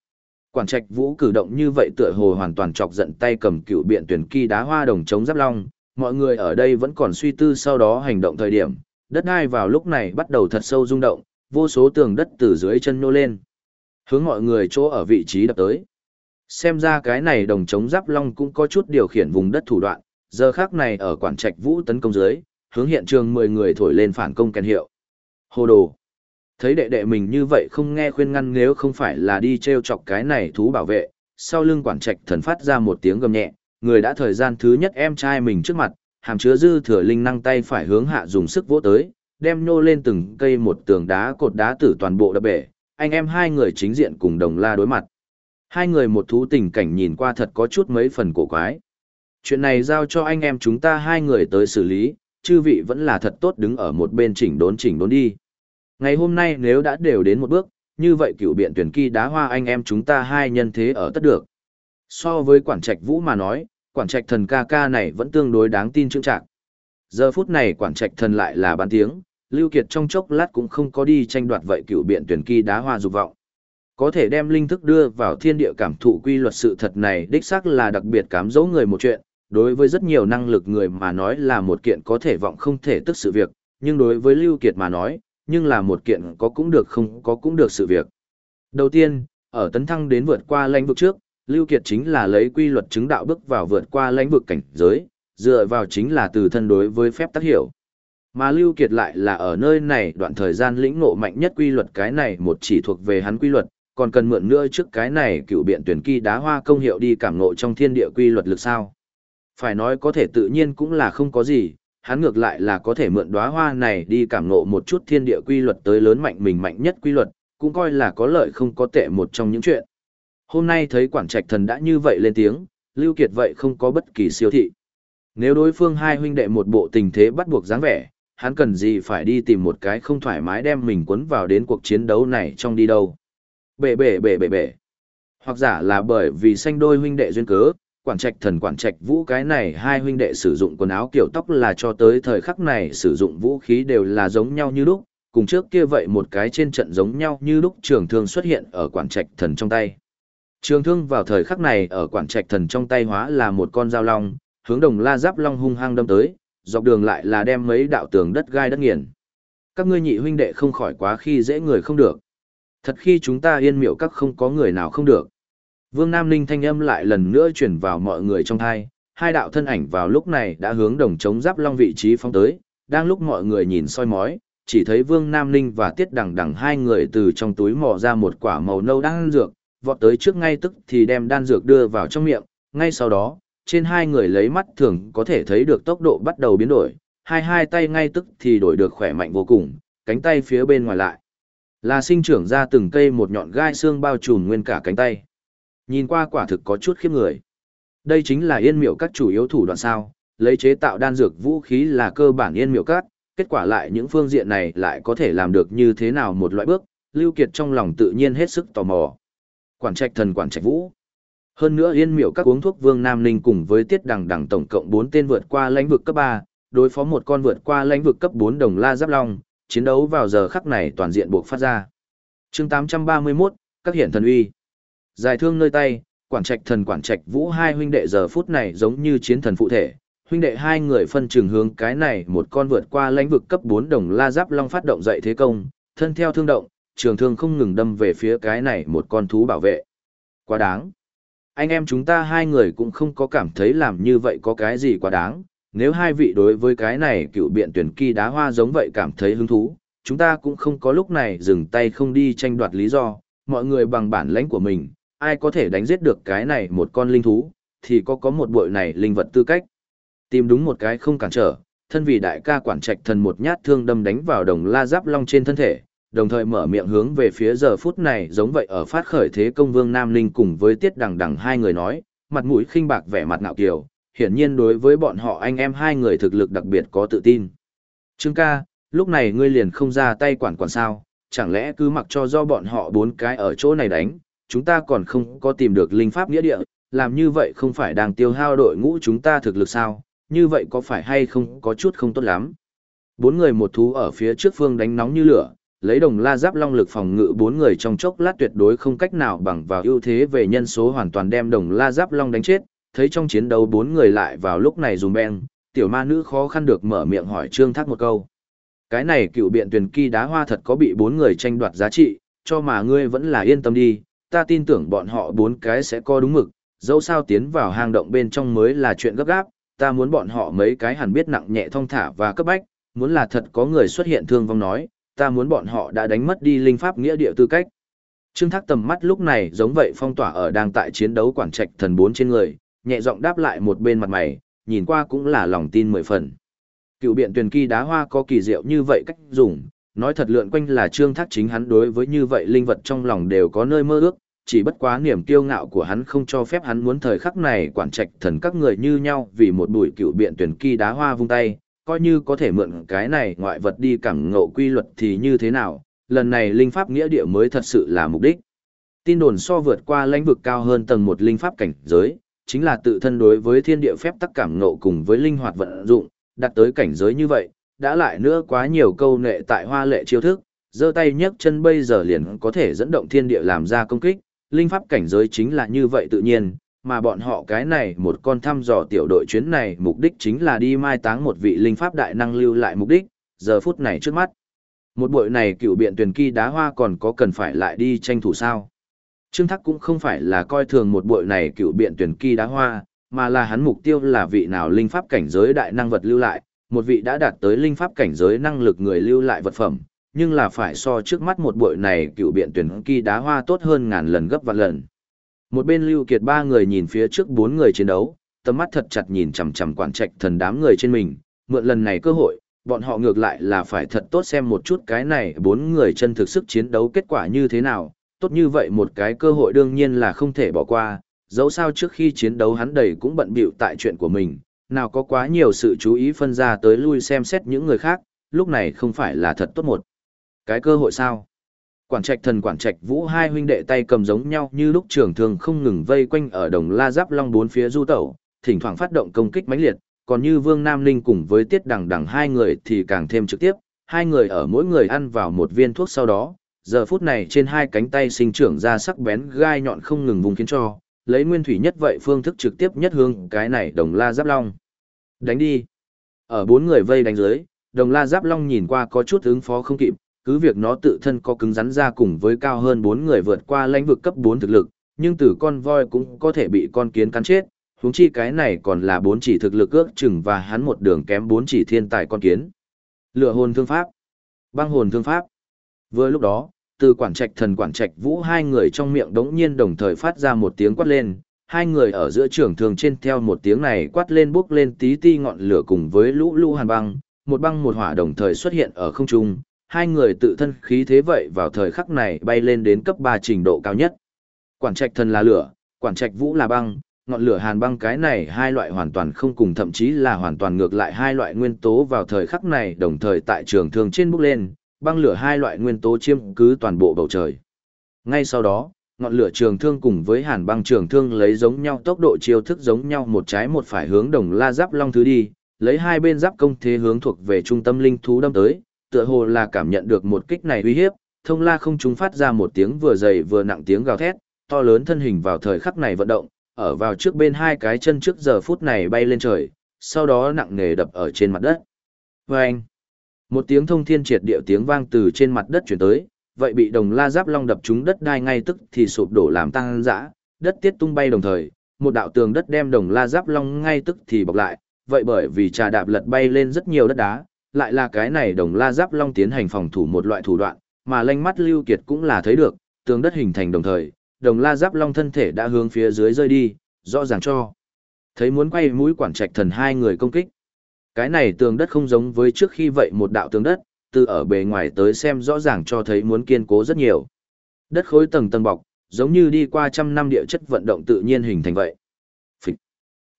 Quản trạch vũ cử động như vậy tựa hồ hoàn toàn chọc giận tay cầm cựu biện tuyển kỳ đá hoa đồng chống giáp long, mọi người ở đây vẫn còn suy tư sau đó hành động thời điểm, đất đai vào lúc này bắt đầu thật sâu rung động, vô số tường đất từ dưới chân nô lên. Hướng mọi người chỗ ở vị trí đập tới. Xem ra cái này đồng chống giáp long cũng có chút điều khiển vùng đất thủ đoạn, giờ khác này ở quản trạch vũ tấn công dưới, hướng hiện trường 10 người thổi lên phản công kèn hiệu. Hồ đồ. Thấy đệ đệ mình như vậy không nghe khuyên ngăn nếu không phải là đi treo chọc cái này thú bảo vệ, sau lưng quản trạch thần phát ra một tiếng gầm nhẹ, người đã thời gian thứ nhất em trai mình trước mặt, hàm chứa dư thừa linh năng tay phải hướng hạ dùng sức vỗ tới, đem nhô lên từng cây một tường đá cột đá tử toàn bộ đập bể, anh em hai người chính diện cùng đồng la đối mặt. Hai người một thú tình cảnh nhìn qua thật có chút mấy phần cổ quái. Chuyện này giao cho anh em chúng ta hai người tới xử lý, chư vị vẫn là thật tốt đứng ở một bên chỉnh đốn chỉnh đốn đi. Ngày hôm nay nếu đã đều đến một bước, như vậy cựu biện tuyển kỳ đá hoa anh em chúng ta hai nhân thế ở tất được. So với quản trạch vũ mà nói, quản trạch thần ca ca này vẫn tương đối đáng tin trưng trạng. Giờ phút này quản trạch thần lại là bán tiếng, Lưu Kiệt trong chốc lát cũng không có đi tranh đoạt vậy cựu biện tuyển kỳ đá hoa dục vọng. Có thể đem linh thức đưa vào thiên địa cảm thụ quy luật sự thật này đích xác là đặc biệt cám dỗ người một chuyện, đối với rất nhiều năng lực người mà nói là một kiện có thể vọng không thể tức sự việc, nhưng đối với Lưu Kiệt mà nói, nhưng là một kiện có cũng được không có cũng được sự việc. Đầu tiên, ở tấn thăng đến vượt qua lãnh vực trước, Lưu Kiệt chính là lấy quy luật chứng đạo bước vào vượt qua lãnh vực cảnh giới, dựa vào chính là từ thân đối với phép tác hiểu. Mà Lưu Kiệt lại là ở nơi này đoạn thời gian lĩnh ngộ mạnh nhất quy luật cái này một chỉ thuộc về hắn quy luật, còn cần mượn nữa trước cái này cựu biện tuyển kỳ đá hoa công hiệu đi cảm ngộ trong thiên địa quy luật lực sao. Phải nói có thể tự nhiên cũng là không có gì, hắn ngược lại là có thể mượn đóa hoa này đi cảm ngộ một chút thiên địa quy luật tới lớn mạnh mình mạnh nhất quy luật, cũng coi là có lợi không có tệ một trong những chuyện. Hôm nay thấy quản trạch thần đã như vậy lên tiếng, Lưu Kiệt vậy không có bất kỳ siêu thị. Nếu đối phương hai huynh đệ một bộ tình thế bắt buộc dáng vẻ, hắn cần gì phải đi tìm một cái không thoải mái đem mình cuốn vào đến cuộc chiến đấu này trong đi đâu. Bể bể bể bể bể. Hoặc giả là bởi vì sanh đôi huynh đệ duyên cớ, quản trạch thần quản trạch vũ cái này hai huynh đệ sử dụng quần áo kiểu tóc là cho tới thời khắc này sử dụng vũ khí đều là giống nhau như lúc, cùng trước kia vậy một cái trên trận giống nhau như lúc trường thương xuất hiện ở quản trạch thần trong tay. Trường thương vào thời khắc này ở quản trạch thần trong tay hóa là một con dao long, hướng đồng la giáp long hung hăng đâm tới, dọc đường lại là đem mấy đạo tường đất gai đất nghiền. Các ngươi nhị huynh đệ không khỏi quá khi dễ người không được. Thật khi chúng ta yên miệu các không có người nào không được. Vương Nam Ninh thanh âm lại lần nữa chuyển vào mọi người trong thai, hai đạo thân ảnh vào lúc này đã hướng đồng chống giáp long vị trí phóng tới, đang lúc mọi người nhìn soi mói, chỉ thấy Vương Nam Ninh và Tiết Đằng Đằng hai người từ trong túi mò ra một quả màu nâu đan dược, vọt tới trước ngay tức thì đem đan dược đưa vào trong miệng, ngay sau đó, trên hai người lấy mắt thường có thể thấy được tốc độ bắt đầu biến đổi, hai hai tay ngay tức thì đổi được khỏe mạnh vô cùng, cánh tay phía bên ngoài lại. Là sinh trưởng ra từng cây một nhọn gai xương bao trùm nguyên cả cánh tay. Nhìn qua quả thực có chút khiếp người. Đây chính là yên miệu các chủ yếu thủ đoạn sao, lấy chế tạo đan dược vũ khí là cơ bản yên miệu các, kết quả lại những phương diện này lại có thể làm được như thế nào một loại bước, Lưu Kiệt trong lòng tự nhiên hết sức tò mò. Quản trạch thần quản trạch vũ. Hơn nữa yên miệu các uống thuốc Vương Nam Ninh cùng với Tiết Đằng Đằng tổng cộng 4 tên vượt qua lãnh vực cấp 3, đối phó một con vượt qua lãnh vực cấp 4 đồng la giáp long, chiến đấu vào giờ khắc này toàn diện buộc phát ra. chương 831, các hiện thần uy dài thương nơi tay, quản trạch thần quản trạch vũ hai huynh đệ giờ phút này giống như chiến thần phụ thể. Huynh đệ hai người phân trường hướng cái này một con vượt qua lãnh vực cấp 4 đồng la giáp long phát động dậy thế công, thân theo thương động, trường thương không ngừng đâm về phía cái này một con thú bảo vệ. Quá đáng. Anh em chúng ta hai người cũng không có cảm thấy làm như vậy có cái gì quá đáng. Nếu hai vị đối với cái này cựu biện tuyển kỳ đá hoa giống vậy cảm thấy hứng thú, chúng ta cũng không có lúc này dừng tay không đi tranh đoạt lý do, mọi người bằng bản lãnh của mình, ai có thể đánh giết được cái này một con linh thú, thì có có một bội này linh vật tư cách. Tìm đúng một cái không cản trở, thân vì đại ca quản trạch thần một nhát thương đâm đánh vào đồng la giáp long trên thân thể, đồng thời mở miệng hướng về phía giờ phút này giống vậy ở phát khởi thế công vương Nam Linh cùng với tiết đằng đằng hai người nói, mặt mũi khinh bạc vẻ mặt ngạo kiều, hiển nhiên đối với bọn họ anh em hai người thực lực đặc biệt có tự tin. Trương ca, lúc này ngươi liền không ra tay quản quản sao, chẳng lẽ cứ mặc cho do bọn họ bốn cái ở chỗ này đánh, chúng ta còn không có tìm được linh pháp nghĩa địa, làm như vậy không phải đang tiêu hao đội ngũ chúng ta thực lực sao, như vậy có phải hay không có chút không tốt lắm. Bốn người một thú ở phía trước phương đánh nóng như lửa, lấy đồng la giáp long lực phòng ngự bốn người trong chốc lát tuyệt đối không cách nào bằng vào ưu thế về nhân số hoàn toàn đem đồng la giáp long đánh chết, thấy trong chiến đấu bốn người lại vào lúc này dùng beng, tiểu ma nữ khó khăn được mở miệng hỏi Trương Thác một câu. Cái này cựu biện tuyển kỳ đá hoa thật có bị bốn người tranh đoạt giá trị, cho mà ngươi vẫn là yên tâm đi, ta tin tưởng bọn họ bốn cái sẽ có đúng mực, dẫu sao tiến vào hang động bên trong mới là chuyện gấp gáp, ta muốn bọn họ mấy cái hẳn biết nặng nhẹ thong thả và cấp bách, muốn là thật có người xuất hiện thương vong nói, ta muốn bọn họ đã đánh mất đi linh pháp nghĩa địa tư cách. Trương Thác tầm mắt lúc này giống vậy phong tỏa ở đang tại chiến đấu quản trạch thần bốn trên người, nhẹ giọng đáp lại một bên mặt mày, nhìn qua cũng là lòng tin mười phần. Cựu biện tuyển kỳ đá hoa có kỳ diệu như vậy cách dùng, nói thật lượn quanh là Trương Thác chính hắn đối với như vậy linh vật trong lòng đều có nơi mơ ước, chỉ bất quá niềm kiêu ngạo của hắn không cho phép hắn muốn thời khắc này quản trạch thần các người như nhau vì một bụi cựu biện tuyển kỳ đá hoa vung tay, coi như có thể mượn cái này ngoại vật đi cảm ngộ quy luật thì như thế nào, lần này linh pháp nghĩa địa mới thật sự là mục đích. Tin đồn so vượt qua lãnh vực cao hơn tầng một linh pháp cảnh giới, chính là tự thân đối với thiên địa phép tắc cảm ngộ cùng với linh hoạt vận dụng, đạt tới cảnh giới như vậy, đã lại nữa quá nhiều câu nệ tại hoa lệ chiêu thức, giơ tay nhấc chân bây giờ liền có thể dẫn động thiên địa làm ra công kích, linh pháp cảnh giới chính là như vậy tự nhiên, mà bọn họ cái này một con thăm dò tiểu đội chuyến này mục đích chính là đi mai táng một vị linh pháp đại năng lưu lại mục đích, giờ phút này trước mắt. Một buổi này cựu biện tuyển kỳ đá hoa còn có cần phải lại đi tranh thủ sao? Trương Thắc cũng không phải là coi thường một buổi này cựu biện tuyển kỳ đá hoa, mà là hắn mục tiêu là vị nào linh pháp cảnh giới đại năng vật lưu lại, một vị đã đạt tới linh pháp cảnh giới năng lực người lưu lại vật phẩm, nhưng là phải so trước mắt một buổi này cựu biện tuyển kỳ đá hoa tốt hơn ngàn lần gấp vạn lần. Một bên Lưu Kiệt ba người nhìn phía trước bốn người chiến đấu, tầm mắt thật chặt nhìn chằm chằm quản trạch thần đám người trên mình, mượn lần này cơ hội, bọn họ ngược lại là phải thật tốt xem một chút cái này bốn người chân thực sức chiến đấu kết quả như thế nào, tốt như vậy một cái cơ hội đương nhiên là không thể bỏ qua, dẫu sao trước khi chiến đấu hắn đầy cũng bận bịu tại chuyện của mình, nào có quá nhiều sự chú ý phân ra tới lui xem xét những người khác, lúc này không phải là thật tốt một. Cái cơ hội sao? Quản trạch thần quản trạch vũ hai huynh đệ tay cầm giống nhau như lúc trường thường không ngừng vây quanh ở đồng la giáp long bốn phía du tẩu, thỉnh thoảng phát động công kích mãnh liệt, còn như Vương Nam Linh cùng với Tiết Đằng Đằng hai người thì càng thêm trực tiếp, hai người ở mỗi người ăn vào một viên thuốc sau đó, giờ phút này trên hai cánh tay sinh trưởng ra sắc bén gai nhọn không ngừng vùng khiến cho, lấy nguyên thủy nhất vậy phương thức trực tiếp nhất hương cái này đồng la giáp long. Đánh đi. Ở bốn người vây đánh dưới, đồng la giáp long nhìn qua có chút ứng phó không kịp, cứ việc nó tự thân có cứng rắn ra cùng với cao hơn bốn người vượt qua lãnh vực cấp bốn thực lực, nhưng từ con voi cũng có thể bị con kiến cắn chết, huống chi cái này còn là bốn chỉ thực lực ước chừng và hắn một đường kém bốn chỉ thiên tài con kiến. Lửa hồn thương pháp, băng hồn thương pháp. Vừa lúc đó, từ quản trạch thần quản trạch vũ hai người trong miệng đống nhiên đồng thời phát ra một tiếng quát lên, hai người ở giữa trường thường trên theo một tiếng này quát lên bốc lên tí ti ngọn lửa cùng với lũ lũ hàn băng, một băng một hỏa đồng thời xuất hiện ở không trung, hai người tự thân khí thế vậy vào thời khắc này bay lên đến cấp 3 trình độ cao nhất. Quản trạch thần là lửa, quản trạch vũ là băng, ngọn lửa hàn băng cái này hai loại hoàn toàn không cùng thậm chí là hoàn toàn ngược lại hai loại nguyên tố vào thời khắc này đồng thời tại trường thường trên bốc lên, băng lửa hai loại nguyên tố chiếm cứ toàn bộ bầu trời. Ngay sau đó, ngọn lửa trường thương cùng với hàn băng trường thương lấy giống nhau tốc độ chiêu thức giống nhau một trái một phải hướng đồng la giáp long thứ đi, lấy hai bên giáp công thế hướng thuộc về trung tâm linh thú đâm tới, tựa hồ là cảm nhận được một kích này uy hiếp, thông la không chúng phát ra một tiếng vừa dày vừa nặng tiếng gào thét, to lớn thân hình vào thời khắc này vận động, ở vào trước bên hai cái chân trước giờ phút này bay lên trời, sau đó nặng nề đập ở trên mặt đất. Vâng! anh, một tiếng thông thiên triệt địa tiếng vang từ trên mặt đất chuyển tới, vậy bị đồng la giáp long đập trúng đất đai ngay tức thì sụp đổ làm tăng dã, đất tiết tung bay đồng thời, một đạo tường đất đem đồng la giáp long ngay tức thì bọc lại, vậy bởi vì trà đạp lật bay lên rất nhiều đất đá, lại là cái này đồng la giáp long tiến hành phòng thủ một loại thủ đoạn, mà lanh mắt Lưu Kiệt cũng là thấy được, tường đất hình thành đồng thời, đồng la giáp long thân thể đã hướng phía dưới rơi đi, rõ ràng cho. Thấy muốn quay mũi quản trạch thần hai người công kích. Cái này tường đất không giống với trước khi vậy một đạo tường đất, từ ở bề ngoài tới xem rõ ràng cho thấy muốn kiên cố rất nhiều. Đất khối tầng tầng bọc, giống như đi qua trăm năm địa chất vận động tự nhiên hình thành vậy. Phịch.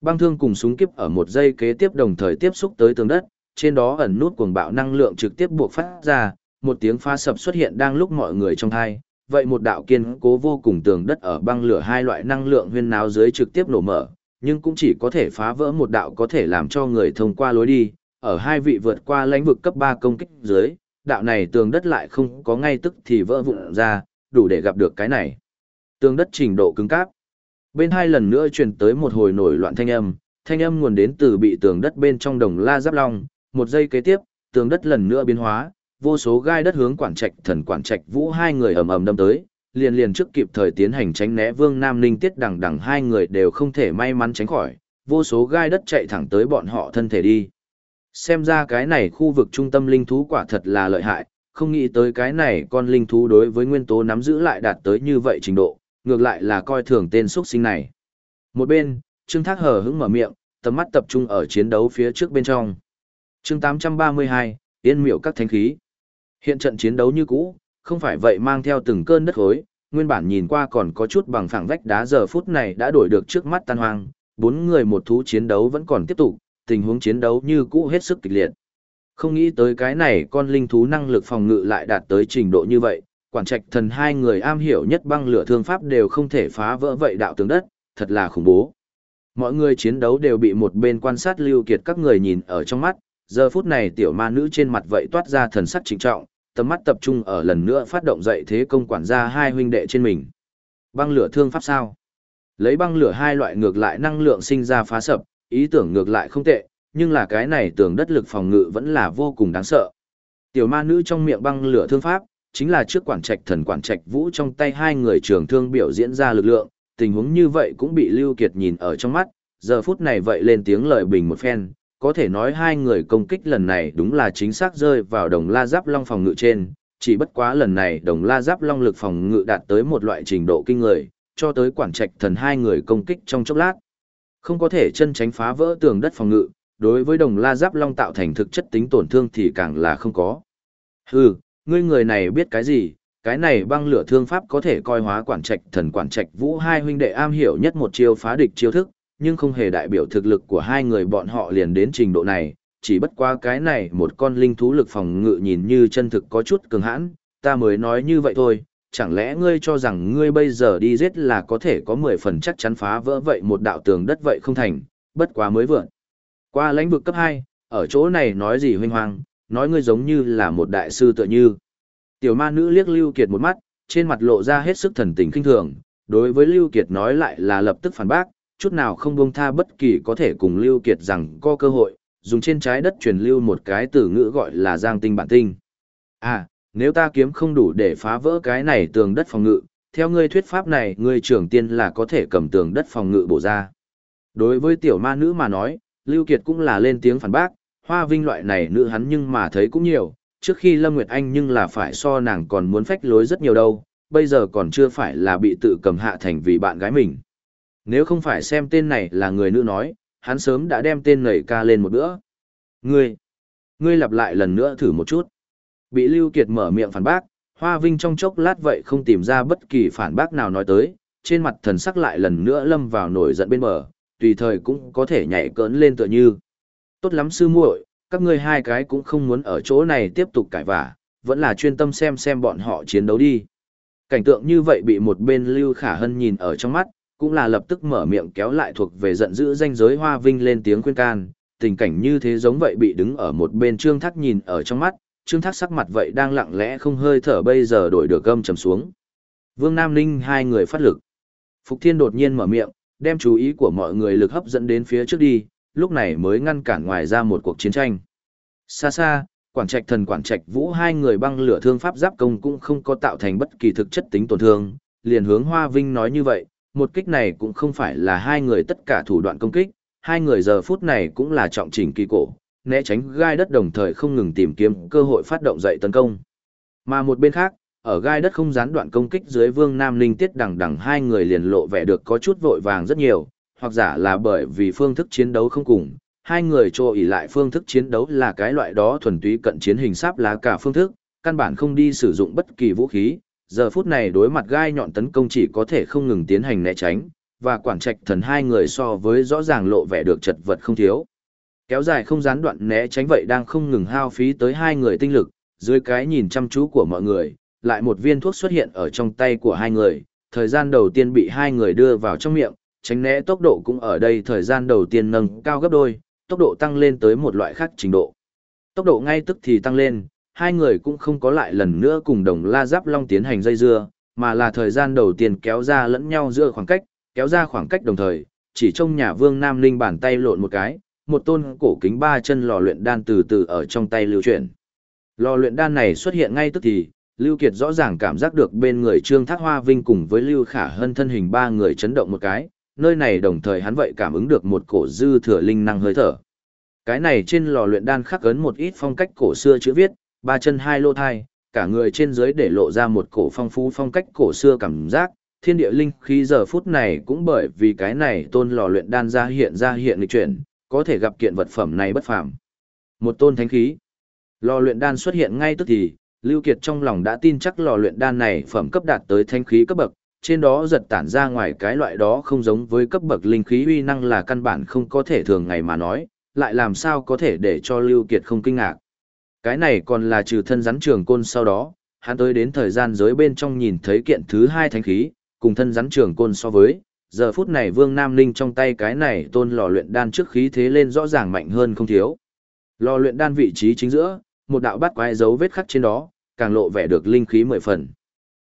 Băng thương cùng súng kiếp ở một giây kế tiếp đồng thời tiếp xúc tới tường đất, trên đó ẩn nút cuồng bạo năng lượng trực tiếp buộc phát ra, một tiếng pha sập xuất hiện đang lúc mọi người trong thai. Vậy một đạo kiên cố vô cùng tường đất ở băng lửa hai loại năng lượng huyên náo dưới trực tiếp nổ mở, nhưng cũng chỉ có thể phá vỡ một đạo có thể làm cho người thông qua lối đi, ở hai vị vượt qua lãnh vực cấp 3 công kích dưới, đạo này tường đất lại không có ngay tức thì vỡ vụn ra, đủ để gặp được cái này. Tường đất trình độ cứng cáp. Bên hai lần nữa truyền tới một hồi nổi loạn thanh âm, thanh âm nguồn đến từ bị tường đất bên trong đồng la giáp long, một giây kế tiếp, tường đất lần nữa biến hóa, vô số gai đất hướng quản trạch thần quản trạch vũ hai người ầm ầm đâm tới, liền liền trước kịp thời tiến hành tránh né Vương Nam Ninh Tiết đằng đằng hai người đều không thể may mắn tránh khỏi, vô số gai đất chạy thẳng tới bọn họ thân thể đi. Xem ra cái này khu vực trung tâm linh thú quả thật là lợi hại, không nghĩ tới cái này con linh thú đối với nguyên tố nắm giữ lại đạt tới như vậy trình độ, ngược lại là coi thường tên xuất sinh này. Một bên, Trương Thác hờ hững mở miệng, tầm mắt tập trung ở chiến đấu phía trước bên trong chương 832, Yên miệu các thánh khí. Hiện trận chiến đấu như cũ, không phải vậy mang theo từng cơn đất hối, nguyên bản nhìn qua còn có chút bằng phẳng vách đá giờ phút này đã đổi được trước mắt tan hoang, bốn người một thú chiến đấu vẫn còn tiếp tục, tình huống chiến đấu như cũ hết sức kịch liệt. Không nghĩ tới cái này con linh thú năng lực phòng ngự lại đạt tới trình độ như vậy, quản trạch thần hai người am hiểu nhất băng lửa thương pháp đều không thể phá vỡ vậy đạo tướng đất, thật là khủng bố. Mọi người chiến đấu đều bị một bên quan sát lưu kiệt các người nhìn ở trong mắt, giờ phút này tiểu ma nữ trên mặt vậy toát ra thần sắc trịnh trọng, tầm mắt tập trung ở lần nữa phát động dậy thế công quản gia hai huynh đệ trên mình. Băng lửa thương pháp sao? Lấy băng lửa hai loại ngược lại năng lượng sinh ra phá sập, ý tưởng ngược lại không tệ, nhưng là cái này tưởng đất lực phòng ngự vẫn là vô cùng đáng sợ. Tiểu ma nữ trong miệng băng lửa thương pháp, chính là trước quản trạch thần quản trạch vũ trong tay hai người trường thương biểu diễn ra lực lượng, tình huống như vậy cũng bị Lưu Kiệt nhìn ở trong mắt, giờ phút này vậy lên tiếng lời bình một phen, có thể nói hai người công kích lần này đúng là chính xác rơi vào đồng la giáp long phòng ngự trên, chỉ bất quá lần này đồng la giáp long lực phòng ngự đạt tới một loại trình độ kinh người, cho tới quản trạch thần hai người công kích trong chốc lát. Không có thể chân tránh phá vỡ tường đất phòng ngự, đối với đồng la giáp long tạo thành thực chất tính tổn thương thì càng là không có. Hừ, ngươi người này biết cái gì, cái này băng lửa thương pháp có thể coi hóa quản trạch thần quản trạch vũ hai huynh đệ am hiểu nhất một chiêu phá địch chiêu thức, nhưng không hề đại biểu thực lực của hai người bọn họ liền đến trình độ này, chỉ bất qua cái này một con linh thú lực phòng ngự nhìn như chân thực có chút cường hãn, ta mới nói như vậy thôi, chẳng lẽ ngươi cho rằng ngươi bây giờ đi giết là có thể có 10 phần chắc chắn phá vỡ vậy một đạo tường đất vậy không thành, bất quá mới vượn. Qua lãnh vực cấp 2, ở chỗ này nói gì huynh hoang, nói ngươi giống như là một đại sư tựa như. Tiểu ma nữ liếc Lưu Kiệt một mắt, trên mặt lộ ra hết sức thần tình kinh thường, đối với Lưu Kiệt nói lại là lập tức phản bác, chút nào không buông tha bất kỳ có thể cùng Lưu Kiệt rằng có cơ hội, dùng trên trái đất truyền lưu một cái từ ngữ gọi là giang tinh bản tinh. À, nếu ta kiếm không đủ để phá vỡ cái này tường đất phòng ngự, theo ngươi thuyết pháp này, ngươi trưởng tiên là có thể cầm tường đất phòng ngự bổ ra. Đối với tiểu ma nữ mà nói, Lưu Kiệt cũng là lên tiếng phản bác, hoa vinh loại này nữ hắn nhưng mà thấy cũng nhiều, trước khi Lâm Nguyệt Anh nhưng là phải so nàng còn muốn phách lối rất nhiều đâu, bây giờ còn chưa phải là bị tự cầm hạ thành vì bạn gái mình. Nếu không phải xem tên này là người nữ nói, hắn sớm đã đem tên nảy ca lên một bữa. Ngươi, ngươi lặp lại lần nữa thử một chút. Bị Lưu Kiệt mở miệng phản bác, Hoa Vinh trong chốc lát vậy không tìm ra bất kỳ phản bác nào nói tới, trên mặt thần sắc lại lần nữa lâm vào nổi giận bên bờ, tùy thời cũng có thể nhảy cỡn lên tựa như. Tốt lắm sư muội, các ngươi hai cái cũng không muốn ở chỗ này tiếp tục cãi vả, vẫn là chuyên tâm xem xem bọn họ chiến đấu đi. Cảnh tượng như vậy bị một bên Lưu Khả Hân nhìn ở trong mắt, cũng là lập tức mở miệng kéo lại thuộc về giận dữ danh giới Hoa Vinh lên tiếng khuyên can, tình cảnh như thế giống vậy bị đứng ở một bên Trương Thác nhìn ở trong mắt, Trương Thác sắc mặt vậy đang lặng lẽ không hơi thở bây giờ đổi được gâm trầm xuống. Vương Nam Ninh hai người phát lực. Phục Thiên đột nhiên mở miệng, đem chú ý của mọi người lực hấp dẫn đến phía trước đi, lúc này mới ngăn cản ngoài ra một cuộc chiến tranh. Xa xa, Quản Trạch Thần Quản Trạch Vũ hai người băng lửa thương pháp giáp công cũng không có tạo thành bất kỳ thực chất tính tổn thương, liền hướng Hoa Vinh nói như vậy, một kích này cũng không phải là hai người tất cả thủ đoạn công kích, hai người giờ phút này cũng là trọng trình kỳ cổ, né tránh gai đất đồng thời không ngừng tìm kiếm cơ hội phát động dậy tấn công. Mà một bên khác, ở gai đất không gián đoạn công kích dưới Vương Nam Linh Tiết đằng đằng hai người liền lộ vẻ được có chút vội vàng rất nhiều, hoặc giả là bởi vì phương thức chiến đấu không cùng, hai người cho ỉ lại phương thức chiến đấu là cái loại đó thuần túy cận chiến hình sáp lá cả phương thức, căn bản không đi sử dụng bất kỳ vũ khí, giờ phút này đối mặt gai nhọn tấn công chỉ có thể không ngừng tiến hành né tránh, và quản trạch thần hai người so với rõ ràng lộ vẻ được chật vật không thiếu. Kéo dài không gián đoạn né tránh vậy đang không ngừng hao phí tới hai người tinh lực, dưới cái nhìn chăm chú của mọi người, lại một viên thuốc xuất hiện ở trong tay của hai người, thời gian đầu tiên bị hai người đưa vào trong miệng, tránh né tốc độ cũng ở đây thời gian đầu tiên nâng cao gấp đôi, tốc độ tăng lên tới một loại khác trình độ. Tốc độ ngay tức thì tăng lên, hai người cũng không có lại lần nữa cùng đồng la giáp long tiến hành dây dưa, mà là thời gian đầu tiên kéo ra lẫn nhau giữa khoảng cách, kéo ra khoảng cách đồng thời, chỉ trong nhà vương Nam Linh bàn tay lộn một cái, một tôn cổ kính ba chân lò luyện đan từ từ ở trong tay lưu chuyển. Lò luyện đan này xuất hiện ngay tức thì, Lưu Kiệt rõ ràng cảm giác được bên người Trương Thác Hoa Vinh cùng với Lưu Khả Hân thân hình ba người chấn động một cái, nơi này đồng thời hắn vậy cảm ứng được một cổ dư thừa linh năng hơi thở. Cái này trên lò luyện đan khắc ấn một ít phong cách cổ xưa chữ viết, ba chân hai lô thai, cả người trên dưới để lộ ra một cổ phong phú phong cách cổ xưa cảm giác, thiên địa linh khí giờ phút này cũng bởi vì cái này tôn lò luyện đan ra hiện ra hiện lịch chuyển, có thể gặp kiện vật phẩm này bất phàm. Một tôn thánh khí. Lò luyện đan xuất hiện ngay tức thì, Lưu Kiệt trong lòng đã tin chắc lò luyện đan này phẩm cấp đạt tới thánh khí cấp bậc, trên đó giật tản ra ngoài cái loại đó không giống với cấp bậc linh khí uy năng là căn bản không có thể thường ngày mà nói, lại làm sao có thể để cho Lưu Kiệt không kinh ngạc. Cái này còn là trừ thân rắn trường côn sau đó, hắn tới đến thời gian giới bên trong nhìn thấy kiện thứ hai thánh khí, cùng thân rắn trường côn so với, giờ phút này Vương Nam Ninh trong tay cái này tôn lò luyện đan trước khí thế lên rõ ràng mạnh hơn không thiếu. Lò luyện đan vị trí chính giữa, một đạo bát quái dấu vết khắc trên đó, càng lộ vẻ được linh khí mười phần.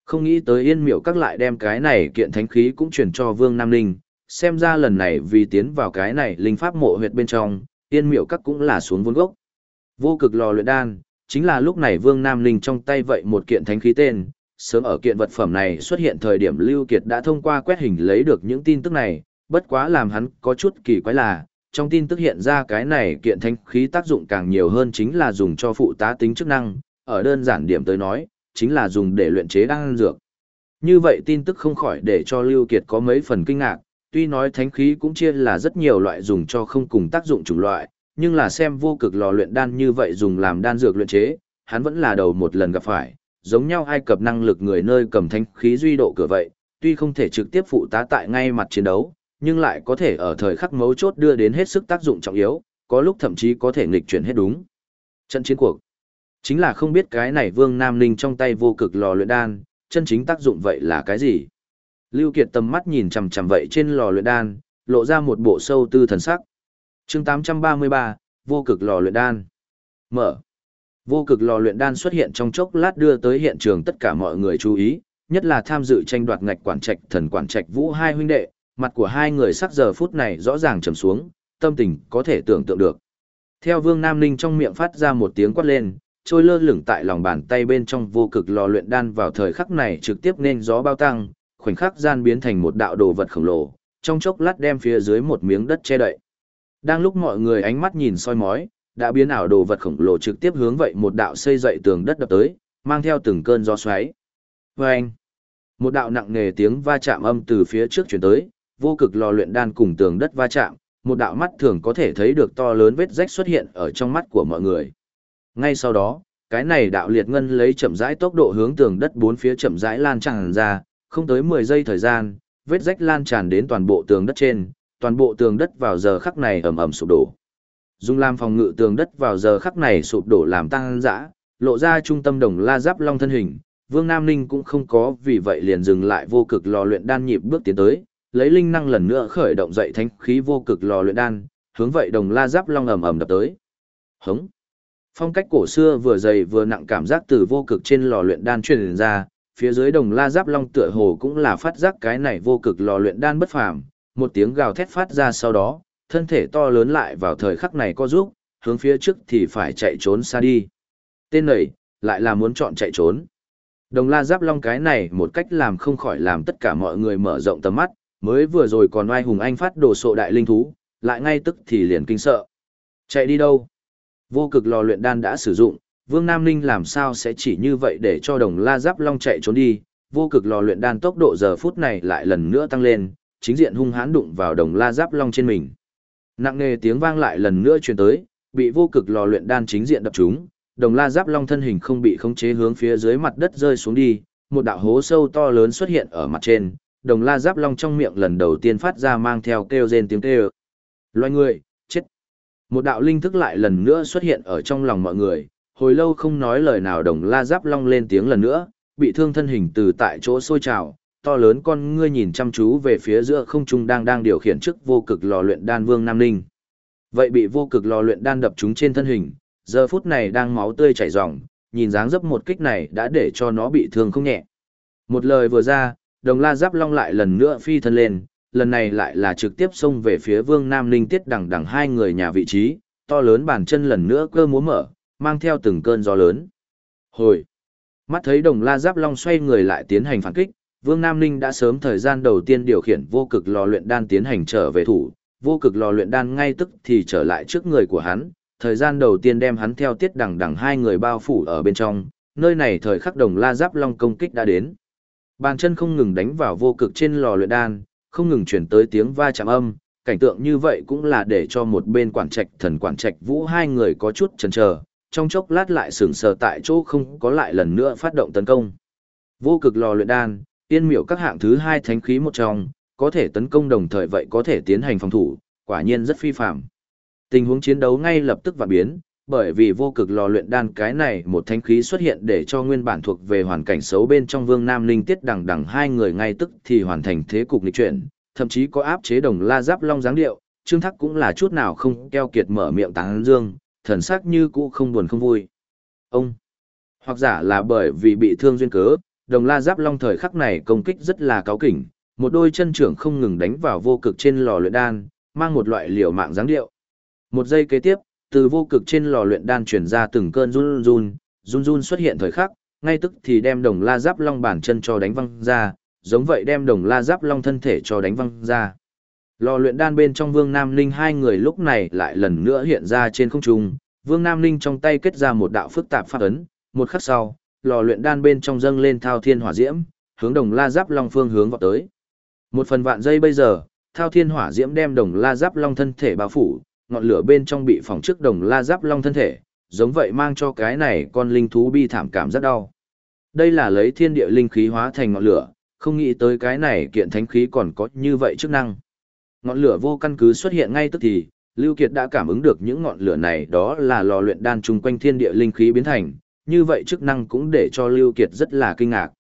Không nghĩ tới yên miểu các lại đem cái này kiện thánh khí cũng chuyển cho Vương Nam Ninh, xem ra lần này vì tiến vào cái này linh pháp mộ huyệt bên trong, yên miểu các cũng là xuống vốn gốc. Vô cực lò luyện đan, chính là lúc này Vương Nam linh trong tay vậy một kiện thánh khí tên, sớm ở kiện vật phẩm này xuất hiện thời điểm Lưu Kiệt đã thông qua quét hình lấy được những tin tức này, bất quá làm hắn có chút kỳ quái là, trong tin tức hiện ra cái này kiện thánh khí tác dụng càng nhiều hơn chính là dùng cho phụ tá tính chức năng, ở đơn giản điểm tới nói, chính là dùng để luyện chế đan dược. Như vậy tin tức không khỏi để cho Lưu Kiệt có mấy phần kinh ngạc, tuy nói thánh khí cũng chia là rất nhiều loại dùng cho không cùng tác dụng chủng loại, nhưng là xem vô cực lò luyện đan như vậy dùng làm đan dược luyện chế, hắn vẫn là đầu một lần gặp phải, giống nhau Ai Cập năng lực người nơi cầm thanh khí duy độ cửa vậy, tuy không thể trực tiếp phụ tá tại ngay mặt chiến đấu, nhưng lại có thể ở thời khắc mấu chốt đưa đến hết sức tác dụng trọng yếu, có lúc thậm chí có thể nghịch chuyển hết đúng. Trận chiến cuộc Chính là không biết cái này Vương Nam Ninh trong tay vô cực lò luyện đan, chân chính tác dụng vậy là cái gì? Lưu Kiệt tầm mắt nhìn chằm chằm vậy trên lò luyện đan, lộ ra một bộ sâu tư thần sắc. Chương 833, vô cực lò luyện đan. Mở. Vô cực lò luyện đan xuất hiện trong chốc lát đưa tới hiện trường tất cả mọi người chú ý, nhất là tham dự tranh đoạt ngạch quản trạch thần quản trạch vũ hai huynh đệ, mặt của hai người sắc giờ phút này rõ ràng trầm xuống, tâm tình có thể tưởng tượng được. Theo Vương Nam Ninh trong miệng phát ra một tiếng quát lên, trôi lơ lửng tại lòng bàn tay bên trong vô cực lò luyện đan vào thời khắc này trực tiếp nên gió bao tăng, khoảnh khắc gian biến thành một đạo đồ vật khổng lồ, trong chốc lát đem phía dưới một miếng đất che đậy. Đang lúc mọi người ánh mắt nhìn soi mói, đã biến ảo đồ vật khổng lồ trực tiếp hướng vậy một đạo xây dậy tường đất đập tới, mang theo từng cơn gió xoáy. Và anh, một đạo nặng nề tiếng va chạm âm từ phía trước chuyển tới, vô cực lò luyện đan cùng tường đất va chạm, một đạo mắt thường có thể thấy được to lớn vết rách xuất hiện ở trong mắt của mọi người. Ngay sau đó, cái này đạo liệt ngân lấy chậm rãi tốc độ hướng tường đất bốn phía chậm rãi lan tràn ra, không tới 10 giây thời gian, vết rách lan tràn đến toàn bộ tường đất trên, toàn bộ tường đất vào giờ khắc này ầm ầm sụp đổ. Dung làm phòng ngự tường đất vào giờ khắc này sụp đổ làm tăng dã, lộ ra trung tâm đồng la giáp long thân hình, Vương Nam Ninh cũng không có vì vậy liền dừng lại vô cực lò luyện đan nhịp bước tiến tới, lấy linh năng lần nữa khởi động dậy thánh khí vô cực lò luyện đan, hướng vậy đồng la giáp long ầm ầm đập tới. Hống. Phong cách cổ xưa vừa dày vừa nặng cảm giác từ vô cực trên lò luyện đan truyền ra, phía dưới đồng la giáp long tựa hồ cũng là phát giác cái này vô cực lò luyện đan bất phàm, một tiếng gào thét phát ra sau đó, thân thể to lớn lại vào thời khắc này co giúp, hướng phía trước thì phải chạy trốn xa đi. Tên này, lại là muốn chọn chạy trốn. Đồng la giáp long cái này một cách làm không khỏi làm tất cả mọi người mở rộng tầm mắt, mới vừa rồi còn oai hùng anh phát đồ sộ đại linh thú, lại ngay tức thì liền kinh sợ. Chạy đi đâu? Vô cực lò luyện đan đã sử dụng, Vương Nam Ninh làm sao sẽ chỉ như vậy để cho đồng la giáp long chạy trốn đi, vô cực lò luyện đan tốc độ giờ phút này lại lần nữa tăng lên, chính diện hung hãn đụng vào đồng la giáp long trên mình. Nặng nề tiếng vang lại lần nữa truyền tới, bị vô cực lò luyện đan chính diện đập trúng, đồng la giáp long thân hình không bị khống chế hướng phía dưới mặt đất rơi xuống đi, một đạo hố sâu to lớn xuất hiện ở mặt trên, đồng la giáp long trong miệng lần đầu tiên phát ra mang theo kêu rên tiếng kêu. Loài người, chết. Một đạo linh thức lại lần nữa xuất hiện ở trong lòng mọi người, hồi lâu không nói lời nào đồng la giáp long lên tiếng lần nữa, bị thương thân hình từ tại chỗ sôi trào, to lớn con ngươi nhìn chăm chú về phía giữa không trung đang đang điều khiển chức vô cực lò luyện đan vương Nam Ninh. Vậy bị vô cực lò luyện đan đập chúng trên thân hình, giờ phút này đang máu tươi chảy ròng, nhìn dáng dấp một kích này đã để cho nó bị thương không nhẹ. Một lời vừa ra, đồng la giáp long lại lần nữa phi thân lên, lần này lại là trực tiếp xông về phía vương Nam Ninh tiết đằng đằng hai người nhà vị trí, to lớn bàn chân lần nữa cơ múa mở, mang theo từng cơn gió lớn. Hồi! Mắt thấy đồng la giáp long xoay người lại tiến hành phản kích, Vương Nam Ninh đã sớm thời gian đầu tiên điều khiển vô cực lò luyện đan tiến hành trở về thủ, vô cực lò luyện đan ngay tức thì trở lại trước người của hắn, thời gian đầu tiên đem hắn theo tiết đằng đằng hai người bao phủ ở bên trong, nơi này thời khắc đồng la giáp long công kích đã đến. Bàn chân không ngừng đánh vào vô cực trên lò luyện đan, không ngừng chuyển tới tiếng va chạm âm, cảnh tượng như vậy cũng là để cho một bên quản trạch thần quản trạch vũ hai người có chút chần chờ, trong chốc lát lại sửng sờ tại chỗ không có lại lần nữa phát động tấn công. Vô cực lò luyện đan, tiên miểu các hạng thứ hai thánh khí một trong, có thể tấn công đồng thời vậy có thể tiến hành phòng thủ, quả nhiên rất phi phạm. Tình huống chiến đấu ngay lập tức và biến, bởi vì vô cực lò luyện đan cái này một thánh khí xuất hiện để cho nguyên bản thuộc về hoàn cảnh xấu bên trong vương nam linh tiết đằng đằng hai người ngay tức thì hoàn thành thế cục nghịch chuyển, thậm chí có áp chế đồng la giáp long dáng điệu, trương thắc cũng là chút nào không keo kiệt mở miệng tán dương, thần sắc như cũ không buồn không vui. Ông, hoặc giả là bởi vì bị thương duyên cớ, đồng la giáp long thời khắc này công kích rất là cáo kỉnh, một đôi chân trưởng không ngừng đánh vào vô cực trên lò luyện đan, mang một loại liều mạng dáng điệu. Một giây kế tiếp, từ vô cực trên lò luyện đan truyền ra từng cơn run run, run run xuất hiện thời khắc, ngay tức thì đem đồng la giáp long bản chân cho đánh văng ra, giống vậy đem đồng la giáp long thân thể cho đánh văng ra. Lò luyện đan bên trong Vương Nam Ninh hai người lúc này lại lần nữa hiện ra trên không trung, Vương Nam Ninh trong tay kết ra một đạo phức tạp pháp ấn, một khắc sau, lò luyện đan bên trong dâng lên thao thiên hỏa diễm, hướng đồng la giáp long phương hướng vọt tới. Một phần vạn giây bây giờ, thao thiên hỏa diễm đem đồng la giáp long thân thể bao phủ, ngọn lửa bên trong bị phỏng trước đồng la giáp long thân thể, giống vậy mang cho cái này con linh thú bi thảm cảm rất đau. Đây là lấy thiên địa linh khí hóa thành ngọn lửa, không nghĩ tới cái này kiện thánh khí còn có như vậy chức năng. Ngọn lửa vô căn cứ xuất hiện ngay tức thì, Lưu Kiệt đã cảm ứng được những ngọn lửa này đó là lò luyện đan chung quanh thiên địa linh khí biến thành, như vậy chức năng cũng để cho Lưu Kiệt rất là kinh ngạc.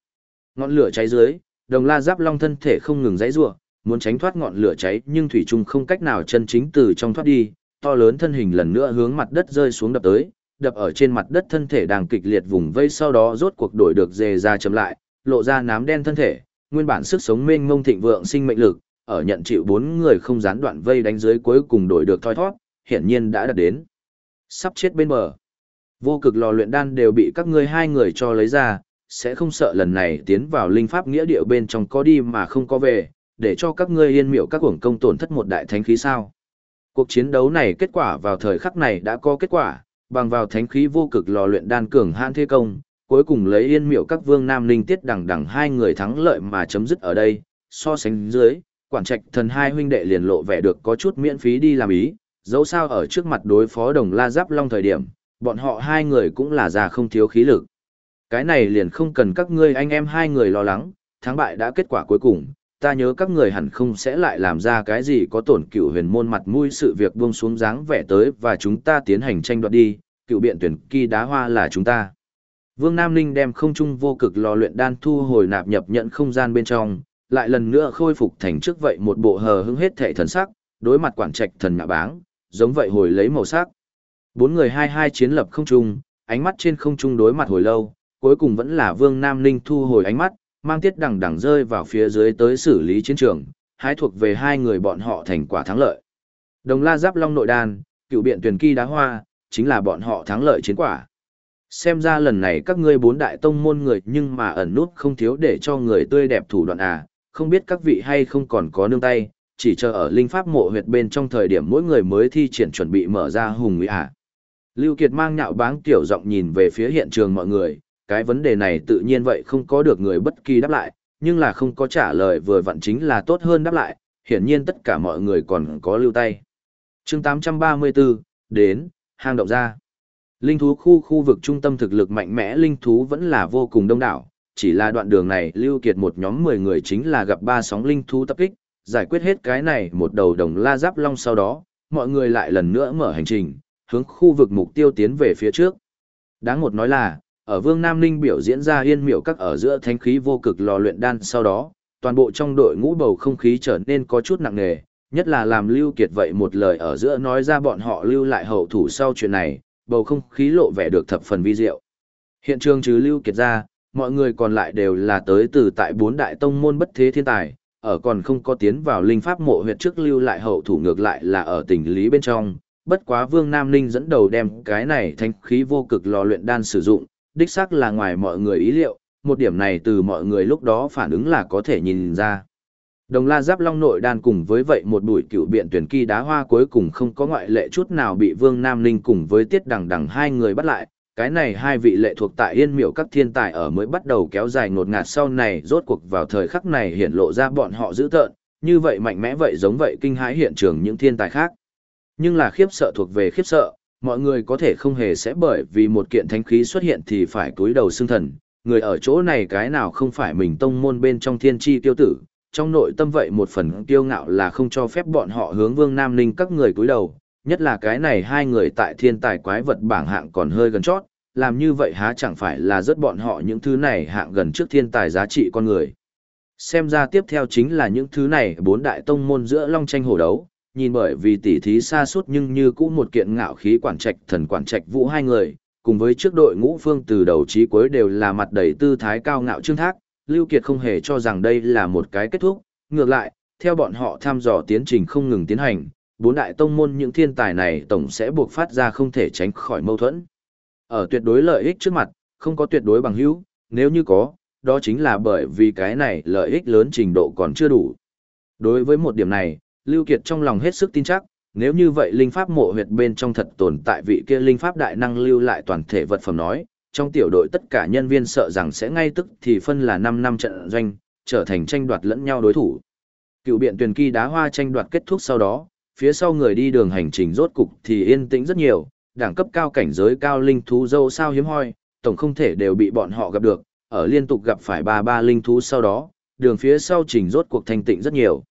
Ngọn lửa cháy dưới, đồng la giáp long thân thể không ngừng giãy giụa, muốn tránh thoát ngọn lửa cháy nhưng thủy chung không cách nào chân chính từ trong thoát đi, to lớn thân hình lần nữa hướng mặt đất rơi xuống đập tới, đập ở trên mặt đất thân thể đang kịch liệt vùng vây sau đó rốt cuộc đổi được dề ra chậm lại, lộ ra nám đen thân thể, nguyên bản sức sống mênh mông thịnh vượng sinh mệnh lực, ở nhận chịu bốn người không gián đoạn vây đánh dưới cuối cùng đổi được thoi thoát, hiển nhiên đã đạt đến. Sắp chết bên bờ. Vô cực lò luyện đan đều bị các ngươi hai người cho lấy ra, sẽ không sợ lần này tiến vào linh pháp nghĩa địa bên trong có đi mà không có về, để cho các ngươi yên miệu các cuồng công tổn thất một đại thánh khí sao. Cuộc chiến đấu này kết quả vào thời khắc này đã có kết quả, bằng vào thánh khí vô cực lò luyện đan cường hãn thế công, cuối cùng lấy yên miệu các vương nam linh tiết đằng đằng hai người thắng lợi mà chấm dứt ở đây, so sánh dưới, quản trạch thần hai huynh đệ liền lộ vẻ được có chút miễn phí đi làm ý, dẫu sao ở trước mặt đối phó đồng la giáp long thời điểm, bọn họ hai người cũng là già không thiếu khí lực. Cái này liền không cần các ngươi anh em hai người lo lắng, thắng bại đã kết quả cuối cùng, ta nhớ các người hẳn không sẽ lại làm ra cái gì có tổn cựu huyền môn mặt mũi sự việc buông xuống dáng vẻ tới và chúng ta tiến hành tranh đoạt đi, cựu biện tuyển kỳ đá hoa là chúng ta. Vương Nam Ninh đem không trung vô cực lò luyện đan thu hồi nạp nhập nhận không gian bên trong, lại lần nữa khôi phục thành trước vậy một bộ hờ hững hết thệ thần sắc, đối mặt quản trạch thần ngạ báng, giống vậy hồi lấy màu sắc. Bốn người hai hai chiến lập không trung, ánh mắt trên không trung đối mặt hồi lâu, cuối cùng vẫn là Vương Nam Ninh thu hồi ánh mắt, mang tiết đằng đằng rơi vào phía dưới tới xử lý chiến trường, hái thuộc về hai người bọn họ thành quả thắng lợi. Đồng La Giáp Long nội đan, cựu biện tuyển kỳ đá hoa, chính là bọn họ thắng lợi chiến quả. Xem ra lần này các ngươi bốn đại tông môn người nhưng mà ẩn nút không thiếu để cho người tươi đẹp thủ đoạn à, không biết các vị hay không còn có nương tay, chỉ chờ ở linh pháp mộ huyệt bên trong thời điểm mỗi người mới thi triển chuẩn bị mở ra hùng nguy à. Lưu Kiệt mang nhạo báng tiểu giọng nhìn về phía hiện trường mọi người, cái vấn đề này tự nhiên vậy không có được người bất kỳ đáp lại, nhưng là không có trả lời vừa vặn chính là tốt hơn đáp lại, hiển nhiên tất cả mọi người còn có lưu tay. Chương 834, đến, hang động ra. Linh thú khu khu vực trung tâm thực lực mạnh mẽ linh thú vẫn là vô cùng đông đảo, chỉ là đoạn đường này Lưu Kiệt một nhóm 10 người chính là gặp ba sóng linh thú tập kích, giải quyết hết cái này một đầu đồng la giáp long sau đó, mọi người lại lần nữa mở hành trình, hướng khu vực mục tiêu tiến về phía trước. Đáng một nói là, ở Vương Nam Ninh biểu diễn ra yên miệu các ở giữa thanh khí vô cực lò luyện đan sau đó, toàn bộ trong đội ngũ bầu không khí trở nên có chút nặng nề, nhất là làm Lưu Kiệt vậy một lời ở giữa nói ra bọn họ lưu lại hậu thủ sau chuyện này, bầu không khí lộ vẻ được thập phần vi diệu. Hiện trường trừ Lưu Kiệt ra, mọi người còn lại đều là tới từ tại bốn đại tông môn bất thế thiên tài, ở còn không có tiến vào linh pháp mộ huyệt trước lưu lại hậu thủ ngược lại là ở tỉnh lý bên trong. Bất quá Vương Nam Ninh dẫn đầu đem cái này thanh khí vô cực lò luyện đan sử dụng, đích xác là ngoài mọi người ý liệu, một điểm này từ mọi người lúc đó phản ứng là có thể nhìn ra. Đồng la giáp long nội đan cùng với vậy một bụi cựu biện tuyển kỳ đá hoa cuối cùng không có ngoại lệ chút nào bị Vương Nam Ninh cùng với Tiết Đằng Đằng hai người bắt lại. Cái này hai vị lệ thuộc tại yên miểu các thiên tài ở mới bắt đầu kéo dài ngột ngạt sau này rốt cuộc vào thời khắc này hiện lộ ra bọn họ dữ tợn, như vậy mạnh mẽ vậy giống vậy kinh hãi hiện trường những thiên tài khác. Nhưng là khiếp sợ thuộc về khiếp sợ, mọi người có thể không hề sẽ bởi vì một kiện thánh khí xuất hiện thì phải cúi đầu xương thần, người ở chỗ này cái nào không phải mình tông môn bên trong thiên tri tiêu tử, trong nội tâm vậy một phần kiêu ngạo là không cho phép bọn họ hướng vương nam ninh các người cúi đầu, nhất là cái này hai người tại thiên tài quái vật bảng hạng còn hơi gần chót, làm như vậy há chẳng phải là rất bọn họ những thứ này hạng gần trước thiên tài giá trị con người. Xem ra tiếp theo chính là những thứ này bốn đại tông môn giữa long tranh hổ đấu, nhìn bởi vì tỉ thí xa suốt nhưng như cũ một kiện ngạo khí quản trạch thần quản trạch vũ hai người, cùng với trước đội ngũ phương từ đầu chí cuối đều là mặt đầy tư thái cao ngạo trương thác, Lưu Kiệt không hề cho rằng đây là một cái kết thúc, ngược lại, theo bọn họ tham dò tiến trình không ngừng tiến hành, bốn đại tông môn những thiên tài này tổng sẽ buộc phát ra không thể tránh khỏi mâu thuẫn. Ở tuyệt đối lợi ích trước mặt, không có tuyệt đối bằng hữu, nếu như có, đó chính là bởi vì cái này lợi ích lớn trình độ còn chưa đủ. Đối với một điểm này, Lưu Kiệt trong lòng hết sức tin chắc, nếu như vậy linh pháp mộ huyệt bên trong thật tồn tại vị kia linh pháp đại năng lưu lại toàn thể vật phẩm nói, trong tiểu đội tất cả nhân viên sợ rằng sẽ ngay tức thì phân là 5 năm trận doanh, trở thành tranh đoạt lẫn nhau đối thủ. Cựu biện tuyển kỳ đá hoa tranh đoạt kết thúc sau đó, phía sau người đi đường hành trình rốt cục thì yên tĩnh rất nhiều, đẳng cấp cao cảnh giới cao linh thú dâu sao hiếm hoi, tổng không thể đều bị bọn họ gặp được, ở liên tục gặp phải ba ba linh thú sau đó, đường phía sau trình rốt cuộc thanh tịnh rất nhiều.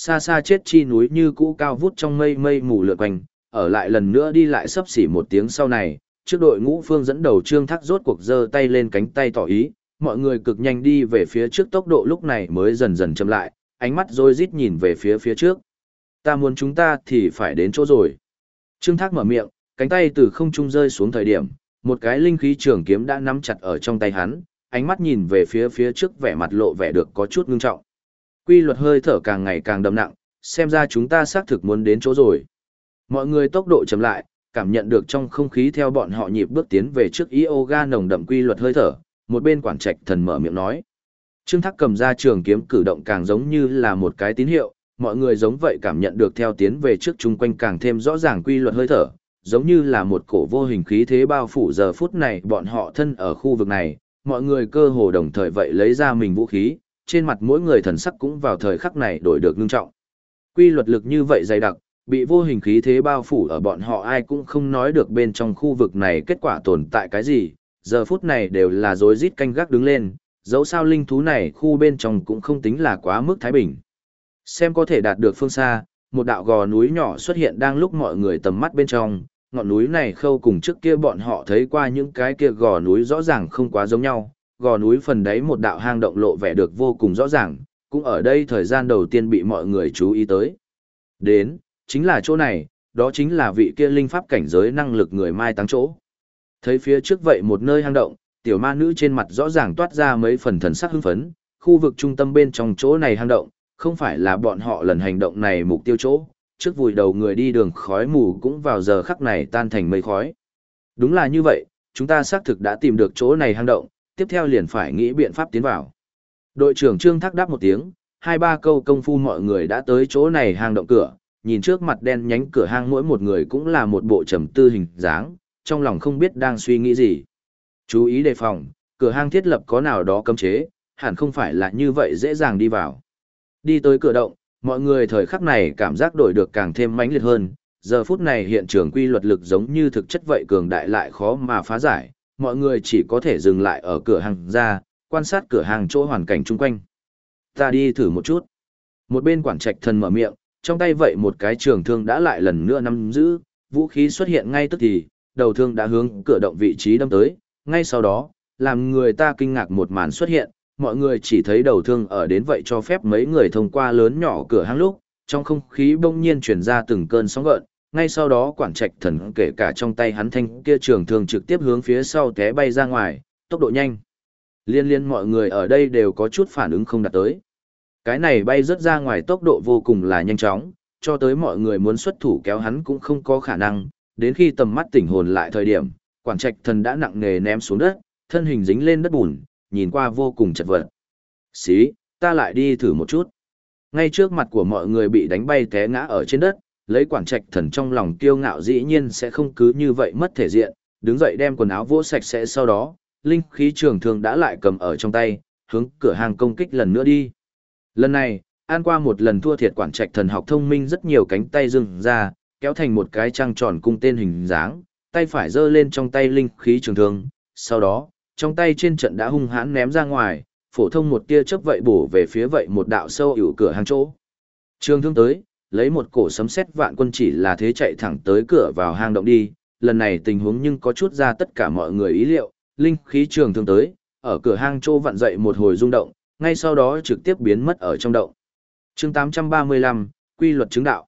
Xa xa chết chi núi như cũ cao vút trong mây mây mù lượn quanh, ở lại lần nữa đi lại sấp xỉ một tiếng sau này, trước đội ngũ phương dẫn đầu trương thác rốt cuộc giơ tay lên cánh tay tỏ ý, mọi người cực nhanh đi về phía trước tốc độ lúc này mới dần dần chậm lại, ánh mắt rồi rít nhìn về phía phía trước. Ta muốn chúng ta thì phải đến chỗ rồi. Trương thác mở miệng, cánh tay từ không trung rơi xuống thời điểm, một cái linh khí trường kiếm đã nắm chặt ở trong tay hắn, ánh mắt nhìn về phía phía trước vẻ mặt lộ vẻ được có chút ngưng trọng. Quy luật hơi thở càng ngày càng đậm nặng, xem ra chúng ta xác thực muốn đến chỗ rồi. Mọi người tốc độ chậm lại, cảm nhận được trong không khí theo bọn họ nhịp bước tiến về trước yoga nồng đậm quy luật hơi thở, một bên quản trạch thần mở miệng nói. Trương Thác cầm ra trường kiếm cử động càng giống như là một cái tín hiệu, mọi người giống vậy cảm nhận được theo tiến về trước chung quanh càng thêm rõ ràng quy luật hơi thở, giống như là một cổ vô hình khí thế bao phủ giờ phút này bọn họ thân ở khu vực này, mọi người cơ hồ đồng thời vậy lấy ra mình vũ khí, trên mặt mỗi người thần sắc cũng vào thời khắc này đổi được ngưng trọng. Quy luật lực như vậy dày đặc, bị vô hình khí thế bao phủ ở bọn họ ai cũng không nói được bên trong khu vực này kết quả tồn tại cái gì, giờ phút này đều là rối rít canh gác đứng lên, dẫu sao linh thú này khu bên trong cũng không tính là quá mức thái bình. Xem có thể đạt được phương xa, một đạo gò núi nhỏ xuất hiện đang lúc mọi người tầm mắt bên trong, ngọn núi này khâu cùng trước kia bọn họ thấy qua những cái kia gò núi rõ ràng không quá giống nhau, gò núi phần đáy một đạo hang động lộ vẻ được vô cùng rõ ràng, cũng ở đây thời gian đầu tiên bị mọi người chú ý tới. Đến, chính là chỗ này, đó chính là vị kia linh pháp cảnh giới năng lực người mai tăng chỗ. Thấy phía trước vậy một nơi hang động, tiểu ma nữ trên mặt rõ ràng toát ra mấy phần thần sắc hưng phấn, khu vực trung tâm bên trong chỗ này hang động, không phải là bọn họ lần hành động này mục tiêu chỗ, trước vùi đầu người đi đường khói mù cũng vào giờ khắc này tan thành mây khói. Đúng là như vậy, chúng ta xác thực đã tìm được chỗ này hang động, tiếp theo liền phải nghĩ biện pháp tiến vào. Đội trưởng Trương Thác đáp một tiếng, hai ba câu công phu mọi người đã tới chỗ này hang động cửa, nhìn trước mặt đen nhánh cửa hang mỗi một người cũng là một bộ trầm tư hình dáng, trong lòng không biết đang suy nghĩ gì. Chú ý đề phòng, cửa hang thiết lập có nào đó cấm chế, hẳn không phải là như vậy dễ dàng đi vào. Đi tới cửa động, mọi người thời khắc này cảm giác đổi được càng thêm mãnh liệt hơn, giờ phút này hiện trường quy luật lực giống như thực chất vậy cường đại lại khó mà phá giải, mọi người chỉ có thể dừng lại ở cửa hàng ra, quan sát cửa hàng chỗ hoàn cảnh chung quanh. Ta đi thử một chút. Một bên quản trạch thần mở miệng, trong tay vậy một cái trường thương đã lại lần nữa nắm giữ, vũ khí xuất hiện ngay tức thì, đầu thương đã hướng cửa động vị trí đâm tới, ngay sau đó, làm người ta kinh ngạc một màn xuất hiện, mọi người chỉ thấy đầu thương ở đến vậy cho phép mấy người thông qua lớn nhỏ cửa hàng lúc, trong không khí bỗng nhiên chuyển ra từng cơn sóng gợn, ngay sau đó quản trạch thần kể cả trong tay hắn thanh kia trường thường trực tiếp hướng phía sau té bay ra ngoài, tốc độ nhanh. Liên liên mọi người ở đây đều có chút phản ứng không đạt tới. Cái này bay rất ra ngoài tốc độ vô cùng là nhanh chóng, cho tới mọi người muốn xuất thủ kéo hắn cũng không có khả năng, đến khi tầm mắt tỉnh hồn lại thời điểm, quản trạch thần đã nặng nề ném xuống đất, thân hình dính lên đất bùn, nhìn qua vô cùng chật vật. Xí, ta lại đi thử một chút. Ngay trước mặt của mọi người bị đánh bay té ngã ở trên đất, lấy quản trạch thần trong lòng kiêu ngạo dĩ nhiên sẽ không cứ như vậy mất thể diện, đứng dậy đem quần áo vỗ sạch sẽ sau đó, linh khí trường thường đã lại cầm ở trong tay, hướng cửa hàng công kích lần nữa đi. Lần này, an qua một lần thua thiệt quản trạch thần học thông minh rất nhiều cánh tay dừng ra, kéo thành một cái trăng tròn cung tên hình dáng, tay phải giơ lên trong tay linh khí trường thương, sau đó, trong tay trên trận đã hung hãn ném ra ngoài, phổ thông một tia chớp vậy bổ về phía vậy một đạo sâu ỉu cửa hàng chỗ. Trường thương tới, lấy một cổ sấm sét vạn quân chỉ là thế chạy thẳng tới cửa vào hang động đi, lần này tình huống nhưng có chút ra tất cả mọi người ý liệu, linh khí trường thương tới, ở cửa hang trô vặn dậy một hồi rung động, ngay sau đó trực tiếp biến mất ở trong động. chương 835, Quy luật chứng đạo.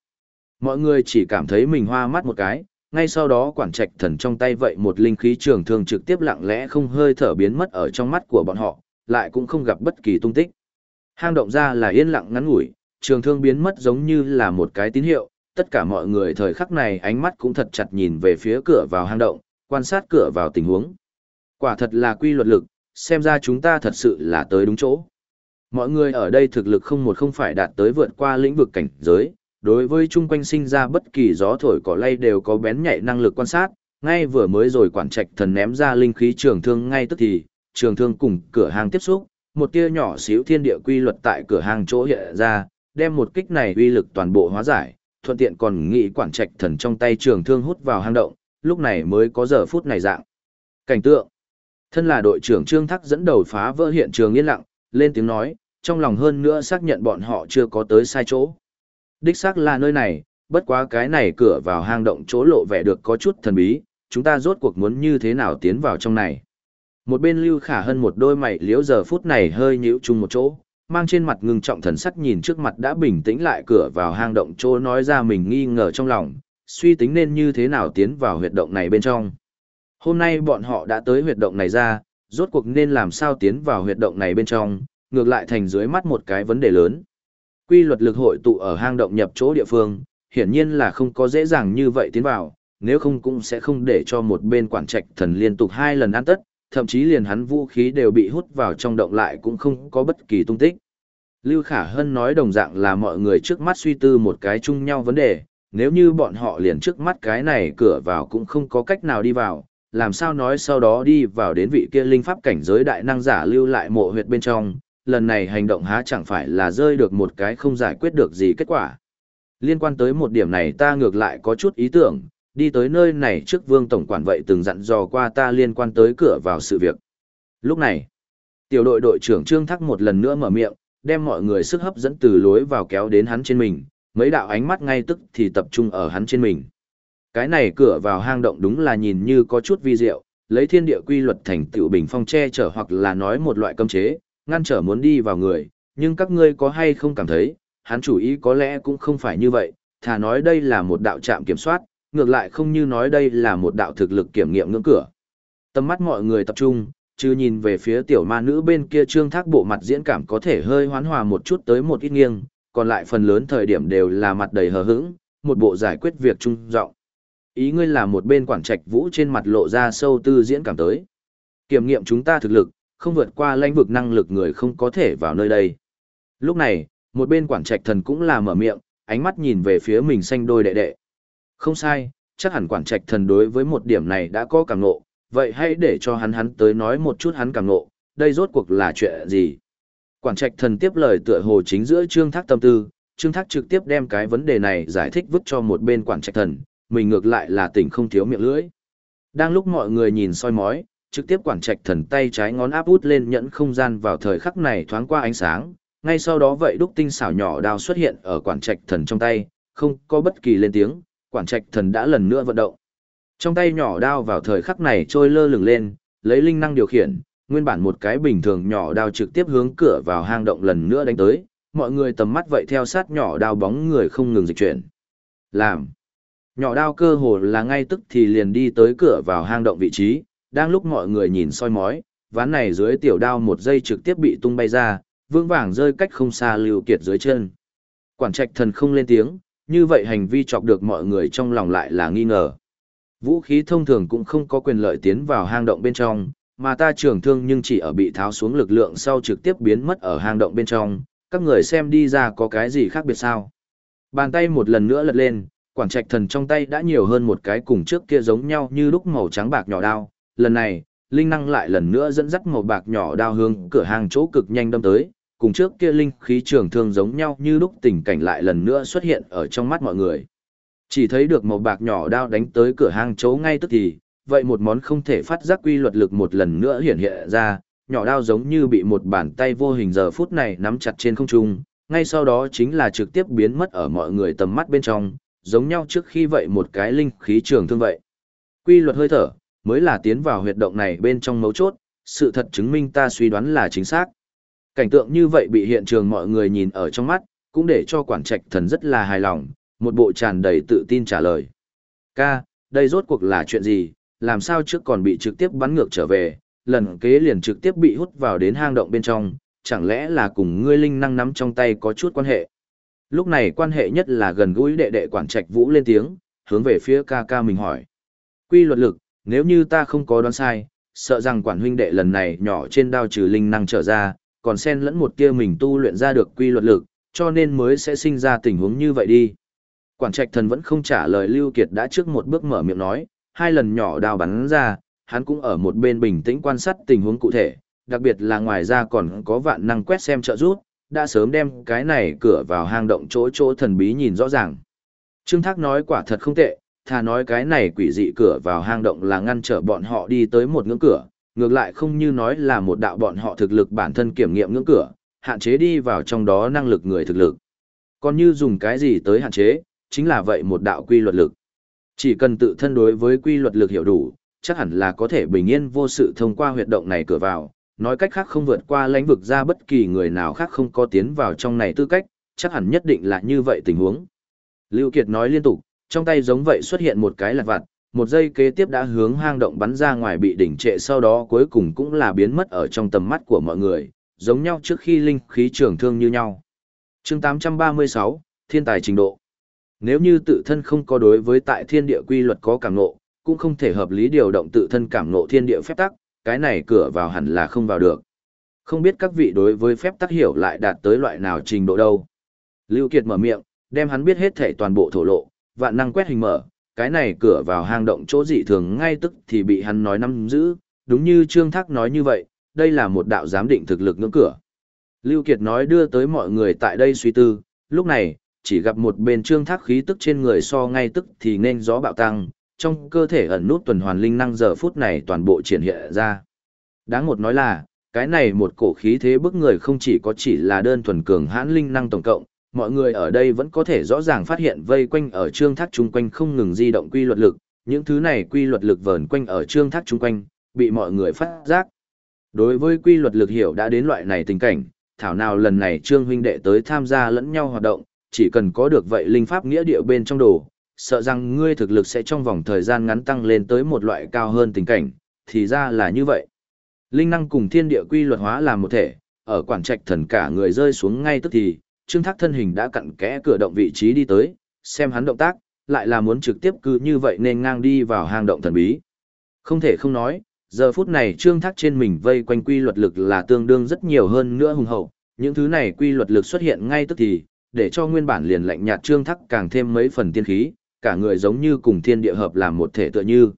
Mọi người chỉ cảm thấy mình hoa mắt một cái, ngay sau đó quản trạch thần trong tay vậy một linh khí trường thương trực tiếp lặng lẽ không hơi thở biến mất ở trong mắt của bọn họ, lại cũng không gặp bất kỳ tung tích. Hang động ra là yên lặng ngắn ngủi, trường thương biến mất giống như là một cái tín hiệu, tất cả mọi người thời khắc này ánh mắt cũng thật chặt nhìn về phía cửa vào hang động, quan sát cửa vào tình huống. Quả thật là quy luật lực, xem ra chúng ta thật sự là tới đúng chỗ. Mọi người ở đây thực lực không một không phải đạt tới vượt qua lĩnh vực cảnh giới, đối với chung quanh sinh ra bất kỳ gió thổi cỏ lay đều có bén nhạy năng lực quan sát, ngay vừa mới rồi quản trạch thần ném ra linh khí trường thương ngay tức thì, trường thương cùng cửa hàng tiếp xúc, một tia nhỏ xíu thiên địa quy luật tại cửa hàng chỗ hiện ra, đem một kích này uy lực toàn bộ hóa giải, thuận tiện còn nghĩ quản trạch thần trong tay trường thương hút vào hang động, lúc này mới có giờ phút này dạng. Cảnh tượng. Thân là đội trưởng Trương Thắc dẫn đầu phá vỡ hiện trường yên lặng, lên tiếng nói, trong lòng hơn nữa xác nhận bọn họ chưa có tới sai chỗ. Đích xác là nơi này, bất quá cái này cửa vào hang động chỗ lộ vẻ được có chút thần bí, chúng ta rốt cuộc muốn như thế nào tiến vào trong này. Một bên Lưu Khả Hân một đôi mày liếu giờ phút này hơi nhíu chung một chỗ, mang trên mặt ngưng trọng thần sắc nhìn trước mặt đã bình tĩnh lại cửa vào hang động chỗ nói ra mình nghi ngờ trong lòng, suy tính nên như thế nào tiến vào huyệt động này bên trong. Hôm nay bọn họ đã tới huyệt động này ra, rốt cuộc nên làm sao tiến vào huyệt động này bên trong, ngược lại thành dưới mắt một cái vấn đề lớn. Quy luật lực hội tụ ở hang động nhập chỗ địa phương, hiển nhiên là không có dễ dàng như vậy tiến vào, nếu không cũng sẽ không để cho một bên quản trạch thần liên tục hai lần ăn tất, thậm chí liền hắn vũ khí đều bị hút vào trong động lại cũng không có bất kỳ tung tích. Lưu Khả Hân nói đồng dạng là mọi người trước mắt suy tư một cái chung nhau vấn đề, nếu như bọn họ liền trước mắt cái này cửa vào cũng không có cách nào đi vào, làm sao nói sau đó đi vào đến vị kia linh pháp cảnh giới đại năng giả lưu lại mộ huyệt bên trong, lần này hành động há chẳng phải là rơi được một cái không giải quyết được gì kết quả. Liên quan tới một điểm này ta ngược lại có chút ý tưởng, đi tới nơi này trước vương tổng quản vậy từng dặn dò qua ta liên quan tới cửa vào sự việc. Lúc này, tiểu đội đội trưởng Trương Thắc một lần nữa mở miệng, đem mọi người sức hấp dẫn từ lối vào kéo đến hắn trên mình, mấy đạo ánh mắt ngay tức thì tập trung ở hắn trên mình. Cái này cửa vào hang động đúng là nhìn như có chút vi diệu, lấy thiên địa quy luật thành tựu bình phong che chở hoặc là nói một loại cấm chế, ngăn trở muốn đi vào người, nhưng các ngươi có hay không cảm thấy, hắn chủ ý có lẽ cũng không phải như vậy, thà nói đây là một đạo trạm kiểm soát, ngược lại không như nói đây là một đạo thực lực kiểm nghiệm ngưỡng cửa. Tầm mắt mọi người tập trung, chứ nhìn về phía tiểu ma nữ bên kia trương thác bộ mặt diễn cảm có thể hơi hoán hòa một chút tới một ít nghiêng, còn lại phần lớn thời điểm đều là mặt đầy hờ hững, một bộ giải quyết việc trung rộng. Ý ngươi là một bên quản trạch vũ trên mặt lộ ra sâu tư diễn cảm tới. Kiểm nghiệm chúng ta thực lực, không vượt qua lãnh vực năng lực người không có thể vào nơi đây. Lúc này, một bên quản trạch thần cũng là mở miệng, ánh mắt nhìn về phía mình xanh đôi đệ đệ. Không sai, chắc hẳn quản trạch thần đối với một điểm này đã có cảm ngộ, vậy hãy để cho hắn hắn tới nói một chút hắn cảm ngộ, đây rốt cuộc là chuyện gì. Quản trạch thần tiếp lời tựa hồ chính giữa trương thác tâm tư, trương thác trực tiếp đem cái vấn đề này giải thích vứt cho một bên quản trạch thần, mình ngược lại là tỉnh không thiếu miệng lưỡi. Đang lúc mọi người nhìn soi mói, trực tiếp quản trạch thần tay trái ngón áp út lên nhẫn không gian vào thời khắc này thoáng qua ánh sáng, ngay sau đó vậy đúc tinh xảo nhỏ đao xuất hiện ở quản trạch thần trong tay, không có bất kỳ lên tiếng, quản trạch thần đã lần nữa vận động. Trong tay nhỏ đao vào thời khắc này trôi lơ lửng lên, lấy linh năng điều khiển, nguyên bản một cái bình thường nhỏ đao trực tiếp hướng cửa vào hang động lần nữa đánh tới, mọi người tầm mắt vậy theo sát nhỏ đao bóng người không ngừng dịch chuyển. Làm. Nhỏ đao cơ hồ là ngay tức thì liền đi tới cửa vào hang động vị trí, đang lúc mọi người nhìn soi mói, ván này dưới tiểu đao một giây trực tiếp bị tung bay ra, vương vàng rơi cách không xa lưu kiệt dưới chân. Quản trạch thần không lên tiếng, như vậy hành vi chọc được mọi người trong lòng lại là nghi ngờ. Vũ khí thông thường cũng không có quyền lợi tiến vào hang động bên trong, mà ta trưởng thương nhưng chỉ ở bị tháo xuống lực lượng sau trực tiếp biến mất ở hang động bên trong, các người xem đi ra có cái gì khác biệt sao. Bàn tay một lần nữa lật lên, quản trạch thần trong tay đã nhiều hơn một cái cùng trước kia giống nhau như lúc màu trắng bạc nhỏ đao, lần này, linh năng lại lần nữa dẫn dắt màu bạc nhỏ đao hướng cửa hàng chỗ cực nhanh đâm tới, cùng trước kia linh khí trường thương giống nhau như lúc tình cảnh lại lần nữa xuất hiện ở trong mắt mọi người. Chỉ thấy được màu bạc nhỏ đao đánh tới cửa hang chấu ngay tức thì, vậy một món không thể phát giác quy luật lực một lần nữa hiện hiện ra, nhỏ đao giống như bị một bàn tay vô hình giờ phút này nắm chặt trên không trung, ngay sau đó chính là trực tiếp biến mất ở mọi người tầm mắt bên trong, giống nhau trước khi vậy một cái linh khí trường thương vậy. Quy luật hơi thở, mới là tiến vào huyệt động này bên trong mấu chốt, sự thật chứng minh ta suy đoán là chính xác. Cảnh tượng như vậy bị hiện trường mọi người nhìn ở trong mắt, cũng để cho quản trạch thần rất là hài lòng, một bộ tràn đầy tự tin trả lời. Ca, đây rốt cuộc là chuyện gì, làm sao trước còn bị trực tiếp bắn ngược trở về, lần kế liền trực tiếp bị hút vào đến hang động bên trong, chẳng lẽ là cùng ngươi linh năng nắm trong tay có chút quan hệ. Lúc này quan hệ nhất là gần gũi đệ đệ quản trạch vũ lên tiếng, hướng về phía ca ca mình hỏi. Quy luật lực, nếu như ta không có đoán sai, sợ rằng quản huynh đệ lần này nhỏ trên đao trừ linh năng trở ra, còn xen lẫn một kia mình tu luyện ra được quy luật lực, cho nên mới sẽ sinh ra tình huống như vậy đi. Quản trạch thần vẫn không trả lời Lưu Kiệt đã trước một bước mở miệng nói, hai lần nhỏ đao bắn ra, hắn cũng ở một bên bình tĩnh quan sát tình huống cụ thể, đặc biệt là ngoài ra còn có vạn năng quét xem trợ rút, đã sớm đem cái này cửa vào hang động chỗ chỗ thần bí nhìn rõ ràng. Trương Thác nói quả thật không tệ, thà nói cái này quỷ dị cửa vào hang động là ngăn trở bọn họ đi tới một ngưỡng cửa, ngược lại không như nói là một đạo bọn họ thực lực bản thân kiểm nghiệm ngưỡng cửa, hạn chế đi vào trong đó năng lực người thực lực. Còn như dùng cái gì tới hạn chế, chính là vậy một đạo quy luật lực. Chỉ cần tự thân đối với quy luật lực hiểu đủ, chắc hẳn là có thể bình yên vô sự thông qua huyệt động này cửa vào, nói cách khác không vượt qua lãnh vực ra bất kỳ người nào khác không có tiến vào trong này tư cách, chắc hẳn nhất định là như vậy tình huống. Lưu Kiệt nói liên tục, trong tay giống vậy xuất hiện một cái lạt vặt, một giây kế tiếp đã hướng hang động bắn ra ngoài bị đỉnh trệ sau đó cuối cùng cũng là biến mất ở trong tầm mắt của mọi người, giống nhau trước khi linh khí trường thương như nhau. Chương 836, Thiên tài trình độ. Nếu như tự thân không có đối với tại thiên địa quy luật có cảm ngộ, cũng không thể hợp lý điều động tự thân cảm ngộ thiên địa phép tắc, cái này cửa vào hẳn là không vào được. Không biết các vị đối với phép tắc hiểu lại đạt tới loại nào trình độ đâu. Lưu Kiệt mở miệng, đem hắn biết hết thể toàn bộ thổ lộ, vạn năng quét hình mở, cái này cửa vào hang động chỗ dị thường ngay tức thì bị hắn nói nắm giữ, đúng như Trương Thác nói như vậy, đây là một đạo giám định thực lực ngưỡng cửa. Lưu Kiệt nói đưa tới mọi người tại đây suy tư, lúc này, chỉ gặp một bên Trương Thác khí tức trên người so ngay tức thì nên gió bạo tăng, trong cơ thể ẩn nút tuần hoàn linh năng giờ phút này toàn bộ triển hiện ra. Đáng một nói là, cái này một cổ khí thế bức người không chỉ có chỉ là đơn thuần cường hãn linh năng tổng cộng, mọi người ở đây vẫn có thể rõ ràng phát hiện vây quanh ở trương thác chung quanh không ngừng di động quy luật lực, những thứ này quy luật lực vờn quanh ở trương thác chung quanh, bị mọi người phát giác. Đối với quy luật lực hiểu đã đến loại này tình cảnh, thảo nào lần này trương huynh đệ tới tham gia lẫn nhau hoạt động, chỉ cần có được vậy linh pháp nghĩa địa bên trong đồ, sợ rằng ngươi thực lực sẽ trong vòng thời gian ngắn tăng lên tới một loại cao hơn tình cảnh, thì ra là như vậy. Linh năng cùng thiên địa quy luật hóa làm một thể, ở quản trạch thần cả người rơi xuống ngay tức thì, Trương Thác thân hình đã cặn kẽ cửa động vị trí đi tới, xem hắn động tác, lại là muốn trực tiếp cứ như vậy nên ngang đi vào hang động thần bí. Không thể không nói, giờ phút này Trương Thác trên mình vây quanh quy luật lực là tương đương rất nhiều hơn nữa hùng hậu, những thứ này quy luật lực xuất hiện ngay tức thì, để cho nguyên bản liền lạnh nhạt Trương Thác càng thêm mấy phần tiên khí, cả người giống như cùng thiên địa hợp làm một thể tựa như.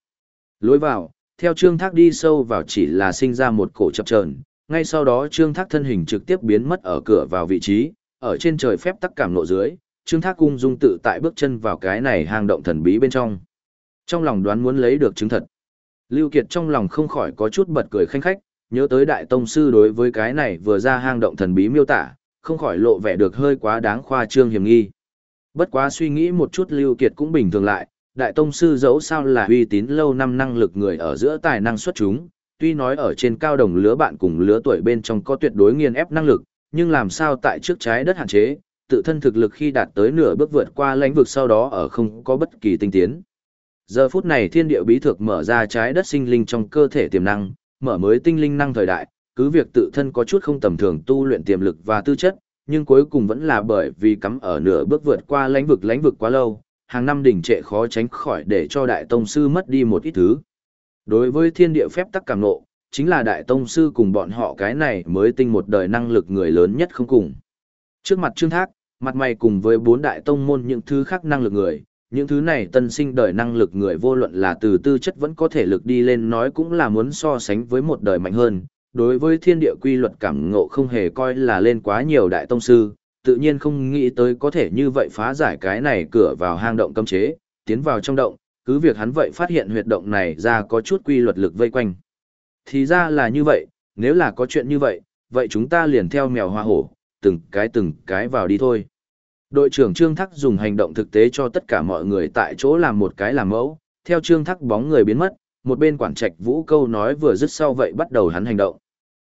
Lối vào, theo Trương Thác đi sâu vào chỉ là sinh ra một cổ chập chờn, ngay sau đó Trương Thác thân hình trực tiếp biến mất ở cửa vào vị trí, ở trên trời phép tắc cảm nộ dưới, Trương Thác cung dung tự tại bước chân vào cái này hang động thần bí bên trong. Trong lòng đoán muốn lấy được chứng thật. Lưu Kiệt trong lòng không khỏi có chút bật cười khanh khách, nhớ tới đại tông sư đối với cái này vừa ra hang động thần bí miêu tả, không khỏi lộ vẻ được hơi quá đáng khoa trương hiểm nghi. Bất quá suy nghĩ một chút Lưu Kiệt cũng bình thường lại, đại tông sư dẫu sao là uy tín lâu năm năng lực người ở giữa tài năng xuất chúng, tuy nói ở trên cao đồng lứa bạn cùng lứa tuổi bên trong có tuyệt đối nghiền ép năng lực, nhưng làm sao tại trước trái đất hạn chế, tự thân thực lực khi đạt tới nửa bước vượt qua lãnh vực sau đó ở không có bất kỳ tinh tiến. Giờ phút này thiên địa bí thực mở ra trái đất sinh linh trong cơ thể tiềm năng, mở mới tinh linh năng thời đại, cứ việc tự thân có chút không tầm thường tu luyện tiềm lực và tư chất, nhưng cuối cùng vẫn là bởi vì cắm ở nửa bước vượt qua lãnh vực lãnh vực quá lâu, hàng năm đỉnh trệ khó tránh khỏi để cho đại tông sư mất đi một ít thứ. Đối với thiên địa phép tắc cảm nộ, chính là đại tông sư cùng bọn họ cái này mới tinh một đời năng lực người lớn nhất không cùng. Trước mặt Trương Thác, mặt mày cùng với bốn đại tông môn những thứ khác năng lực người, những thứ này tân sinh đời năng lực người vô luận là từ tư chất vẫn có thể lực đi lên nói cũng là muốn so sánh với một đời mạnh hơn. Đối với thiên địa quy luật cảm ngộ không hề coi là lên quá nhiều đại tông sư, tự nhiên không nghĩ tới có thể như vậy phá giải cái này cửa vào hang động cấm chế, tiến vào trong động, cứ việc hắn vậy phát hiện huyệt động này ra có chút quy luật lực vây quanh. Thì ra là như vậy, nếu là có chuyện như vậy, vậy chúng ta liền theo mèo hoa hổ, từng cái từng cái vào đi thôi. Đội trưởng Trương Thắc dùng hành động thực tế cho tất cả mọi người tại chỗ làm một cái làm mẫu, theo Trương Thắc bóng người biến mất, một bên quản trạch vũ câu nói vừa dứt sau vậy bắt đầu hắn hành động.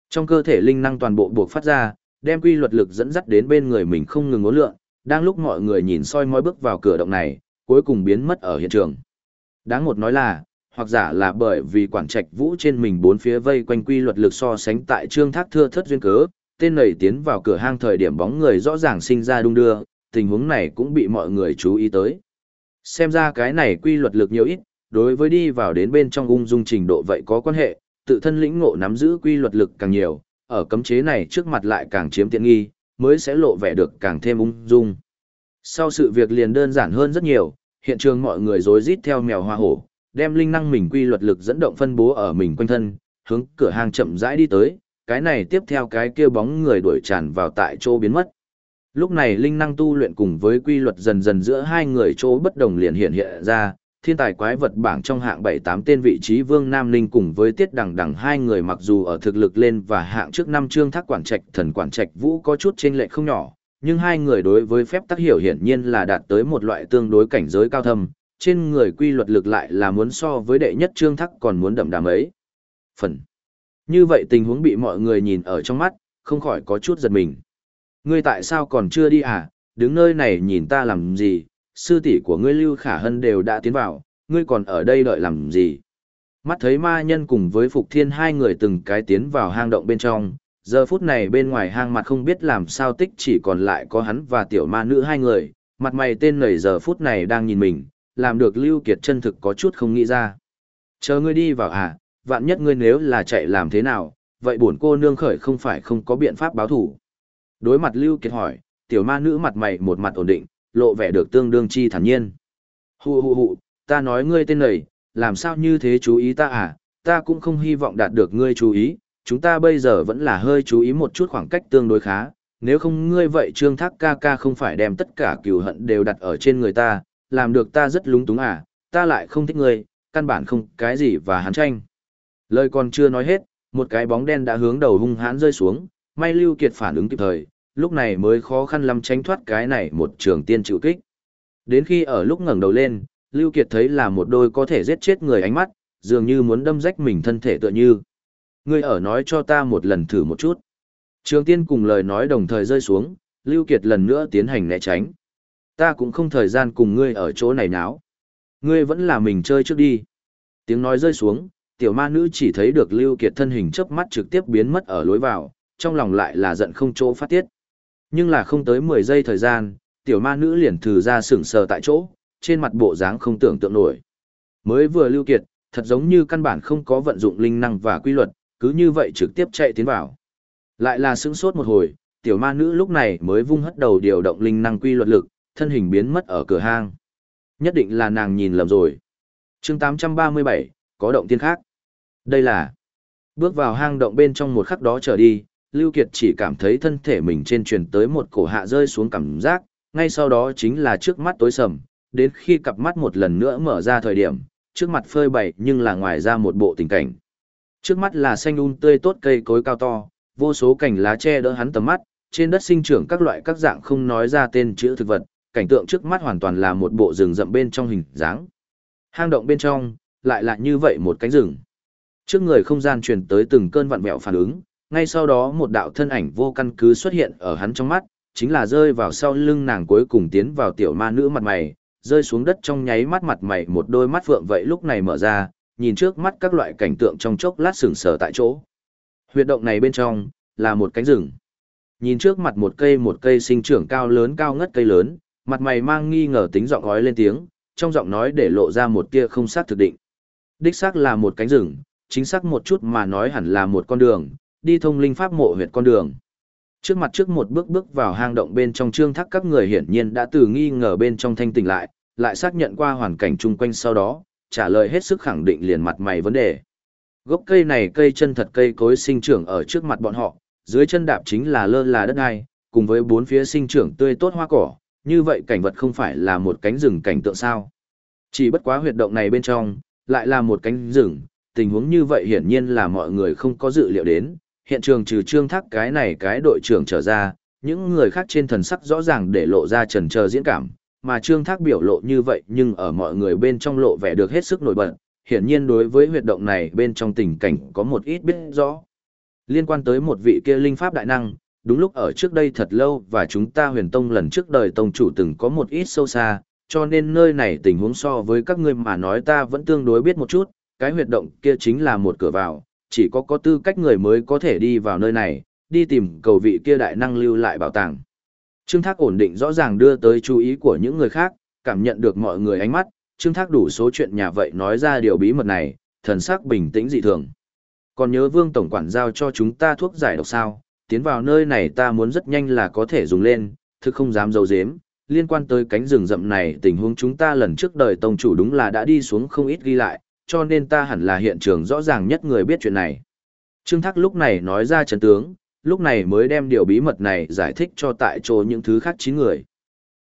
Trong cơ thể linh năng toàn bộ buộc phát ra, đem quy luật lực dẫn dắt đến bên người mình không ngừng ngốn lượng, đang lúc mọi người nhìn soi mói bước vào cửa động này, cuối cùng biến mất ở hiện trường. Đáng một nói là, hoặc giả là bởi vì quản trạch vũ trên mình bốn phía vây quanh quy luật lực so sánh tại trương thác thưa thất duyên cớ, tên nảy tiến vào cửa hang thời điểm bóng người rõ ràng sinh ra đung đưa, tình huống này cũng bị mọi người chú ý tới. Xem ra cái này quy luật lực nhiều ít, đối với đi vào đến bên trong ung dung trình độ vậy có quan hệ, tự thân lĩnh ngộ nắm giữ quy luật lực càng nhiều, ở cấm chế này trước mặt lại càng chiếm tiện nghi, mới sẽ lộ vẻ được càng thêm ung dung. Sau sự việc liền đơn giản hơn rất nhiều, hiện trường mọi người rối rít theo mèo hoa hổ, đem linh năng mình quy luật lực dẫn động phân bố ở mình quanh thân, hướng cửa hàng chậm rãi đi tới, cái này tiếp theo cái kia bóng người đuổi tràn vào tại chỗ biến mất. Lúc này linh năng tu luyện cùng với quy luật dần dần giữa hai người chỗ bất đồng liền hiện hiện ra, thiên tài quái vật bảng trong hạng 7-8 tên vị trí Vương Nam Linh cùng với Tiết Đằng Đằng hai người mặc dù ở thực lực lên và hạng trước năm trương thác quản trạch thần quản trạch vũ có chút chênh lệch không nhỏ, nhưng hai người đối với phép tác hiểu hiển nhiên là đạt tới một loại tương đối cảnh giới cao thâm, trên người quy luật lực lại là muốn so với đệ nhất trương thắc còn muốn đậm đà ấy. Phần. Như vậy tình huống bị mọi người nhìn ở trong mắt, không khỏi có chút giật mình. Ngươi tại sao còn chưa đi à, đứng nơi này nhìn ta làm gì, sư tỷ của ngươi Lưu Khả Hân đều đã tiến vào, ngươi còn ở đây đợi làm gì? Mắt thấy ma nhân cùng với Phục Thiên hai người từng cái tiến vào hang động bên trong, giờ phút này bên ngoài hang mặt không biết làm sao tích chỉ còn lại có hắn và tiểu ma nữ hai người, mặt mày tên nảy giờ phút này đang nhìn mình, làm được Lưu Kiệt chân thực có chút không nghĩ ra. Chờ ngươi đi vào à, vạn nhất ngươi nếu là chạy làm thế nào, vậy bổn cô nương khởi không phải không có biện pháp báo thủ. Đối mặt Lưu Kiệt hỏi, tiểu ma nữ mặt mày một mặt ổn định, lộ vẻ được tương đương chi thản nhiên. Hù hù hù, ta nói ngươi tên này, làm sao như thế chú ý ta à, ta cũng không hy vọng đạt được ngươi chú ý, chúng ta bây giờ vẫn là hơi chú ý một chút khoảng cách tương đối khá, nếu không ngươi vậy trương thác ca ca không phải đem tất cả cừu hận đều đặt ở trên người ta, làm được ta rất lúng túng à, ta lại không thích ngươi, căn bản không cái gì và hắn tranh. Lời còn chưa nói hết, một cái bóng đen đã hướng đầu hung hãn rơi xuống, may Lưu Kiệt phản ứng kịp thời, lúc này mới khó khăn lắm tránh thoát cái này một trường tiên chịu kích. Đến khi ở lúc ngẩng đầu lên, Lưu Kiệt thấy là một đôi có thể giết chết người ánh mắt, dường như muốn đâm rách mình thân thể tựa như. Ngươi ở nói cho ta một lần thử một chút. Trường tiên cùng lời nói đồng thời rơi xuống, Lưu Kiệt lần nữa tiến hành né tránh, ta cũng không thời gian cùng ngươi ở chỗ này náo. Ngươi vẫn là mình chơi trước đi. Tiếng nói rơi xuống, tiểu ma nữ chỉ thấy được Lưu Kiệt thân hình chớp mắt trực tiếp biến mất ở lối vào, trong lòng lại là giận không chỗ phát tiết. Nhưng là không tới 10 giây thời gian, tiểu ma nữ liền thử ra sững sờ tại chỗ, trên mặt bộ dáng không tưởng tượng nổi. Mới vừa Lưu Kiệt, thật giống như căn bản không có vận dụng linh năng và quy luật, cứ như vậy trực tiếp chạy tiến vào. Lại là sững sốt một hồi, tiểu ma nữ lúc này mới vung hất đầu điều động linh năng quy luật lực, thân hình biến mất ở cửa hang. Nhất định là nàng nhìn lầm rồi. chương 837, có động tiên khác. Đây là bước vào hang động bên trong một khắc đó trở đi, Lưu Kiệt chỉ cảm thấy thân thể mình trên truyền tới một cổ hạ rơi xuống cảm giác, ngay sau đó chính là trước mắt tối sầm, đến khi cặp mắt một lần nữa mở ra thời điểm, trước mặt phơi bày nhưng là ngoài ra một bộ tình cảnh. Trước mắt là xanh un tươi tốt cây cối cao to, vô số cành lá che đỡ hắn tầm mắt, trên đất sinh trưởng các loại các dạng không nói ra tên chữ thực vật, cảnh tượng trước mắt hoàn toàn là một bộ rừng rậm bên trong hình dáng. Hang động bên trong, lại là như vậy một cánh rừng. Trước người không gian truyền tới từng cơn vặn vẹo phản ứng, ngay sau đó một đạo thân ảnh vô căn cứ xuất hiện ở hắn trong mắt, chính là rơi vào sau lưng nàng cuối cùng tiến vào tiểu ma nữ mặt mày, rơi xuống đất trong nháy mắt mặt mày một đôi mắt phượng vậy lúc này mở ra, nhìn trước mắt các loại cảnh tượng trong chốc lát sừng sờ tại chỗ. Huyệt động này bên trong, là một cánh rừng. Nhìn trước mặt một cây một cây sinh trưởng cao lớn cao ngất cây lớn, mặt mày mang nghi ngờ tính giọng gói lên tiếng, trong giọng nói để lộ ra một tia không xác thực định. Đích xác là một cánh rừng, chính xác một chút mà nói hẳn là một con đường, đi thông linh pháp mộ huyệt con đường. Trước mặt trước một bước bước vào hang động bên trong trương thắc các người hiển nhiên đã từ nghi ngờ bên trong thanh tỉnh lại, lại xác nhận qua hoàn cảnh chung quanh sau đó, trả lời hết sức khẳng định liền mặt mày vấn đề. Gốc cây này cây chân thật cây cối sinh trưởng ở trước mặt bọn họ, dưới chân đạp chính là lơ là đất ai, cùng với bốn phía sinh trưởng tươi tốt hoa cỏ, như vậy cảnh vật không phải là một cánh rừng cảnh tượng sao. Chỉ bất quá huyệt động này bên trong, lại là một cánh rừng, tình huống như vậy hiển nhiên là mọi người không có dự liệu đến, hiện trường trừ trương thác cái này cái đội trưởng trở ra, những người khác trên thần sắc rõ ràng để lộ ra trần chờ diễn cảm, mà trương thác biểu lộ như vậy nhưng ở mọi người bên trong lộ vẻ được hết sức nổi bật, hiển nhiên đối với huyệt động này bên trong tình cảnh có một ít biết rõ. Liên quan tới một vị kia linh pháp đại năng, đúng lúc ở trước đây thật lâu và chúng ta huyền tông lần trước đời tông chủ từng có một ít sâu xa, cho nên nơi này tình huống so với các ngươi mà nói ta vẫn tương đối biết một chút, cái huyệt động kia chính là một cửa vào, chỉ có có tư cách người mới có thể đi vào nơi này, đi tìm cầu vị kia đại năng lưu lại bảo tàng. Trương Thác ổn định rõ ràng đưa tới chú ý của những người khác, cảm nhận được mọi người ánh mắt, Trương Thác đủ số chuyện nhà vậy nói ra điều bí mật này, thần sắc bình tĩnh dị thường. Còn nhớ Vương Tổng quản giao cho chúng ta thuốc giải độc sao, tiến vào nơi này ta muốn rất nhanh là có thể dùng lên, thực không dám dấu dếm. Liên quan tới cánh rừng rậm này tình huống chúng ta lần trước đời tông chủ đúng là đã đi xuống không ít ghi lại, cho nên ta hẳn là hiện trường rõ ràng nhất người biết chuyện này. Trương Thác lúc này nói ra chấn tướng, lúc này mới đem điều bí mật này giải thích cho tại chỗ những thứ khác chín người.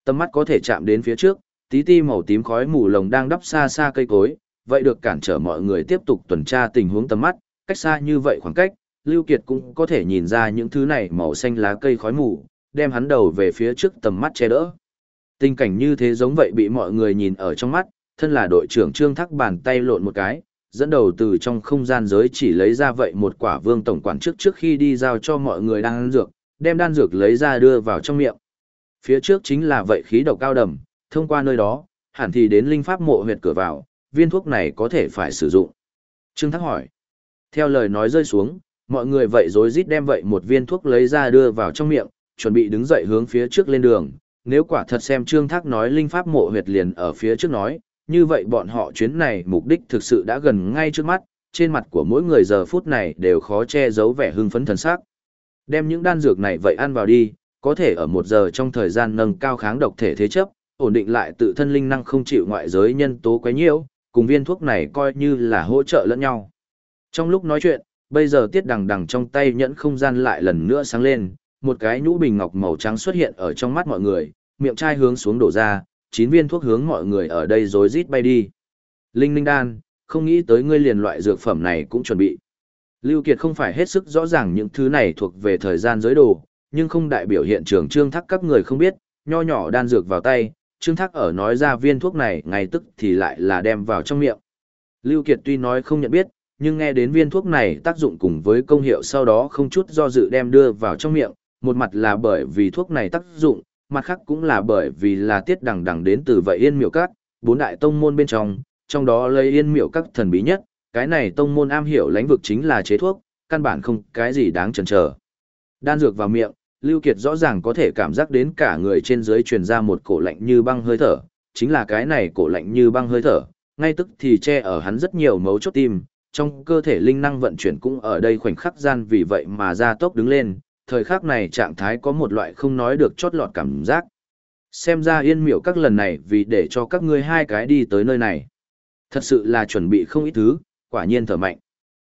Tâm mắt có thể chạm đến phía trước, tí ti màu tím khói mù lồng đang đắp xa xa cây cối, vậy được cản trở mọi người tiếp tục tuần tra tình huống tầm mắt, cách xa như vậy khoảng cách, Lưu Kiệt cũng có thể nhìn ra những thứ này màu xanh lá cây khói mù, đem hắn đầu về phía trước tầm mắt che đỡ. Tình cảnh như thế giống vậy bị mọi người nhìn ở trong mắt, thân là đội trưởng Trương Thác bàn tay lộn một cái, dẫn đầu từ trong không gian giới chỉ lấy ra vậy một quả vương tổng quản trước trước khi đi giao cho mọi người đang ăn dược, đem đan dược lấy ra đưa vào trong miệng. Phía trước chính là vậy khí độc cao đầm, thông qua nơi đó, hẳn thì đến linh pháp mộ huyệt cửa vào, viên thuốc này có thể phải sử dụng. Trương Thác hỏi. Theo lời nói rơi xuống, mọi người vậy rối rít đem vậy một viên thuốc lấy ra đưa vào trong miệng, chuẩn bị đứng dậy hướng phía trước lên đường. Nếu quả thật xem Trương Thác nói linh pháp mộ huyệt liền ở phía trước nói, như vậy bọn họ chuyến này mục đích thực sự đã gần ngay trước mắt, trên mặt của mỗi người giờ phút này đều khó che giấu vẻ hưng phấn thần sắc. Đem những đan dược này vậy ăn vào đi, có thể ở một giờ trong thời gian nâng cao kháng độc thể thế chấp, ổn định lại tự thân linh năng không chịu ngoại giới nhân tố quấy nhiễu, cùng viên thuốc này coi như là hỗ trợ lẫn nhau. Trong lúc nói chuyện, bây giờ tiết đằng đằng trong tay nhẫn không gian lại lần nữa sáng lên, một cái nhũ bình ngọc màu trắng xuất hiện ở trong mắt mọi người, miệng chai hướng xuống đổ ra, chín viên thuốc hướng mọi người ở đây rối rít bay đi. Linh Linh Đan, không nghĩ tới ngươi liền loại dược phẩm này cũng chuẩn bị. Lưu Kiệt không phải hết sức rõ ràng những thứ này thuộc về thời gian giới đồ, nhưng không đại biểu hiện trường trương thắc các người không biết, nho nhỏ đan dược vào tay, trương thắc ở nói ra viên thuốc này ngay tức thì lại là đem vào trong miệng. Lưu Kiệt tuy nói không nhận biết, nhưng nghe đến viên thuốc này tác dụng cùng với công hiệu sau đó không chút do dự đem đưa vào trong miệng, một mặt là bởi vì thuốc này tác dụng, mặt khác cũng là bởi vì là tiết đằng đằng đến từ vậy yên miệu các, bốn đại tông môn bên trong, trong đó lấy yên miệu các thần bí nhất, cái này tông môn am hiểu lãnh vực chính là chế thuốc, căn bản không cái gì đáng chần chờ. Đan dược vào miệng, Lưu Kiệt rõ ràng có thể cảm giác đến cả người trên dưới truyền ra một cổ lạnh như băng hơi thở, chính là cái này cổ lạnh như băng hơi thở, ngay tức thì che ở hắn rất nhiều mấu chốt tim, trong cơ thể linh năng vận chuyển cũng ở đây khoảnh khắc gian vì vậy mà ra tốc đứng lên, thời khắc này trạng thái có một loại không nói được chót lọt cảm giác. Xem ra yên miểu các lần này vì để cho các ngươi hai cái đi tới nơi này. Thật sự là chuẩn bị không ít thứ, quả nhiên thở mạnh.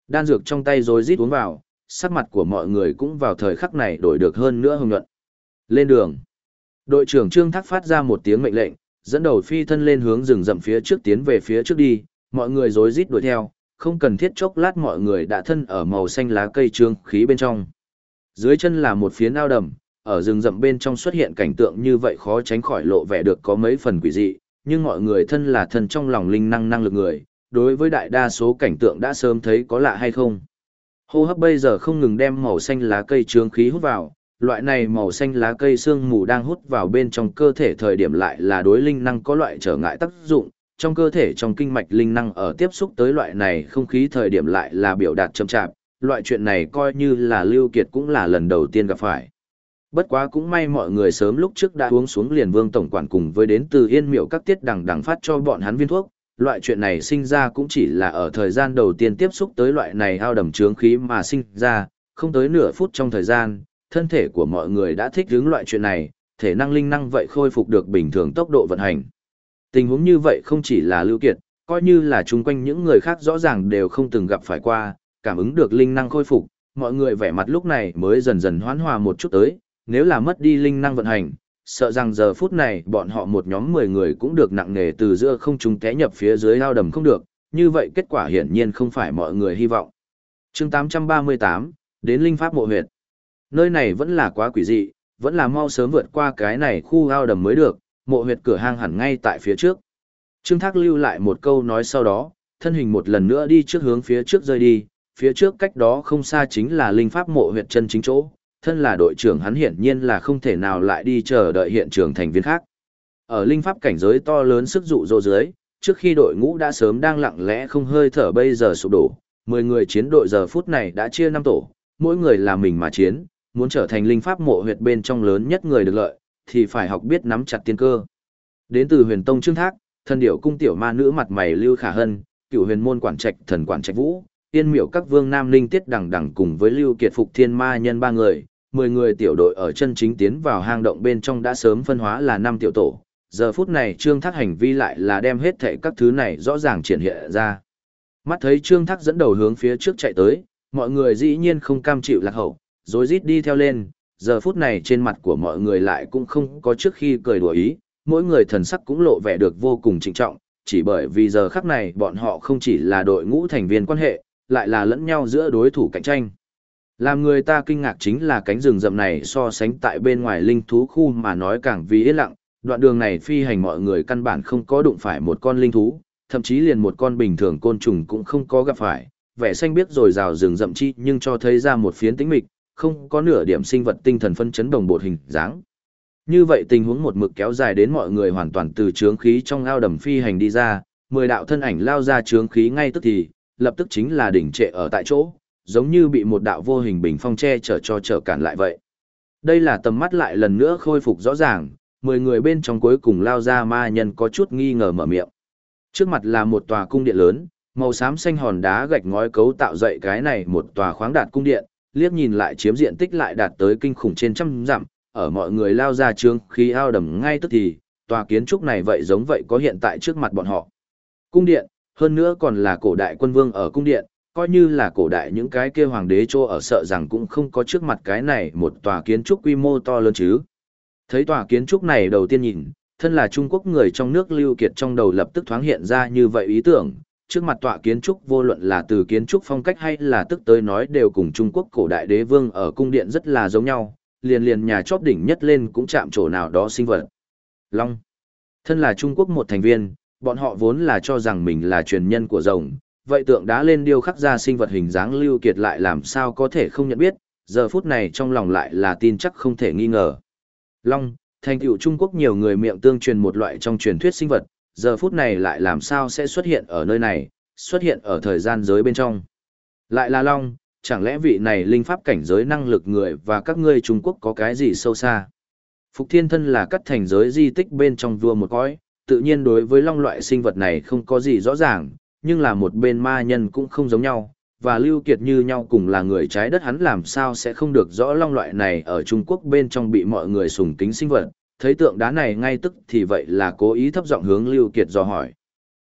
Đan dược trong tay rồi rít uống vào, sắc mặt của mọi người cũng vào thời khắc này đổi được hơn nữa hồng nhuận. Lên đường. Đội trưởng Trương Thác phát ra một tiếng mệnh lệnh, dẫn đầu phi thân lên hướng rừng rậm phía trước tiến về phía trước đi, mọi người rối rít đuổi theo, không cần thiết chốc lát mọi người đã thân ở màu xanh lá cây trương khí bên trong. Dưới chân là một phía ao đầm, ở rừng rậm bên trong xuất hiện cảnh tượng như vậy khó tránh khỏi lộ vẻ được có mấy phần quỷ dị, nhưng mọi người thân là thân trong lòng linh năng năng lực người, đối với đại đa số cảnh tượng đã sớm thấy có lạ hay không. Hô hấp bây giờ không ngừng đem màu xanh lá cây trương khí hút vào, loại này màu xanh lá cây xương mù đang hút vào bên trong cơ thể thời điểm lại là đối linh năng có loại trở ngại tác dụng, trong cơ thể trong kinh mạch linh năng ở tiếp xúc tới loại này không khí thời điểm lại là biểu đạt chậm chạp, loại chuyện này coi như là Lưu Kiệt cũng là lần đầu tiên gặp phải. Bất quá cũng may mọi người sớm lúc trước đã uống xuống liền vương tổng quản cùng với đến từ yên miệu các tiết đằng đằng phát cho bọn hắn viên thuốc. Loại chuyện này sinh ra cũng chỉ là ở thời gian đầu tiên tiếp xúc tới loại này ao đầm trướng khí mà sinh ra, không tới nửa phút trong thời gian, thân thể của mọi người đã thích ứng loại chuyện này, thể năng linh năng vậy khôi phục được bình thường tốc độ vận hành. Tình huống như vậy không chỉ là Lưu Kiệt, coi như là chung quanh những người khác rõ ràng đều không từng gặp phải qua, cảm ứng được linh năng khôi phục, mọi người vẻ mặt lúc này mới dần dần hoán hòa một chút tới, nếu là mất đi linh năng vận hành, sợ rằng giờ phút này bọn họ một nhóm 10 người cũng được nặng nề từ giữa không trung té nhập phía dưới lao đầm không được, như vậy kết quả hiển nhiên không phải mọi người hy vọng. chương 838, đến linh pháp mộ huyệt. Nơi này vẫn là quá quỷ dị, vẫn là mau sớm vượt qua cái này khu lao đầm mới được, mộ huyệt cửa hang hẳn ngay tại phía trước. Trương Thác lưu lại một câu nói sau đó, thân hình một lần nữa đi trước hướng phía trước rơi đi, phía trước cách đó không xa chính là linh pháp mộ huyệt chân chính chỗ, thân là đội trưởng hắn hiển nhiên là không thể nào lại đi chờ đợi hiện trường thành viên khác. Ở linh pháp cảnh giới to lớn sức dụ dỗ dưới, trước khi đội ngũ đã sớm đang lặng lẽ không hơi thở bây giờ sụp đổ, 10 người chiến đội giờ phút này đã chia 5 tổ, mỗi người là mình mà chiến, muốn trở thành linh pháp mộ huyệt bên trong lớn nhất người được lợi, thì phải học biết nắm chặt tiên cơ. Đến từ huyền tông trương thác, thần điểu cung tiểu ma nữ mặt mày lưu khả hân, cựu huyền môn quản trạch thần quản trạch vũ, tiên miểu các vương nam linh tiết đằng đằng cùng với lưu kiệt phục thiên ma nhân ba người, mười người tiểu đội ở chân chính tiến vào hang động bên trong đã sớm phân hóa là năm tiểu tổ. Giờ phút này Trương Thác hành vi lại là đem hết thảy các thứ này rõ ràng triển hiện ra. Mắt thấy Trương Thác dẫn đầu hướng phía trước chạy tới, mọi người dĩ nhiên không cam chịu lạc hậu, rồi rít đi theo lên, giờ phút này trên mặt của mọi người lại cũng không có trước khi cười đùa ý, mỗi người thần sắc cũng lộ vẻ được vô cùng trịnh trọng, chỉ bởi vì giờ khắc này bọn họ không chỉ là đội ngũ thành viên quan hệ, lại là lẫn nhau giữa đối thủ cạnh tranh. Làm người ta kinh ngạc chính là cánh rừng rậm này so sánh tại bên ngoài linh thú khu mà nói càng vì yên lặng, đoạn đường này phi hành mọi người căn bản không có đụng phải một con linh thú, thậm chí liền một con bình thường côn trùng cũng không có gặp phải, vẻ xanh biết rồi rào rừng rậm chi nhưng cho thấy ra một phiến tĩnh mịch, không có nửa điểm sinh vật tinh thần phân chấn đồng bột hình dáng. Như vậy tình huống một mực kéo dài đến mọi người hoàn toàn từ trướng khí trong ao đầm phi hành đi ra, mười đạo thân ảnh lao ra trướng khí ngay tức thì, lập tức chính là đỉnh trệ ở tại chỗ, giống như bị một đạo vô hình bình phong che chở cho trở cản lại vậy. Đây là tầm mắt lại lần nữa khôi phục rõ ràng, mười người bên trong cuối cùng lao ra ma nhân có chút nghi ngờ mở miệng. Trước mặt là một tòa cung điện lớn, màu xám xanh hòn đá gạch ngói cấu tạo dậy cái này một tòa khoáng đạt cung điện, liếc nhìn lại chiếm diện tích lại đạt tới kinh khủng trên trăm dặm, ở mọi người lao ra trường khí ao đầm ngay tức thì, tòa kiến trúc này vậy giống vậy có hiện tại trước mặt bọn họ. Cung điện, hơn nữa còn là cổ đại quân vương ở cung điện, coi như là cổ đại những cái kia hoàng đế chô ở sợ rằng cũng không có trước mặt cái này một tòa kiến trúc quy mô to lớn chứ. Thấy tòa kiến trúc này đầu tiên nhìn, thân là Trung Quốc người trong nước lưu kiệt trong đầu lập tức thoáng hiện ra như vậy ý tưởng, trước mặt tòa kiến trúc vô luận là từ kiến trúc phong cách hay là tức tới nói đều cùng Trung Quốc cổ đại đế vương ở cung điện rất là giống nhau, liền liền nhà chóp đỉnh nhất lên cũng chạm chỗ nào đó sinh vật. Long. Thân là Trung Quốc một thành viên, bọn họ vốn là cho rằng mình là truyền nhân của rồng, vậy tượng đá lên điêu khắc ra sinh vật hình dáng lưu kiệt lại làm sao có thể không nhận biết, giờ phút này trong lòng lại là tin chắc không thể nghi ngờ. Long, Thành tựu Trung Quốc nhiều người miệng tương truyền một loại trong truyền thuyết sinh vật, giờ phút này lại làm sao sẽ xuất hiện ở nơi này, xuất hiện ở thời gian giới bên trong. Lại là Long, chẳng lẽ vị này linh pháp cảnh giới năng lực người và các ngươi Trung Quốc có cái gì sâu xa? Phục Thiên Thân là cắt thành giới di tích bên trong vua một cõi, tự nhiên đối với long loại sinh vật này không có gì rõ ràng, nhưng là một bên ma nhân cũng không giống nhau, và Lưu Kiệt như nhau cùng là người trái đất hắn làm sao sẽ không được rõ long loại này ở Trung Quốc bên trong bị mọi người sùng kính sinh vật, thấy tượng đá này ngay tức thì vậy là cố ý thấp giọng hướng Lưu Kiệt dò hỏi.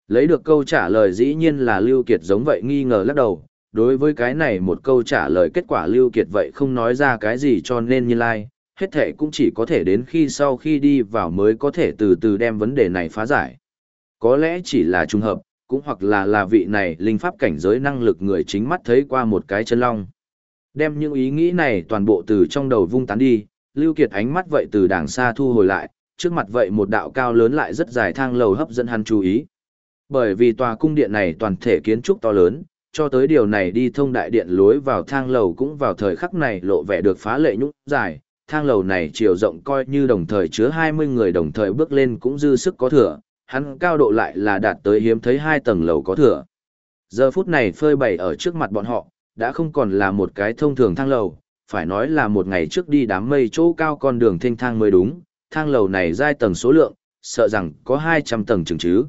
Lấy được câu trả lời dĩ nhiên là Lưu Kiệt giống vậy nghi ngờ lắc đầu, đối với cái này một câu trả lời kết quả Lưu Kiệt vậy không nói ra cái gì cho nên như lai, like, hết thể cũng chỉ có thể đến khi sau khi đi vào mới có thể từ từ đem vấn đề này phá giải. Có lẽ chỉ là trùng hợp, cũng hoặc là là vị này linh pháp cảnh giới năng lực người chính mắt thấy qua một cái chân long. Đem những ý nghĩ này toàn bộ từ trong đầu vung tán đi, Lưu Kiệt ánh mắt vậy từ đàng xa thu hồi lại, trước mặt vậy một đạo cao lớn lại rất dài thang lầu hấp dẫn hắn chú ý. Bởi vì tòa cung điện này toàn thể kiến trúc to lớn, cho tới điều này đi thông đại điện lối vào thang lầu cũng vào thời khắc này lộ vẻ được phá lệ nhũng dài, thang lầu này chiều rộng coi như đồng thời chứa 20 người đồng thời bước lên cũng dư sức có thừa, hắn cao độ lại là đạt tới hiếm thấy hai tầng lầu có thừa. Giờ phút này phơi bày ở trước mặt bọn họ, đã không còn là một cái thông thường thang lầu, phải nói là một ngày trước đi đám mây chỗ cao con đường thênh thang mới đúng, thang lầu này giai tầng số lượng, sợ rằng có 200 tầng chừng chứ.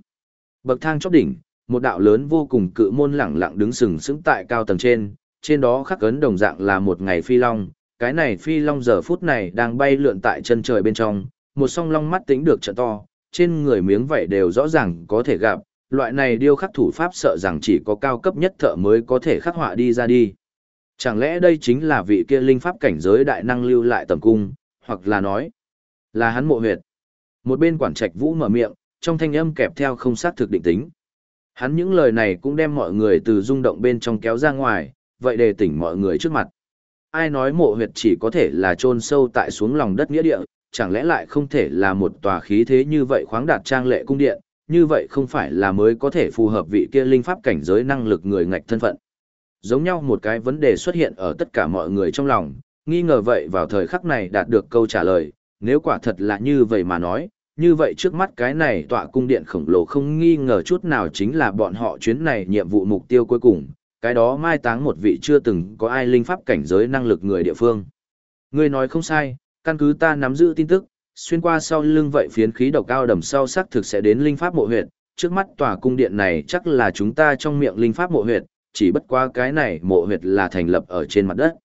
Bậc thang chóp đỉnh, một đạo lớn vô cùng cự môn lẳng lặng đứng sừng sững tại cao tầng trên, trên đó khắc ấn đồng dạng là một ngày phi long, cái này phi long giờ phút này đang bay lượn tại chân trời bên trong, một song long mắt tính được trợ to, trên người miếng vảy đều rõ ràng có thể gặp, loại này điêu khắc thủ pháp sợ rằng chỉ có cao cấp nhất thợ mới có thể khắc họa đi ra đi. Chẳng lẽ đây chính là vị kia linh pháp cảnh giới đại năng lưu lại tầm cung, hoặc là nói, là hắn mộ huyệt. Một bên quản trạch vũ mở miệng, trong thanh âm kẹp theo không xác thực định tính. Hắn những lời này cũng đem mọi người từ rung động bên trong kéo ra ngoài, vậy để tỉnh mọi người trước mặt ai nói mộ huyệt chỉ có thể là chôn sâu tại xuống lòng đất nghĩa địa, chẳng lẽ lại không thể là một tòa khí thế như vậy khoáng đạt trang lệ cung điện, như vậy không phải là mới có thể phù hợp vị kia linh pháp cảnh giới năng lực người ngạch thân phận. Giống nhau một cái vấn đề xuất hiện ở tất cả mọi người trong lòng, nghi ngờ vậy vào thời khắc này đạt được câu trả lời, nếu quả thật là như vậy mà nói, như vậy trước mắt cái này tọa cung điện khổng lồ không nghi ngờ chút nào chính là bọn họ chuyến này nhiệm vụ mục tiêu cuối cùng, cái đó mai táng một vị chưa từng có ai linh pháp cảnh giới năng lực người địa phương. Ngươi nói không sai, căn cứ ta nắm giữ tin tức, xuyên qua sau lưng vậy phiến khí độc cao đầm sau sắc thực sẽ đến linh pháp mộ huyệt, trước mắt tòa cung điện này chắc là chúng ta trong miệng linh pháp mộ huyệt, chỉ bất qua cái này mộ huyệt là thành lập ở trên mặt đất.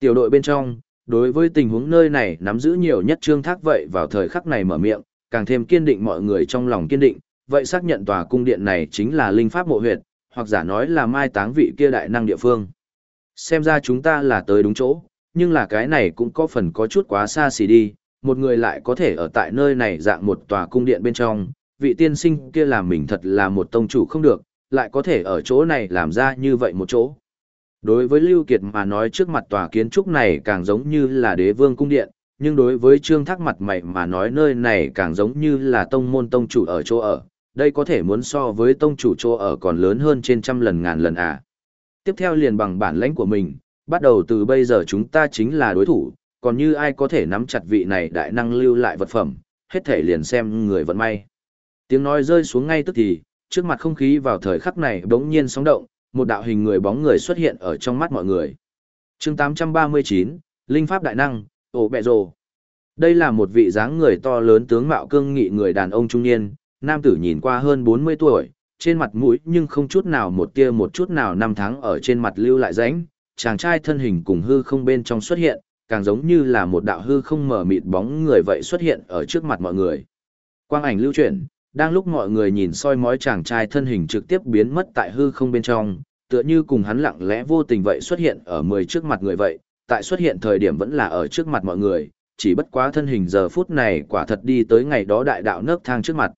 Tiểu đội bên trong, đối với tình huống nơi này nắm giữ nhiều nhất trương thác vậy vào thời khắc này mở miệng, càng thêm kiên định mọi người trong lòng kiên định, vậy xác nhận tòa cung điện này chính là linh pháp mộ huyệt, hoặc giả nói là mai táng vị kia đại năng địa phương. Xem ra chúng ta là tới đúng chỗ, nhưng là cái này cũng có phần có chút quá xa xỉ đi, một người lại có thể ở tại nơi này dạng một tòa cung điện bên trong, vị tiên sinh kia làm mình thật là một tông chủ không được, lại có thể ở chỗ này làm ra như vậy một chỗ. Đối với Lưu Kiệt mà nói trước mặt tòa kiến trúc này càng giống như là đế vương cung điện, nhưng đối với Trương Thác mặt mày mà nói nơi này càng giống như là tông môn tông chủ ở chỗ ở, đây có thể muốn so với tông chủ chỗ ở còn lớn hơn trên trăm lần ngàn lần à. Tiếp theo liền bằng bản lãnh của mình, bắt đầu từ bây giờ chúng ta chính là đối thủ, còn như ai có thể nắm chặt vị này đại năng lưu lại vật phẩm, hết thể liền xem người vận may. Tiếng nói rơi xuống ngay tức thì, trước mặt không khí vào thời khắc này bỗng nhiên sóng động, một đạo hình người bóng người xuất hiện ở trong mắt mọi người. chương 839, Linh Pháp Đại Năng, Ổ Bẹ Rồ. Đây là một vị dáng người to lớn tướng mạo cương nghị người đàn ông trung niên, nam tử nhìn qua hơn 40 tuổi, trên mặt mũi nhưng không chút nào một tia một chút nào năm tháng ở trên mặt lưu lại rãnh, chàng trai thân hình cùng hư không bên trong xuất hiện, càng giống như là một đạo hư không mở mịt bóng người vậy xuất hiện ở trước mặt mọi người. Quang ảnh lưu chuyển, đang lúc mọi người nhìn soi mói chàng trai thân hình trực tiếp biến mất tại hư không bên trong, tựa như cùng hắn lặng lẽ vô tình vậy xuất hiện ở mười trước mặt người vậy, tại xuất hiện thời điểm vẫn là ở trước mặt mọi người, chỉ bất quá thân hình giờ phút này quả thật đi tới ngày đó đại đạo nấc thang trước mặt.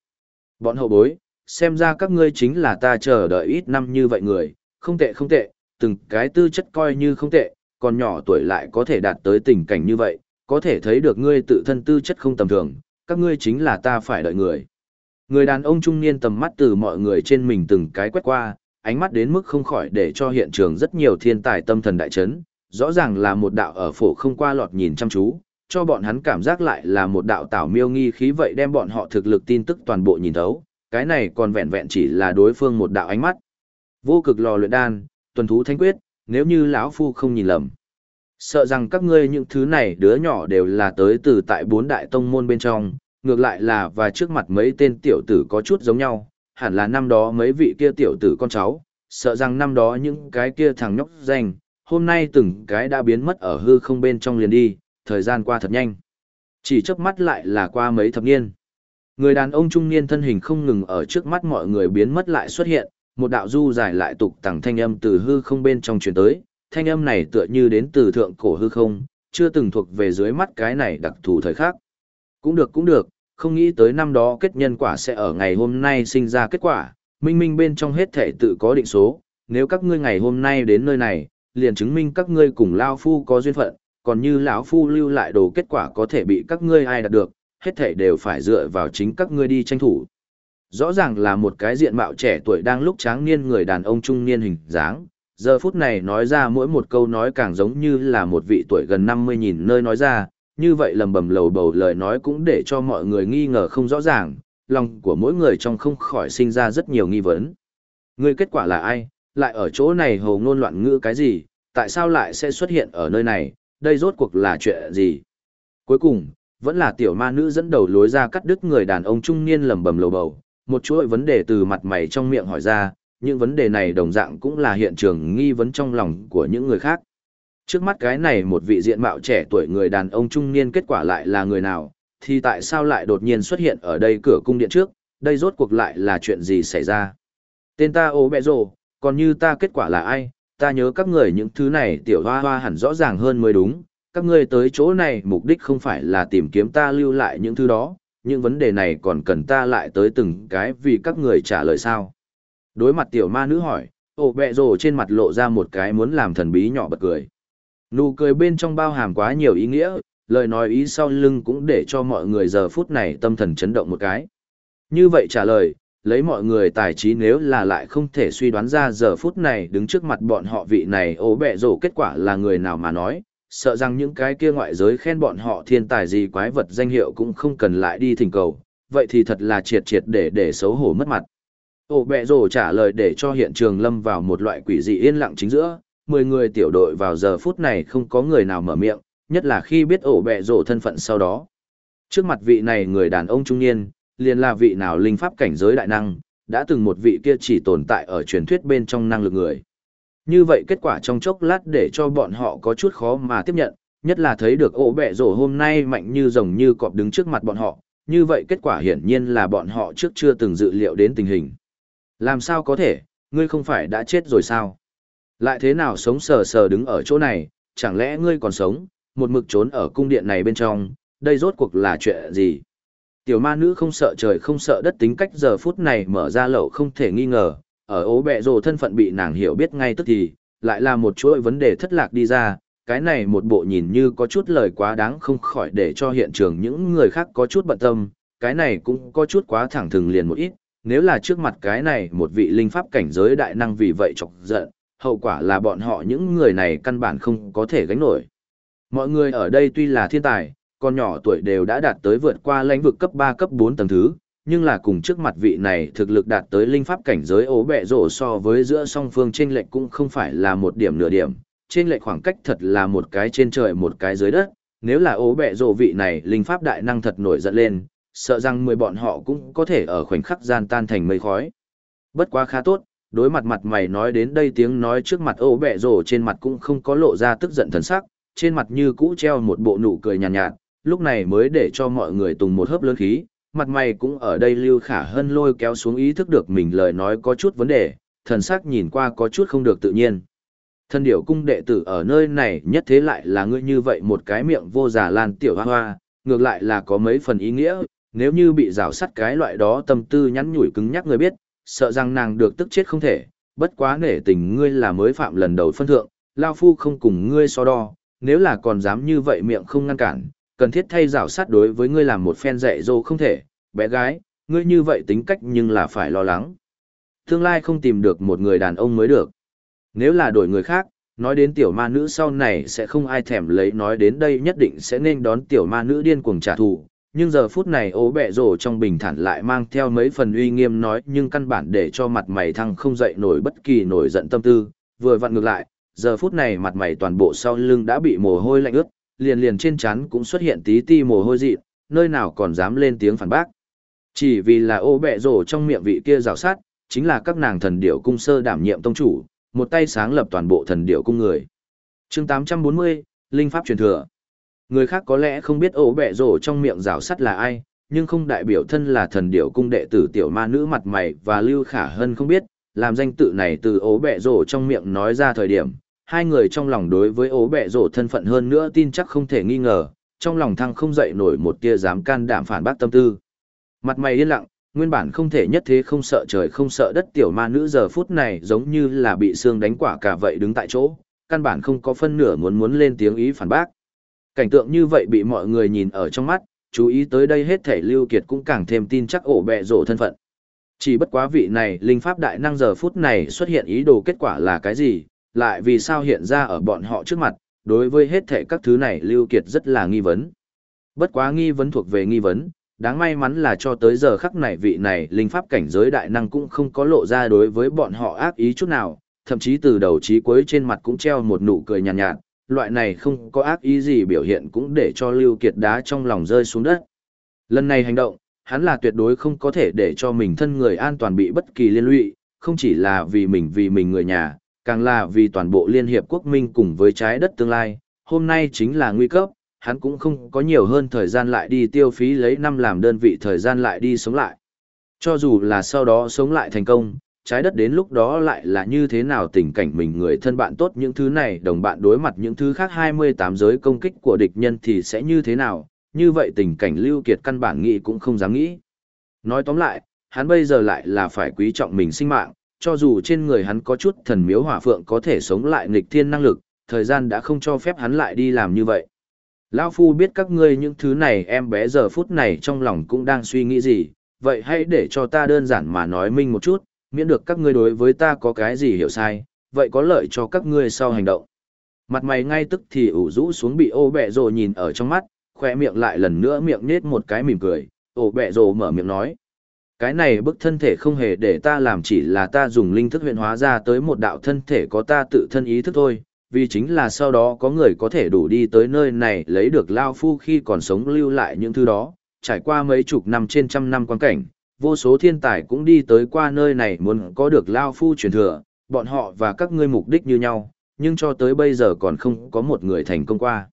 Bọn hậu bối, xem ra các ngươi chính là ta chờ đợi ít năm như vậy người, không tệ không tệ, từng cái tư chất coi như không tệ, còn nhỏ tuổi lại có thể đạt tới tình cảnh như vậy, có thể thấy được ngươi tự thân tư chất không tầm thường, các ngươi chính là ta phải đợi người. Người đàn ông trung niên tầm mắt từ mọi người trên mình từng cái quét qua, ánh mắt đến mức không khỏi để cho hiện trường rất nhiều thiên tài tâm thần đại chấn, rõ ràng là một đạo ở phổ không qua lọt nhìn chăm chú, cho bọn hắn cảm giác lại là một đạo tảo miêu nghi khí vậy đem bọn họ thực lực tin tức toàn bộ nhìn thấu, cái này còn vẹn vẹn chỉ là đối phương một đạo ánh mắt. Vô cực lò luyện đan, tuần thú thánh quyết, nếu như lão phu không nhìn lầm. Sợ rằng các ngươi những thứ này đứa nhỏ đều là tới từ tại bốn đại tông môn bên trong, ngược lại là và trước mặt mấy tên tiểu tử có chút giống nhau, hẳn là năm đó mấy vị kia tiểu tử con cháu, sợ rằng năm đó những cái kia thằng nhóc danh, hôm nay từng cái đã biến mất ở hư không bên trong liền đi, thời gian qua thật nhanh. Chỉ chớp mắt lại là qua mấy thập niên. Người đàn ông trung niên thân hình không ngừng ở trước mắt mọi người biến mất lại xuất hiện, một đạo du dài lại tục tẳng thanh âm từ hư không bên trong truyền tới, thanh âm này tựa như đến từ thượng cổ hư không, chưa từng thuộc về dưới mắt cái này đặc thù thời khác. Cũng được cũng được, không nghĩ tới năm đó kết nhân quả sẽ ở ngày hôm nay sinh ra kết quả, minh minh bên trong hết thể tự có định số, nếu các ngươi ngày hôm nay đến nơi này, liền chứng minh các ngươi cùng Lao Phu có duyên phận, còn như lão Phu lưu lại đồ kết quả có thể bị các ngươi ai đạt được, hết thể đều phải dựa vào chính các ngươi đi tranh thủ. Rõ ràng là một cái diện mạo trẻ tuổi đang lúc tráng niên người đàn ông trung niên hình dáng, giờ phút này nói ra mỗi một câu nói càng giống như là một vị tuổi gần 50 nhìn nơi nói ra, như vậy lầm bầm lầu bầu lời nói cũng để cho mọi người nghi ngờ không rõ ràng, lòng của mỗi người trong không khỏi sinh ra rất nhiều nghi vấn. Người kết quả là ai, lại ở chỗ này hồ ngôn loạn ngữ cái gì, tại sao lại sẽ xuất hiện ở nơi này, đây rốt cuộc là chuyện gì. Cuối cùng, vẫn là tiểu ma nữ dẫn đầu lối ra cắt đứt người đàn ông trung niên lầm bầm lầu bầu, một chuỗi vấn đề từ mặt mày trong miệng hỏi ra, những vấn đề này đồng dạng cũng là hiện trường nghi vấn trong lòng của những người khác. Trước mắt cái này một vị diện mạo trẻ tuổi người đàn ông trung niên kết quả lại là người nào, thì tại sao lại đột nhiên xuất hiện ở đây cửa cung điện trước, đây rốt cuộc lại là chuyện gì xảy ra. Tên ta ố bẹ rồ, còn như ta kết quả là ai, ta nhớ các người những thứ này tiểu hoa hoa hẳn rõ ràng hơn mới đúng, các ngươi tới chỗ này mục đích không phải là tìm kiếm ta lưu lại những thứ đó, những vấn đề này còn cần ta lại tới từng cái vì các người trả lời sao. Đối mặt tiểu ma nữ hỏi, ô bẹ rồ trên mặt lộ ra một cái muốn làm thần bí nhỏ bật cười. Nụ cười bên trong bao hàm quá nhiều ý nghĩa, lời nói ý sau lưng cũng để cho mọi người giờ phút này tâm thần chấn động một cái. Như vậy trả lời, lấy mọi người tài trí nếu là lại không thể suy đoán ra giờ phút này đứng trước mặt bọn họ vị này ố bẹ rổ kết quả là người nào mà nói, sợ rằng những cái kia ngoại giới khen bọn họ thiên tài gì quái vật danh hiệu cũng không cần lại đi thỉnh cầu, vậy thì thật là triệt triệt để để xấu hổ mất mặt. Ổ bẹ rổ trả lời để cho hiện trường lâm vào một loại quỷ dị yên lặng chính giữa, mười người tiểu đội vào giờ phút này không có người nào mở miệng, nhất là khi biết ổ bẹ rổ thân phận sau đó. Trước mặt vị này người đàn ông trung niên, liền là vị nào linh pháp cảnh giới đại năng, đã từng một vị kia chỉ tồn tại ở truyền thuyết bên trong năng lực người. Như vậy kết quả trong chốc lát để cho bọn họ có chút khó mà tiếp nhận, nhất là thấy được ổ bẹ rổ hôm nay mạnh như rồng như cọp đứng trước mặt bọn họ, như vậy kết quả hiển nhiên là bọn họ trước chưa từng dự liệu đến tình hình. Làm sao có thể, ngươi không phải đã chết rồi sao? Lại thế nào sống sờ sờ đứng ở chỗ này, chẳng lẽ ngươi còn sống, một mực trốn ở cung điện này bên trong, đây rốt cuộc là chuyện gì? Tiểu ma nữ không sợ trời không sợ đất tính cách giờ phút này mở ra lậu không thể nghi ngờ, ở ố bẹ rồ thân phận bị nàng hiểu biết ngay tức thì, lại là một chuỗi vấn đề thất lạc đi ra, cái này một bộ nhìn như có chút lời quá đáng không khỏi để cho hiện trường những người khác có chút bận tâm, cái này cũng có chút quá thẳng thừng liền một ít, nếu là trước mặt cái này một vị linh pháp cảnh giới đại năng vì vậy chọc giận, hậu quả là bọn họ những người này căn bản không có thể gánh nổi. Mọi người ở đây tuy là thiên tài, con nhỏ tuổi đều đã đạt tới vượt qua lãnh vực cấp 3 cấp 4 tầng thứ, nhưng là cùng trước mặt vị này thực lực đạt tới linh pháp cảnh giới ố bẹ rổ so với giữa song phương trên lệch cũng không phải là một điểm nửa điểm, trên lệch khoảng cách thật là một cái trên trời một cái dưới đất, nếu là ố bẹ rổ vị này linh pháp đại năng thật nổi giận lên, sợ rằng mười bọn họ cũng có thể ở khoảnh khắc gian tan thành mây khói. Bất quá khá tốt, đối mặt mặt mày nói đến đây tiếng nói trước mặt ố bẹ rổ trên mặt cũng không có lộ ra tức giận thần sắc, trên mặt như cũ treo một bộ nụ cười nhàn nhạt, nhạt, lúc này mới để cho mọi người tùng một hớp lớn khí, mặt mày cũng ở đây lưu khả hân lôi kéo xuống ý thức được mình lời nói có chút vấn đề, thần sắc nhìn qua có chút không được tự nhiên. Thân điểu cung đệ tử ở nơi này nhất thế lại là ngươi như vậy một cái miệng vô giả lan tiểu hoa hoa, ngược lại là có mấy phần ý nghĩa, nếu như bị rào sắt cái loại đó tâm tư nhắn nhủi cứng nhắc người biết, sợ rằng nàng được tức chết không thể, bất quá nể tình ngươi là mới phạm lần đầu phân thượng, Lao Phu không cùng ngươi so đo, nếu là còn dám như vậy miệng không ngăn cản, cần thiết thay rào sát đối với ngươi làm một phen dạy dỗ không thể, bé gái, ngươi như vậy tính cách nhưng là phải lo lắng. Tương lai không tìm được một người đàn ông mới được. Nếu là đổi người khác, Nói đến tiểu ma nữ sau này sẽ không ai thèm lấy nói đến đây nhất định sẽ nên đón tiểu ma nữ điên cuồng trả thù. Nhưng giờ phút này ố bẹ rổ trong bình thản lại mang theo mấy phần uy nghiêm nói nhưng căn bản để cho mặt mày thăng không dậy nổi bất kỳ nổi giận tâm tư, vừa vặn ngược lại, giờ phút này mặt mày toàn bộ sau lưng đã bị mồ hôi lạnh ướt, liền liền trên trán cũng xuất hiện tí ti mồ hôi dị, nơi nào còn dám lên tiếng phản bác. Chỉ vì là ô bẹ rổ trong miệng vị kia rào sát, chính là các nàng thần điểu cung sơ đảm nhiệm tông chủ, một tay sáng lập toàn bộ thần điểu cung người. chương 840, Linh Pháp truyền thừa. Người khác có lẽ không biết ổ bẹ rổ trong miệng rào sắt là ai, nhưng không đại biểu thân là thần điểu cung đệ tử tiểu ma nữ mặt mày và Lưu Khả Hân không biết, làm danh tự này từ ố bẹ rổ trong miệng nói ra thời điểm, hai người trong lòng đối với ố bẹ rổ thân phận hơn nữa tin chắc không thể nghi ngờ, trong lòng thăng không dậy nổi một tia dám can đảm phản bác tâm tư. Mặt mày yên lặng, nguyên bản không thể nhất thế không sợ trời không sợ đất tiểu ma nữ giờ phút này giống như là bị xương đánh quả cả vậy đứng tại chỗ, căn bản không có phân nửa muốn muốn lên tiếng ý phản bác. Cảnh tượng như vậy bị mọi người nhìn ở trong mắt, chú ý tới đây hết thể lưu kiệt cũng càng thêm tin chắc ổ bẹ rổ thân phận. Chỉ bất quá vị này, linh pháp đại năng giờ phút này xuất hiện ý đồ kết quả là cái gì, lại vì sao hiện ra ở bọn họ trước mặt, đối với hết thể các thứ này Lưu Kiệt rất là nghi vấn. Bất quá nghi vấn thuộc về nghi vấn, đáng may mắn là cho tới giờ khắc này vị này linh pháp cảnh giới đại năng cũng không có lộ ra đối với bọn họ ác ý chút nào, thậm chí từ đầu chí cuối trên mặt cũng treo một nụ cười nhàn nhạt, nhạt, loại này không có ác ý gì biểu hiện cũng để cho Lưu Kiệt đá trong lòng rơi xuống đất. Lần này hành động, hắn là tuyệt đối không có thể để cho mình thân người an toàn bị bất kỳ liên lụy, không chỉ là vì mình vì mình người nhà, càng là vì toàn bộ Liên Hiệp Quốc Minh cùng với trái đất tương lai, hôm nay chính là nguy cấp, hắn cũng không có nhiều hơn thời gian lại đi tiêu phí lấy năm làm đơn vị thời gian lại đi sống lại. Cho dù là sau đó sống lại thành công, trái đất đến lúc đó lại là như thế nào tình cảnh mình người thân bạn tốt những thứ này đồng bạn đối mặt những thứ khác 28 giới công kích của địch nhân thì sẽ như thế nào, như vậy tình cảnh Lưu Kiệt căn bản nghĩ cũng không dám nghĩ. Nói tóm lại, hắn bây giờ lại là phải quý trọng mình sinh mạng, cho dù trên người hắn có chút thần miếu hỏa phượng có thể sống lại nghịch thiên năng lực, thời gian đã không cho phép hắn lại đi làm như vậy. Lão Phu biết các ngươi những thứ này em bé giờ phút này trong lòng cũng đang suy nghĩ gì, vậy hãy để cho ta đơn giản mà nói minh một chút, miễn được các ngươi đối với ta có cái gì hiểu sai, vậy có lợi cho các ngươi sau hành động. Mặt mày ngay tức thì ủ rũ xuống bị ô bẹ rồ nhìn ở trong mắt, khoe miệng lại lần nữa miệng nết một cái mỉm cười, ô bẹ rồ mở miệng nói. Cái này bức thân thể không hề để ta làm chỉ là ta dùng linh thức huyện hóa ra tới một đạo thân thể có ta tự thân ý thức thôi, vì chính là sau đó có người có thể đủ đi tới nơi này lấy được Lao Phu khi còn sống lưu lại những thứ đó, trải qua mấy chục năm trên trăm năm quan cảnh, vô số thiên tài cũng đi tới qua nơi này muốn có được Lao Phu truyền thừa, bọn họ và các ngươi mục đích như nhau, nhưng cho tới bây giờ còn không có một người thành công qua.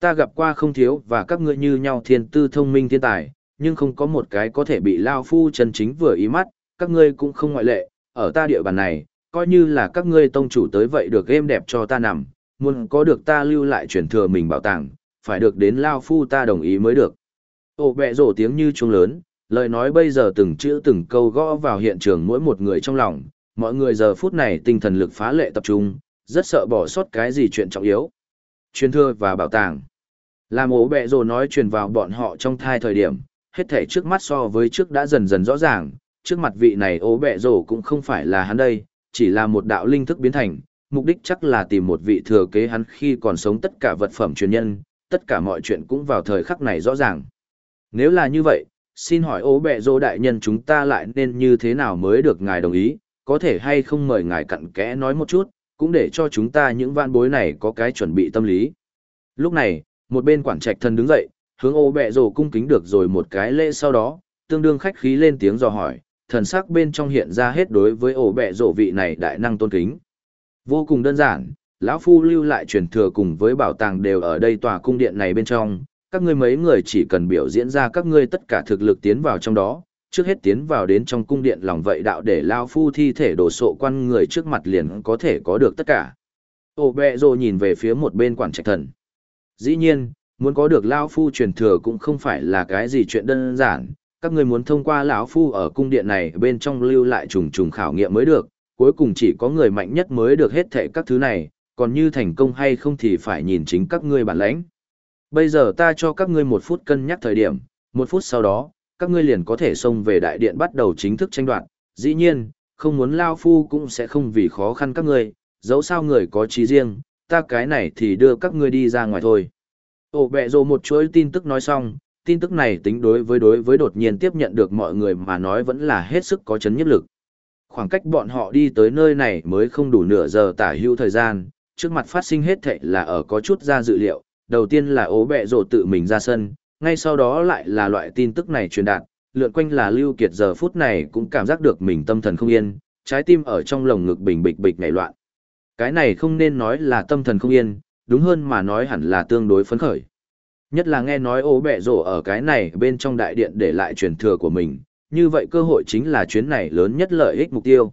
Ta gặp qua không thiếu và các ngươi như nhau thiên tư thông minh thiên tài, nhưng không có một cái có thể bị Lao Phu chân chính vừa ý mắt, các ngươi cũng không ngoại lệ, ở ta địa bàn này, coi như là các ngươi tông chủ tới vậy được êm đẹp cho ta nằm, muốn có được ta lưu lại truyền thừa mình bảo tàng, phải được đến Lao Phu ta đồng ý mới được. Ổ bẹ rổ tiếng như chuông lớn, lời nói bây giờ từng chữ từng câu gõ vào hiện trường mỗi một người trong lòng, mọi người giờ phút này tinh thần lực phá lệ tập trung, rất sợ bỏ sót cái gì chuyện trọng yếu. Truyền thừa và bảo tàng. Làm ố bẹ rồ nói truyền vào bọn họ trong thai thời điểm, hết thể trước mắt so với trước đã dần dần rõ ràng, trước mặt vị này ố bẹ rồ cũng không phải là hắn đây, chỉ là một đạo linh thức biến thành, mục đích chắc là tìm một vị thừa kế hắn khi còn sống tất cả vật phẩm truyền nhân, tất cả mọi chuyện cũng vào thời khắc này rõ ràng. Nếu là như vậy, xin hỏi ố bẹ dô đại nhân chúng ta lại nên như thế nào mới được ngài đồng ý, có thể hay không mời ngài cặn kẽ nói một chút, cũng để cho chúng ta những vạn bối này có cái chuẩn bị tâm lý. Lúc này, một bên quản trạch thần đứng dậy, hướng ô bẹ rồ cung kính được rồi một cái lễ sau đó, tương đương khách khí lên tiếng dò hỏi, thần sắc bên trong hiện ra hết đối với ổ bẹ rộ vị này đại năng tôn kính. Vô cùng đơn giản, lão phu lưu lại truyền thừa cùng với bảo tàng đều ở đây tòa cung điện này bên trong, các ngươi mấy người chỉ cần biểu diễn ra các ngươi tất cả thực lực tiến vào trong đó, trước hết tiến vào đến trong cung điện lòng vậy đạo để lão phu thi thể đổ sộ quan người trước mặt liền có thể có được tất cả. Ô bẹ rộ nhìn về phía một bên quản trạch thần. Dĩ nhiên, muốn có được lão phu truyền thừa cũng không phải là cái gì chuyện đơn giản, các ngươi muốn thông qua lão phu ở cung điện này bên trong lưu lại trùng trùng khảo nghiệm mới được, cuối cùng chỉ có người mạnh nhất mới được hết thệ các thứ này, còn như thành công hay không thì phải nhìn chính các ngươi bản lãnh. Bây giờ ta cho các ngươi một phút cân nhắc thời điểm, một phút sau đó, các ngươi liền có thể xông về đại điện bắt đầu chính thức tranh đoạt. Dĩ nhiên, không muốn lao phu cũng sẽ không vì khó khăn các ngươi, dẫu sao người có trí riêng, ta cái này thì đưa các ngươi đi ra ngoài thôi. Ổ bẹ rồ một chuỗi tin tức nói xong, tin tức này tính đối với đối với đột nhiên tiếp nhận được mọi người mà nói vẫn là hết sức có chấn nhất lực. Khoảng cách bọn họ đi tới nơi này mới không đủ nửa giờ tả hữu thời gian, trước mặt phát sinh hết thệ là ở có chút ra dự liệu, đầu tiên là ố bẹ rộ tự mình ra sân, ngay sau đó lại là loại tin tức này truyền đạt, lượn quanh là Lưu Kiệt giờ phút này cũng cảm giác được mình tâm thần không yên, trái tim ở trong lồng ngực bình bịch bịch nhảy loạn. Cái này không nên nói là tâm thần không yên, đúng hơn mà nói hẳn là tương đối phấn khởi. Nhất là nghe nói ố bẹ rổ ở cái này bên trong đại điện để lại truyền thừa của mình, như vậy cơ hội chính là chuyến này lớn nhất lợi ích mục tiêu.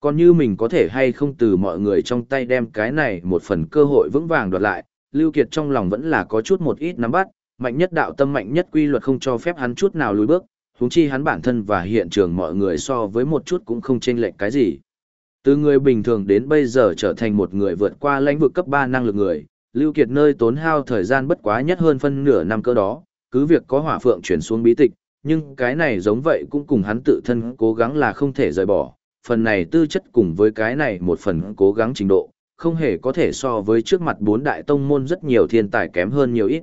Còn như mình có thể hay không từ mọi người trong tay đem cái này một phần cơ hội vững vàng đoạt lại, Lưu Kiệt trong lòng vẫn là có chút một ít nắm bắt, mạnh nhất đạo tâm mạnh nhất quy luật không cho phép hắn chút nào lùi bước, huống chi hắn bản thân và hiện trường mọi người so với một chút cũng không chênh lệch cái gì. Từ người bình thường đến bây giờ trở thành một người vượt qua lãnh vực cấp 3 năng lực người, Lưu Kiệt nơi tốn hao thời gian bất quá nhất hơn phân nửa năm cơ đó, cứ việc có hỏa phượng chuyển xuống bí tịch, nhưng cái này giống vậy cũng cùng hắn tự thân cố gắng là không thể rời bỏ, phần này tư chất cùng với cái này một phần cố gắng trình độ, không hề có thể so với trước mặt bốn đại tông môn rất nhiều thiên tài kém hơn nhiều ít.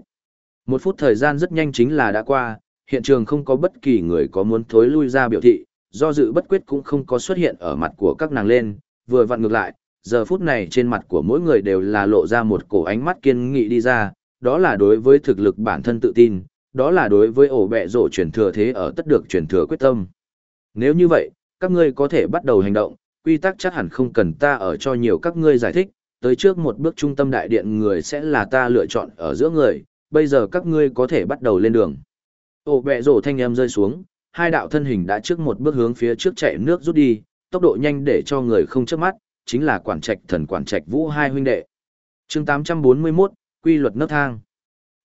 Một phút thời gian rất nhanh chính là đã qua, hiện trường không có bất kỳ người có muốn thối lui ra biểu thị, do dự bất quyết cũng không có xuất hiện ở mặt của các nàng lên, vừa vặn ngược lại, giờ phút này trên mặt của mỗi người đều là lộ ra một cổ ánh mắt kiên nghị đi ra, đó là đối với thực lực bản thân tự tin, đó là đối với ổ bẹ rộ truyền thừa thế ở tất được truyền thừa quyết tâm. Nếu như vậy, các ngươi có thể bắt đầu hành động, quy tắc chắc hẳn không cần ta ở cho nhiều các ngươi giải thích, tới trước một bước trung tâm đại điện người sẽ là ta lựa chọn ở giữa người, bây giờ các ngươi có thể bắt đầu lên đường. Ổ bẹ rổ thanh em rơi xuống, hai đạo thân hình đã trước một bước hướng phía trước chạy nước rút đi, tốc độ nhanh để cho người không chớp mắt, chính là quản trạch thần quản trạch vũ hai huynh đệ. chương 841, quy luật nấc thang.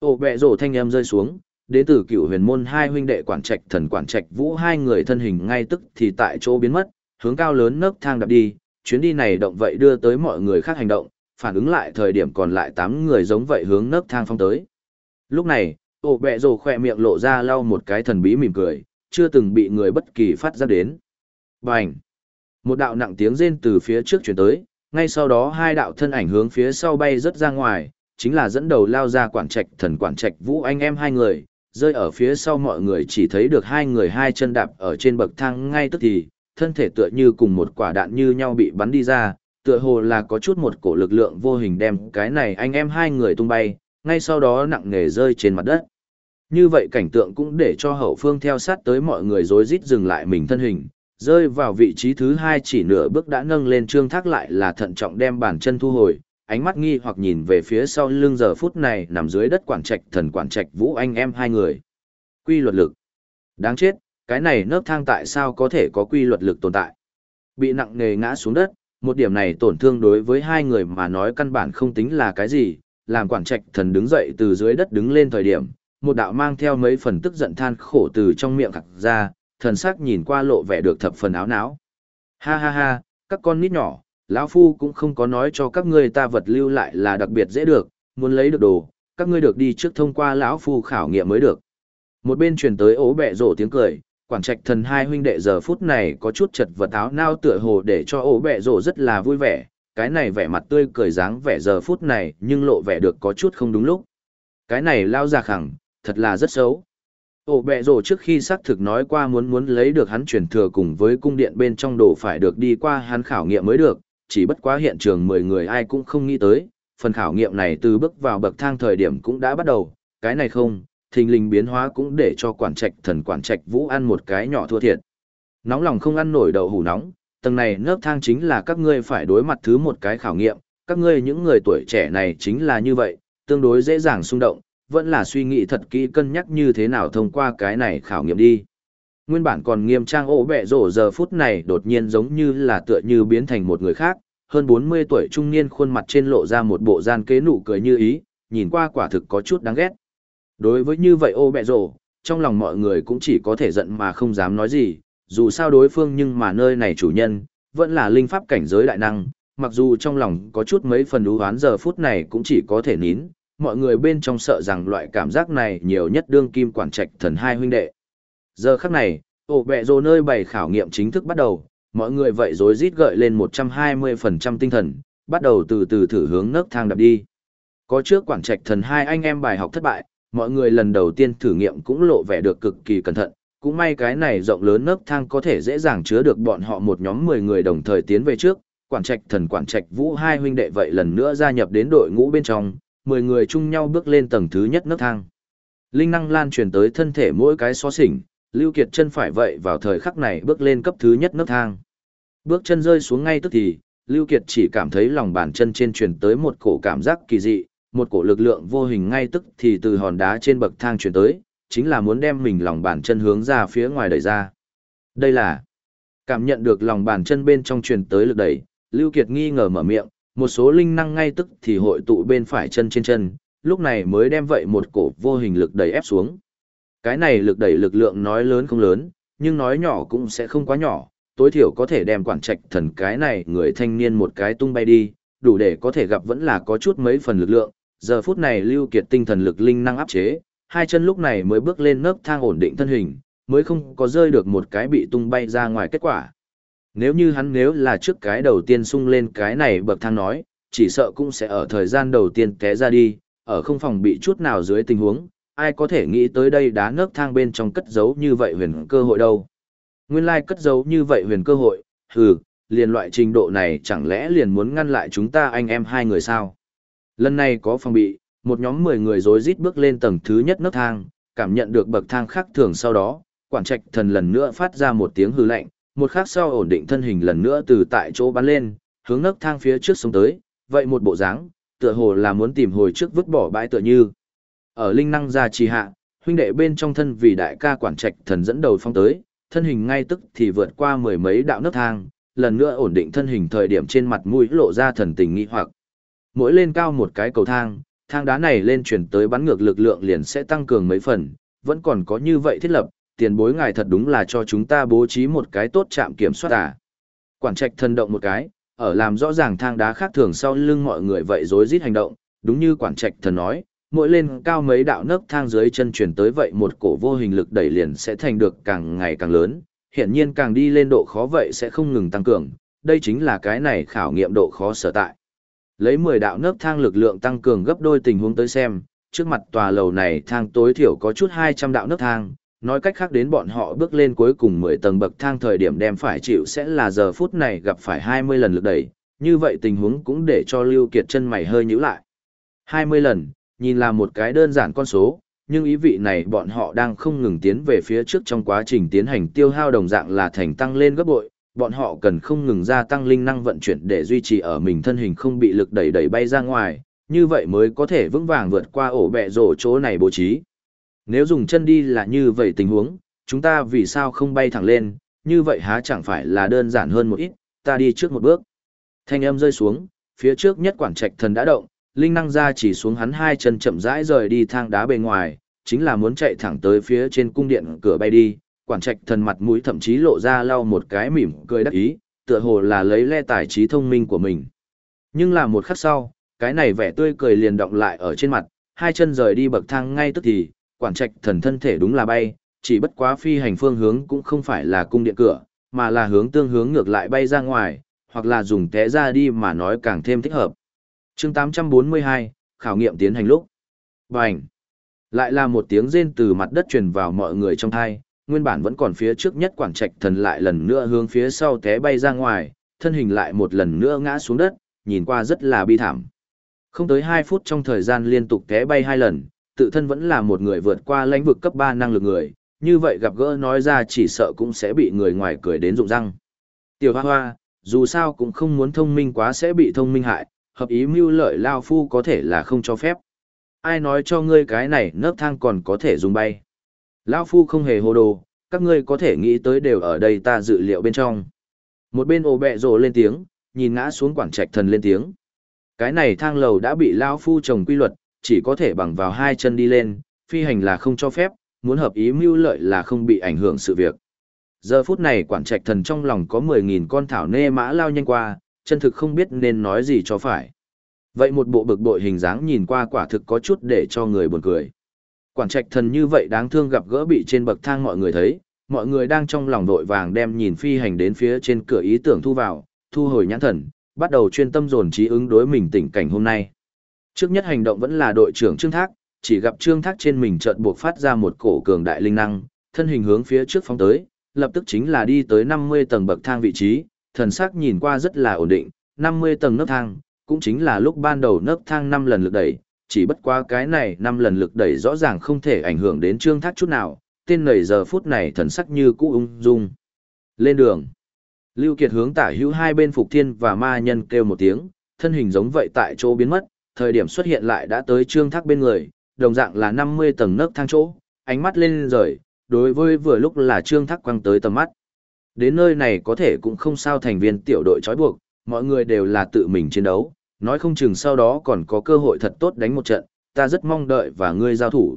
Ổ bẹ rổ thanh em rơi xuống, đến từ cựu huyền môn hai huynh đệ quản trạch thần quản trạch vũ hai người thân hình ngay tức thì tại chỗ biến mất, hướng cao lớn nấc thang đạp đi, chuyến đi này động vậy đưa tới mọi người khác hành động, phản ứng lại thời điểm còn lại 8 người giống vậy hướng nấc thang phong tới. Lúc này, ổ bẹ rồ khỏe miệng lộ ra lau một cái thần bí mỉm cười, chưa từng bị người bất kỳ phát ra đến. Bành! Một đạo nặng tiếng rên từ phía trước chuyển tới, ngay sau đó hai đạo thân ảnh hướng phía sau bay rất ra ngoài, chính là dẫn đầu lao ra quản trạch thần quản trạch vũ anh em hai người, rơi ở phía sau mọi người chỉ thấy được hai người hai chân đạp ở trên bậc thang ngay tức thì, thân thể tựa như cùng một quả đạn như nhau bị bắn đi ra, tựa hồ là có chút một cổ lực lượng vô hình đem cái này anh em hai người tung bay, ngay sau đó nặng nề rơi trên mặt đất. Như vậy cảnh tượng cũng để cho hậu phương theo sát tới mọi người rối rít dừng lại mình thân hình, rơi vào vị trí thứ hai chỉ nửa bước đã nâng lên trương thác lại là thận trọng đem bàn chân thu hồi, ánh mắt nghi hoặc nhìn về phía sau lưng giờ phút này nằm dưới đất quản trạch thần quản trạch vũ anh em hai người. Quy luật lực. Đáng chết, cái này nấc thang tại sao có thể có quy luật lực tồn tại. Bị nặng nề ngã xuống đất, một điểm này tổn thương đối với hai người mà nói căn bản không tính là cái gì, làm quản trạch thần đứng dậy từ dưới đất đứng lên thời điểm, một đạo mang theo mấy phần tức giận than khổ từ trong miệng khặt ra, thần sắc nhìn qua lộ vẻ được thập phần áo não. Ha ha ha, các con nít nhỏ, lão phu cũng không có nói cho các ngươi ta vật lưu lại là đặc biệt dễ được, muốn lấy được đồ, các ngươi được đi trước thông qua lão phu khảo nghiệm mới được. Một bên truyền tới ố bẹ rổ tiếng cười, quản trạch thần hai huynh đệ giờ phút này có chút chật vật áo nao tựa hồ để cho ổ bẹ rổ rất là vui vẻ, cái này vẻ mặt tươi cười dáng vẻ giờ phút này nhưng lộ vẻ được có chút không đúng lúc. Cái này lao ra khẳng, thật là rất xấu. Ổ bẹ rổ trước khi xác thực nói qua muốn muốn lấy được hắn truyền thừa cùng với cung điện bên trong đồ phải được đi qua hắn khảo nghiệm mới được, chỉ bất quá hiện trường 10 người ai cũng không nghĩ tới, phần khảo nghiệm này từ bước vào bậc thang thời điểm cũng đã bắt đầu, cái này không, thình lình biến hóa cũng để cho quản trạch thần quản trạch vũ ăn một cái nhỏ thua thiệt. Nóng lòng không ăn nổi đậu hủ nóng, tầng này nớp thang chính là các ngươi phải đối mặt thứ một cái khảo nghiệm, các ngươi những người tuổi trẻ này chính là như vậy, tương đối dễ dàng xung động, vẫn là suy nghĩ thật kỹ cân nhắc như thế nào thông qua cái này khảo nghiệm đi. Nguyên bản còn nghiêm trang ổ bẹ rổ giờ phút này đột nhiên giống như là tựa như biến thành một người khác, hơn 40 tuổi trung niên khuôn mặt trên lộ ra một bộ gian kế nụ cười như ý, nhìn qua quả thực có chút đáng ghét. Đối với như vậy ô bẹ rổ, trong lòng mọi người cũng chỉ có thể giận mà không dám nói gì, dù sao đối phương nhưng mà nơi này chủ nhân, vẫn là linh pháp cảnh giới đại năng, mặc dù trong lòng có chút mấy phần đú hoán giờ phút này cũng chỉ có thể nín, mọi người bên trong sợ rằng loại cảm giác này nhiều nhất đương kim quản trạch thần hai huynh đệ. Giờ khắc này, ổ bẹ rồ nơi bày khảo nghiệm chính thức bắt đầu, mọi người vậy rối rít gợi lên 120% tinh thần, bắt đầu từ từ thử hướng nấc thang đập đi. Có trước quản trạch thần hai anh em bài học thất bại, mọi người lần đầu tiên thử nghiệm cũng lộ vẻ được cực kỳ cẩn thận, cũng may cái này rộng lớn nấc thang có thể dễ dàng chứa được bọn họ một nhóm 10 người đồng thời tiến về trước, quản trạch thần quản trạch vũ hai huynh đệ vậy lần nữa gia nhập đến đội ngũ bên trong, 10 người chung nhau bước lên tầng thứ nhất nấc thang. Linh năng lan truyền tới thân thể mỗi cái xó xỉnh, Lưu Kiệt chân phải vậy vào thời khắc này bước lên cấp thứ nhất nấc thang. Bước chân rơi xuống ngay tức thì, Lưu Kiệt chỉ cảm thấy lòng bàn chân trên truyền tới một cổ cảm giác kỳ dị, một cổ lực lượng vô hình ngay tức thì từ hòn đá trên bậc thang truyền tới, chính là muốn đem mình lòng bàn chân hướng ra phía ngoài đẩy ra. Đây là cảm nhận được lòng bàn chân bên trong truyền tới lực đẩy, Lưu Kiệt nghi ngờ mở miệng, một số linh năng ngay tức thì hội tụ bên phải chân trên chân, lúc này mới đem vậy một cổ vô hình lực đẩy ép xuống. Cái này lực đẩy lực lượng nói lớn không lớn, nhưng nói nhỏ cũng sẽ không quá nhỏ, tối thiểu có thể đem quản trạch thần cái này người thanh niên một cái tung bay đi, đủ để có thể gặp vẫn là có chút mấy phần lực lượng. Giờ phút này Lưu Kiệt tinh thần lực linh năng áp chế, hai chân lúc này mới bước lên nấc thang ổn định thân hình, mới không có rơi được một cái bị tung bay ra ngoài kết quả. Nếu như hắn nếu là trước cái đầu tiên sung lên cái này bậc thang nói, chỉ sợ cũng sẽ ở thời gian đầu tiên té ra đi, ở không phòng bị chút nào dưới tình huống, ai có thể nghĩ tới đây đá nấc thang bên trong cất giấu như vậy huyền cơ hội đâu. Nguyên lai cất giấu như vậy huyền cơ hội, hừ, liền loại trình độ này chẳng lẽ liền muốn ngăn lại chúng ta anh em hai người sao? Lần này có phòng bị, một nhóm 10 người rối rít bước lên tầng thứ nhất nấc thang, cảm nhận được bậc thang khác thường sau đó, quản trạch thần lần nữa phát ra một tiếng hư lạnh, một khắc sau ổn định thân hình lần nữa từ tại chỗ bắn lên, hướng nấc thang phía trước sống tới, vậy một bộ dáng, tựa hồ là muốn tìm hồi trước vứt bỏ bãi tựa như. Ở linh năng gia trì hạ, huynh đệ bên trong thân vì đại ca quản trạch thần dẫn đầu phong tới, thân hình ngay tức thì vượt qua mười mấy đạo nấc thang, lần nữa ổn định thân hình thời điểm trên mặt mũi lộ ra thần tình nghi hoặc. Mỗi lên cao một cái cầu thang, thang đá này lên chuyển tới bắn ngược lực lượng liền sẽ tăng cường mấy phần, vẫn còn có như vậy thiết lập, tiền bối ngài thật đúng là cho chúng ta bố trí một cái tốt chạm kiểm soát à. Quản trạch thân động một cái, ở làm rõ ràng thang đá khác thường sau lưng mọi người vậy rối rít hành động, đúng như quản trạch thần nói, mỗi lên cao mấy đạo nấc thang dưới chân chuyển tới vậy một cổ vô hình lực đẩy liền sẽ thành được càng ngày càng lớn, hiện nhiên càng đi lên độ khó vậy sẽ không ngừng tăng cường, đây chính là cái này khảo nghiệm độ khó sở tại. Lấy 10 đạo nấc thang lực lượng tăng cường gấp đôi tình huống tới xem, trước mặt tòa lầu này thang tối thiểu có chút 200 đạo nấc thang, nói cách khác đến bọn họ bước lên cuối cùng 10 tầng bậc thang thời điểm đem phải chịu sẽ là giờ phút này gặp phải 20 lần lực đẩy, như vậy tình huống cũng để cho Lưu Kiệt chân mày hơi nhíu lại. 20 lần, nhìn là một cái đơn giản con số, nhưng ý vị này bọn họ đang không ngừng tiến về phía trước trong quá trình tiến hành tiêu hao đồng dạng là thành tăng lên gấp bội, bọn họ cần không ngừng gia tăng linh năng vận chuyển để duy trì ở mình thân hình không bị lực đẩy đẩy bay ra ngoài, như vậy mới có thể vững vàng vượt qua ổ bẹ rổ chỗ này bố trí. Nếu dùng chân đi là như vậy tình huống, chúng ta vì sao không bay thẳng lên, như vậy há chẳng phải là đơn giản hơn một ít, ta đi trước một bước. Thanh âm rơi xuống, phía trước nhất quản trạch thần đã động, linh năng ra chỉ xuống hắn hai chân chậm rãi rời đi thang đá bề ngoài, chính là muốn chạy thẳng tới phía trên cung điện cửa bay đi, quản trạch thần mặt mũi thậm chí lộ ra lau một cái mỉm cười đắc ý, tựa hồ là lấy le tài trí thông minh của mình. Nhưng là một khắc sau, cái này vẻ tươi cười liền động lại ở trên mặt, hai chân rời đi bậc thang ngay tức thì, quản trạch thần thân thể đúng là bay, chỉ bất quá phi hành phương hướng cũng không phải là cung điện cửa, mà là hướng tương hướng ngược lại bay ra ngoài, hoặc là dùng té ra đi mà nói càng thêm thích hợp. chương 842, khảo nghiệm tiến hành lúc. Bành! Lại là một tiếng rên từ mặt đất truyền vào mọi người trong thai, nguyên bản vẫn còn phía trước nhất quảng trạch thần lại lần nữa hướng phía sau té bay ra ngoài, thân hình lại một lần nữa ngã xuống đất, nhìn qua rất là bi thảm. Không tới 2 phút trong thời gian liên tục té bay hai lần, tự thân vẫn là một người vượt qua lãnh vực cấp 3 năng lực người, như vậy gặp gỡ nói ra chỉ sợ cũng sẽ bị người ngoài cười đến rụng răng. Tiểu hoa hoa, dù sao cũng không muốn thông minh quá sẽ bị thông minh hại, hợp ý mưu lợi lao phu có thể là không cho phép. Ai nói cho ngươi cái này nấc thang còn có thể dùng bay. Lão phu không hề hồ đồ, các ngươi có thể nghĩ tới đều ở đây ta dự liệu bên trong. Một bên ồ bẹ rồ lên tiếng, nhìn ngã xuống quảng trạch thần lên tiếng. Cái này thang lầu đã bị lão phu trồng quy luật, chỉ có thể bằng vào hai chân đi lên, phi hành là không cho phép, muốn hợp ý mưu lợi là không bị ảnh hưởng sự việc. Giờ phút này quản trạch thần trong lòng có 10.000 con thảo nê mã lao nhanh qua, chân thực không biết nên nói gì cho phải. Vậy một bộ bực bội hình dáng nhìn qua quả thực có chút để cho người buồn cười. Quản trạch thần như vậy đáng thương gặp gỡ bị trên bậc thang mọi người thấy, mọi người đang trong lòng vội vàng đem nhìn phi hành đến phía trên cửa ý tưởng thu vào, thu hồi nhãn thần, bắt đầu chuyên tâm dồn trí ứng đối mình tình cảnh hôm nay. Trước nhất hành động vẫn là đội trưởng Trương Thác, chỉ gặp Trương Thác trên mình chợt buộc phát ra một cổ cường đại linh năng, thân hình hướng phía trước phóng tới, lập tức chính là đi tới 50 tầng bậc thang vị trí, thần sắc nhìn qua rất là ổn định, 50 tầng nấc thang, cũng chính là lúc ban đầu nấc thang 5 lần lực đẩy, chỉ bất qua cái này năm lần lực đẩy rõ ràng không thể ảnh hưởng đến Trương Thác chút nào, tên nầy giờ phút này thần sắc như cũ ung dung. Lên đường. Lưu Kiệt hướng tả hữu hai bên Phục Thiên và Ma Nhân kêu một tiếng, thân hình giống vậy tại chỗ biến mất, thời điểm xuất hiện lại đã tới Trương Thác bên người, đồng dạng là 50 tầng nấc thang chỗ, ánh mắt lên rời, đối với vừa lúc là Trương Thác quăng tới tầm mắt. Đến nơi này có thể cũng không sao thành viên tiểu đội trói buộc, mọi người đều là tự mình chiến đấu, nói không chừng sau đó còn có cơ hội thật tốt đánh một trận, ta rất mong đợi và ngươi giao thủ.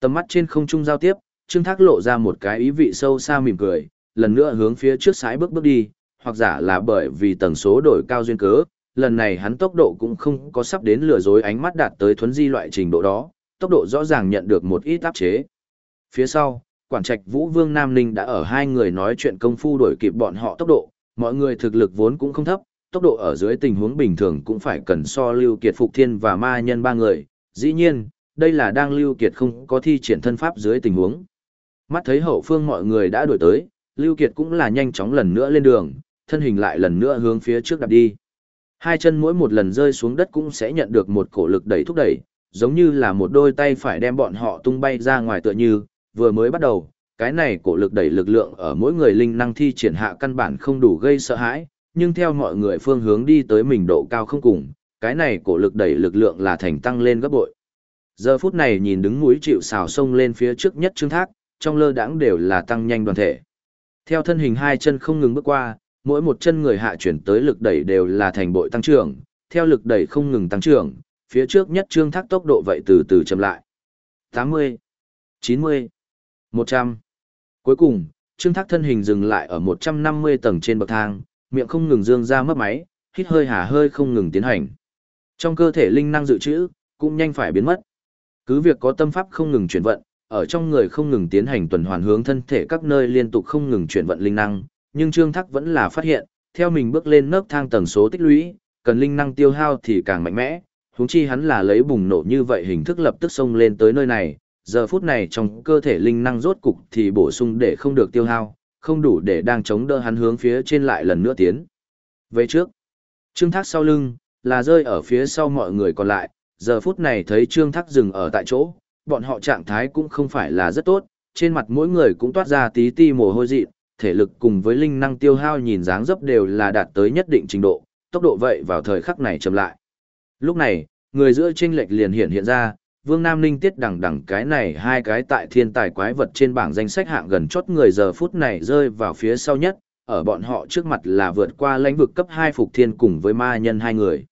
Tầm mắt trên không trung giao tiếp, Trương Thác lộ ra một cái ý vị sâu xa mỉm cười, lần nữa hướng phía trước sái bước bước đi, hoặc giả là bởi vì tần số đổi cao duyên cớ, lần này hắn tốc độ cũng không có sắp đến lừa dối ánh mắt đạt tới thuấn di loại trình độ đó, tốc độ rõ ràng nhận được một ít áp chế. Phía sau, quản trạch Vũ Vương Nam Ninh đã ở hai người nói chuyện công phu đổi kịp bọn họ tốc độ, mọi người thực lực vốn cũng không thấp, tốc độ ở dưới tình huống bình thường cũng phải cần so Lưu Kiệt Phục Thiên và Ma Nhân ba người, dĩ nhiên, đây là đang Lưu Kiệt không có thi triển thân pháp dưới tình huống. Mắt thấy hậu phương mọi người đã đuổi tới, Lưu Kiệt cũng là nhanh chóng lần nữa lên đường, thân hình lại lần nữa hướng phía trước đạp đi. Hai chân mỗi một lần rơi xuống đất cũng sẽ nhận được một cổ lực đẩy thúc đẩy, giống như là một đôi tay phải đem bọn họ tung bay ra ngoài tựa như, vừa mới bắt đầu, cái này cổ lực đẩy lực lượng ở mỗi người linh năng thi triển hạ căn bản không đủ gây sợ hãi, nhưng theo mọi người phương hướng đi tới mình độ cao không cùng, cái này cổ lực đẩy lực lượng là thành tăng lên gấp bội. Giờ phút này nhìn đứng núi chịu xào sông lên phía trước nhất trương thác, trong lơ đãng đều là tăng nhanh đoàn thể. Theo thân hình hai chân không ngừng bước qua, mỗi một chân người hạ chuyển tới lực đẩy đều là thành bội tăng trưởng, theo lực đẩy không ngừng tăng trưởng, phía trước nhất trương thác tốc độ vậy từ từ chậm lại. 80, 90, 100. Cuối cùng, trương thác thân hình dừng lại ở 150 tầng trên bậc thang, miệng không ngừng dương ra mất máy, hít hơi hà hơi không ngừng tiến hành. Trong cơ thể linh năng dự trữ, cũng nhanh phải biến mất. Cứ việc có tâm pháp không ngừng chuyển vận, ở trong người không ngừng tiến hành tuần hoàn hướng thân thể các nơi liên tục không ngừng chuyển vận linh năng, nhưng Trương Thác vẫn là phát hiện, theo mình bước lên nấc thang tầng số tích lũy, cần linh năng tiêu hao thì càng mạnh mẽ, huống chi hắn là lấy bùng nổ như vậy hình thức lập tức xông lên tới nơi này, giờ phút này trong cơ thể linh năng rốt cục thì bổ sung để không được tiêu hao, không đủ để đang chống đỡ hắn hướng phía trên lại lần nữa tiến. Về trước, Trương Thác sau lưng, là rơi ở phía sau mọi người còn lại, giờ phút này thấy Trương Thác dừng ở tại chỗ, bọn họ trạng thái cũng không phải là rất tốt, trên mặt mỗi người cũng toát ra tí ti mồ hôi dị, thể lực cùng với linh năng tiêu hao nhìn dáng dấp đều là đạt tới nhất định trình độ, tốc độ vậy vào thời khắc này chậm lại. Lúc này, người giữa chênh lệch liền hiện hiện ra, Vương Nam Ninh tiết đẳng đẳng cái này hai cái tại thiên tài quái vật trên bảng danh sách hạng gần chót người giờ phút này rơi vào phía sau nhất, ở bọn họ trước mặt là vượt qua lãnh vực cấp 2 phục thiên cùng với ma nhân hai người.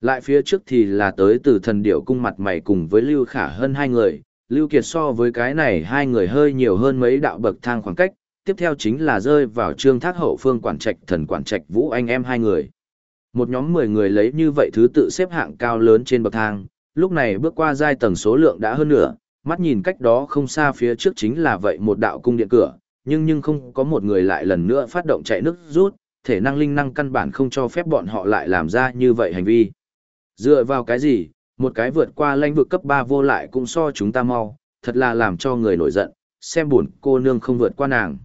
Lại phía trước thì là tới từ thần điểu cung mặt mày cùng với Lưu Khả hơn hai người, Lưu Kiệt so với cái này hai người hơi nhiều hơn mấy đạo bậc thang khoảng cách, tiếp theo chính là rơi vào trương thác hậu phương quản trạch thần quản trạch vũ anh em hai người. Một nhóm 10 người lấy như vậy thứ tự xếp hạng cao lớn trên bậc thang, lúc này bước qua giai tầng số lượng đã hơn nửa, mắt nhìn cách đó không xa phía trước chính là vậy một đạo cung điện cửa, nhưng nhưng không có một người lại lần nữa phát động chạy nước rút, thể năng linh năng căn bản không cho phép bọn họ lại làm ra như vậy hành vi. Dựa vào cái gì, một cái vượt qua lãnh vực cấp 3 vô lại cũng so chúng ta mau, thật là làm cho người nổi giận, xem buồn cô nương không vượt qua nàng.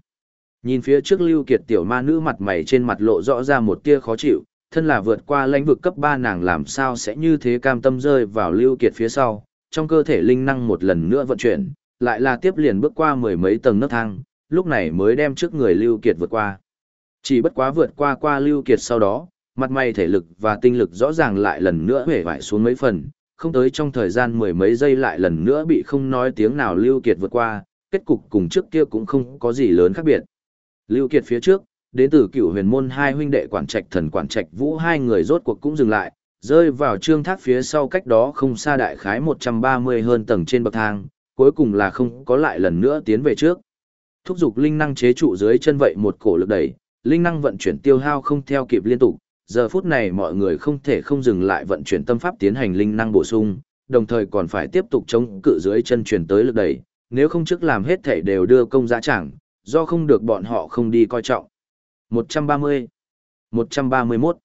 Nhìn phía trước lưu kiệt tiểu ma nữ mặt mày trên mặt lộ rõ ra một tia khó chịu, thân là vượt qua lãnh vực cấp 3 nàng làm sao sẽ như thế cam tâm rơi vào lưu kiệt phía sau, trong cơ thể linh năng một lần nữa vận chuyển, lại là tiếp liền bước qua mười mấy tầng nấc thang, lúc này mới đem trước người lưu kiệt vượt qua. Chỉ bất quá vượt qua qua lưu kiệt sau đó, mặt mày thể lực và tinh lực rõ ràng lại lần nữa hể vải xuống mấy phần, không tới trong thời gian mười mấy giây lại lần nữa bị không nói tiếng nào Lưu Kiệt vượt qua, kết cục cùng trước kia cũng không có gì lớn khác biệt. Lưu Kiệt phía trước, đến từ cựu huyền môn hai huynh đệ quản trạch thần quản trạch vũ hai người rốt cuộc cũng dừng lại, rơi vào trương thác phía sau cách đó không xa đại khái 130 hơn tầng trên bậc thang, cuối cùng là không có lại lần nữa tiến về trước. Thúc dục linh năng chế trụ dưới chân vậy một cổ lực đẩy, linh năng vận chuyển tiêu hao không theo kịp liên tục, giờ phút này mọi người không thể không dừng lại vận chuyển tâm pháp tiến hành linh năng bổ sung, đồng thời còn phải tiếp tục chống cự dưới chân chuyển tới lực đẩy, nếu không trước làm hết thể đều đưa công giá chẳng, do không được bọn họ không đi coi trọng. 130 131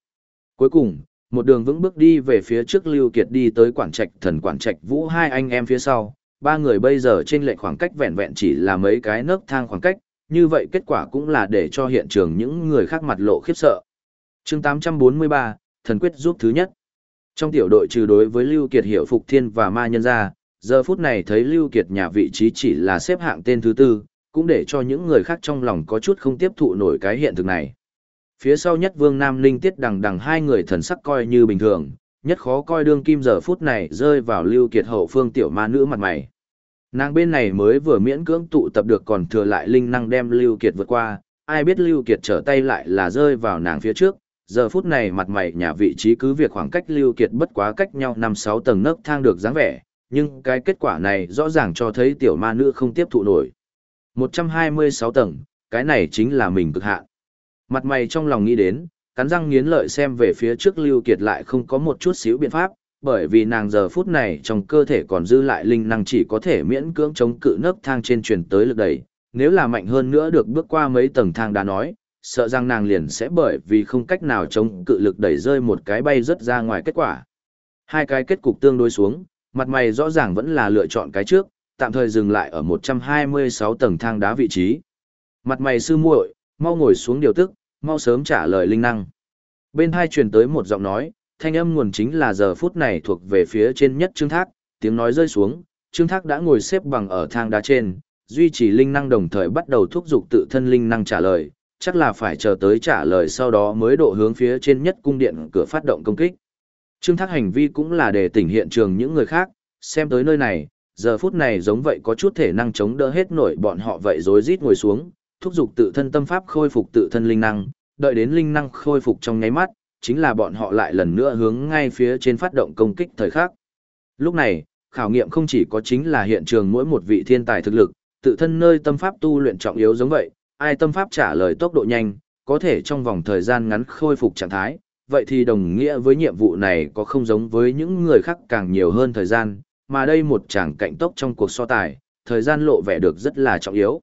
Cuối cùng, một đường vững bước đi về phía trước Lưu Kiệt đi tới quản Trạch thần quản Trạch Vũ hai anh em phía sau, ba người bây giờ trên lệch khoảng cách vẹn vẹn chỉ là mấy cái nấc thang khoảng cách, như vậy kết quả cũng là để cho hiện trường những người khác mặt lộ khiếp sợ. Chương 843, thần quyết giúp thứ nhất. Trong tiểu đội trừ đối với Lưu Kiệt hiểu phục thiên và ma nhân ra, giờ phút này thấy Lưu Kiệt nhà vị trí chỉ là xếp hạng tên thứ tư, cũng để cho những người khác trong lòng có chút không tiếp thụ nổi cái hiện thực này. Phía sau nhất Vương Nam Linh Tiết đằng đằng hai người thần sắc coi như bình thường, nhất khó coi đương kim giờ phút này rơi vào Lưu Kiệt hậu phương tiểu ma nữ mặt mày. Nàng bên này mới vừa miễn cưỡng tụ tập được còn thừa lại linh năng đem Lưu Kiệt vượt qua, ai biết Lưu Kiệt trở tay lại là rơi vào nàng phía trước, giờ phút này mặt mày nhà vị trí cứ việc khoảng cách Lưu Kiệt bất quá cách nhau 5-6 tầng nấc thang được dáng vẻ, nhưng cái kết quả này rõ ràng cho thấy tiểu ma nữ không tiếp thụ nổi. 126 tầng, cái này chính là mình cực hạn. Mặt mày trong lòng nghĩ đến, cắn răng nghiến lợi xem về phía trước Lưu Kiệt lại không có một chút xíu biện pháp, bởi vì nàng giờ phút này trong cơ thể còn dư lại linh năng chỉ có thể miễn cưỡng chống cự nấc thang trên truyền tới lực đẩy, nếu là mạnh hơn nữa được bước qua mấy tầng thang đã nói, sợ rằng nàng liền sẽ bởi vì không cách nào chống cự lực đẩy rơi một cái bay rất ra ngoài kết quả. Hai cái kết cục tương đối xuống, mặt mày rõ ràng vẫn là lựa chọn cái trước, tạm thời dừng lại ở 126 tầng thang đá vị trí. Mặt mày sư muội, mau ngồi xuống điều tức, mau sớm trả lời linh năng. Bên hai truyền tới một giọng nói, thanh âm nguồn chính là giờ phút này thuộc về phía trên nhất Trương Thác, tiếng nói rơi xuống, Trương Thác đã ngồi xếp bằng ở thang đá trên, duy trì linh năng đồng thời bắt đầu thúc giục tự thân linh năng trả lời, chắc là phải chờ tới trả lời sau đó mới độ hướng phía trên nhất cung điện cửa phát động công kích. Trương Thác hành vi cũng là để tỉnh hiện trường những người khác, xem tới nơi này, giờ phút này giống vậy có chút thể năng chống đỡ hết nổi bọn họ vậy rối rít ngồi xuống, thúc giục tự thân tâm pháp khôi phục tự thân linh năng, đợi đến linh năng khôi phục trong nháy mắt, chính là bọn họ lại lần nữa hướng ngay phía trên phát động công kích thời khắc. Lúc này, khảo nghiệm không chỉ có chính là hiện trường mỗi một vị thiên tài thực lực, tự thân nơi tâm pháp tu luyện trọng yếu giống vậy, ai tâm pháp trả lời tốc độ nhanh, có thể trong vòng thời gian ngắn khôi phục trạng thái, vậy thì đồng nghĩa với nhiệm vụ này có không giống với những người khác càng nhiều hơn thời gian, mà đây một chàng cạnh tốc trong cuộc so tài, thời gian lộ vẻ được rất là trọng yếu.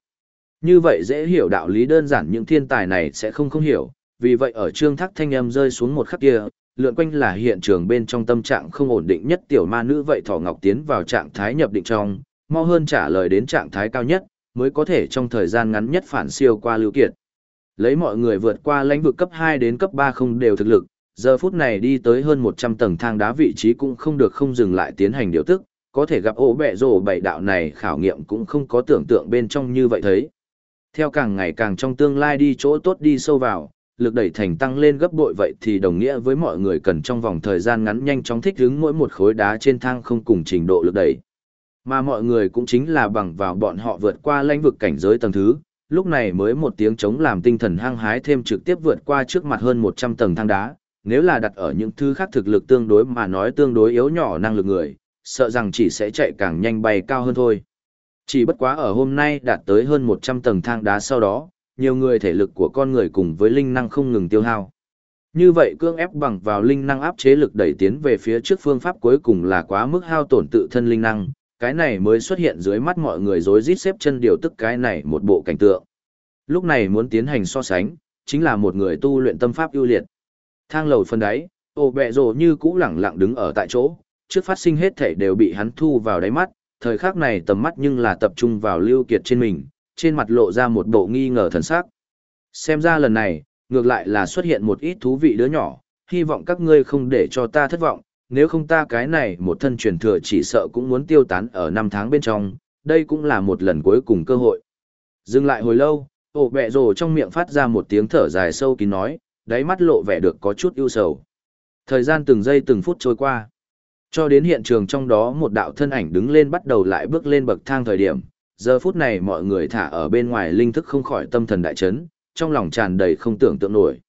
Như vậy dễ hiểu đạo lý đơn giản những thiên tài này sẽ không không hiểu, vì vậy ở trương thác thanh âm rơi xuống một khắc kia, lượn quanh là hiện trường bên trong tâm trạng không ổn định nhất tiểu ma nữ vậy thỏ ngọc tiến vào trạng thái nhập định trong, mau hơn trả lời đến trạng thái cao nhất, mới có thể trong thời gian ngắn nhất phản siêu qua lưu kiệt. Lấy mọi người vượt qua lãnh vực cấp 2 đến cấp 3 không đều thực lực, giờ phút này đi tới hơn 100 tầng thang đá vị trí cũng không được không dừng lại tiến hành điều tức, có thể gặp ổ bẹ rổ bảy đạo này khảo nghiệm cũng không có tưởng tượng bên trong như vậy thấy. Theo càng ngày càng trong tương lai đi chỗ tốt đi sâu vào, lực đẩy thành tăng lên gấp bội vậy thì đồng nghĩa với mọi người cần trong vòng thời gian ngắn nhanh chóng thích ứng mỗi một khối đá trên thang không cùng trình độ lực đẩy. Mà mọi người cũng chính là bằng vào bọn họ vượt qua lãnh vực cảnh giới tầng thứ, lúc này mới một tiếng chống làm tinh thần hăng hái thêm trực tiếp vượt qua trước mặt hơn 100 tầng thang đá, nếu là đặt ở những thứ khác thực lực tương đối mà nói tương đối yếu nhỏ năng lực người, sợ rằng chỉ sẽ chạy càng nhanh bay cao hơn thôi. Chỉ bất quá ở hôm nay đạt tới hơn 100 tầng thang đá sau đó, nhiều người thể lực của con người cùng với linh năng không ngừng tiêu hao. Như vậy cương ép bằng vào linh năng áp chế lực đẩy tiến về phía trước phương pháp cuối cùng là quá mức hao tổn tự thân linh năng, cái này mới xuất hiện dưới mắt mọi người rối rít xếp chân điều tức cái này một bộ cảnh tượng. Lúc này muốn tiến hành so sánh, chính là một người tu luyện tâm pháp ưu liệt. Thang lầu phân đáy, ồ bẹ rồ như cũ lẳng lặng đứng ở tại chỗ, trước phát sinh hết thể đều bị hắn thu vào đáy mắt, thời khắc này tầm mắt nhưng là tập trung vào lưu kiệt trên mình, trên mặt lộ ra một bộ nghi ngờ thần sắc. Xem ra lần này, ngược lại là xuất hiện một ít thú vị đứa nhỏ, hy vọng các ngươi không để cho ta thất vọng, nếu không ta cái này một thân truyền thừa chỉ sợ cũng muốn tiêu tán ở năm tháng bên trong, đây cũng là một lần cuối cùng cơ hội. Dừng lại hồi lâu, ổ bẹ rồ trong miệng phát ra một tiếng thở dài sâu kín nói, đáy mắt lộ vẻ được có chút ưu sầu. Thời gian từng giây từng phút trôi qua. Cho đến hiện trường trong đó một đạo thân ảnh đứng lên bắt đầu lại bước lên bậc thang thời điểm, giờ phút này mọi người thả ở bên ngoài linh thức không khỏi tâm thần đại chấn, trong lòng tràn đầy không tưởng tượng nổi.